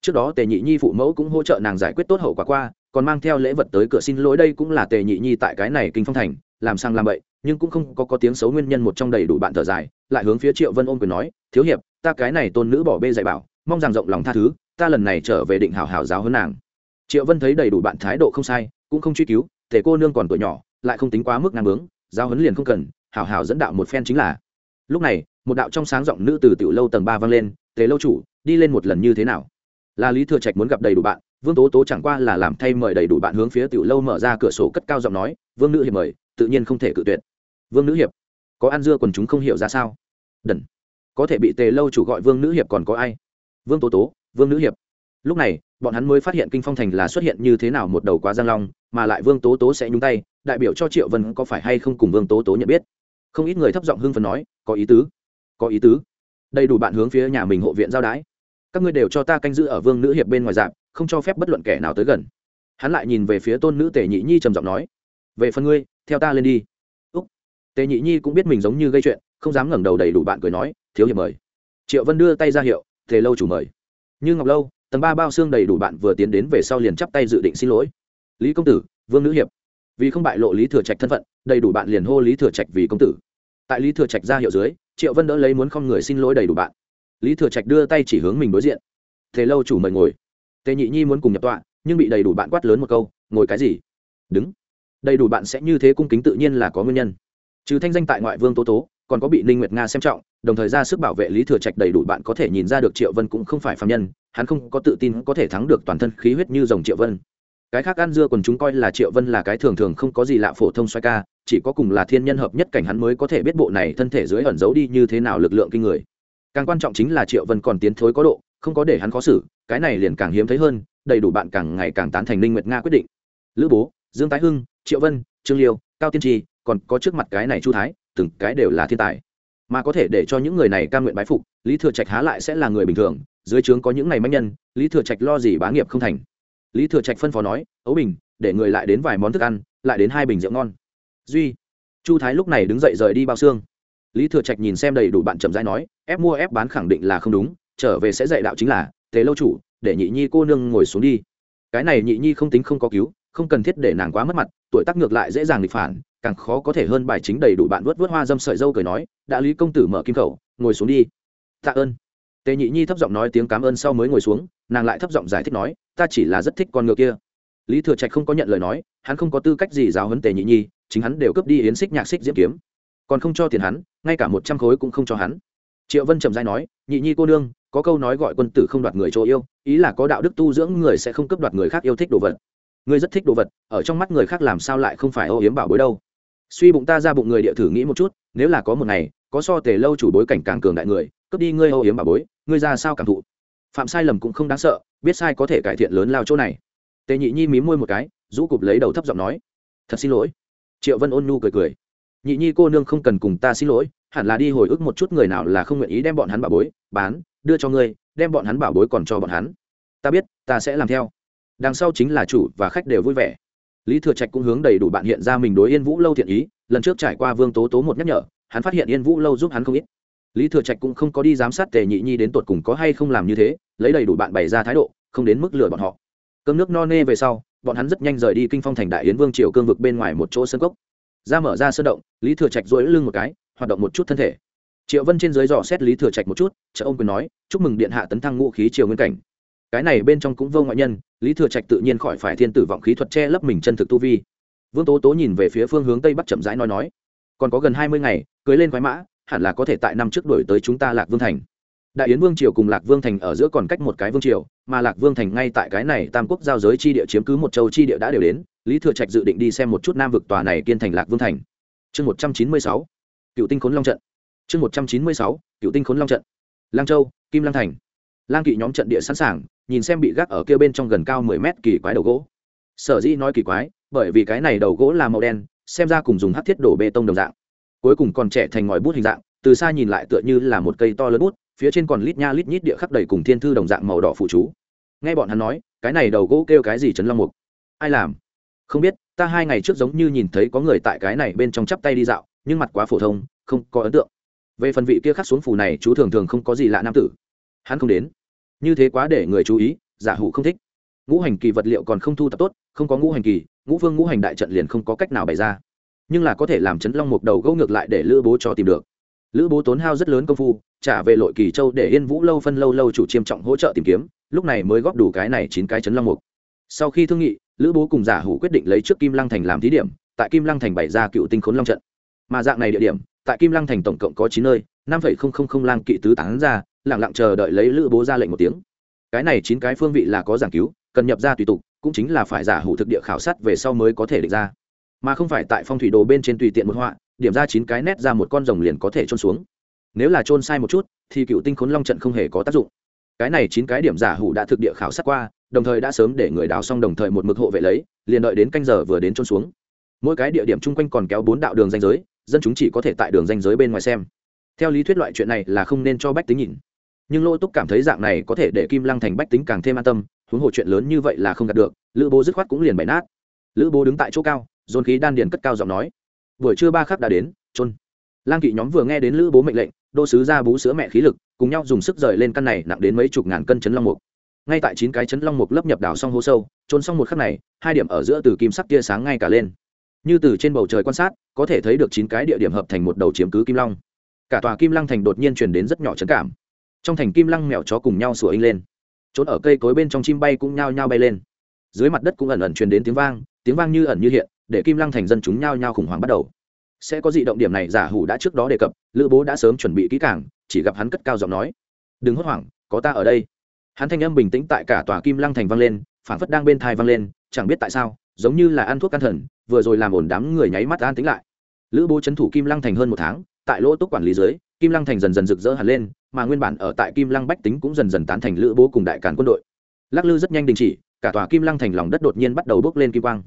Trước đó tề nhị nhi phụ mẫu cũng hỗ trợ nàng giải quyết tốt hậu quả qua, còn mang theo lễ vật tới cửa xin lỗi đây cũng là tề nhị nhi tại cái này kinh phong thành, làm sang làm bậy, nhưng cũng không có có tiếng xấu nguyên nhân một trong đầy đủ bạn thở dài, lại hướng phía triệu vân ôm quyền nói, thiếu hiệp, ta cái này tôn nữ bỏ bê dạy bảo, mong rằng rộng lòng tha thứ, ta lần này trở về định hảo hảo giáo hơn nàng. Triệu vân thấy đầy đủ bạn thái độ không sai, cũng không truy cứu thể cô nương còn tuổi nhỏ, lại không tính quá mức ngang bướng giao huấn liền không cần, hảo hảo dẫn đạo một phen chính là. Lúc này, một đạo trong sáng giọng nữ từ tiểu lâu tầng ba vang lên, tề lâu chủ, đi lên một lần như thế nào? Là lý thừa trạch muốn gặp đầy đủ bạn, vương tố tố chẳng qua là làm thay mời đầy đủ bạn hướng phía tiểu lâu mở ra cửa sổ cất cao giọng nói, vương nữ hiệp mời, tự nhiên không thể cự tuyệt. Vương nữ hiệp, có ăn dưa còn chúng không hiểu ra sao? Đần, có thể bị tề lâu chủ gọi vương nữ hiệp còn có ai? Vương tố tố, vương nữ hiệp. Lúc này, bọn hắn mới phát hiện kinh phong thành là xuất hiện như thế nào một đầu quá giang long mà lại vương tố tố sẽ nhúng tay, đại biểu cho triệu vân có phải hay không cùng vương tố tố nhận biết? Không ít người thấp giọng hưng phần nói, có ý tứ, có ý tứ. Đầy đủ bạn hướng phía nhà mình hộ viện giao đái. Các ngươi đều cho ta canh giữ ở vương nữ hiệp bên ngoài dạp, không cho phép bất luận kẻ nào tới gần. Hắn lại nhìn về phía tôn nữ tề nhị nhi trầm giọng nói, về phần ngươi, theo ta lên đi. Úc. Tề nhị nhi cũng biết mình giống như gây chuyện, không dám ngẩng đầu đầy đủ bạn cười nói, thiếu hiệp mời. Triệu vân đưa tay ra hiệu, tề lâu chủ mời. Như ngọc lâu, tầng ba bao xương đầy đủ bạn vừa tiến đến về sau liền chắp tay dự định xin lỗi lý công tử, vương nữ hiệp. Vì không bại lộ lý thừa trạch thân phận, đầy đủ bạn liền hô lý thừa trạch vì công tử. Tại lý thừa trạch ra hiệu dưới, triệu vân đỡ lấy muốn không người xin lỗi đầy đủ bạn. Lý thừa trạch đưa tay chỉ hướng mình đối diện. Thế lâu chủ mời ngồi. Tề nhị nhi muốn cùng nhập tọa, nhưng bị đầy đủ bạn quát lớn một câu, ngồi cái gì? Đứng. Đầy đủ bạn sẽ như thế cung kính tự nhiên là có nguyên nhân. Trừ thanh danh tại ngoại vương tố tố, còn có bị ninh nguyệt nga xem trọng, đồng thời ra sức bảo vệ lý thừa trạch đầy đủ bạn có thể nhìn ra được triệu vân cũng không phải phạm nhân, hắn không có tự tin có thể thắng được toàn thân khí huyết như dòng triệu vân cái khác ăn dưa còn chúng coi là triệu vân là cái thường thường không có gì lạ phổ thông xoay ca, chỉ có cùng là thiên nhân hợp nhất cảnh hắn mới có thể biết bộ này thân thể dưới ẩn giấu đi như thế nào lực lượng kinh người. Càng quan trọng chính là triệu vân còn tiến thối có độ, không có để hắn khó xử, cái này liền càng hiếm thấy hơn, đầy đủ bạn càng ngày càng tán thành linh nguyệt nga quyết định. Lữ bố, dương tái hưng, triệu vân, trương liêu, cao tiên tri còn có trước mặt cái này chu thái, từng cái đều là thiên tài. Mà có thể để cho những người này cam nguyện bái phục, lý thừa trạch há lại sẽ là người bình thường, dưới trướng có những này manh nhân, lý thừa trạch lo gì bá nghiệp không thành lý thừa trạch phân phó nói, ấu bình, để người lại đến vài món thức ăn, lại đến hai bình rượu ngon. Duy, chu thái lúc này đứng dậy rời đi bao xương. Lý thừa trạch nhìn xem đầy đủ bạn chậm rãi nói, ép mua, ép bán khẳng định là không đúng, trở về sẽ dạy đạo chính là tế lâu chủ, để nhị nhi cô nương ngồi xuống đi. Cái này nhị nhi không tính không có cứu, không cần thiết để nàng quá mất mặt, tuổi tác ngược lại dễ dàng nghịch phản, càng khó có thể hơn bài chính đầy đủ bạn vớt vớt hoa dâm sợi dâu cười nói, đã lý công tử mở kim khẩu, ngồi xuống đi. Tạ ơn tề nhị nhi thấp giọng nói tiếng cảm ơn sau mới ngồi xuống, nàng lại thấp giọng giải thích nói, ta chỉ là rất thích con ngựa kia. Lý thừa trạch không có nhận lời nói, hắn không có tư cách gì giáo huấn tề nhị nhi, chính hắn đều cướp đi yến xích nhạc xích diễm kiếm. Còn không cho tiền hắn, ngay cả một trăm khối cũng không cho hắn. Triệu vân trầm dai nói, nhị nhi cô nương, có câu nói gọi quân tử không đoạt người chỗ yêu, ý là có đạo đức tu dưỡng người sẽ không cướp đoạt người khác yêu thích đồ vật. Ngươi rất thích đồ vật, ở trong mắt người khác làm sao lại không phải ô yếm bảo bối đâu. Suy bụng ta ra bụng người địa thử nghĩ một chút, nếu là có một ngày có so tề lâu chủ bối cảnh càng cường đại người, cướp đi ngươi âu yếm bà bối, ngươi ra sao cảm thụ? Phạm sai lầm cũng không đáng sợ, biết sai có thể cải thiện lớn lao chỗ này. Tề nhị nhi mí môi một cái, rũ cụp lấy đầu thấp giọng nói, thật xin lỗi. Triệu vân ôn nhu cười cười, nhị nhi cô nương không cần cùng ta xin lỗi, hẳn là đi hồi ức một chút người nào là không nguyện ý đem bọn hắn bảo bối bán, đưa cho ngươi, đem bọn hắn bảo bối còn cho bọn hắn. Ta biết, ta sẽ làm theo. Đằng sau chính là chủ và khách đều vui vẻ. Lý thừa trạch cũng hướng đầy đủ bạn hiện ra mình đối yên vũ lâu thiện ý, lần trước trải qua vương tố tố một nhắc nhở hắn phát hiện yên vũ lâu giúp hắn không ít. Lý thừa trạch cũng không có đi giám sát tề nhị nhi đến tột cùng có hay không làm như thế, lấy đầy đủ bạn bày ra thái độ, không đến mức lừa bọn họ. Cơm nước no nê về sau, bọn hắn rất nhanh rời đi kinh phong thành đại yến vương triều cương vực bên ngoài một chỗ sân cốc. Ra mở ra sân động, lý thừa trạch dỗi lưng một cái, hoạt động một chút thân thể. Triệu vân trên dưới dò xét lý thừa trạch một chút chợ ông quyền nói, chúc mừng điện hạ tấn thăng ngũ khí triều nguyên cảnh. Cái này bên trong cũng vô ngoại nhân, lý thừa trạch tự nhiên khỏi phải thiên tử vọng khí thuật che lấp mình chân thực tu vi. Vương tố tố nhìn về phía phương hướng tây bắc chậm rãi nói nói còn có gần hai mươi ngày, cưới lên khoái mã, hẳn là có thể tại năm trước đổi tới chúng ta lạc vương thành. Đại yến vương triều cùng lạc vương thành ở giữa còn cách một cái vương triều, mà lạc vương thành ngay tại cái này tam quốc giao giới chi địa chiếm cứ một châu chi địa đã đều đến, lý thừa trạch dự định đi xem một chút nam vực tòa này kiên thành lạc vương thành. Chương một trăm chín mươi sáu, cựu tinh khốn long trận. Chương một trăm chín mươi sáu, cựu tinh khốn long trận. Lang châu, kim lang thành. Lang kỵ nhóm trận địa sẵn sàng, nhìn xem bị gác ở kia bên trong gần cao mười mét kỳ quái đầu gỗ. Sở dĩ nói kỳ quái, bởi vì cái này đầu gỗ là màu đen xem ra cùng dùng hát thiết đổ bê tông đồng dạng. Cuối cùng còn trẻ thành ngòi bút hình dạng, từ xa nhìn lại tựa như là một cây to lớn bút, phía trên còn lít nha lít nhít địa khắc đầy cùng thiên thư đồng dạng màu đỏ phụ chú. Nghe bọn hắn nói, cái này đầu gỗ kêu cái gì chấn long mục? Ai làm? Không biết, ta hai ngày trước giống như nhìn thấy có người tại cái này bên trong chắp tay đi dạo, nhưng mặt quá phổ thông, không có ấn tượng. Về phần vị kia khắc xuống phù này, chú thường thường không có gì lạ nam tử. Hắn không đến. Như thế quá để người chú ý, giả hủ không thích ngũ hành kỳ vật liệu còn không thu thập tốt, không có ngũ hành kỳ, ngũ vương ngũ hành đại trận liền không có cách nào bày ra. Nhưng là có thể làm chấn long mục đầu gấu ngược lại để lữ bố cho tìm được. Lữ bố tốn hao rất lớn công phu, trả về lội kỳ châu để yên vũ lâu phân lâu lâu chủ chiêm trọng hỗ trợ tìm kiếm, lúc này mới góp đủ cái này chín cái chấn long mục. Sau khi thương nghị, lữ bố cùng giả hủ quyết định lấy trước kim lăng thành làm thí điểm, tại kim lăng thành bày ra cựu tinh khốn long trận. Mà dạng này địa điểm, tại kim lăng thành tổng cộng có chín nơi, năm phẩy không không không lang kỵ tứ tán ra lẳng lặng chờ đợi lấy lữ bố ra lệnh một tiếng. Cái này chín cái phương vị là có giảng cứu cần nhập ra tùy tục, cũng chính là phải giả hủ thực địa khảo sát về sau mới có thể định ra. Mà không phải tại phong thủy đồ bên trên tùy tiện một họa, điểm ra chín cái nét ra một con rồng liền có thể trôn xuống. Nếu là trôn sai một chút, thì cựu tinh khốn long trận không hề có tác dụng. Cái này chín cái điểm giả hủ đã thực địa khảo sát qua, đồng thời đã sớm để người đào xong đồng thời một mực hộ vệ lấy, liền đợi đến canh giờ vừa đến trôn xuống. Mỗi cái địa điểm chung quanh còn kéo bốn đạo đường danh giới, dân chúng chỉ có thể tại đường danh giới bên ngoài xem. Theo lý thuyết loại chuyện này là không nên cho bách tính nhìn. Nhưng lỗ túc cảm thấy dạng này có thể để kim lăng thành bách tính càng thêm an tâm huống hồ chuyện lớn như vậy là không đạt được, lữ bố dứt khoát cũng liền bày nát. Lữ bố đứng tại chỗ cao, dồn khí đan điền cất cao giọng nói, buổi trưa ba khắc đã đến trôn lang kỵ nhóm vừa nghe đến lữ bố mệnh lệnh, đô sứ ra bú sữa mẹ khí lực, cùng nhau dùng sức rời lên căn này nặng đến mấy chục ngàn cân chấn long mục. Ngay tại chín cái chấn long mục lấp nhập đảo xong hố sâu trôn xong một khắc này, hai điểm ở giữa từ kim sắc tia sáng ngay cả lên. Như từ trên bầu trời quan sát, có thể thấy được chín cái địa điểm hợp thành một đầu chiếm cứ kim long. Cả tòa kim lăng thành đột nhiên chuyển đến rất nhỏ trấn cảm. Trong thành kim lăng mèo chó cùng nhau sủa inh lên trốn ở cây cối bên trong chim bay cũng nhao nhao bay lên. Dưới mặt đất cũng ẩn ẩn truyền đến tiếng vang tiếng vang như ẩn như hiện, để kim lăng thành dân chúng nhao nhao khủng hoảng bắt đầu. Sẽ có dị động điểm này giả hủ đã trước đó đề cập, lữ bố đã sớm chuẩn bị kỹ càng, chỉ gặp hắn cất cao giọng nói. Đừng hốt hoảng, có ta ở đây. Hắn thanh âm bình tĩnh tại cả tòa kim lăng thành vang lên phản phất đang bên thai vang lên, chẳng biết tại sao, giống như là ăn thuốc can thần, vừa rồi làm ổn đám người nháy mắt an tính lại. Lữ bố c thủ kim lăng thành hơn một tháng, tại lỗ túc quản lý dưới, kim lăng thành dần dần rực rỡ hẳn lên mà nguyên bản ở tại kim lăng bách tính cũng dần dần tán thành lữ bố cùng đại cản quân đội. Lắc lư rất nhanh đình chỉ, cả tòa kim lăng thành lòng đất đột nhiên bắt đầu bốc lên kim quang.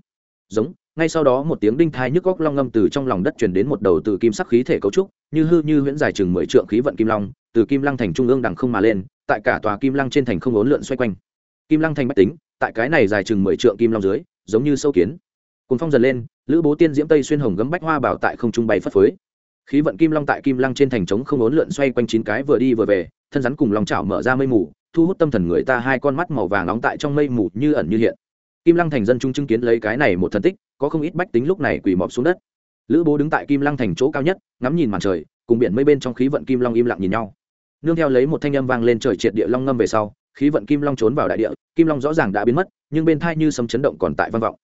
Giống, ngay sau đó một tiếng đinh thai nhức góc long ngâm từ trong lòng đất truyền đến một đầu từ kim sắc khí thể cấu trúc, như hư như huyễn dài chừng mười trượng khí vận kim long, từ kim lăng thành trung ương đằng không mà lên, tại cả tòa kim lăng trên thành không ốn lượn xoay quanh. Kim lăng thành bách tính, tại cái này dài chừng mười trượng kim long dưới, giống như sâu kiến. Cùng phong dần lên, lữ bố tiên diễm tây xuyên hồng gấm bách hoa bảo tại không trung bay phất phới khí vận kim long tại kim lăng trên thành trống không ốn lượn xoay quanh chín cái vừa đi vừa về, thân rắn cùng lòng chảo mở ra mây mù, thu hút tâm thần người ta hai con mắt màu vàng nóng tại trong mây mù như ẩn như hiện. Kim lăng thành dân chúng chứng kiến lấy cái này một thần tích, có không ít bách tính lúc này quỳ mọp xuống đất. Lữ bố đứng tại kim lăng thành chỗ cao nhất, ngắm nhìn màn trời, cùng biển mây bên trong khí vận kim long im lặng nhìn nhau. Nương theo lấy một thanh âm vang lên trời triệt địa long ngâm về sau, khí vận kim long trốn vào đại địa, kim long rõ ràng đã biến mất, nhưng bên thai như sấm chấn động còn tại vang vọng.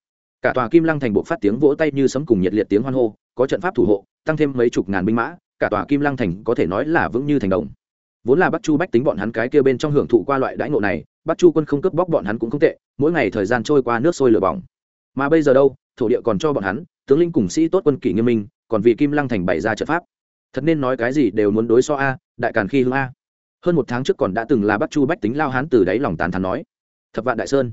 Cả tòa kim lăng thành bộ phát tiếng vỗ tay như sấm cùng nhiệt liệt tiếng hoan hô, có trận pháp thủ hộ tăng thêm mấy chục ngàn binh mã, cả tòa kim lăng thành có thể nói là vững như thành đồng. Vốn là bắc chu bách tính bọn hắn cái kia bên trong hưởng thụ qua loại đãi ngộ này, bắc chu quân không cướp bóc bọn hắn cũng không tệ, mỗi ngày thời gian trôi qua nước sôi lửa bỏng. Mà bây giờ đâu, thổ địa còn cho bọn hắn, tướng linh cùng sĩ tốt quân kỷ nghiêm minh, còn vì kim lăng thành bày ra trận pháp. Thật nên nói cái gì đều muốn đối so a, đại càn khi hương a. Hơn một tháng trước còn đã từng là bắc chu bách tính lao hán từ đáy lòng tán thắn nói, thập vạn đại sơn.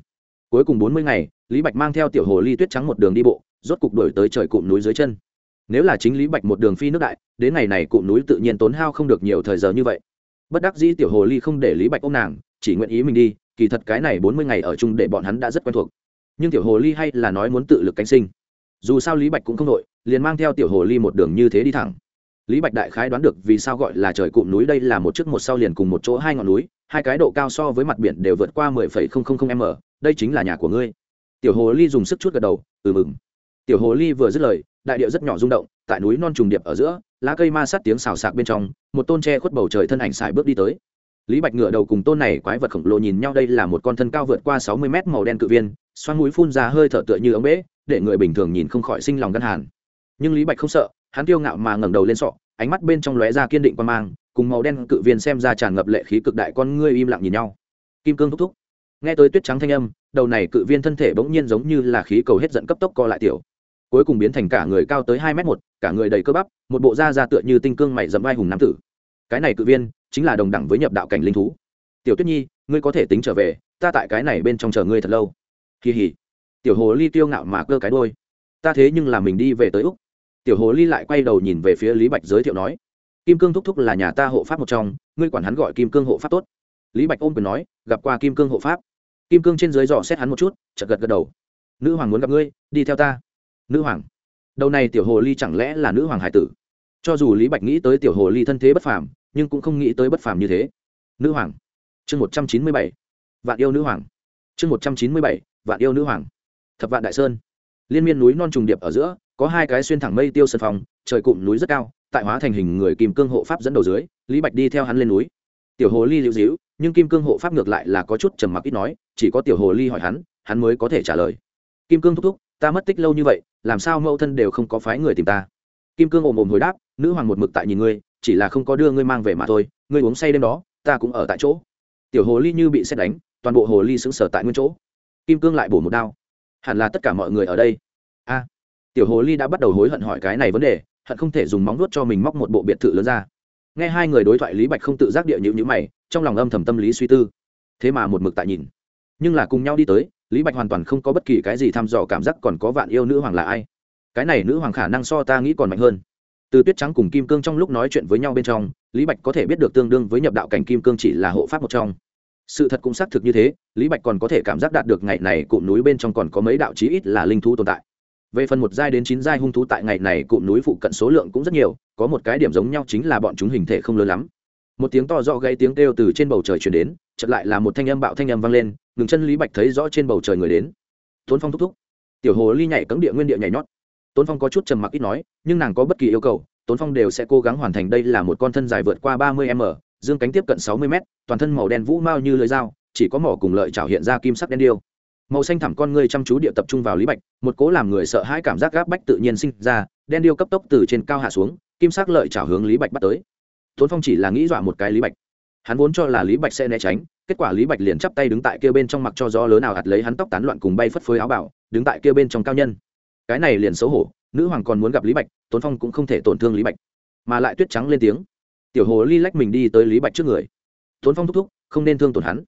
Cuối cùng bốn mươi ngày, lý bạch mang theo tiểu hồ ly tuyết trắng một đường đi bộ, rốt cục đổi tới trời cụm núi dưới chân nếu là chính lý bạch một đường phi nước đại, đến ngày này cụm núi tự nhiên tốn hao không được nhiều thời giờ như vậy. Bất đắc dĩ tiểu hồ ly không để lý bạch ôm nàng, chỉ nguyện ý mình đi, kỳ thật cái này bốn mươi ngày ở chung để bọn hắn đã rất quen thuộc. Nhưng tiểu hồ ly hay là nói muốn tự lực cánh sinh. Dù sao lý bạch cũng không đội liền mang theo tiểu hồ ly một đường như thế đi thẳng. Lý bạch đại khái đoán được vì sao gọi là trời cụm núi đây là một chiếc một sau liền cùng một chỗ hai ngọn núi, hai cái độ cao so với mặt biển đều vượt qua mười phẩy không không không m, đây chính là nhà của ngươi. Tiểu hồ ly dùng sức chút gật đầu ừ mừng. Tiểu hồ ly vừa dứt lời đại điệu rất nhỏ rung động, tại núi non trùng điệp ở giữa, lá cây ma sát tiếng xào xạc bên trong, một tôn tre khuất bầu trời thân ảnh xài bước đi tới. Lý bạch ngựa đầu cùng tôn này quái vật khổng lồ nhìn nhau, đây là một con thân cao vượt qua sáu mươi mét màu đen cự viên, xoan mũi phun ra hơi thở tựa như ống bể để người bình thường nhìn không khỏi sinh lòng gân hàn. Nhưng lý bạch không sợ, hắn tiêu ngạo mà ngẩng đầu lên sọ, ánh mắt bên trong lóe ra kiên định quan mang, cùng màu đen cự viên xem ra tràn ngập lệ khí cực đại con ngươi im lặng nhìn nhau. Kim cương thúc thúc. Nghe tới tuyết trắng thanh âm, đầu này cự viên thân thể bỗng nhiên giống như là khí cầu hết giận cấp tốc co lại tiểu cuối cùng biến thành cả người cao tới hai m một, cả người đầy cơ bắp, một bộ da da tựa như tinh cương mày dẫm vai hùng nam tử. Cái này cự viên chính là đồng đẳng với nhập đạo cảnh linh thú. Tiểu tuyết nhi, ngươi có thể tính trở về, ta tại cái này bên trong chờ ngươi thật lâu. Kỳ hỉ. Tiểu hồ ly tiêu ngạo mà cơ cái đôi. Ta thế nhưng là mình đi về tới úc. Tiểu hồ ly lại quay đầu nhìn về phía lý bạch giới thiệu nói, kim cương thúc thúc là nhà ta hộ pháp một trong, ngươi quản hắn gọi kim cương hộ pháp tốt. Lý bạch ôm quyền nói, gặp qua kim cương hộ pháp. Kim cương trên dưới dò xét hắn một chút chật gật gật đầu. Nữ hoàng muốn gặp ngươi, đi theo ta nữ hoàng. Đầu này tiểu hồ ly chẳng lẽ là nữ hoàng hải tử? Cho dù lý bạch nghĩ tới tiểu hồ ly thân thế bất phàm, nhưng cũng không nghĩ tới bất phàm như thế. Nữ hoàng. Chương một trăm chín mươi bảy. Vạn yêu nữ hoàng. Chương một trăm chín mươi bảy. Vạn yêu nữ hoàng. Thập vạn đại sơn. Liên miên núi non trùng điệp ở giữa, có hai cái xuyên thẳng mây tiêu sân phòng trời cụm núi rất cao, tại hóa thành hình người kim cương hộ pháp dẫn đầu dưới, lý bạch đi theo hắn lên núi. Tiểu hồ ly lưu dĩu nhưng kim cương hộ pháp ngược lại là có chút trầm mặc ít nói, chỉ có tiểu hồ ly hỏi hắn hắn mới có thể trả lời. Kim cương thúc thúc ta mất tích lâu như vậy, làm sao mẫu thân đều không có phái người tìm ta? Kim cương ồm ồm hồi đáp, nữ hoàng một mực tại nhìn ngươi, chỉ là không có đưa ngươi mang về mà thôi, ngươi uống say đêm đó, ta cũng ở tại chỗ. Tiểu hồ ly như bị xét đánh, toàn bộ hồ ly sững sờ tại nguyên chỗ. Kim cương lại bổ một đao. Hẳn là tất cả mọi người ở đây. A. Tiểu hồ ly đã bắt đầu hối hận hỏi cái này vấn đề, hận không thể dùng móng nuốt cho mình móc một bộ biệt thự lớn ra. Nghe hai người đối thoại lý bạch không tự giác địa nhịu nhữ mày, trong lòng âm thầm tâm lý suy tư. Thế mà một mực tại nhìn. Nhưng là cùng nhau đi tới lý bạch hoàn toàn không có bất kỳ cái gì thăm dò cảm giác còn có vạn yêu nữ hoàng là ai. Cái này nữ hoàng khả năng so ta nghĩ còn mạnh hơn. Từ tuyết trắng cùng kim cương trong lúc nói chuyện với nhau bên trong, lý bạch có thể biết được tương đương với nhập đạo cảnh kim cương chỉ là hộ pháp một trong. Sự thật cũng xác thực như thế, lý bạch còn có thể cảm giác đạt được ngày này cụm núi bên trong còn có mấy đạo chí ít là linh thú tồn tại. Về phần một giai đến chín giai hung thú tại ngày này cụm núi phụ cận số lượng cũng rất nhiều, có một cái điểm giống nhau chính là bọn chúng hình thể không lớn lắm một tiếng to rõ gây tiếng kêu từ trên bầu trời chuyển đến chật lại là một thanh âm bạo thanh âm vang lên, ngừng chân lý bạch thấy rõ trên bầu trời người đến. Tôn phong thúc thúc. Tiểu hồ ly nhảy cấm địa nguyên địa nhảy nhót. Tôn phong có chút trầm mặc ít nói, nhưng nàng có bất kỳ yêu cầu tôn phong đều sẽ cố gắng hoàn thành đây là một con thân dài vượt qua ba mươi m, dương cánh tiếp cận sáu mươi m, toàn thân màu đen vũ mao như lưỡi dao, chỉ có mỏ cùng lợi trào hiện ra kim sắc đen điêu. Màu xanh thẳm con ngươi chăm chú địa tập trung vào lý bạch, một cố làm người sợ hãi cảm giác gáp bách tự nhiên sinh ra, đen điêu cấp tốc từ trên cao hạ xuống, kim sắc lợi trào hướng lý bạch bắt tới tôn phong chỉ là nghĩ dọa một cái lý bạch. Hắn vốn cho là lý bạch sẽ né tránh kết quả lý bạch liền chắp tay đứng tại kia bên trong mặc cho gió lớn nào hạt lấy hắn tóc tán loạn cùng bay phất phới áo bảo đứng tại kia bên trong cao nhân. Cái này liền xấu hổ nữ hoàng còn muốn gặp lý bạch tôn phong cũng không thể tổn thương lý bạch. Mà lại tuyết trắng lên tiếng. Tiểu hồ ly lách mình đi tới lý bạch trước người. Tôn phong thúc thúc không nên thương tổn hắn.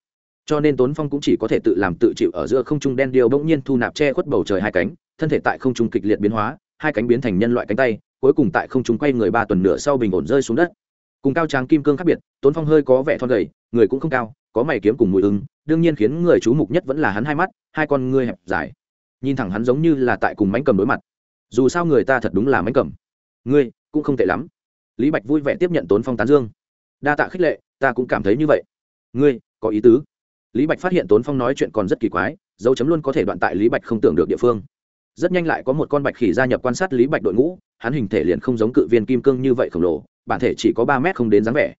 Cho nên tốn phong cũng chỉ có thể tự làm tự chịu ở giữa không trung đen điều, bỗng nhiên thu nạp che khuất bầu trời hai cánh thân thể tại không trung kịch liệt biến hóa hai cánh biến thành nhân loại cánh tay cuối cùng tại không trung quay người ba tuần nửa sau bình ổn rơi xuống đất cùng cao tráng kim cương khác biệt, tốn phong hơi có vẻ thon gầy, người cũng không cao, có mày kiếm cùng mùi ưng đương nhiên khiến người chú mục nhất vẫn là hắn hai mắt, hai con ngươi hẹp dài. Nhìn thẳng hắn giống như là tại cùng mánh cầm đối mặt. Dù sao người ta thật đúng là mánh cầm. Ngươi, cũng không tệ lắm. Lý bạch vui vẻ tiếp nhận tốn phong tán dương. Đa tạ khích lệ, ta cũng cảm thấy như vậy. Ngươi, có ý tứ. Lý bạch phát hiện tốn phong nói chuyện còn rất kỳ quái, dấu chấm luôn có thể đoạn tại lý bạch không tưởng được địa phương rất nhanh lại có một con bạch khỉ gia nhập quan sát lý bạch đội ngũ, hắn hình thể liền không giống cự viên kim cương như vậy khổng lồ, bản thể chỉ có ba mét không đến dáng vẻ.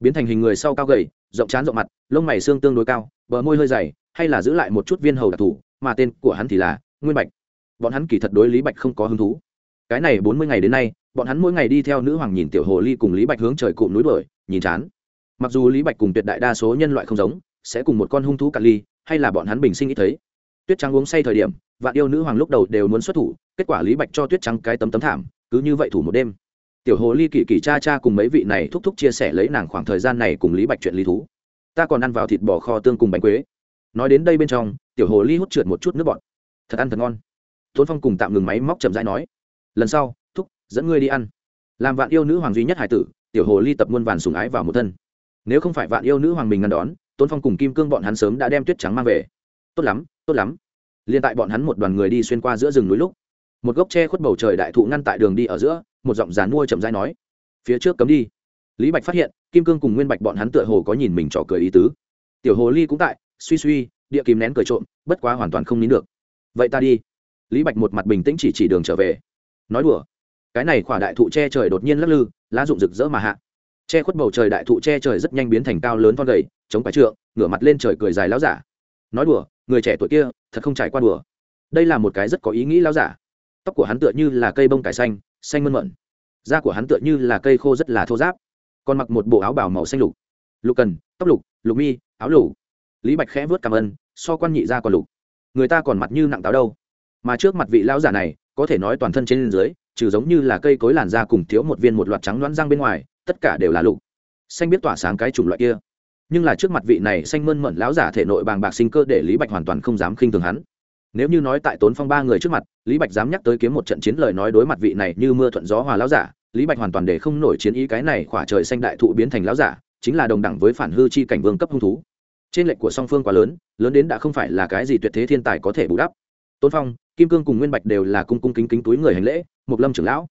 Biến thành hình người sau cao gầy, rộng trán rộng mặt, lông mày xương tương đối cao, bờ môi hơi dày, hay là giữ lại một chút viên hầu đặc thù, mà tên của hắn thì là nguyên bạch. Bọn hắn kỳ thật đối lý bạch không có hứng thú. Cái này bốn mươi ngày đến nay, bọn hắn mỗi ngày đi theo nữ hoàng nhìn tiểu hồ ly cùng lý bạch hướng trời cụm núi đuổi, nhìn chán. Mặc dù lý bạch cùng tuyệt đại đa số nhân loại không giống, sẽ cùng một con hung thú cạn ly, hay là bọn hắn bình sinh ít thấy tuyết trắng uống say thời điểm, vạn yêu nữ hoàng lúc đầu đều muốn xuất thủ, kết quả lý bạch cho tuyết trắng cái tấm tấm thảm, cứ như vậy thủ một đêm. Tiểu hồ ly kỳ kỳ cha cha cùng mấy vị này thúc thúc chia sẻ lấy nàng khoảng thời gian này cùng lý bạch chuyện lý thú. Ta còn ăn vào thịt bò kho tương cùng bánh quế. Nói đến đây bên trong, tiểu hồ ly hút trượt một chút nước bọt. Thật ăn thật ngon. Tôn phong cùng tạm ngừng máy móc chậm rãi nói, lần sau, thúc, dẫn ngươi đi ăn. Làm vạn yêu nữ hoàng duy nhất hải tử, tiểu hồ ly tập muôn vàn sùng ái vào một thân. Nếu không phải vạn yêu nữ hoàng mình ngăn đón, tôn phong cùng kim cương bọn hắn sớm đã đem tuyết trắng mang về tốt lắm tốt lắm. Liền tại bọn hắn một đoàn người đi xuyên qua giữa rừng núi lúc, một gốc tre khuất bầu trời đại thụ ngăn tại đường đi ở giữa, một giọng dàn mua chậm dai nói, phía trước cấm đi. Lý bạch phát hiện, kim cương cùng nguyên bạch bọn hắn tựa hồ có nhìn mình trò cười ý tứ. Tiểu hồ ly cũng tại, suy suy, địa kìm nén cười trộm, bất quá hoàn toàn không nín được. Vậy ta đi. Lý bạch một mặt bình tĩnh chỉ chỉ đường trở về. Nói đùa, cái này khỏa đại thụ che trời đột nhiên lắc lư, lá rụng rực rỡ mà hạ. Che khuất bầu trời đại thụ che trời rất nhanh biến thành cao lớn con gầy, chống quái trượng, ngửa mặt lên trời cười dài láo giả. Nói đùa người trẻ tuổi kia, thật không trải qua đùa. Đây là một cái rất có ý nghĩ lao giả. Tóc của hắn tựa như là cây bông cải xanh xanh mơn mận da của hắn tựa như là cây khô rất là thô giáp còn mặc một bộ áo bảo màu xanh lục. Lục cần, tóc lục lục mi, áo lục. Lý bạch khẽ vớt cảm ơn, so quan nhị ra còn lục. Người ta còn mặt như nặng táo đâu. Mà trước mặt vị lão giả này, có thể nói toàn thân trên dưới, trừ giống như là cây cối làn da cùng thiếu một viên một loạt trắng loãng răng bên ngoài, tất cả đều là lục. Xanh biết tỏa sáng cái chủng loại kia nhưng là trước mặt vị này xanh mơn mận lão giả thể nội bàng bạc sinh cơ để lý bạch hoàn toàn không dám khinh thường hắn. Nếu như nói tại tốn phong ba người trước mặt, lý bạch dám nhắc tới kiếm một trận chiến lời nói đối mặt vị này như mưa thuận gió hòa lão giả, lý bạch hoàn toàn để không nổi chiến ý cái này khỏa trời xanh đại thụ biến thành lão giả, chính là đồng đẳng với phản hư chi cảnh vương cấp hung thú. Trên lệnh của song phương quá lớn lớn đến đã không phải là cái gì tuyệt thế thiên tài có thể bù đắp. Tôn phong, kim cương cùng nguyên bạch đều là cung cung kính kính túi người hành lễ mục lâm trưởng lão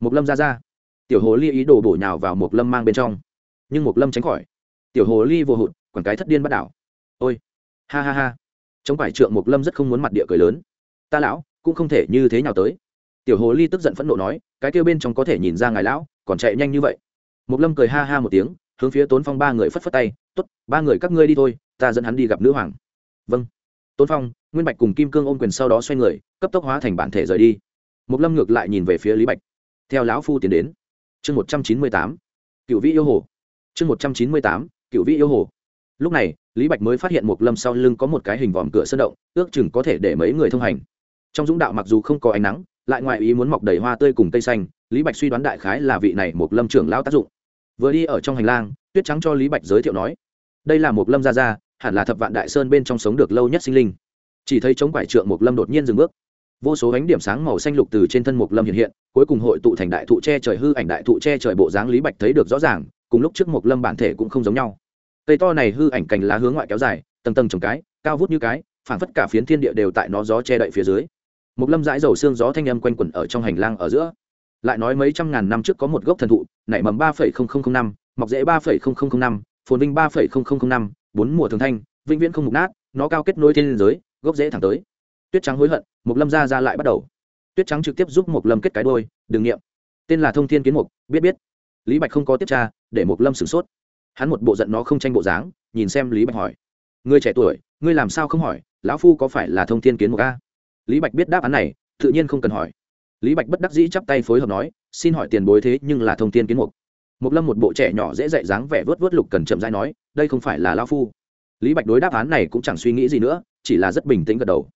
mục lâm ra ra. Tiểu hồ ly ý đồ bổ nhào vào mục lâm mang bên trong, nhưng mục lâm tránh khỏi tiểu hồ ly vô hụt quảng cái thất điên bắt đảo. Ôi, ha ha ha. Chống phải trượng mục lâm rất không muốn mặt địa cười lớn. Ta lão, cũng không thể như thế nào tới. Tiểu hồ ly tức giận phẫn nộ nói, cái kêu bên trong có thể nhìn ra ngài lão, còn chạy nhanh như vậy. Mục lâm cười ha ha một tiếng, hướng phía tốn phong ba người phất phất tay t ố t ba người các ngươi đi thôi, ta dẫn hắn đi gặp nữ hoàng. Vâng. Tốn phong, nguyên bạch cùng kim cương ôm quyền sau đó xoay người, cấp tốc hóa thành bản thể rời đi. Một lâm ngược lại nhìn về phía lý bạch. Theo lão phu tiến đến. Chương một trăm chín mươi tám. Cựu vĩ yêu hồ. Chương một trăm chín mươi tám cựu vĩ yêu hồ. Lúc này, lý bạch mới phát hiện một lâm sau lưng có một cái hình vòm cửa sơn động, ước chừng có thể để mấy người thông hành. Trong dũng đạo mặc dù không có ánh nắng, lại ngoài ý muốn mọc đầy hoa tươi cùng cây xanh, lý bạch suy đoán đại khái là vị này một lâm trưởng lão tác dụng. Vừa đi ở trong hành lang, tuyết trắng cho lý bạch giới thiệu nói, đây là một lâm gia gia, hẳn là thập vạn đại sơn bên trong sống được lâu nhất sinh linh. Chỉ thấy chống quải trượng một lâm đột nhiên dừng bước. Vô số ánh điểm sáng màu xanh lục từ trên thân một lâm hiện hiện, cuối cùng hội tụ thành đại thụ che trời hư ảnh, đại thụ che trời bộ dáng lý bạch thấy được rõ ràng cùng lúc trước một lâm bản thể cũng không giống nhau. Cây to này hư ảnh cành lá hướng ngoại kéo dài, tầng tầng trồng cái, cao vút như cái phản phất cả phiến thiên địa đều tại nó gió che đậy phía dưới. Một lâm dãi dầu xương gió thanh âm quanh quẩn ở trong hành lang ở giữa. Lại nói mấy trăm ngàn năm trước có một gốc thần thụ, nảy mầm ba phẩy không không không năm, mọc rễ ba phẩy không không không năm, phồn vinh ba phẩy không không không năm, bốn mùa thường thanh, vĩnh viễn không mục nát, nó cao kết nối thiên liên giới, gốc rễ thẳng tới. Tuyết trắng hối hận một lâm ra ra lại bắt đầu. Tuyết trắng trực tiếp giúp một lâm kết cái đôi, đừng nghiệm. Tên là thông thiên kiến mục, biết biết. Lý bạch không có tiếp tra để mục lâm sửng sốt. Hắn một bộ giận nó không tranh bộ dáng, nhìn xem lý bạch hỏi, ngươi trẻ tuổi, ngươi làm sao không hỏi, lão phu có phải là thông thiên kiến mục a? Lý bạch biết đáp án này, tự nhiên không cần hỏi. Lý bạch bất đắc dĩ chắp tay phối hợp nói, xin hỏi tiền bối thế nhưng là thông thiên kiến mục. Mục lâm một bộ trẻ nhỏ dễ dạy dáng vẻ vớt vớt lục cần chậm dãi nói, đây không phải là lão phu. Lý bạch đối đáp án này cũng chẳng suy nghĩ gì nữa, chỉ là rất bình tĩnh gật đầu.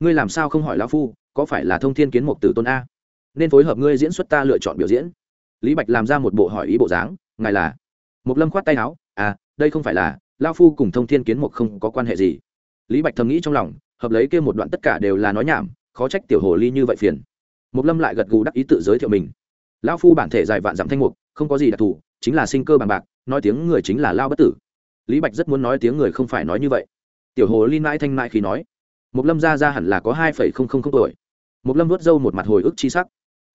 Ngươi làm sao không hỏi lão phu, có phải là thông thiên kiến mục tử tôn a? Nên phối hợp ngươi diễn xuất ta lựa chọn biểu diễn. Lý bạch làm ra một bộ hỏi ý bộ dáng ngài là mục lâm khoát tay áo à đây không phải là lao phu cùng thông thiên kiến mục không có quan hệ gì. Lý bạch thầm nghĩ trong lòng, hợp lấy kia một đoạn tất cả đều là nói nhảm, khó trách tiểu hồ ly như vậy phiền. Mục lâm lại gật gù đắc ý tự giới thiệu mình. Lão phu bản thể dài vạn dặm thanh mục, không có gì đặc thù, chính là sinh cơ bằng bạc, nói tiếng người chính là lao bất tử. Lý bạch rất muốn nói tiếng người không phải nói như vậy. Tiểu hồ ly mãi thanh mãi khi nói, mục lâm ra ra hẳn là có hai phẩy không không không tuổi. Mục lâm vớt râu một mặt hồi ức chi sắc.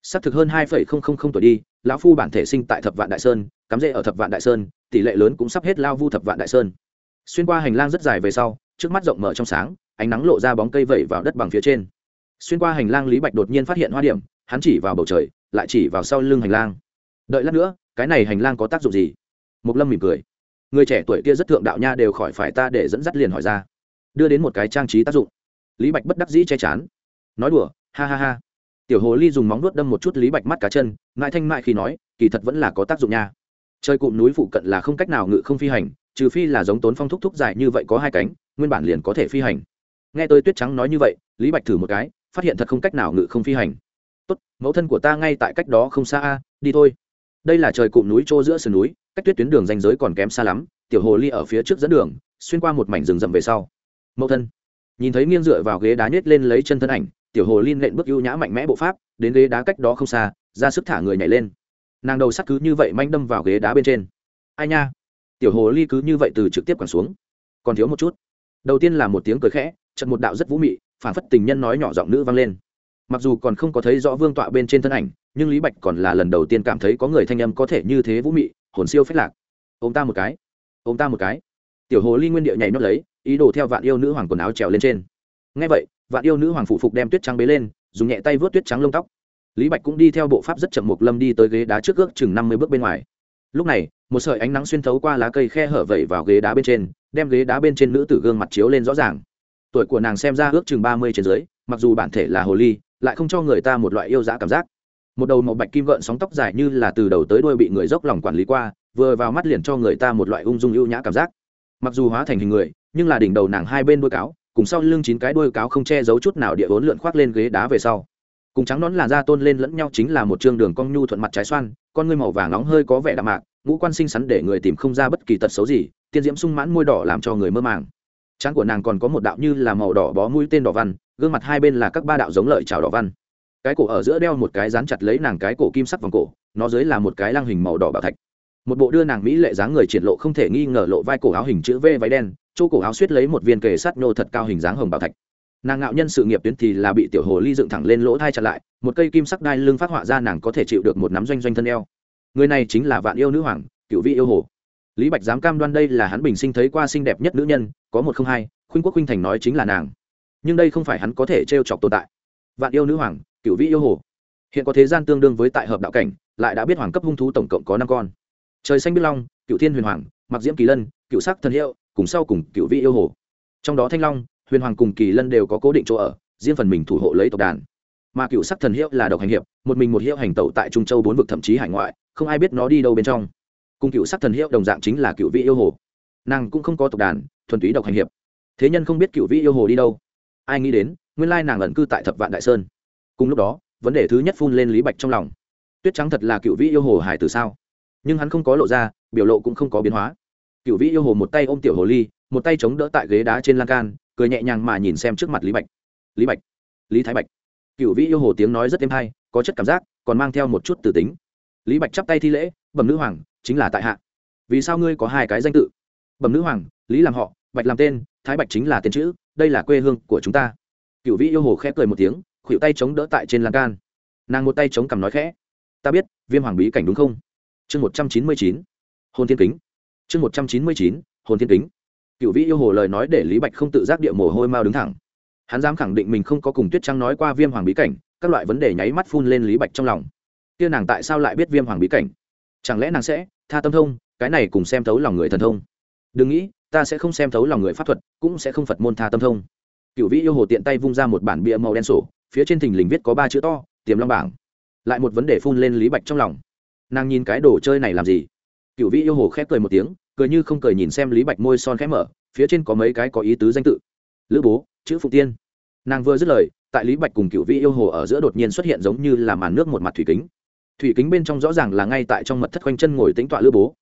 Sắc thực hơn hai phẩy không không không tuổi đi, lão phu bản thể sinh tại thập vạn đại sơn cắm rễ ở thập vạn đại sơn, tỷ lệ lớn cũng sắp hết lao vu thập vạn đại sơn. Xuyên qua hành lang rất dài về sau, trước mắt rộng mở trong sáng, ánh nắng lộ ra bóng cây vẩy vào đất bằng phía trên. Xuyên qua hành lang lý bạch đột nhiên phát hiện hoa điểm, hắn chỉ vào bầu trời, lại chỉ vào sau lưng hành lang. Đợi lát nữa, cái này hành lang có tác dụng gì? Mục lâm mỉm cười. Người trẻ tuổi kia rất thượng đạo nha đều khỏi phải ta để dẫn dắt liền hỏi ra. Đưa đến một cái trang trí tác dụng. Lý bạch bất đắc dĩ che chán. Nói đùa, ha ha ha. Tiểu hồ ly dùng móng nuốt đâm một chút lý bạch mắt cá chân, ngại thanh mại khi nói, kỳ thật vẫn là có tác dụng nha chơi cụm núi phụ cận là không cách nào ngự không phi hành, trừ phi là giống tốn phong thúc thúc dài như vậy có hai cánh, nguyên bản liền có thể phi hành. Nghe tôi tuyết trắng nói như vậy, lý bạch thử một cái, phát hiện thật không cách nào ngự không phi hành. Tốt, mẫu thân của ta ngay tại cách đó không xa a, đi thôi. Đây là trời cụm núi trô giữa sườn núi, cách tuyết tuyến đường danh giới còn kém xa lắm, tiểu hồ ly ở phía trước dẫn đường, xuyên qua một mảnh rừng rậm về sau. Mẫu thân. Nhìn thấy nghiêng dựa vào ghế đá nhét lên lấy chân thân ảnh, tiểu hồ ly nện bước ưu nhã mạnh mẽ bộ pháp, đến ghế đá cách đó không xa, ra sức thả người nhảy lên nàng đầu sắt cứ như vậy manh đâm vào ghế đá bên trên. Ai nha? Tiểu hồ ly cứ như vậy từ trực tiếp quẳng xuống. Còn thiếu một chút. Đầu tiên là một tiếng cười khẽ chật một đạo rất vũ mị phản phất tình nhân nói nhỏ giọng nữ vang lên. Mặc dù còn không có thấy rõ vương tọa bên trên thân ảnh, nhưng lý bạch còn là lần đầu tiên cảm thấy có người thanh âm có thể như thế vũ mị, hồn siêu phách lạc. Ô m ta một cái. Ô m ta một cái. Tiểu hồ ly nguyên địa nhảy nhót lấy, ý đồ theo vạn yêu nữ hoàng quần áo trèo lên trên. Ngay vậy, vạn yêu nữ hoàng phụ phục đem tuyết trắng bế lên, dùng nhẹ tay vớt tuyết trắng lông tóc lý bạch cũng đi theo bộ pháp rất chậm mục lâm đi tới ghế đá trước ước chừng năm mươi bước bên ngoài. Lúc này, một sợi ánh nắng xuyên thấu qua lá cây khe hở vẩy vào ghế đá bên trên, đem ghế đá bên trên nữ tử gương mặt chiếu lên rõ ràng. Tuổi của nàng xem ra ước chừng ba mươi trên dưới, mặc dù bản thể là hồ ly, lại không cho người ta một loại yêu dã cảm giác. Một đầu màu bạch kim gợn sóng tóc dài như là từ đầu tới đuôi bị người dốc lòng quản lý qua, vừa vào mắt liền cho người ta một loại ung dung ưu nhã cảm giác. Mặc dù hóa thành hình người, nhưng là đỉnh đầu nàng hai bên đuôi cáo, cùng sau lưng chín cái đuôi cáo không che giấu chút nào địa vốn lượn khoác lên ghế đá về sau cùng trắng nón làn da tôn lên lẫn nhau chính là một chương đường cong nhu thuận mặt trái xoan, con ngươi màu vàng nóng hơi có vẻ đạm mạc, ngũ quan xinh xắn để người tìm không ra bất kỳ tật xấu gì, tiên diễm sung mãn môi đỏ làm cho người mơ màng. Trán của nàng còn có một đạo như là màu đỏ bó mũi tên đỏ văn, gương mặt hai bên là các ba đạo giống lợi trào đỏ văn. Cái cổ ở giữa đeo một cái dán chặt lấy nàng cái cổ kim sắc vòng cổ, nó dưới là một cái lăng hình màu đỏ bảo thạch. Một bộ đưa nàng mỹ lệ dáng người triển lộ không thể nghi ngờ lộ vai cổ áo hình chữ v váy đen, chỗ cổ áo suýt lấy một viên kề sắt nhô thật cao hình dáng hồng bảo thạch nàng ngạo nhân sự nghiệp tuyến thì là bị tiểu hồ ly dựng thẳng lên lỗ thai chặt lại, một cây kim sắc đai lưng phát họa ra nàng có thể chịu được một nắm doanh doanh thân eo. Người này chính là vạn yêu nữ hoàng, cựu vị yêu hồ. Lý bạch dám cam đoan đây là hắn bình sinh thấy qua xinh đẹp nhất nữ nhân, có một không hai, khuynh quốc khuynh thành nói chính là nàng. Nhưng đây không phải hắn có thể t r e o chọc tồn tại. Vạn yêu nữ hoàng, cựu vị yêu hồ. Hiện có thế gian tương đương với tại hợp đạo cảnh, lại đã biết hoàng cấp hung thú tổng cộng có năm con. Trời xanh biết long, cựu thiên huyền hoàng, mặc diễm kỳ lân, cựu sắc thần hiệu, cùng sau cùng cựu vị yêu hồ. Trong đó thanh long huyền hoàng cùng kỳ lân đều có cố định chỗ ở, riêng phần mình thủ hộ lấy tộc đàn. Mà cựu sắc thần hiệu là độc hành hiệp, một mình một hiệu hành tẩu tại trung châu bốn vực thậm chí hải ngoại, không ai biết nó đi đâu bên trong. Cùng cựu sắc thần hiệu đồng dạng chính là cựu vị yêu hồ. Nàng cũng không có tộc đàn, thuần túy độc hành hiệp. Thế nhân không biết cựu vị yêu hồ đi đâu. Ai nghĩ đến, nguyên lai nàng ẩn cư tại thập vạn đại sơn. Cùng lúc đó, vấn đề thứ nhất phun lên lý bạch trong lòng. Tuyết trắng thật là cựu vị yêu hồ hải từ sao? Nhưng hắn không có lộ ra, biểu lộ cũng không có biến hóa. Cựu vị yêu hồ một tay ôm tiểu hồ ly, một tay chống đỡ tại ghế đá trên lan can cười nhẹ nhàng mà nhìn xem trước mặt lý bạch. Lý bạch, lý thái bạch. Cựu vĩ yêu hồ tiếng nói rất êm hay, có chất cảm giác, còn mang theo một chút từ tính. Lý bạch chắp tay thi lễ, bẩm nữ hoàng, chính là tại hạ. Vì sao ngươi có hai cái danh tự? Bẩm nữ hoàng, lý làm họ, bạch làm tên, thái bạch chính là tên chữ, đây là quê hương của chúng ta. Cựu vĩ yêu hồ khẽ cười một tiếng khuỵu tay chống đỡ tại trên lan can. Nàng một tay chống cằm nói khẽ, ta biết, viêm hoàng bí cảnh đúng không? Chương một trăm chín mươi chín hôn thiên kính. Chương một trăm chín mươi chín hôn thiên kính cựu vị yêu hồ lời nói để lý bạch không tự giác địa mồ hôi mau đứng thẳng. Hắn dám khẳng định mình không có cùng tuyết trăng nói qua viêm hoàng bí cảnh, các loại vấn đề nháy mắt phun lên lý bạch trong lòng. Kia nàng tại sao lại biết viêm hoàng bí cảnh? Chẳng lẽ nàng sẽ tha tâm thông, cái này cùng xem thấu lòng người thần thông? Đừng nghĩ, ta sẽ không xem thấu lòng người pháp thuật, cũng sẽ không phật môn tha tâm thông. Cựu vĩ yêu hồ tiện tay vung ra một bản bia màu đen sổ, phía trên thình lình viết có ba chữ to, tiềm long bảng. Lại một vấn đề phun lên lý bạch trong lòng. Nàng nhìn cái đồ chơi này làm gì? Cựu vĩ yêu hồ khép cười một tiếng cười như không cười nhìn xem lý bạch môi son khẽ mở, phía trên có mấy cái có ý tứ danh tự. Lữ bố, chữ phụ tiên. Nàng vừa dứt lời, tại lý bạch cùng cựu vị yêu hồ ở giữa đột nhiên xuất hiện giống như là màn nước một mặt thủy kính. Thủy kính bên trong rõ ràng là ngay tại trong mật thất quanh chân ngồi tính tọa lữ bố.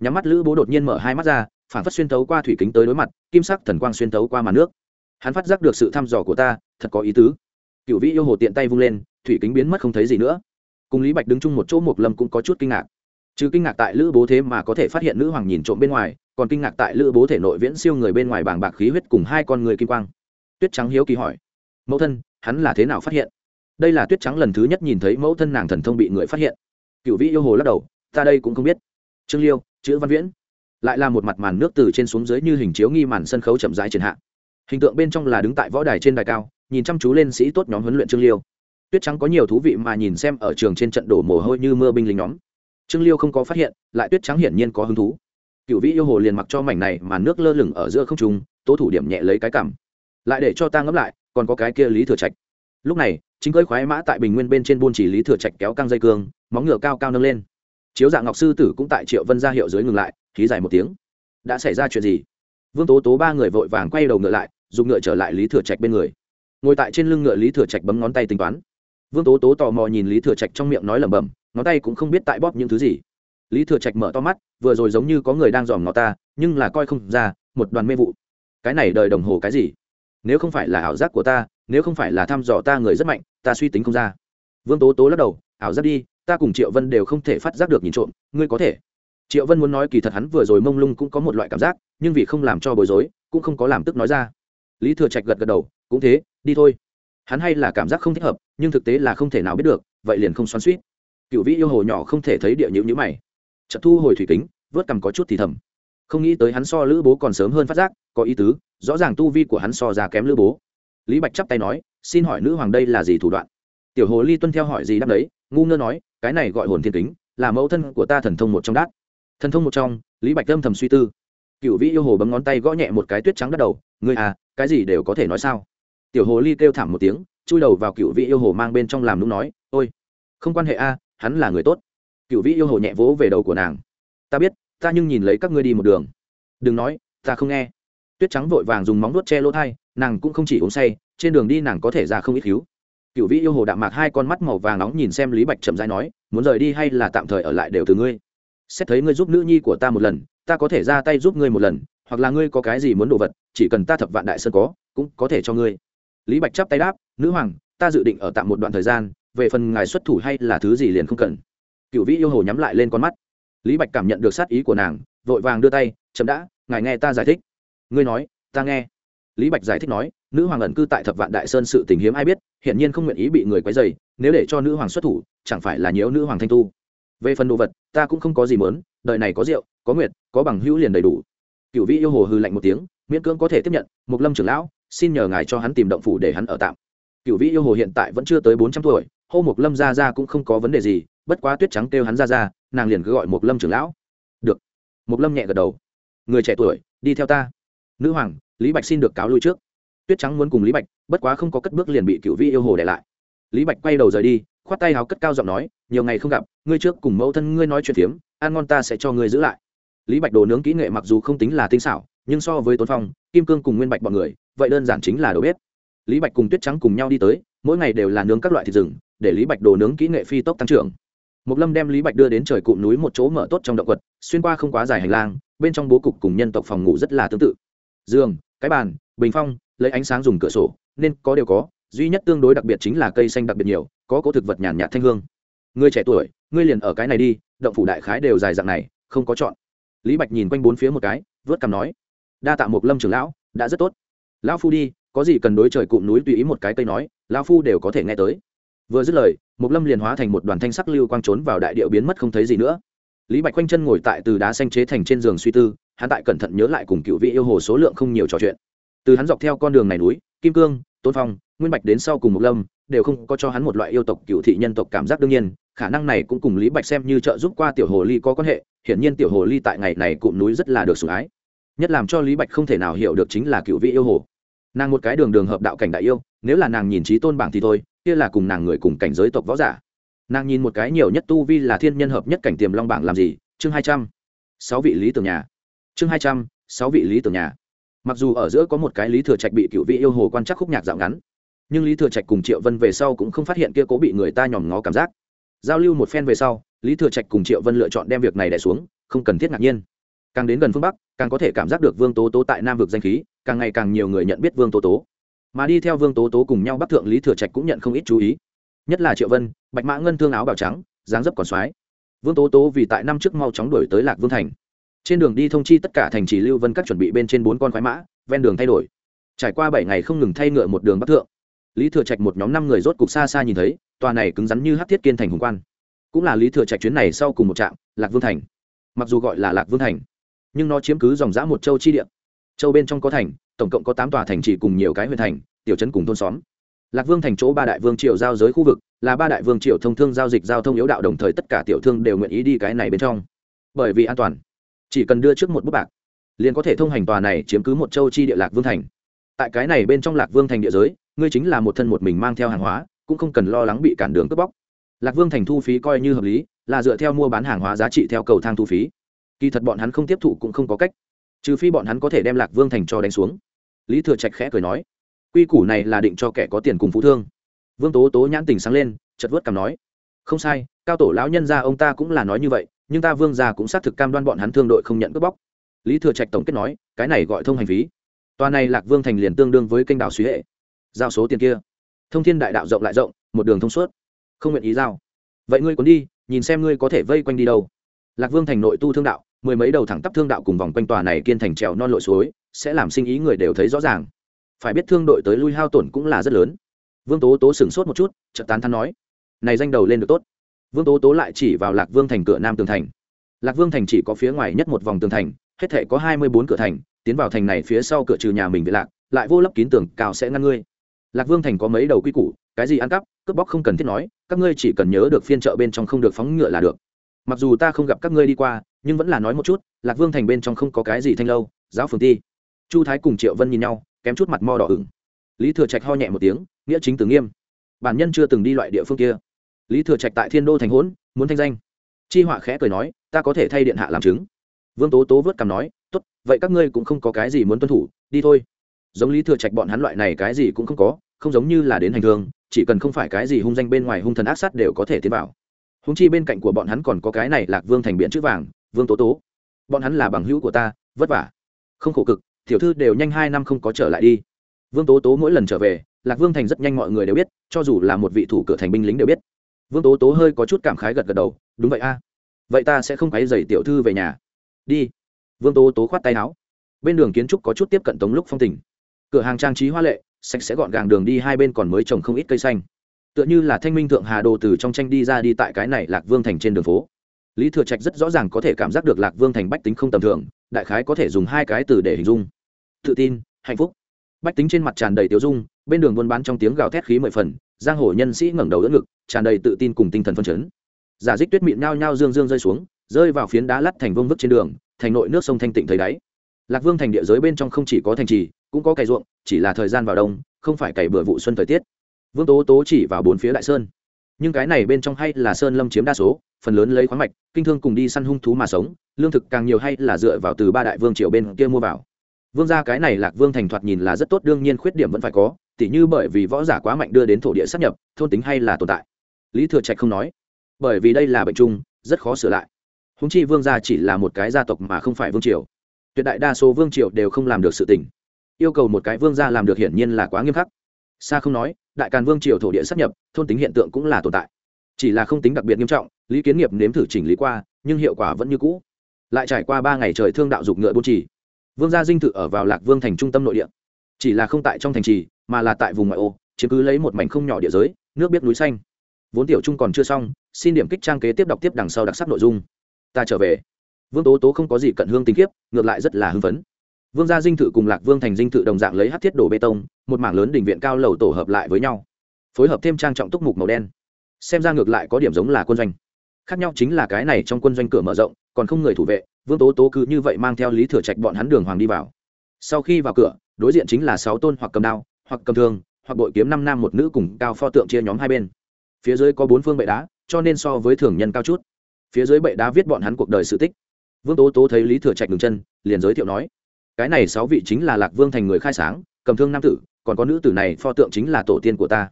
Nhắm mắt lữ bố đột nhiên mở hai mắt ra phản phát xuyên tấu qua thủy kính tới đối mặt, kim sắc thần quang xuyên tấu qua màn nước. Hắn phát giác được sự thăm dò của ta, thật có ý tứ. Cựu vị yêu hồ tiện tay vung lên, thủy kính biến mất không thấy gì nữa. Cùng lý bạch đứng chung một chỗ một lâm cũng có chút kinh ngạc chứ kinh ngạc tại lữ bố thế mà có thể phát hiện nữ hoàng nhìn trộm bên ngoài, còn kinh ngạc tại lữ bố thể nội viễn siêu người bên ngoài bảng bạc khí huyết cùng hai con người kim quang. Tuyết trắng hiếu kỳ hỏi, mẫu thân, hắn là thế nào phát hiện? Đây là tuyết trắng lần thứ nhất nhìn thấy mẫu thân nàng thần thông bị người phát hiện. Cựu vĩ yêu hồ lắc đầu, ta đây cũng không biết. Trương liêu, chữ văn viễn, lại là một mặt màn nước từ trên xuống dưới như hình chiếu nghi màn sân khấu chậm rãi triển hạ. Hình tượng bên trong là đứng tại võ đài trên đài cao, nhìn chăm chú lên sĩ tốt nhóm huấn luyện trương liêu. Tuyết trắng có nhiều thú vị mà nhìn xem ở trường trên trận đổ mồ hôi như mưa binh lính nhóm trương liêu không có phát hiện, lại tuyết trắng hiển nhiên có hứng thú. Cựu vĩ yêu hồ liền mặc cho mảnh này mà nước lơ lửng ở giữa không trung, tố thủ điểm nhẹ lấy cái cảm. Lại để cho ta ngẫm lại, còn có cái kia lý thừa trạch. Lúc này, chính cưỡi khoái mã tại bình nguyên bên trên buôn chỉ lý thừa trạch kéo căng dây cương, móng ngựa cao cao nâng lên. Chiếu dạng ngọc sư tử cũng tại triệu vân ra hiệu dưới ngừng lại, khí dài một tiếng. Đã xảy ra chuyện gì? Vương tố tố ba người vội vàng quay đầu ngựa lại, dùng ngựa trở lại lý thừa trạch bên người. Ngồi tại trên lưng ngựa lý thừa trạch bấm ngón tay tính toán vương tố tố tò mò nhìn lý thừa trạch trong miệng nói lẩm bẩm, ngón tay cũng không biết tại bóp những thứ gì. Lý thừa trạch mở to mắt, vừa rồi giống như có người đang dòm ngó ta, nhưng là coi không ra, một đoàn mê vụ. Cái này đời đồng hồ cái gì? Nếu không phải là ảo giác của ta, nếu không phải là thăm dò ta người rất mạnh, ta suy tính không ra. Vương tố tố lắc đầu, ảo giác đi, ta cùng triệu vân đều không thể phát giác được nhìn trộm, ngươi có thể. Triệu vân muốn nói kỳ thật hắn vừa rồi mông lung cũng có một loại cảm giác, nhưng vì không làm cho bối rối, cũng không có làm tức nói ra. Lý thừa trạch gật gật đầu, cũng thế, đi thôi hắn hay là cảm giác không thích hợp, nhưng thực tế là không thể nào biết được, vậy liền không xoắn suýt. Cựu vĩ yêu hồ nhỏ không thể thấy địa nhữ nhữ mày. Trận thu hồi thủy kính, vớt cầm có chút thì thầm. Không nghĩ tới hắn so lữ bố còn sớm hơn phát giác, có ý tứ, rõ ràng tu vi của hắn so ra kém lữ bố. Lý bạch chắp tay nói, xin hỏi nữ hoàng đây là gì thủ đoạn? Tiểu hồ ly tuân theo hỏi gì đáp đấy, ngu ngơ nói, cái này gọi hồn thiên kính, là mẫu thân của ta thần thông một trong đát. Thần thông một trong, lý bạch âm thầm suy tư. Cựu vĩ yêu hồ bấm ngón tay gõ nhẹ một cái tuyết trắng đất đầu, ngươi à cái gì đều có thể nói sao? Tiểu hồ ly kêu thảm một tiếng, chui đầu vào cựu vị yêu hồ mang bên trong làm nung nói, ôi, không quan hệ a, hắn là người tốt. Cựu vị yêu hồ nhẹ vỗ về đầu của nàng, ta biết, ta nhưng nhìn lấy các ngươi đi một đường. Đừng nói, ta không nghe. Tuyết trắng vội vàng dùng móng vuốt che lỗ thai, nàng cũng không chỉ uống say, trên đường đi nàng có thể ra không ít cứu. Cựu vị yêu hồ đạm mạc hai con mắt màu vàng nóng nhìn xem lý bạch chậm dãi nói, muốn rời đi hay là tạm thời ở lại đều từ ngươi? Xét thấy ngươi giúp nữ nhi của ta một lần, ta có thể ra tay giúp ngươi một lần, hoặc là ngươi có cái gì muốn đồ vật, chỉ cần ta thập vạn đại sơn có, cũng có thể cho ngươi lý bạch chắp tay đáp, nữ hoàng, ta dự định ở tạm một đoạn thời gian, về phần ngài xuất thủ hay là thứ gì liền không cần. Cựu vĩ yêu hồ nhắm lại lên con mắt. Lý bạch cảm nhận được sát ý của nàng, vội vàng đưa tay, chậm đã, ngài nghe ta giải thích. Ngươi nói, ta nghe. Lý bạch giải thích nói, nữ hoàng ẩn cư tại thập vạn đại sơn sự tình hiếm ai biết hiện nhiên không nguyện ý bị người quấy dày nếu để cho nữ hoàng xuất thủ, chẳng phải là nhiễu nữ hoàng thanh tu. Về phần đồ vật, ta cũng không có gì mớn đợi này có rượu, có nguyệt, có bằng hữu liền đầy đủ. Cựu vĩ yêu hồ hư lạnh một tiếng, miễn cưỡng có thể tiếp nhận một lâm trưởng lão xin nhờ ngài cho hắn tìm động phủ để hắn ở tạm. Cựu vĩ yêu hồ hiện tại vẫn chưa tới bốn trăm tuổi, hô mộc lâm ra ra cũng không có vấn đề gì, bất quá tuyết trắng kêu hắn ra ra, nàng liền cứ gọi mộc lâm trưởng lão. Được. mục lâm nhẹ gật đầu. Người trẻ tuổi, đi theo ta. Nữ hoàng, lý bạch xin được cáo lui trước. Tuyết trắng muốn cùng lý bạch, bất quá không có cất bước liền bị cựu Vĩ yêu hồ để lại. Lý bạch quay đầu rời đi, khoát tay háo cất cao giọng nói, nhiều ngày không gặp, ngươi trước cùng mẫu thân ngươi nói chuyện phiếm, ăn ngon ta sẽ cho ngươi giữ lại. Lý bạch đồ nướng kỹ nghệ mặc dù không tính là tinh xảo, nhưng so với tốn phong, kim cương cùng nguyên bạch bọn người vậy đơn giản chính là đầu bếp lý bạch cùng tuyết trắng cùng nhau đi tới mỗi ngày đều là nướng các loại thịt rừng để lý bạch đồ nướng kỹ nghệ phi tốc tăng trưởng Mộc Lâm đem Lý Bạch đưa đến trời cụm núi một chỗ mở tốt trong động quật, xuyên qua không quá dài hành lang, bên trong bố cục cùng nhân tộc phòng ngủ rất là tương tự. Giường, cái bàn, bình phong, lấy ánh sáng dùng cửa sổ, nên có đều có, duy nhất tương đối đặc biệt chính là cây xanh đặc biệt nhiều, có cố thực vật nhàn nhạt thanh hương. Ngươi trẻ tuổi, ngươi liền ở cái này đi, động phủ đại khái đều dài dạng này, không có chọn. Lý Bạch nhìn quanh bốn phía một cái, vớt cằm nói: "Đa tạ Mộc Lâm trưởng lão, đã rất tốt. Lão phu đi, có gì cần đối trời cụm núi tùy ý một cái cây nói, lão phu đều có thể nghe tới." vừa dứt lời mục lâm liền hóa thành một đoàn thanh sắc lưu quang trốn vào đại điệu biến mất không thấy gì nữa. Lý bạch quanh chân ngồi tại từ đá xanh chế thành trên giường suy tư hắn tại cẩn thận nhớ lại cùng cựu vị yêu hồ số lượng không nhiều trò chuyện. Từ hắn dọc theo con đường này núi kim cương tôn phong nguyên bạch đến sau cùng mục lâm đều không có cho hắn một loại yêu tộc cựu thị nhân tộc cảm giác đương nhiên khả năng này cũng cùng lý bạch xem như trợ giúp qua tiểu hồ ly có quan hệ hiển nhiên tiểu hồ ly tại ngày này cụm núi rất là được sủng ái. Nhất làm cho lý bạch không thể nào hiểu được chính là cựu vị yêu hồ nàng một cái đường đường hợp đạo cảnh đại yêu, nếu là nàng nhìn trí tôn bảng thì thôi, kia là cùng nàng người cùng cảnh giới tộc võ giả. Nàng nhìn một cái nhiều nhất tu vi là thiên nhân hợp nhất cảnh tiềm long bảng làm gì? Chương hai trăm. Sáu vị lý tưởng nhà. Chương hai trăm, sáu vị lý tưởng nhà. Mặc dù ở giữa có một cái lý thừa trạch bị cựu vị yêu hồ quan chắc khúc nhạc dạo ngắn, nhưng lý thừa trạch cùng triệu vân về sau cũng không phát hiện kia cố bị người ta nhòm ngó cảm giác. Giao lưu một phen về sau, lý thừa trạch cùng triệu vân lựa chọn đem việc này đẻ xuống, không cần thiết ngạc nhiên. Càng đến gần phương bắc, càng có thể cảm giác được vương tố tố tại nam vực danh khí càng ngày càng nhiều người nhận biết vương tố tố. Mà đi theo vương tố tố cùng nhau bắc thượng lý thừa trạch cũng nhận không ít chú ý. Nhất là triệu vân, bạch mã ngân thương áo bào trắng, dáng dấp còn soái vương tố tố vì tại năm trước mau chóng đổi tới lạc vương thành. Trên đường đi thông chi tất cả thành trì lưu vân các chuẩn bị bên trên bốn con khoái mã, ven đường thay đổi. Trải qua bảy ngày không ngừng thay ngựa một đường bắc thượng, lý thừa trạch một nhóm năm người rốt cục xa xa nhìn thấy, tòa này cứng rắn như hát thiết kiên thành hùng quan. Cũng là lý thừa trạch chuyến này sau cùng một trạm, lạc vương thành. Mặc dù gọi là lạc vương thành, nhưng nó chiếm cứ dòng giã một châu chi địa châu bên trong có thành, tổng cộng có tám tòa thành trì cùng nhiều cái huyện thành, tiểu trấn cùng thôn xóm. Lạc vương thành chỗ ba đại vương triều giao giới khu vực, là ba đại vương triều thông thương giao dịch giao thông yếu đạo đồng thời tất cả tiểu thương đều nguyện ý đi cái này bên trong. Bởi vì an toàn, chỉ cần đưa trước một bút bạc, liền có thể thông hành tòa này chiếm cứ một châu chi địa lạc vương thành. Tại cái này bên trong lạc vương thành địa giới, ngươi chính là một thân một mình mang theo hàng hóa, cũng không cần lo lắng bị cản đường cướp bóc. Lạc vương thành thu phí coi như hợp lý, là dựa theo mua bán hàng hóa giá trị theo cầu thang thu phí. Kỳ thật bọn hắn không tiếp thụ cũng không có cách trừ phi bọn hắn có thể đem lạc vương thành cho đánh xuống. Lý thừa trạch khẽ cười nói, quy củ này là định cho kẻ có tiền cùng phú thương. Vương tố tố nhãn tình sáng lên chật vớt cảm nói, không sai, cao tổ lão nhân gia ông ta cũng là nói như vậy, nhưng ta vương gia cũng xác thực cam đoan bọn hắn thương đội không nhận cướp bóc. Lý thừa trạch tổng kết nói, cái này gọi thông hành phí. Tòa này lạc vương thành liền tương đương với kênh đảo suy hệ. Giao số tiền kia. Thông thiên đại đạo rộng lại rộng, một đường thông suốt. Không nguyện ý giao. Vậy ngươi cuốn đi, nhìn xem ngươi có thể vây quanh đi đâu. Lạc vương thành nội tu thương đạo mười mấy đầu thẳng tắp thương đạo cùng vòng quanh tòa này kiên thành trèo non lội suối, sẽ làm sinh ý người đều thấy rõ ràng. Phải biết thương đội tới lui hao tổn cũng là rất lớn. Vương tố tố sửng sốt một chút, chợt tán thắn nói, này danh đầu lên được tốt. Vương tố tố lại chỉ vào lạc vương thành cửa nam tường thành. Lạc vương thành chỉ có phía ngoài nhất một vòng tường thành, hết thể có hai mươi bốn cửa thành, tiến vào thành này phía sau cửa trừ nhà mình bị lạc, lại vô lấp kín tường, cao sẽ ngăn ngươi. Lạc vương thành có mấy đầu quy củ, cái gì ăn cắp, cướp bóc không cần thiết nói, các ngươi chỉ cần nhớ được phiên chợ bên trong không được phóng ngựa là được mặc dù ta không gặp các ngươi đi qua, nhưng vẫn là nói một chút, lạc vương thành bên trong không có cái gì thanh lâu, giáo phường ti. Chu thái cùng triệu vân nhìn nhau, kém chút mặt mò đỏ ửng. Lý thừa trạch ho nhẹ một tiếng, nghĩa chính tử nghiêm. Bản nhân chưa từng đi loại địa phương kia. Lý thừa trạch tại thiên đô thành hỗn muốn thanh danh. Chi họa khẽ cười nói, ta có thể thay điện hạ làm chứng. Vương tố tố vớt cằm nói, tốt, vậy các ngươi cũng không có cái gì muốn tuân thủ, đi thôi. Giống lý thừa trạch bọn hắn loại này cái gì cũng không có, không giống như là đến hành thương chỉ cần không phải cái gì hung danh bên ngoài hung thần ác sát đều có thể tiến vào húng chi bên cạnh của bọn hắn còn có cái này lạc vương thành biện chữ vàng, vương tố tố. Bọn hắn là bằng hữu của ta, vất vả. Không khổ cực, tiểu thư đều nhanh hai năm không có trở lại đi. Vương tố tố mỗi lần trở về, lạc vương thành rất nhanh mọi người đều biết, cho dù là một vị thủ cửa thành binh lính đều biết. Vương tố tố hơi có chút cảm khái gật gật đầu, đúng vậy a. Vậy ta sẽ không quấy dày tiểu thư về nhà. Đi. Vương tố tố khoát tay áo. Bên đường kiến trúc có chút tiếp cận tống lúc phong tình cửa hàng trang trí hoa lệ, sạch sẽ gọn gàng đường đi hai bên còn mới trồng không ít cây xanh tựa như là thanh minh thượng hà đồ từ trong tranh đi ra đi tại cái này lạc vương thành trên đường phố. Lý thừa trạch rất rõ ràng có thể cảm giác được lạc vương thành bách tính không tầm thường, đại khái có thể dùng hai cái từ để hình dung. Tự tin, hạnh phúc. Bách tính trên mặt tràn đầy tiêu dung, bên đường buôn bán trong tiếng gào thét khí mười phần, giang hồ nhân sĩ ngẩng đầu đỡ ngực, tràn đầy tự tin cùng tinh thần phân chấn. Giả dích tuyết mịn nhao nhao dương dương rơi xuống, rơi vào phiến đá lắt thành vương vức trên đường, thành nội nước sông thanh tịnh thấy đáy. Lạc vương thành địa giới bên trong không chỉ có thành trì, cũng có cày ruộng, chỉ là thời gian vào đông, không phải cày bừa vụ xuân thời tiết vương tố tố chỉ vào bốn phía đại sơn. Nhưng cái này bên trong hay là sơn lâm chiếm đa số, phần lớn lấy khoáng mạch, kinh thương cùng đi săn hung thú mà sống, lương thực càng nhiều hay là dựa vào từ ba đại vương triều bên kia mua vào. Vương gia cái này lạc vương thành thoạt nhìn là rất tốt, đương nhiên khuyết điểm vẫn phải có, tỉ như bởi vì võ giả quá mạnh đưa đến thổ địa sát nhập, thôn tính hay là tồn tại. Lý thừa trạch không nói, bởi vì đây là bệnh chung, rất khó sửa lại. Húng chi vương gia chỉ là một cái gia tộc mà không phải vương triều. Tuyệt đại đa số vương triều đều không làm được sự tình. Yêu cầu một cái vương gia làm được hiển nhiên là quá nghiêm khắc xa không nói, đại càn vương triều thổ địa sắp nhập, thôn tính hiện tượng cũng là tồn tại. Chỉ là không tính đặc biệt nghiêm trọng, lý kiến nghiệp nếm thử chỉnh lý qua, nhưng hiệu quả vẫn như cũ. Lại trải qua ba ngày trời thương đạo dục ngựa bố trì. Vương gia dinh thự ở vào lạc vương thành trung tâm nội địa. Chỉ là không tại trong thành trì, mà là tại vùng ngoại ô chứ cứ lấy một mảnh không nhỏ địa giới, nước biết núi xanh. Vốn tiểu trung còn chưa xong, xin điểm kích trang kế tiếp đọc tiếp đằng sau đặc sắc nội dung. Ta trở về. Vương tố tố không có gì cận hương tình kiếp ngược lại rất là hưng phấn vương gia dinh thự cùng lạc vương thành dinh thự đồng dạng lấy hát thiết đổ bê tông, một mảng lớn đỉnh viện cao lầu tổ hợp lại với nhau, phối hợp thêm trang trọng túc mục màu đen. Xem ra ngược lại có điểm giống là quân doanh. Khác nhau chính là cái này trong quân doanh cửa mở rộng, còn không người thủ vệ, vương tố tố cứ như vậy mang theo lý thừa trạch bọn hắn đường hoàng đi vào. Sau khi vào cửa, đối diện chính là sáu tôn hoặc cầm đao, hoặc cầm thương, hoặc bội kiếm năm nam một nữ cùng cao pho tượng chia nhóm hai bên. Phía dưới có bốn phương bệ đá, cho nên so với thường nhân cao chút. Phía dưới bệ đá viết bọn hắn cuộc đời sự tích. Vương tố tố thấy lý thừa trạch ngừng chân, liền giới thiệu nói cái này sáu vị chính là lạc vương thành người khai sáng, cầm thương nam tử, còn có nữ tử này pho tượng chính là tổ tiên của ta.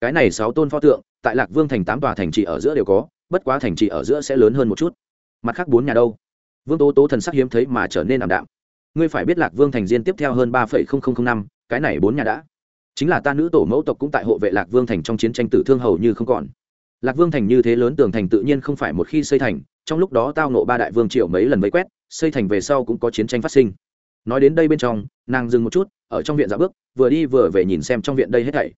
Cái này sáu tôn pho tượng, tại lạc vương thành tám tòa thành trì ở giữa đều có, bất quá thành trì ở giữa sẽ lớn hơn một chút. Mặt khác bốn nhà đâu? Vương tố tố thần sắc hiếm thấy mà trở nên ảm đạm. Ngươi phải biết lạc vương thành diên tiếp theo hơn ba năm, cái này bốn nhà đã. Chính là ta nữ tổ mẫu tộc cũng tại hộ vệ lạc vương thành trong chiến tranh tử thương hầu như không còn. Lạc vương thành như thế lớn tường thành tự nhiên không phải một khi xây thành, trong lúc đó tao nộ ba đại vương triệu mấy lần mấy quét, xây thành về sau cũng có chiến tranh phát sinh nói đến đây bên trong, nàng dừng một chút, ở trong viện dạo bước, vừa đi vừa về nhìn xem trong viện đây hết thảy.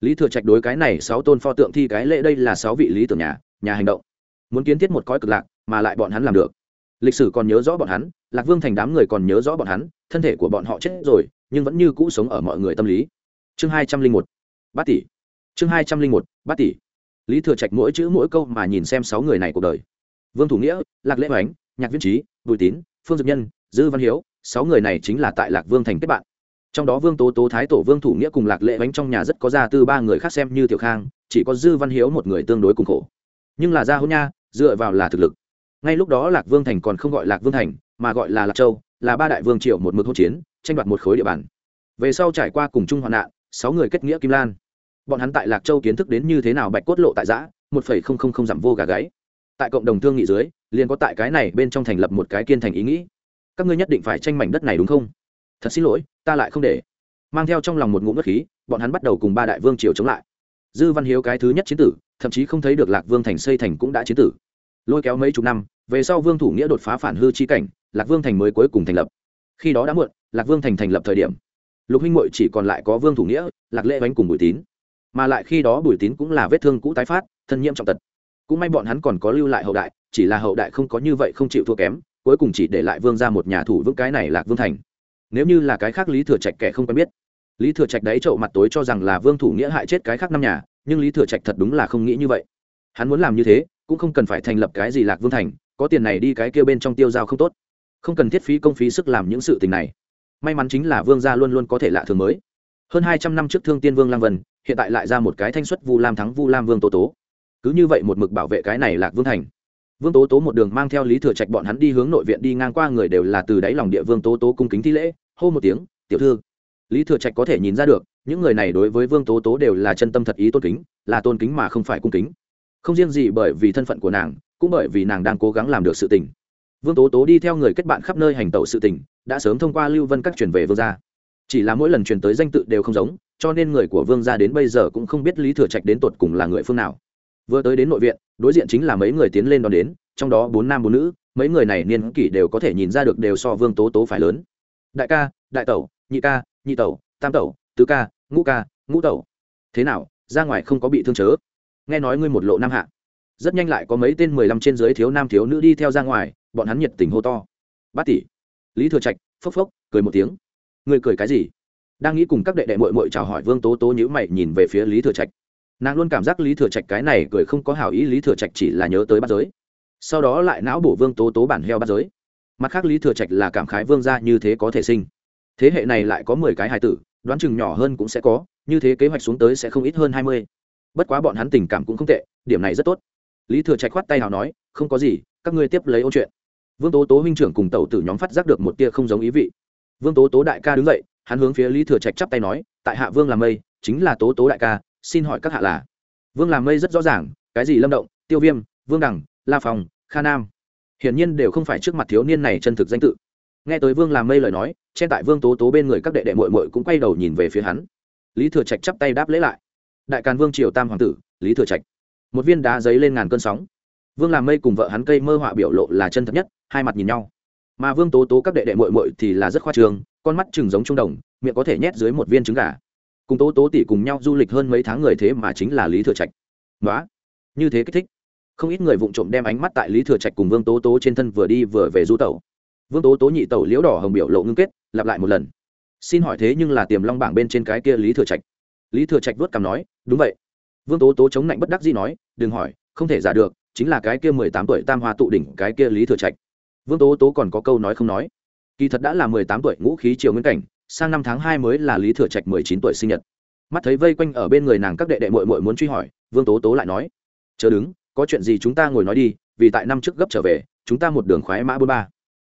Lý thừa trạch đối cái này sáu tôn pho tượng thi cái lễ đây là sáu vị lý tưởng nhà nhà hành động. Muốn kiến thiết một cõi cực lạc, mà lại bọn hắn làm được. Lịch sử còn nhớ rõ bọn hắn, lạc vương thành đám người còn nhớ rõ bọn hắn, thân thể của bọn họ chết rồi, nhưng vẫn như cũ sống ở mọi người tâm lý. Chương hai trăm linh một, bát tỷ. Chương hai trăm linh một, bát tỷ. Lý thừa trạch mỗi chữ mỗi câu mà nhìn xem sáu người này cuộc đời. Vương thủ nghĩa, lạc lễ hoánh, nhạc viên trí, bùi tín, phương dực nhân, dư văn hiếu sáu người này chính là tại lạc vương thành kết bạn. Trong đó vương tố tố, thái tổ vương thủ nghĩa cùng lạc lễ bánh trong nhà rất có gia tư, ba người khác xem như tiểu khang, chỉ có dư văn hiếu một người tương đối cùng khổ. Nhưng là gia hôn nha, dựa vào là thực lực. Ngay lúc đó lạc vương thành còn không gọi lạc vương thành, mà gọi là lạc châu, là ba đại vương triệu một mực hỗn chiến, tranh đoạt một khối địa bàn. Về sau trải qua cùng chung hoạn nạn, sáu người kết nghĩa kim lan. Bọn hắn tại lạc châu kiến thức đến như thế nào bạch cốt lộ tại giã, một phẩy không không không giảm vô gà gáy. Tại cộng đồng thương nghị dưới, liền có tại cái này bên trong thành lập một cái kiên thành ý nghĩ các ngươi nhất định phải tranh mảnh đất này đúng không? Thật xin lỗi, ta lại không để. Mang theo trong lòng một ngụm đất khí, bọn hắn bắt đầu cùng ba đại vương triều chống lại. Dư văn hiếu cái thứ nhất chiến tử, thậm chí không thấy được lạc vương thành xây thành cũng đã chiến tử. Lôi kéo mấy chục năm, về sau vương thủ nghĩa đột phá phản hư chi cảnh, lạc vương thành mới cuối cùng thành lập. Khi đó đã muộn, lạc vương thành thành lập thời điểm, lục huynh hội chỉ còn lại có vương thủ nghĩa, lạc lễ bánh cùng bùi tín. Mà lại khi đó bùi tín cũng là vết thương cũ tái phát, thân nhiễm trọng tật. Cũng may bọn hắn còn có lưu lại hậu đại, chỉ là hậu đại không có như vậy không chịu thua kém cuối cùng chỉ để lại vương ra một nhà thủ vững cái này lạc vương thành. Nếu như là cái khác lý thừa trạch kẻ không quen biết, lý thừa trạch đấy trậu mặt tối cho rằng là vương thủ nghĩa hại chết cái khác năm nhà, nhưng lý thừa trạch thật đúng là không nghĩ như vậy. Hắn muốn làm như thế, cũng không cần phải thành lập cái gì lạc vương thành, có tiền này đi cái kia bên trong tiêu giao không tốt. Không cần thiết phí công phí sức làm những sự tình này. May mắn chính là vương gia luôn luôn có thể lạ thường mới. Hơn hai trăm năm trước thương tiên vương lang vân, hiện tại lại ra một cái thanh xuất vu lam thắng vu lam vương tô tố. Cứ như vậy một mực bảo vệ cái này lạc vương thành vương tố tố một đường mang theo lý thừa trạch bọn hắn đi hướng nội viện đi ngang qua người đều là từ đáy lòng địa vương tố tố cung kính thi lễ, hô một tiếng, tiểu thư. Lý thừa trạch có thể nhìn ra được, những người này đối với vương tố tố đều là chân tâm thật ý tôn kính, là tôn kính mà không phải cung kính. Không riêng gì bởi vì thân phận của nàng, cũng bởi vì nàng đang cố gắng làm được sự tình. Vương tố tố đi theo người kết bạn khắp nơi hành tẩu sự tình, đã sớm thông qua lưu vân các chuyển về vương gia. Chỉ là mỗi lần truyền tới danh tự đều không giống, cho nên người của vương gia đến bây giờ cũng không biết lý thừa trạch đến tột cùng là người phương nào. Vừa tới đến nội viện đối diện chính là mấy người tiến lên đón đến, trong đó bốn nam bốn nữ, mấy người này niên kỷ đều có thể nhìn ra được đều so vương tố tố phải lớn. Đại ca, đại tẩu, nhị ca, nhị tẩu, tam tẩu, tứ ca, ngũ ca, ngũ tẩu. Thế nào, ra ngoài không có bị thương chớ? Nghe nói ngươi một lộ nam hạ. Rất nhanh lại có mấy tên mười lăm trên dưới thiếu nam thiếu nữ đi theo ra ngoài, bọn hắn nhiệt tình hô to. Bát tỷ. Lý thừa trạch, phốc phốc, cười một tiếng. Ngươi cười cái gì? Đang nghĩ cùng các đệ đệ mội mội chào hỏi vương tố tố nhữ mày nhìn về phía lý thừa trạch nàng luôn cảm giác lý thừa trạch cái này cười không có hảo ý, lý thừa trạch chỉ là nhớ tới bắt giới. Sau đó lại não bổ vương tố tố bản heo bắt giới. Mặt khác lý thừa trạch là cảm khái vương gia như thế có thể sinh. Thế hệ này lại có mười cái hài tử, đoán chừng nhỏ hơn cũng sẽ có, như thế kế hoạch xuống tới sẽ không ít hơn hai mươi. Bất quá bọn hắn tình cảm cũng không tệ, điểm này rất tốt. Lý thừa trạch khoát tay nào nói, không có gì, các ngươi tiếp lấy ôn chuyện. Vương tố tố huynh trưởng cùng tẩu tử nhóm phát giác được một tia không giống ý vị. Vương tố tố đại ca đứng dậy, hắn hướng phía lý thừa trạch chắp tay nói, tại hạ vương làm mây, chính là tố tố đại ca xin hỏi các hạ là? Vương làm mây rất rõ ràng, cái gì lâm động, tiêu viêm, vương đằng, la phòng kha nam. Hiển nhiên đều không phải trước mặt thiếu niên này chân thực danh tự. Nghe tới vương làm mây lời nói, trên tại vương tố tố bên người các đệ đệ mội mội cũng quay đầu nhìn về phía hắn. Lý thừa trạch chắp tay đáp lễ lại. Đại càn vương triều tam hoàng tử, lý thừa trạch. Một viên đá giấy lên ngàn cơn sóng. Vương làm mây cùng vợ hắn cây mơ họa biểu lộ là chân thật nhất, hai mặt nhìn nhau. Mà vương tố tố các đệ đệ mội mội thì là rất khoa trường con mắt chừng giống trung đồng, miệng có thể nhét dưới một viên trứng gà cùng tố tố tỷ cùng nhau du lịch hơn mấy tháng người thế mà chính là lý thừa trạch. Nói như thế kích thích. Không ít người vụng trộm đem ánh mắt tại lý thừa trạch cùng vương tố tố trên thân vừa đi vừa về du tẩu. Vương tố tố nhị tẩu liễu đỏ hồng biểu lộ ngưng kết, lặp lại một lần. Xin hỏi thế nhưng là tiềm long bảng bên trên cái kia lý thừa trạch? Lý thừa trạch vớt cằm nói, đúng vậy. Vương tố tố chống lạnh bất đắc dĩ nói, đừng hỏi, không thể giả được, chính là cái kia mười tám tuổi tam hoa tụ đỉnh cái kia lý thừa trạch. Vương tố tố còn có câu nói không nói. Kỳ thật đã là mười tám tuổi ngũ khí triều nguyên cảnh sang năm tháng hai mới là lý thừa trạch mười chín tuổi sinh nhật. Mắt thấy vây quanh ở bên người nàng các đệ đệ mội mội muốn truy hỏi, vương tố tố lại nói chờ đứng, có chuyện gì chúng ta ngồi nói đi, vì tại năm trước gấp trở về, chúng ta một đường khoái mã bốn ba.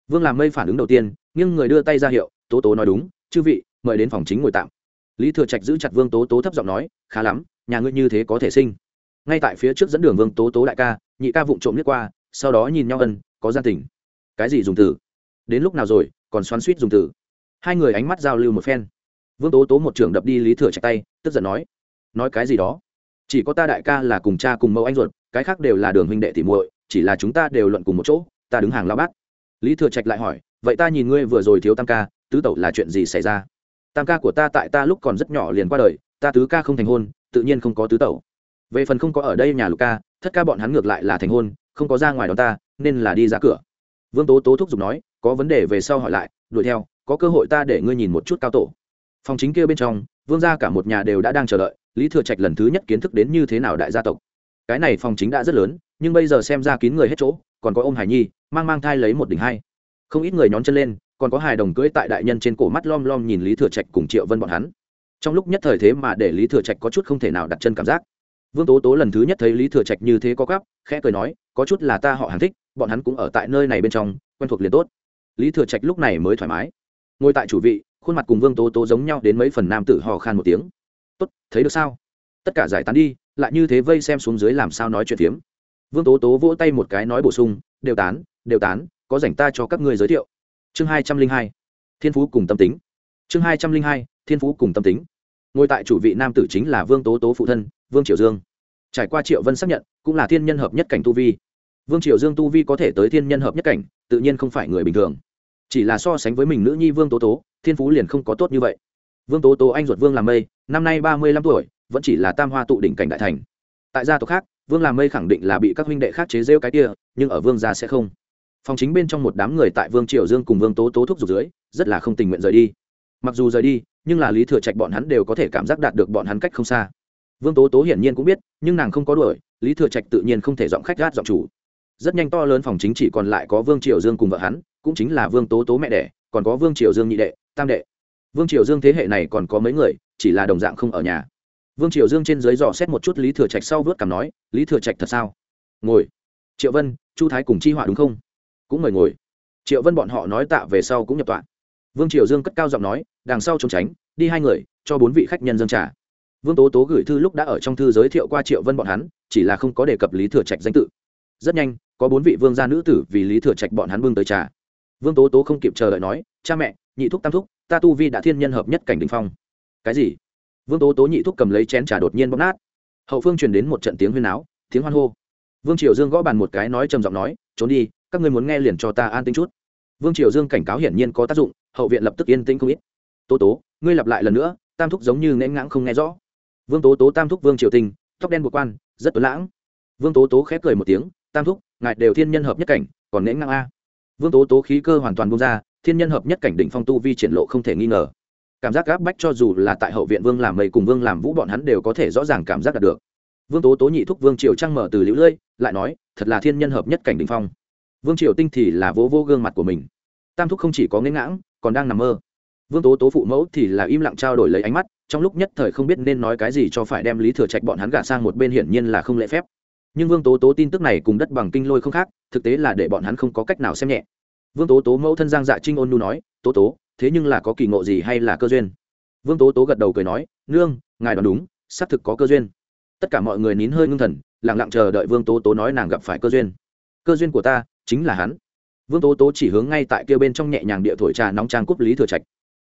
Vương làm mây phản ứng đầu tiên nhưng người đưa tay ra hiệu, tố tố nói đúng, chư vị, mời đến phòng chính ngồi tạm. Lý thừa trạch giữ chặt vương tố tố thấp giọng nói, khá lắm, nhà ngươi như thế có thể sinh. Ngay tại phía trước dẫn đường vương tố tố đại ca, nhị ca vụng trộm liếc qua, sau đó nhìn nhau ân, có gian tình. Cái gì dùng từ? Đến lúc nào rồi, còn xoắn suýt dùng từ? Hai người ánh mắt giao lưu một phen. Vương tố tố một trường đập đi lý thừa trạch tay, tức giận nói nói cái gì đó? Chỉ có ta đại ca là cùng cha cùng mẫu anh ruột, cái khác đều là đường huynh đệ tỉ muội, chỉ là chúng ta đều luận cùng một chỗ, ta đứng hàng lao bát. Lý thừa trạch lại hỏi, vậy ta nhìn ngươi vừa rồi thiếu tam ca, tứ tẩu là chuyện gì xảy ra? Tam ca của ta tại ta lúc còn rất nhỏ liền qua đời, ta tứ ca không thành hôn, tự nhiên không có tứ tẩu. Về phần không có ở đây nhà lục ca, thất ca bọn hắn ngược lại là thành hôn, không có ra ngoài đó ta, nên là đi ra cửa. Vương tố tố thúc giục nói, có vấn đề về sau hỏi lại, đuổi theo có cơ hội ta để ngươi nhìn một chút cao tổ. Phòng chính kia bên trong, vương gia cả một nhà đều đã đang chờ đợi, lý thừa trạch lần thứ nhất kiến thức đến như thế nào đại gia tộc. Cái này phòng chính đã rất lớn, nhưng bây giờ xem ra kín người hết chỗ, còn có ông hải nhi, mang mang thai lấy một đỉnh hai. Không ít người nhón chân lên, còn có hài đồng cưỡi tại đại nhân trên cổ mắt lom lom nhìn lý thừa trạch cùng triệu vân bọn hắn. Trong lúc nhất thời thế mà để lý thừa trạch có chút không thể nào đặt chân cảm giác. Vương tố tố lần thứ nhất thấy lý thừa trạch như thế có gắp, khẽ cười nói, có chút là ta họ hàng thích, bọn hắn cũng ở tại nơi này bên trong, quen thuộc liền tốt. Lý thừa trạch lúc này mới thoải mái ngồi tại chủ vị, khuôn mặt cùng vương tố tố giống nhau đến mấy phần nam tử hò khan một tiếng. Tốt, thấy được sao? Tất cả giải tán đi, lại như thế vây xem xuống dưới làm sao nói chuyện phiếm. Vương tố tố vỗ tay một cái nói bổ sung, đều tán đều tán, có dành ta cho các ngươi giới thiệu. Chương hai trăm linh hai, thiên phú cùng tâm tính. Chương hai trăm linh hai, thiên phú cùng tâm tính. Ngồi tại chủ vị nam tử chính là vương tố tố phụ thân, vương triều dương. Trải qua triệu vân xác nhận, cũng là thiên nhân hợp nhất cảnh tu vi. Vương triều dương tu vi có thể tới thiên nhân hợp nhất cảnh, tự nhiên không phải người bình thường chỉ là so sánh với mình nữ nhi vương tố tố, thiên phú liền không có tốt như vậy. Vương tố tố anh ruột vương làm mây, năm nay ba mươi lăm tuổi, vẫn chỉ là tam hoa tụ đỉnh cảnh đại thành. Tại gia tộc khác, vương làm mây khẳng định là bị các huynh đệ khác chế rêu cái kia, nhưng ở vương gia sẽ không. Phòng chính bên trong một đám người tại vương triều dương cùng vương tố tố thúc giục dưới, rất là không tình nguyện rời đi. Mặc dù rời đi, nhưng là lý thừa trạch bọn hắn đều có thể cảm giác đạt được bọn hắn cách không xa. Vương tố tố hiển nhiên cũng biết, nhưng nàng không có đuổi, lý thừa trạch tự nhiên không thể giọng khách gát giọng chủ. Rất nhanh to lớn phòng chính chỉ còn lại có vương triều dương cùng vợ hắn cũng chính là vương tố tố mẹ đẻ, còn có vương triều dương nhị đệ, tam đệ. Vương triều dương thế hệ này còn có mấy người, chỉ là đồng dạng không ở nhà. Vương triều dương trên dưới dò xét một chút lý thừa trạch sau vớt cảm nói, lý thừa trạch thật sao? Ngồi. Triệu vân, chu thái cùng chi họa đúng không? Cũng mời ngồi. Triệu vân bọn họ nói tạ về sau cũng nhập tọa. Vương triều dương cất cao giọng nói, đằng sau trốn tránh, đi hai người, cho bốn vị khách nhân dân trả vương tố tố gửi thư lúc đã ở trong thư giới thiệu qua triệu vân bọn hắn, chỉ là không có đề cập lý thừa trạch danh tự. Rất nhanh, có bốn vị vương gia nữ tử vì lý thừa trạch bọn hắn bưng tới trà vương tố tố không kịp chờ đợi nói, cha mẹ, nhị thúc tam thúc, ta tu vi đã thiên nhân hợp nhất cảnh đình phong. Cái gì? Vương tố tố nhị thúc cầm lấy chén trà đột nhiên bóp nát. Hậu phương truyền đến một trận tiếng huyên áo tiếng hoan hô. Vương triều dương gõ bàn một cái nói trầm giọng nói, trốn đi, các ngươi muốn nghe liền cho ta an tính chút. Vương triều dương cảnh cáo hiển nhiên có tác dụng, hậu viện lập tức yên tĩnh không ít. Tố tố, ngươi lặp lại lần nữa, tam thúc giống như nghẽn ngãng không nghe rõ. Vương tố tố tam thúc vương triều tinh tóc đen buộc quan, rất tuấn lãng. Vương tố tố khép cười một tiếng, tam thúc, ngài đều thiên nhân hợp nhất cảnh, còn nghẽn ngang a vương tố tố khí cơ hoàn toàn bung ra thiên nhân hợp nhất cảnh đỉnh phong tu vi triển lộ không thể nghi ngờ. Cảm giác gáp bách cho dù là tại hậu viện vương làm mây cùng vương làm vũ bọn hắn đều có thể rõ ràng cảm giác đạt được. Vương tố tố nhị thúc vương triều trăng mở từ liễu lưỡi, lại nói thật là thiên nhân hợp nhất cảnh đỉnh phong. Vương triều tinh thì là vỗ vô gương mặt của mình. Tam thúc không chỉ có nghênh ngãng còn đang nằm mơ. Vương tố tố phụ mẫu thì là im lặng trao đổi lấy ánh mắt trong lúc nhất thời không biết nên nói cái gì cho phải đem lý thừa trạch bọn hắn gả sang một bên hiển nhiên là không lễ phép nhưng vương tố tố tin tức này cùng đất bằng kinh lôi không khác, thực tế là để bọn hắn không có cách nào xem nhẹ. Vương tố tố mẫu thân giang dạ trinh ôn nu nói, tố tố, thế nhưng là có kỳ ngộ gì hay là cơ duyên? Vương tố tố gật đầu cười nói, nương, ngài đoán đúng, xác thực có cơ duyên. Tất cả mọi người nín hơi ngưng thần, lặng lặng chờ đợi vương tố tố nói nàng gặp phải cơ duyên. Cơ duyên của ta chính là hắn. Vương tố tố chỉ hướng ngay tại kia bên trong nhẹ nhàng địa thổi trà nóng trang cúp lý thừa trạch.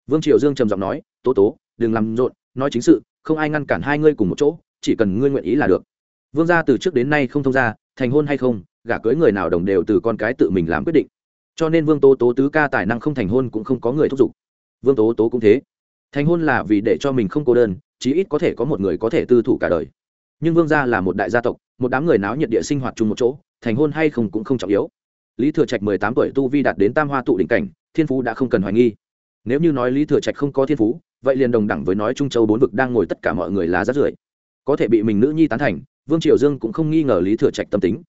Vương triều dương trầm giọng nói, tố tố, đừng làm rộn, nói chính sự, không ai ngăn cản hai ngươi cùng một chỗ, chỉ cần ngươi nguyện ý là được vương gia từ trước đến nay không thông gia, thành hôn hay không, gả cưới người nào đồng đều từ con cái tự mình làm quyết định. Cho nên vương tố tố tứ ca tài năng không thành hôn cũng không có người thúc giục. Vương tố tố cũng thế. Thành hôn là vì để cho mình không cô đơn, chí ít có thể có một người có thể tư thủ cả đời. Nhưng vương gia là một đại gia tộc, một đám người náo nhiệt địa sinh hoạt chung một chỗ, thành hôn hay không cũng không trọng yếu. Lý thừa trạch mười tám tuổi tu vi đạt đến tam hoa tụ đỉnh cảnh, thiên phú đã không cần hoài nghi. Nếu như nói lý thừa trạch không có thiên phú, vậy liền đồng đẳng với nói trung châu bốn vực đang ngồi tất cả mọi người là rát rưởi. Có thể bị mình nữ nhi tán thành vương triều dương cũng không nghi ngờ lý thừa trạch tâm tính.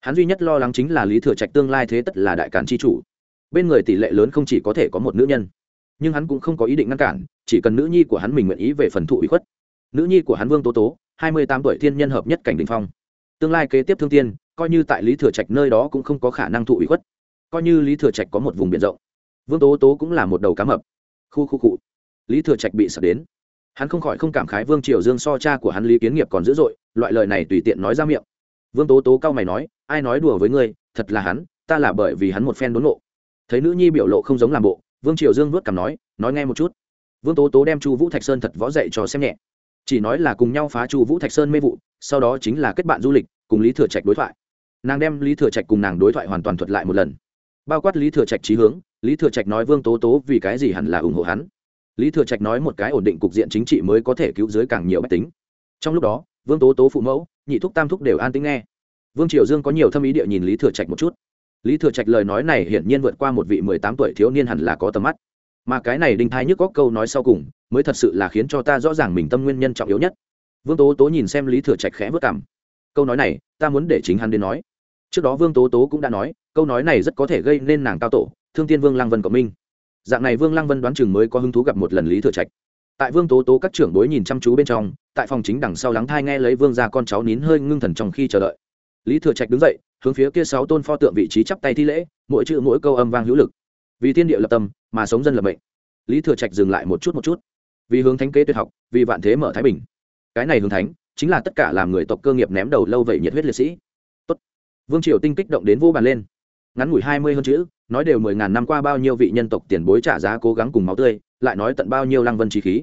Hắn duy nhất lo lắng chính là lý thừa trạch tương lai thế tất là đại cản c h i chủ. Bên người tỷ lệ lớn không chỉ có thể có một nữ nhân, nhưng hắn cũng không có ý định ngăn cản, chỉ cần nữ nhi của hắn mình nguyện ý về phần thụ ủy khuất. Nữ nhi của hắn vương tố tố, hai mươi tám tuổi thiên nhân hợp nhất cảnh đình phong. Tương lai kế tiếp thương tiên, coi như tại lý thừa trạch nơi đó cũng không có khả năng thụ ủy khuất. Coi như lý thừa trạch có một vùng biển rộng, vương tố tố cũng là một đầu cá mập. Khu khu cụ lý thừa trạch bị sập đến hắn không khỏi không cảm khái vương triều dương so cha của hắn lý kiến nghiệp còn dữ dội, loại lời này tùy tiện nói ra miệng. Vương tố tố cao mày nói, ai nói đùa với ngươi, thật là hắn, ta là bởi vì hắn một phen đốn nộ thấy nữ nhi biểu lộ không giống làm bộ, vương triều dương vớt cằm nói nói nghe một chút. Vương tố tố đem chu vũ thạch sơn thật võ dạy cho xem nhẹ. Chỉ nói là cùng nhau phá chu vũ thạch sơn mê vụ, sau đó chính là kết bạn du lịch, cùng lý thừa trạch đối thoại. Nàng đem lý thừa trạch cùng nàng đối thoại hoàn toàn thuật lại một lần. Bao quát lý thừa trạch trí hướng, lý thừa trạch nói vương tố tố vì cái gì hẳn là ủng hộ hắn lý thừa trạch nói một cái ổn định cục diện chính trị mới có thể cứu dưới càng nhiều bách tính. Trong lúc đó, vương tố tố phụ mẫu, nhị thúc tam thúc đều an tính nghe. Vương triều dương có nhiều thâm ý địa nhìn lý thừa trạch một chút. Lý thừa trạch lời nói này hiển nhiên vượt qua một vị mười tám tuổi thiếu niên hẳn là có tầm mắt. Mà cái này đinh thai nhức có câu nói sau cùng, mới thật sự là khiến cho ta rõ ràng mình tâm nguyên nhân trọng yếu nhất. Vương tố tố nhìn xem lý thừa trạch khẽ vất cảm câu nói này, ta muốn để chính hắn đến nói. Trước đó vương tố tố cũng đã nói, câu nói này rất có thể gây nên nàng cao tổ, thương tiên vương lăng vân cộng minh dạng này vương lăng vân đoán chừng mới có hứng thú gặp một lần lý thừa trạch. Tại vương tố tố các trưởng bối nhìn chăm chú bên trong, tại phòng chính đằng sau lắng thai nghe lấy vương ra con cháu nín hơi ngưng thần trong khi chờ đợi. Lý thừa trạch đứng dậy, hướng phía kia sáu tôn pho tượng vị trí chắp tay thi lễ, mỗi chữ mỗi câu âm vang hữu lực. Vì thiên địa lập tâm, mà sống dân lập mệnh. Lý thừa trạch dừng lại một chút một chút. Vì hướng thánh kế tuyệt học, vì vạn thế mở thái bình. Cái này hướng thánh, chính là tất cả làm người tộc cơ nghiệp ném đầu lâu vậy nhiệt huyết liệt sĩ. Tốt. vương triều tinh kích động đến vô bàn lên. Ngắn ngủi hai mươi hơn chữ nói đều mười ngàn năm qua bao nhiêu vị nhân tộc tiền bối trả giá cố gắng cùng máu tươi, lại nói tận bao nhiêu lăng vân trí khí.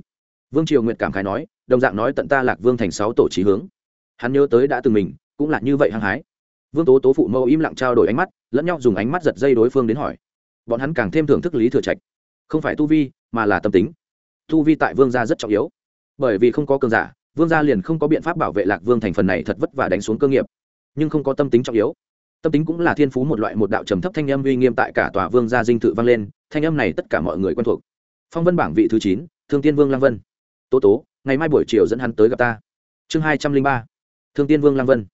Vương triều nguyệt cảm khái nói, đồng dạng nói tận ta lạc vương thành sáu tổ trí hướng. Hắn nhớ tới đã từng mình, cũng là như vậy hăng hái. Vương tố tố phụ mẫu im lặng trao đổi ánh mắt, lẫn nhau dùng ánh mắt giật dây đối phương đến hỏi. Bọn hắn càng thêm thưởng thức lý thừa trạch. Không phải tu vi, mà là tâm tính. Tu vi tại vương gia rất trọng yếu. Bởi vì không có cường giả, vương gia liền không có biện pháp bảo vệ lạc vương thành phần này thật vất vả đánh xuống cơ nghiệp. Nhưng không có tâm tính trọng yếu tâm tính cũng là thiên phú một loại một đạo trầm thấp thanh âm uy nghiêm tại cả tòa vương gia dinh thự vang lên, thanh âm này tất cả mọi người quen thuộc. Phong vân bảng vị thứ chín, thương tiên vương lang vân. Tố tố, ngày mai buổi chiều dẫn hắn tới gặp ta. Chương hai trăm linh ba, thương tiên vương lang vân.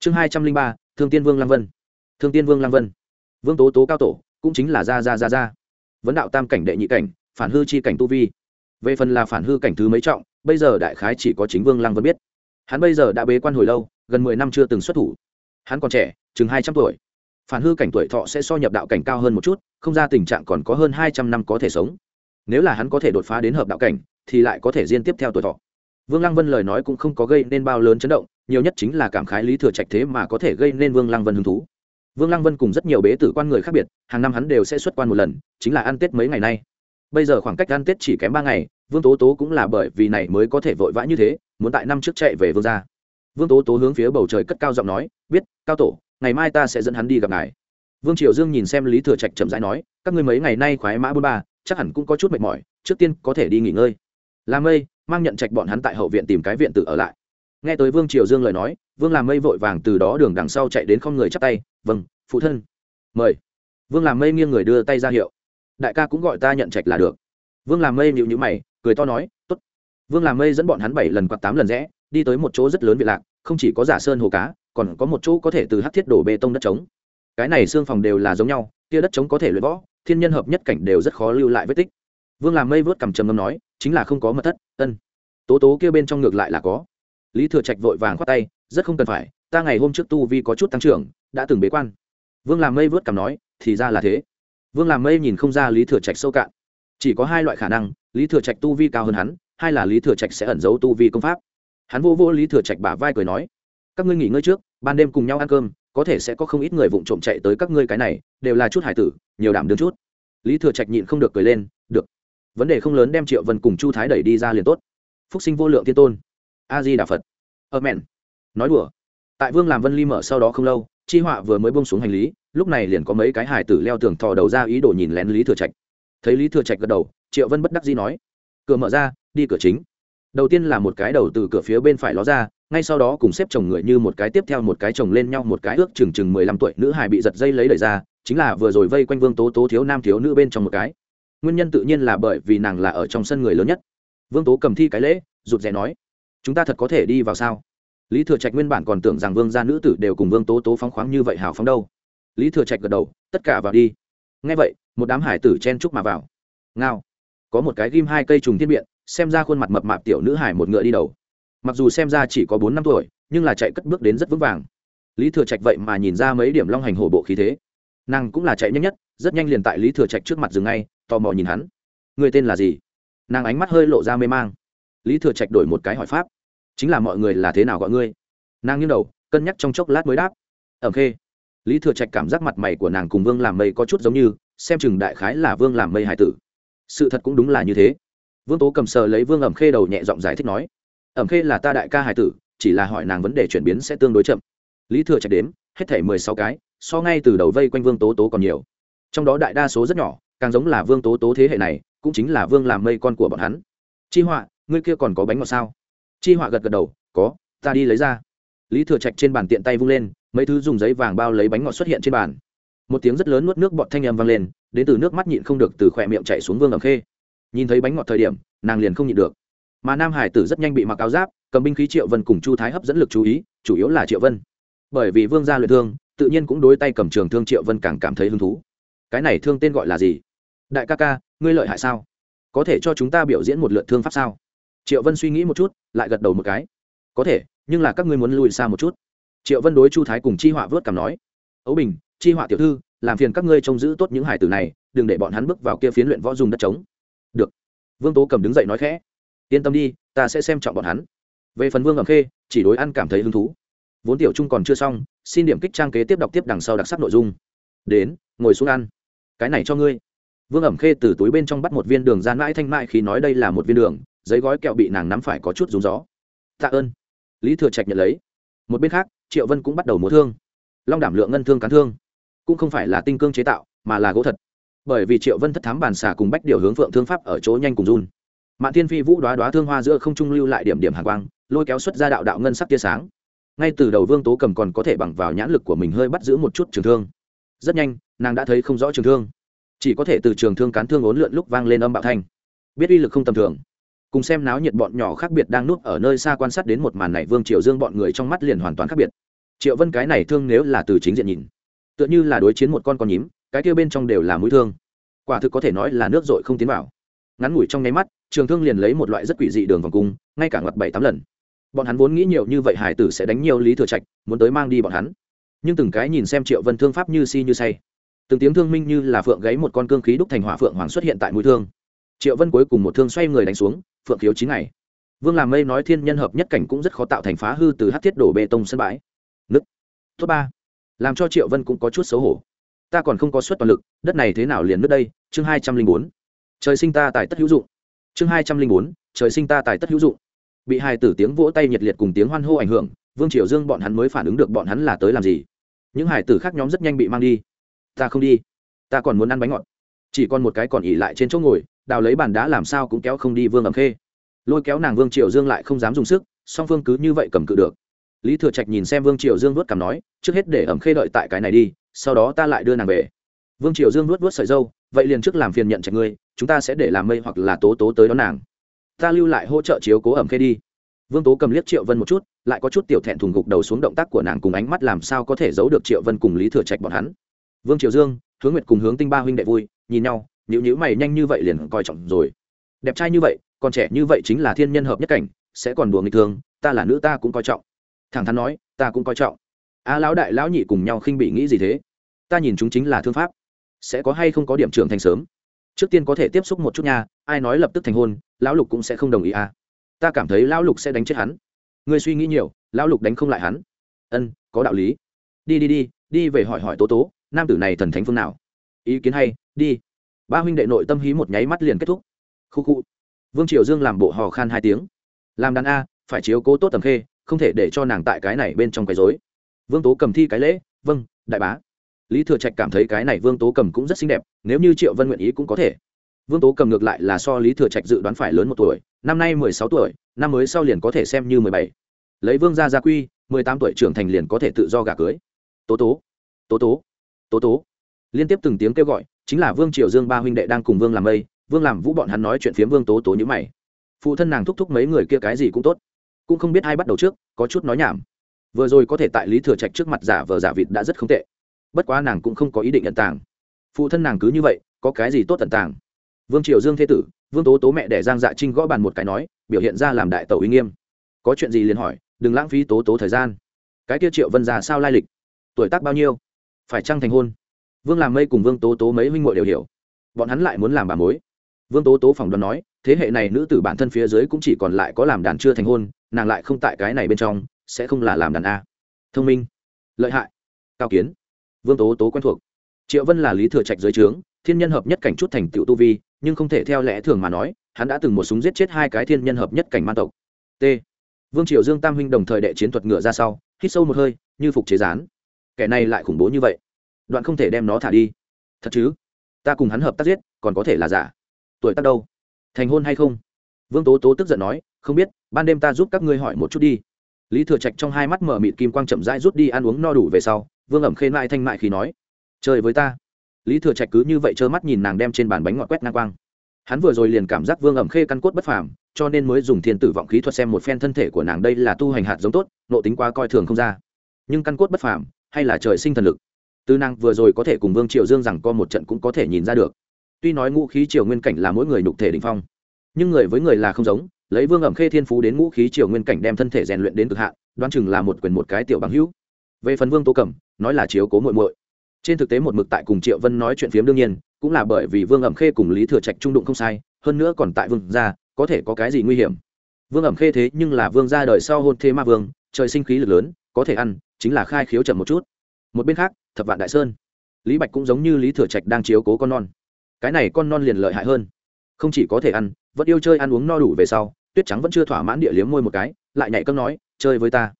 Chương hai trăm linh ba, thương tiên vương lang vân. Thương tiên vương lang vân. Vương tố tố cao tổ, cũng chính là gia gia gia gia. Vấn đạo tam cảnh đệ nhị cảnh, phản hư chi cảnh tu vi. Về phần là phản hư cảnh thứ mấy trọng, bây giờ đại khái chỉ có chính vương lang vân biết. Hắn bây giờ đã bế quan hồi lâu, gần mười năm chưa từng xuất thủ. Hắn còn trẻ chừng hai trăm tuổi. Phản hư cảnh tuổi thọ sẽ so nhập đạo cảnh cao hơn một chút, không ra tình trạng còn có hơn hai trăm năm có thể sống. Nếu là hắn có thể đột phá đến hợp đạo cảnh, thì lại có thể diên tiếp theo tuổi thọ. Vương lăng vân lời nói cũng không có gây nên bao lớn chấn động, nhiều nhất chính là cảm khái lý thừa trạch thế mà có thể gây nên vương lăng vân hứng thú. Vương lăng vân cùng rất nhiều bế tử quan người khác biệt, hàng năm hắn đều sẽ xuất quan một lần, chính là ăn tết mấy ngày nay. Bây giờ khoảng cách ăn tết chỉ kém ba ngày, vương tố tố cũng là bởi vì này mới có thể vội vã như thế, muốn tại năm trước chạy về vương gia. Vương tố tố hướng phía bầu trời cất cao giọng nói, biết, cao tổ ngày mai ta sẽ dẫn hắn đi gặp ngài. Vương triều dương nhìn xem lý thừa trạch chậm rãi nói, các ngươi mấy ngày nay khoái mã bôn ba, chắc hẳn cũng có chút mệt mỏi, trước tiên có thể đi nghỉ ngơi. Làm mây, mang nhận trạch bọn hắn tại hậu viện tìm cái viện tự ở lại. Nghe tới vương triều dương lời nói, vương làm mây vội vàng từ đó đường đằng sau chạy đến không người chắp tay vâng phụ thân. Mời. Vương làm mây nghiêng người đưa tay ra hiệu. Đại ca cũng gọi ta nhận trạch là được. Vương làm mây nhịu nhữ mày, cười to nói t ố t vương làm mây dẫn bọn hắn bảy lần quạt tám lần rẽ, đi tới một chỗ rất lớn viện lạc, không chỉ có giả sơn hồ cá còn có một chỗ có thể từ hát thiết đổ bê tông đất trống. Cái này xương phòng đều là giống nhau, kia đất trống có thể luyện võ, thiên nhân hợp nhất cảnh đều rất khó lưu lại vết tích. Vương làm mây vớt cầm trầm ngâm nói, chính là không có mật thất, ân. Tố tố kia bên trong ngược lại là có. Lý thừa trạch vội vàng khoát tay, rất không cần phải, ta ngày hôm trước tu vi có chút tăng trưởng, đã từng bế quan. Vương làm mây vớt cầm nói, thì ra là thế. Vương làm mây nhìn không ra lý thừa trạch sâu cạn. Chỉ có hai loại khả năng, lý thừa trạch tu vi cao hơn hắn, hai là lý thừa trạch sẽ ẩn giấu tu vi công pháp. Hắn vô vô lý thừa trạch bả vai cười nói các ngươi nghỉ ngơi trước, ban đêm cùng nhau ăn cơm, có thể sẽ có không ít người vụng trộm chạy tới các ngươi cái này, đều là chút hải tử, nhiều đảm đương chút. Lý thừa trạch nhịn không được cười lên, được, vấn đề không lớn đem triệu vân cùng chu thái đẩy đi ra liền tốt. Phúc sinh vô lượng thiên tôn a di đà phật. Ơ mẹn nói đùa. Tại vương làm vân ly mở sau đó không lâu, chi họa vừa mới bông xuống hành lý, lúc này liền có mấy cái hải tử leo tường thò đầu ra ý đồ nhìn lén lý thừa trạch. Thấy lý thừa trạch gật đầu, triệu vân bất đắc dĩ nói, cửa mở ra, đi cửa chính đầu tiên là một cái đầu từ cửa phía bên phải ló ra, ngay sau đó cùng xếp chồng người như một cái tiếp theo một cái chồng lên nhau, một cái ước chừng chừng mười lăm tuổi nữ hài bị giật dây lấy đẩy ra, chính là vừa rồi vây quanh vương tố tố thiếu nam, thiếu nữ bên trong một cái. Nguyên nhân tự nhiên là bởi vì nàng là ở trong sân người lớn nhất. Vương tố cầm thi cái lễ, rụt rè nói, chúng ta thật có thể đi vào sao? Lý thừa trạch nguyên bản còn tưởng rằng vương gia nữ tử đều cùng vương tố tố phóng khoáng như vậy hào phóng đâu. Lý thừa trạch gật đầu, tất cả vào đi. Ngay vậy, một đám hải tử chen chúc mà vào. Ngao, có một cái ghim hai cây trùng thiên biện xem ra khuôn mặt mập mạp tiểu nữ hải một ngựa đi đầu. Mặc dù xem ra chỉ có bốn năm tuổi, nhưng là chạy cất bước đến rất vững vàng. Lý thừa trạch vậy mà nhìn ra mấy điểm long hành hổ bộ khí thế. Nàng cũng là chạy nhanh nhất, rất nhanh liền tại lý thừa trạch trước mặt dừng ngay, tò mò nhìn hắn. Người tên là gì? Nàng ánh mắt hơi lộ ra mê mang. Lý thừa trạch đổi một cái hỏi pháp. Chính là mọi người là thế nào gọi ngươi? Nàng nghiêng đầu, cân nhắc trong chốc lát mới đáp. Ẩm khê. Lý thừa trạch cảm giác mặt mày của nàng cùng vương làm mây có chút giống như, xem chừng đại khái là vương làm mây hải tử. Sự thật cũng đúng là như thế vương tố cầm sờ lấy vương ẩm khê đầu nhẹ giọng giải thích nói, ẩm khê là ta đại ca hải tử, chỉ là hỏi nàng vấn đề chuyển biến sẽ tương đối chậm. Lý thừa trạch đếm, hết thể mười sáu cái, so ngay từ đầu vây quanh vương tố tố còn nhiều. Trong đó đại đa số rất nhỏ, càng giống là vương tố tố thế hệ này, cũng chính là vương làm mây con của bọn hắn. Chi họa, ngươi kia còn có bánh ngọt sao? Chi họa gật gật đầu, có, ta đi lấy ra. Lý thừa trạch trên bàn tiện tay vung lên, mấy thứ dùng giấy vàng bao lấy bánh ngọt xuất hiện trên bàn. Một tiếng rất lớn nuốt nước bọt thanh âm vang lên, đến từ nước mắt nhịn không được từ khỏe miệng chạy xuống vương ẩm khê nhìn thấy bánh ngọt thời điểm, nàng liền không nhịn được. Mà nam hải tử rất nhanh bị mặc áo giáp, cầm binh khí triệu vân cùng chu thái hấp dẫn lực chú ý, chủ yếu là triệu vân. Bởi vì vương gia luyện thương, tự nhiên cũng đối tay cầm trường thương triệu vân càng cảm thấy hứng thú. Cái này thương tên gọi là gì? Đại ca ca, ngươi lợi hại sao? Có thể cho chúng ta biểu diễn một lượt thương pháp sao? Triệu vân suy nghĩ một chút, lại gật đầu một cái. Có thể, nhưng là các ngươi muốn lùi xa một chút. Triệu vân đối chu thái cùng chi họa vớt cảm nói. Ấu bình, chi họa tiểu thư, làm phiền các ngươi trông giữ tốt những hải tử này, đừng để bọn hắn bước vào kia phiến luyện võ dùng đất trống được. Vương tố cầm đứng dậy nói khẽ. Yên tâm đi, ta sẽ xem trọng bọn hắn. Về phần vương ẩm khê, chỉ đối ăn cảm thấy hứng thú. Vốn tiểu trung còn chưa xong, xin điểm kích trang kế tiếp đọc tiếp đằng sau đặc sắc nội dung. Đến, ngồi xuống ăn. Cái này cho ngươi. Vương ẩm khê từ túi bên trong bắt một viên đường gian mãi thanh mại khi nói đây là một viên đường, giấy gói kẹo bị nàng nắm phải có chút rúng gió. Tạ ơn. Lý thừa trạch nhận lấy. Một bên khác, triệu vân cũng bắt đầu múa thương. Long đảm lượng ngân thương cán thương. Cũng không phải là tinh cương chế tạo, mà là gỗ thật bởi vì triệu vân thất thám bàn xà cùng bách điều hướng phượng thương pháp ở chỗ nhanh cùng run. Mạng thiên phi vũ đoá đoá thương hoa giữa không trung lưu lại điểm điểm hàng quang, lôi kéo xuất ra đạo đạo ngân sắc tia sáng. Ngay từ đầu vương tố cầm còn có thể bằng vào nhãn lực của mình hơi bắt giữ một chút trường thương. Rất nhanh, nàng đã thấy không rõ trường thương. Chỉ có thể từ trường thương cán thương ốn lượn lúc vang lên âm bạo thanh. Biết uy lực không tầm thường. Cùng xem náo nhiệt bọn nhỏ khác biệt đang núp ở nơi xa quan sát đến một màn này, vương triều dương bọn người trong mắt liền hoàn toàn khác biệt. Triệu vân cái này thương nếu là từ chính diện nhìn, tựa như là đối chiến một con con nhím cái kia bên trong đều là mũi thương. Quả thực có thể nói là nước dội không tiến vào. Ngắn ngủi trong nháy mắt, trường thương liền lấy một loại rất quỷ dị đường vòng cung, ngay cả ngoặt bảy tám lần. Bọn hắn vốn nghĩ nhiều như vậy hải tử sẽ đánh nhiều lý thừa trạch, muốn tới mang đi bọn hắn. Nhưng từng cái nhìn xem triệu vân thương pháp như si như say. Từng tiếng thương minh như là phượng gáy một con cương khí đúc thành hỏa phượng hoàng xuất hiện tại mũi thương. Triệu vân cuối cùng một thương xoay người đánh xuống, phượng khiếu chín ngày. Vương làm mây nói thiên nhân hợp nhất cảnh cũng rất khó tạo thành phá hư từ hát thiết đổ bê tông sân bãi. Nứt. Thứ ba. Làm cho triệu vân cũng có chút xấu hổ ta còn không có suất toàn lực, đất này thế nào liền nước đây? Chương hai trăm linh bốn. Trời sinh ta tài tất hữu dụng. Chương hai trăm linh bốn. Trời sinh ta tài tất hữu dụng. Bị hai tử tiếng vỗ tay nhiệt liệt cùng tiếng hoan hô ảnh hưởng, vương triều dương bọn hắn mới phản ứng được bọn hắn là tới làm gì. Những hải tử khác nhóm rất nhanh bị mang đi. Ta không đi. Ta còn muốn ăn bánh ngọt. Chỉ còn một cái còn ỉ lại trên chỗ ngồi, đào lấy bàn đá làm sao cũng kéo không đi vương ẩm khê. Lôi kéo nàng vương triều dương lại không dám dùng sức, song phương cứ như vậy cầm cự được lý thừa trạch nhìn xem vương triều dương vuốt cằm nói, trước hết để ẩm khê đợi tại cái này đi, sau đó ta lại đưa nàng về. Vương triều dương vuốt vuốt sợi dâu, vậy liền trước làm phiền nhận trạch ngươi, chúng ta sẽ để làm mây hoặc là tố tố tới đón nàng. Ta lưu lại hỗ trợ chiếu cố ẩm khê đi. Vương tố cầm liếc triệu vân một chút, lại có chút tiểu thẹn thùng gục đầu xuống động tác của nàng cùng ánh mắt làm sao có thể giấu được triệu vân cùng lý thừa trạch bọn hắn. Vương triều dương, hướng nguyệt cùng hướng tinh ba huynh đệ vui, nhìn nhau nhữ nhữ mày nhanh như vậy liền coi trọng rồi. Đẹp trai như vậy, còn trẻ như vậy chính là thiên nhân hợp nhất cảnh, sẽ còn đùa nghịch thường, ta là nữ ta cũng coi trọng thẳng thắn nói, ta cũng coi trọng. A lão đại lão nhị cùng nhau khinh bị nghĩ gì thế? Ta nhìn chúng chính là thương pháp. Sẽ có hay không có điểm trưởng thành sớm? Trước tiên có thể tiếp xúc một chút nha, ai nói lập tức thành hôn, lão lục cũng sẽ không đồng ý à? Ta cảm thấy lão lục sẽ đánh chết hắn. Ngươi suy nghĩ nhiều, lão lục đánh không lại hắn. Ân, có đạo lý. Đi đi đi đi về hỏi hỏi tố tố, nam tử này thần thánh phương nào? Ý kiến hay, đi. Ba huynh đệ nội tâm hí một nháy mắt liền kết thúc. Khu khu. Vương triều dương làm bộ hò khan hai tiếng. Làm đàn a, phải chiếu cố tốt tầm khê không thể để cho nàng tại cái này bên trong cái dối vương tố cầm thi cái lễ vâng đại bá. Lý thừa trạch cảm thấy cái này vương tố cầm cũng rất xinh đẹp, nếu như triệu vân nguyện ý cũng có thể. Vương tố cầm ngược lại là so lý thừa trạch dự đoán phải lớn một tuổi, năm nay mười sáu tuổi, năm mới sau liền có thể xem như mười bảy. Lấy vương gia gia quy, mười tám tuổi trưởng thành liền có thể tự do gả cưới. Tố tố tố tố tố tố. Liên tiếp từng tiếng kêu gọi, chính là vương triều dương ba huynh đệ đang cùng vương làm mây, vương làm vũ bọn hắn nói chuyện phiếm vương tố tố như mày. Phụ thân nàng thúc thúc mấy người kia cái gì cũng tốt cũng không biết ai bắt đầu trước, có chút nói nhảm. Vừa rồi có thể tại lý thừa trạch trước mặt giả vờ giả vịt đã rất không tệ. Bất quá nàng cũng không có ý định nhận tàng. Phụ thân nàng cứ như vậy, có cái gì tốt tận tàng? Vương triều dương thế tử, vương tố tố mẹ để giang dạ trinh gõ bàn một cái nói, biểu hiện ra làm đại tàu uy nghiêm. Có chuyện gì liền hỏi, đừng lãng phí tố tố thời gian. Cái kia triệu vân già sao lai lịch? Tuổi tác bao nhiêu? Phải chăng thành hôn? Vương làm mây cùng vương tố tố mấy huynh muội đều hiểu. Bọn hắn lại muốn làm bà mối. Vương tố tố phỏng đoán nói thế hệ này nữ tử bản thân phía dưới cũng chỉ còn lại có làm đàn chưa thành hôn, nàng lại không tại cái này bên trong, sẽ không là làm đàn a. Thông minh, lợi hại, cao kiến, vương tố tố quen thuộc. Triệu vân là lý thừa trạch dưới trướng, thiên nhân hợp nhất cảnh chút thành tựu tu vi, nhưng không thể theo lẽ thường mà nói, hắn đã từng một súng giết chết hai cái thiên nhân hợp nhất cảnh man tộc. T. Vương triều dương tam huynh đồng thời đệ chiến thuật ngựa ra sau, hít sâu một hơi, như phục chế gián. Kẻ này lại khủng bố như vậy, đoạn không thể đem nó thả đi. Thật chứ? Ta cùng hắn hợp tác giết, còn có thể là giả. Tuổi tác đâu? Thành hôn hay không? Vương tố tố tức giận nói, không biết, ban đêm ta giúp các ngươi hỏi một chút đi. Lý thừa trạch trong hai mắt mở mịt kim quang chậm rãi rút đi ăn uống no đủ về sau, vương ẩm khê mại thanh mại khi nói, chơi với ta. Lý thừa trạch cứ như vậy trơ mắt nhìn nàng đem trên bàn bánh ngọt quét ngang quang. Hắn vừa rồi liền cảm giác vương ẩm khê căn cốt bất phàm, cho nên mới dùng thiên tử vọng khí thuật xem một phen thân thể của nàng đây là tu hành hạt giống tốt, nộ tính quá coi thường không ra. Nhưng căn cốt bất phàm, hay là trời sinh thần lực? Tư năng vừa rồi có thể cùng vương triều dương rằng co một trận cũng có thể nhìn ra được tuy nói ngũ khí triều nguyên cảnh là mỗi người nhục thể đình phong, nhưng người với người là không giống, lấy vương ẩm khê thiên phú đến ngũ khí triều nguyên cảnh đem thân thể rèn luyện đến cực hạn, đoán chừng là một quyền một cái tiểu bằng hữu. Về phần vương tô cẩm, nói là chiếu cố muội muội. Trên thực tế một mực tại cùng triệu vân nói chuyện phiếm đương nhiên, cũng là bởi vì vương ẩm khê cùng lý thừa trạch trung đụng không sai, hơn nữa còn tại vương gia, có thể có cái gì nguy hiểm. Vương ẩm khê thế nhưng là vương gia đời sau hôn thế ma vương, trời sinh khí lực lớn, có thể ăn, chính là khai khiếu chậm một chút. Một bên khác, thập vạn đại sơn. Lý bạch cũng giống như lý thừa trạch đang chiếu cố con non cái này con non liền lợi hại hơn. Không chỉ có thể ăn, vẫn yêu chơi ăn uống no đủ về sau, tuyết trắng vẫn chưa thỏa mãn địa liếm môi một cái, lại nhảy cấm nói, chơi với ta.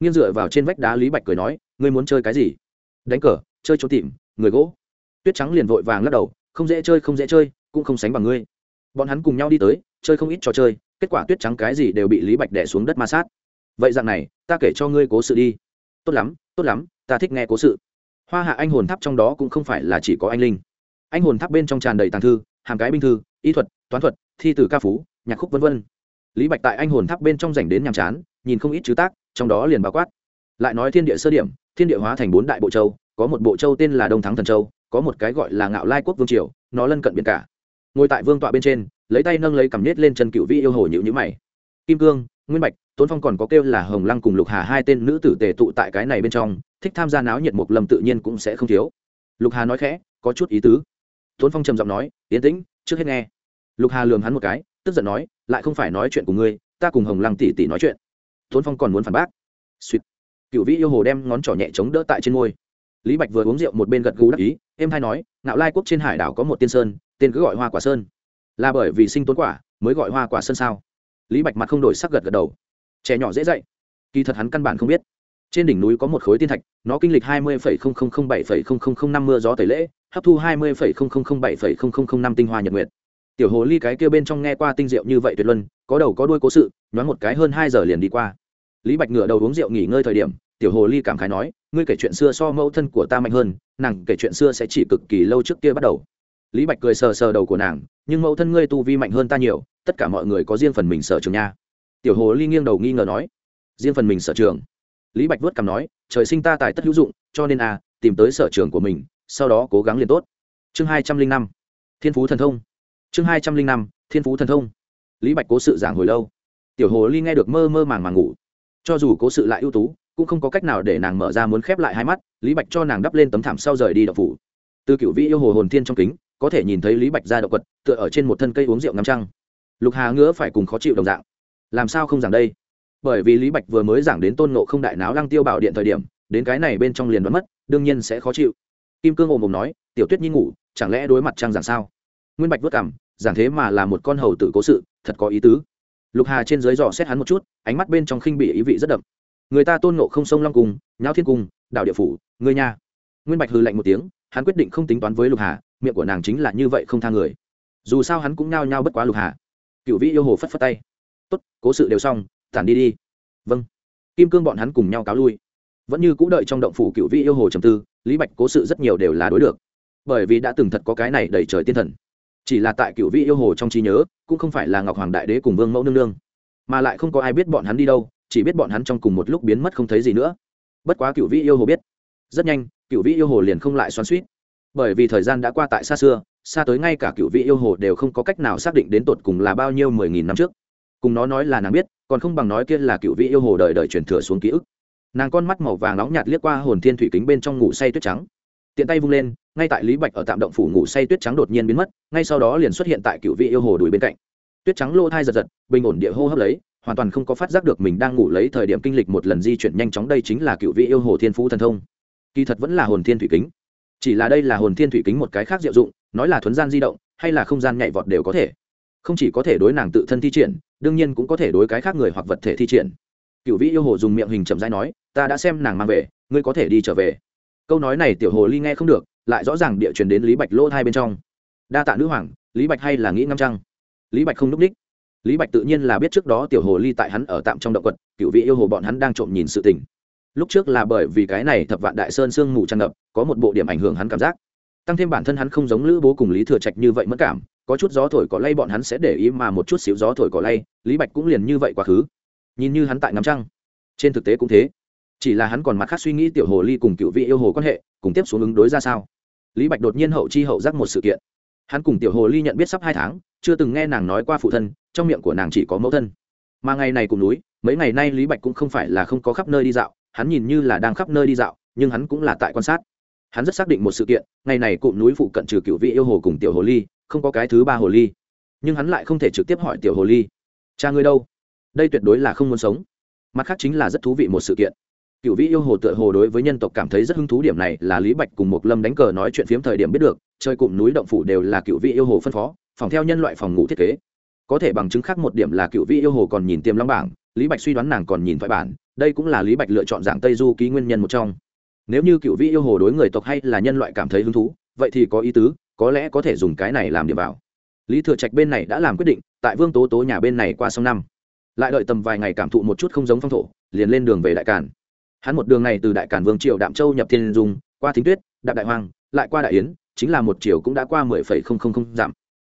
Nghiêng dựa vào trên vách đá lý bạch cười nói, ngươi muốn chơi cái gì? Đánh cờ, chơi trốn tìm, người gỗ. Tuyết trắng liền vội vàng lắc đầu, không dễ chơi, không dễ chơi, cũng không sánh bằng ngươi. Bọn hắn cùng nhau đi tới, chơi không ít trò chơi, kết quả tuyết trắng cái gì đều bị lý bạch đẻ xuống đất ma sát. Vậy dạng này, ta kể cho ngươi cố sự đi. Tốt lắm tốt lắm, ta thích nghe cố sự. Hoa hạ anh hồn tháp trong đó cũng không phải là chỉ có anh linh anh hồn tháp bên trong tràn đầy tàng thư hàng cái binh thư, y thuật, toán thuật, thi từ ca phú, nhạc khúc v v lý bạch tại anh hồn tháp bên trong dành đến nhàm chán, nhìn không ít chứ tác, trong đó liền bao quát. Lại nói thiên địa sơ điểm, thiên địa hóa thành bốn đại bộ châu, có một bộ châu tên là đông thắng thần châu, có một cái gọi là ngạo lai quốc vương triều, nó lân cận biển cả. Ngồi tại vương tọa bên trên, lấy tay nâng lấy cầm nết lên chân cựu vi yêu hồ nhữ nhữ mày. Kim cương, nguyên bạch, tốn phong còn có kêu là hồng lăng cùng lục hà hai tên nữ tử tề tụ tại cái này bên trong, thích tham gia náo nhiệt mục lâm tự nhiên cũng sẽ không thiếu. Lục hà nói khẽ, có chút ý tứ tốn phong trầm giọng nói tiến tĩnh, trước hết nghe. Lục hà lường hắn một cái, tức giận nói, lại không phải nói chuyện của ngươi, ta cùng hồng lăng tỷ tỷ nói chuyện. Tốn phong còn muốn phản bác. Suýt cựu vĩ yêu hồ đem ngón trỏ nhẹ chống đỡ tại trên môi. Lý bạch vừa uống rượu một bên gật gù đắc ý em hay nói, ngạo lai quốc trên hải đảo có một tiên sơn, tên cứ gọi hoa quả sơn. Là bởi vì sinh tốn quả, mới gọi hoa quả sơn sao? Lý bạch mặt không đổi sắc gật gật đầu. Trẻ nhỏ dễ dạy. Kỳ thật hắn căn bản không biết trên đỉnh núi có một khối tiên thạch, nó kinh lịch hai mươi bảy năm mưa gió tẩy lễ, hấp thu hai mươi bảy năm tinh hoa nhật nguyệt. Tiểu hồ ly cái kia bên trong nghe qua tinh diệu như vậy tuyệt luân, có đầu có đuôi cố sự, nhoáng một cái hơn hai giờ liền đi qua. Lý bạch ngửa đầu uống rượu nghỉ ngơi thời điểm, tiểu hồ ly cảm khái nói, ngươi kể chuyện xưa so mẫu thân của ta mạnh hơn, nàng kể chuyện xưa sẽ chỉ cực kỳ lâu trước kia bắt đầu. Lý bạch cười sờ sờ đầu của nàng, nhưng mẫu thân ngươi tu vi mạnh hơn ta nhiều, tất cả mọi người có riêng phần mình sở trường nha. Tiểu hồ ly nghiêng đầu nghi ngờ nói, riêng phần mình sở trường? Lý bạch vớt cằm nói trời sinh ta tài tất hữu dụng cho nên à, tìm tới sở trường của mình sau đó cố gắng liền tốt. Chương hai trăm linh năm thiên phú thần thông. Chương hai trăm linh năm thiên phú thần thông. Lý bạch cố sự giảng hồi lâu. Tiểu hồ ly nghe được mơ mơ màng màng ngủ. Cho dù cố sự lại ưu tú cũng không có cách nào để nàng mở ra muốn khép lại hai mắt lý bạch cho nàng đắp lên tấm thảm sau rời đi đậu phủ. Từ cựu vị yêu hồ hồn thiên trong kính có thể nhìn thấy lý bạch ra động quật tựa ở trên một thân cây uống rượu ngắm trăng. Lục hà ngứa phải cùng khó chịu đồng dạng. Làm sao không giảng đây? Bởi vì lý bạch vừa mới giảng đến tôn nộ không đại náo lăng tiêu bảo điện thời điểm, đến cái này bên trong liền đoán mất, đương nhiên sẽ khó chịu. Kim cương ồm ồm nói, tiểu tuyết nhi ngủ, chẳng lẽ đối mặt trang giảng sao? Nguyên bạch vất cảm giảng thế mà là một con hầu tử cố sự, thật có ý tứ. Lục hà trên dưới dò xét hắn một chút, ánh mắt bên trong khinh bị ý vị rất đậm. Người ta tôn nộ không sông long cung, nháo thiên cung đạo địa phủ người nhà nguyên bạch hư lạnh một tiếng, hắn quyết định không tính toán với lục hà, miệng của nàng chính là như vậy không tha người. Dù sao hắn cũng nhao nhao bất quá lục hà. Cựu vĩ yêu hồ phất phất tay. Tốt, cố sự đều xong tản đi đi. Vâng. Kim cương bọn hắn cùng nhau cáo lui. Vẫn như c ũ đợi trong động phủ cựu vị yêu hồ trầm tư, lý bạch cố sự rất nhiều đều là đối được. Bởi vì đã từng thật có cái này đẩy trời tiên thần. Chỉ là tại cựu vị yêu hồ trong trí nhớ, cũng không phải là ngọc hoàng đại đế cùng vương mẫu nương nương. Mà lại không có ai biết bọn hắn đi đâu, chỉ biết bọn hắn trong cùng một lúc biến mất không thấy gì nữa. Bất quá cựu vị yêu hồ biết. Rất nhanh, cựu vị yêu hồ liền không lại xoắn suýt bởi vì thời gian đã qua tại xa xưa, xa tới ngay cả cựu vị yêu hồ đều không có cách nào xác định đến tột cùng là bao nhiêu mười nghìn năm trước cùng nó nói là nàng biết, còn không bằng nói kia là cựu vị yêu hồ đời đời truyền thừa xuống ký ức. Nàng con mắt màu vàng nóng nhạt liếc qua hồn thiên thủy kính bên trong ngủ say tuyết trắng. Tiện tay vung lên, ngay tại lý bạch ở tạm động phủ ngủ say tuyết trắng đột nhiên biến mất, ngay sau đó liền xuất hiện tại cựu vị yêu hồ đùi bên cạnh. Tuyết trắng lô thai giật giật, bình ổn địa hô hấp lấy, hoàn toàn không có phát giác được mình đang ngủ lấy thời điểm kinh lịch một lần di chuyển nhanh chóng đây chính là cựu vị yêu hồ thiên phú thần thông. Kỳ thật vẫn là hồn thiên thủy kính. Chỉ là đây là hồn thiên thủy kính một cái khác diệu dụng, nói là thuấn gian di động, hay là không gian nhảy vọt đều có thể. Không chỉ có thể đối nàng tự thân thi triển đương nhiên cũng có thể đối cái khác người hoặc vật thể thi triển. Cựu vĩ yêu hồ dùng miệng hình chậm rãi nói, ta đã xem nàng mang về, ngươi có thể đi trở về. Câu nói này tiểu hồ ly nghe không được, lại rõ ràng địa truyền đến lý bạch lỗ hai bên trong. Đa tạ nữ hoàng, lý bạch hay là nghĩ ngâm trăng? Lý bạch không núp ních. Lý bạch tự nhiên là biết trước đó tiểu hồ ly tại hắn ở tạm trong động quật cựu vị yêu hồ bọn hắn đang trộm nhìn sự tình. Lúc trước là bởi vì cái này thập vạn đại sơn sương mù tràn ngập, có một bộ điểm ảnh hưởng hắn cảm giác. Tăng thêm bản thân hắn không giống lữ bố cùng lý thừa trạch như vậy mất cảm có chút gió thổi cỏ lay bọn hắn sẽ để ý mà một chút xíu gió thổi cỏ lay, lý bạch cũng liền như vậy quá khứ. Nhìn như hắn tại ngắm trăng. Trên thực tế cũng thế. Chỉ là hắn còn mặt khác suy nghĩ tiểu hồ ly cùng cựu vị yêu hồ quan hệ, cùng tiếp xuống ứng đối ra sao? Lý bạch đột nhiên hậu chi hậu giác một sự kiện. Hắn cùng tiểu hồ ly nhận biết sắp hai tháng, chưa từng nghe nàng nói qua phụ thân, trong miệng của nàng chỉ có mẫu thân. Mà ngày này cùng núi, mấy ngày nay lý bạch cũng không phải là không có khắp nơi đi dạo, hắn nhìn như là đang khắp nơi đi dạo, nhưng hắn cũng là tại quan sát. Hắn rất xác định một sự kiện, ngày này cụm núi phụ cận trừ cựu vị yêu hồ cùng tiểu hồ ly không có cái thứ ba hồ ly. Nhưng hắn lại không thể trực tiếp hỏi tiểu hồ ly, cha ngươi đâu? Đây tuyệt đối là không muốn sống. Mặt khác chính là rất thú vị một sự kiện. Cựu vị yêu hồ tựa hồ đối với nhân tộc cảm thấy rất hứng thú, điểm này là lý bạch cùng một lâm đánh cờ nói chuyện phiếm thời điểm biết được chơi cụm núi động phủ đều là cựu vị yêu hồ phân phó, phòng theo nhân loại phòng ngủ thiết kế. Có thể bằng chứng khác một điểm là cựu vị yêu hồ còn nhìn tiềm long bảng, lý bạch suy đoán nàng còn nhìn thoại bản, đây cũng là lý bạch lựa chọn dạng tây du ký nguyên nhân một trong. Nếu như cựu vị yêu hồ đối người tộc hay là nhân loại cảm thấy hứng thú, vậy thì có ý tứ có lẽ có thể dùng cái này làm điểm vào. Lý thừa trạch bên này đã làm quyết định, tại vương tố tố nhà bên này qua sông năm. Lại đợi tầm vài ngày cảm thụ một chút không giống phong thổ, liền lên đường về đại càn. Hắn một đường này từ đại càn vương triều đạm châu nhập thiên dung, qua thính tuyết, đạp đại hoàng lại qua đại yến, chính là một chiều cũng đã qua mười phẩy không không không giảm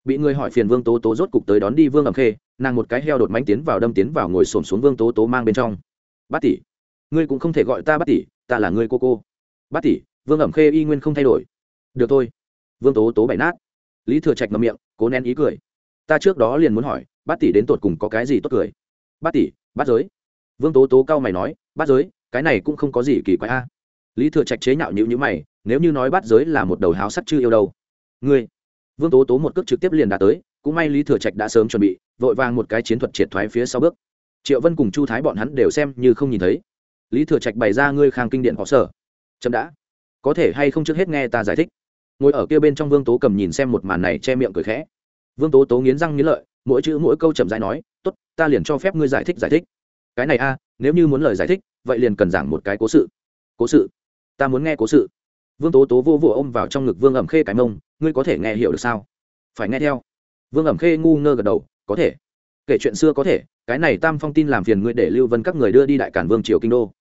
bị người hỏi phiền vương tố tố rốt cục tới đón đi vương ẩm khê, nàng một cái heo đột mánh tiến vào đâm tiến vào ngồi xổm xuống vương tố tố mang bên trong. Bát tỷ, ngươi cũng không thể gọi ta bát tỷ, ta là ngươi cô cô. Bát tỷ, vương ẩm khê y nguyên không thay đổi. Được thôi vương tố tố bày nát. Lý thừa trạch ngậm miệng, cố nén ý cười. Ta trước đó liền muốn hỏi, bát tỷ đến tột cùng có cái gì tốt cười? Bát tỷ, bát giới. Vương tố tố cao mày nói, bát giới, cái này cũng không có gì kỳ quái a. Lý thừa trạch chế nhạo nhữ nhữ mày, nếu như nói bát giới là một đầu háo sắc chưa yêu đâu. Ngươi. Vương tố tố một cước trực tiếp liền đã tới, cũng may lý thừa trạch đã sớm chuẩn bị, vội vàng một cái chiến thuật triệt thoái phía sau bước. Triệu vân cùng chu thái bọn hắn đều xem như không nhìn thấy. Lý thừa trạch bày ra ngươi khang kinh điện họ sở. Chậm đã. Có thể hay không trước hết nghe ta giải thích? Ngồi ở kia bên trong vương tố cầm nhìn xem một màn này che miệng cười khẽ. Vương tố tố nghiến răng nghiến lợi, mỗi chữ mỗi câu chậm rãi nói t ố t ta liền cho phép ngươi giải thích giải thích. Cái này a, nếu như muốn lời giải thích, vậy liền cần giảng một cái cố sự. Cố sự? Ta muốn nghe cố sự. Vương tố tố vô vụ ôm vào trong ngực vương ẩm khê cái mông, ngươi có thể nghe hiểu được sao? Phải nghe theo. Vương ẩm khê ngu ngơ gật đầu, có thể. Kể chuyện xưa có thể, cái này tam phong tin làm phiền ngươi để lưu vân các người đưa đi đại cản vương triều kinh đô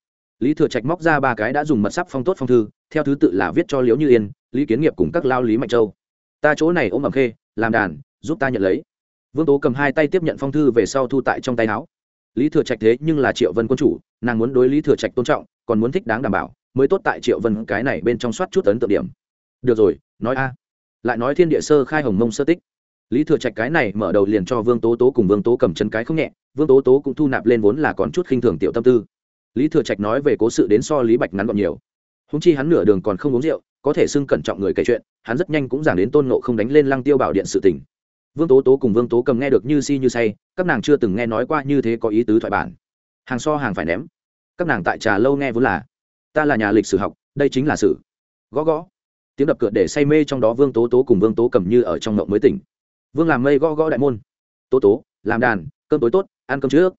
lý thừa trạch móc ra ba cái đã dùng mật sắc phong tốt phong thư, theo thứ tự là viết cho liễu như yên, lý kiến nghiệp cùng các lao lý mạnh châu. Ta chỗ này ôm ẩm khê, làm đàn, giúp ta nhận lấy. Vương tố cầm hai tay tiếp nhận phong thư về sau thu tại trong tay áo. Lý thừa trạch thế nhưng là triệu vân quân chủ, nàng muốn đối lý thừa trạch tôn trọng, còn muốn thích đáng đảm bảo, mới tốt tại triệu vân cái này bên trong soát chút ấn tượng điểm. Được rồi, nói a. Lại nói thiên địa sơ khai hồng mông sơ tích. Lý thừa trạch cái này mở đầu liền cho vương tố tố cùng vương tố cầm chân cái không nhẹ, vương tố tố cũng thu nạp lên vốn là còn chút khinh thường tiểu tâm tư lý thừa trạch nói về cố sự đến so lý bạch ngắn gọn nhiều. Húng chi hắn nửa đường còn không uống rượu, có thể xưng cẩn trọng người kể chuyện, hắn rất nhanh cũng giảng đến tôn nộ không đánh lên lăng tiêu bảo điện sự tình. Vương tố tố cùng vương tố cầm nghe được như si như say, các nàng chưa từng nghe nói qua như thế có ý tứ thoại bản. Hàng so hàng phải ném. Các nàng tại trà lâu nghe vốn là, ta là nhà lịch sử học, đây chính là sử. Gõ gõ. Tiếng đập cửa để say mê trong đó vương tố tố cùng vương tố cầm như ở trong ngộng mới tỉnh. Vương làm mây gõ gõ đại môn. Tố tố, làm đàn, cơm tối tốt, ăn cơm trước.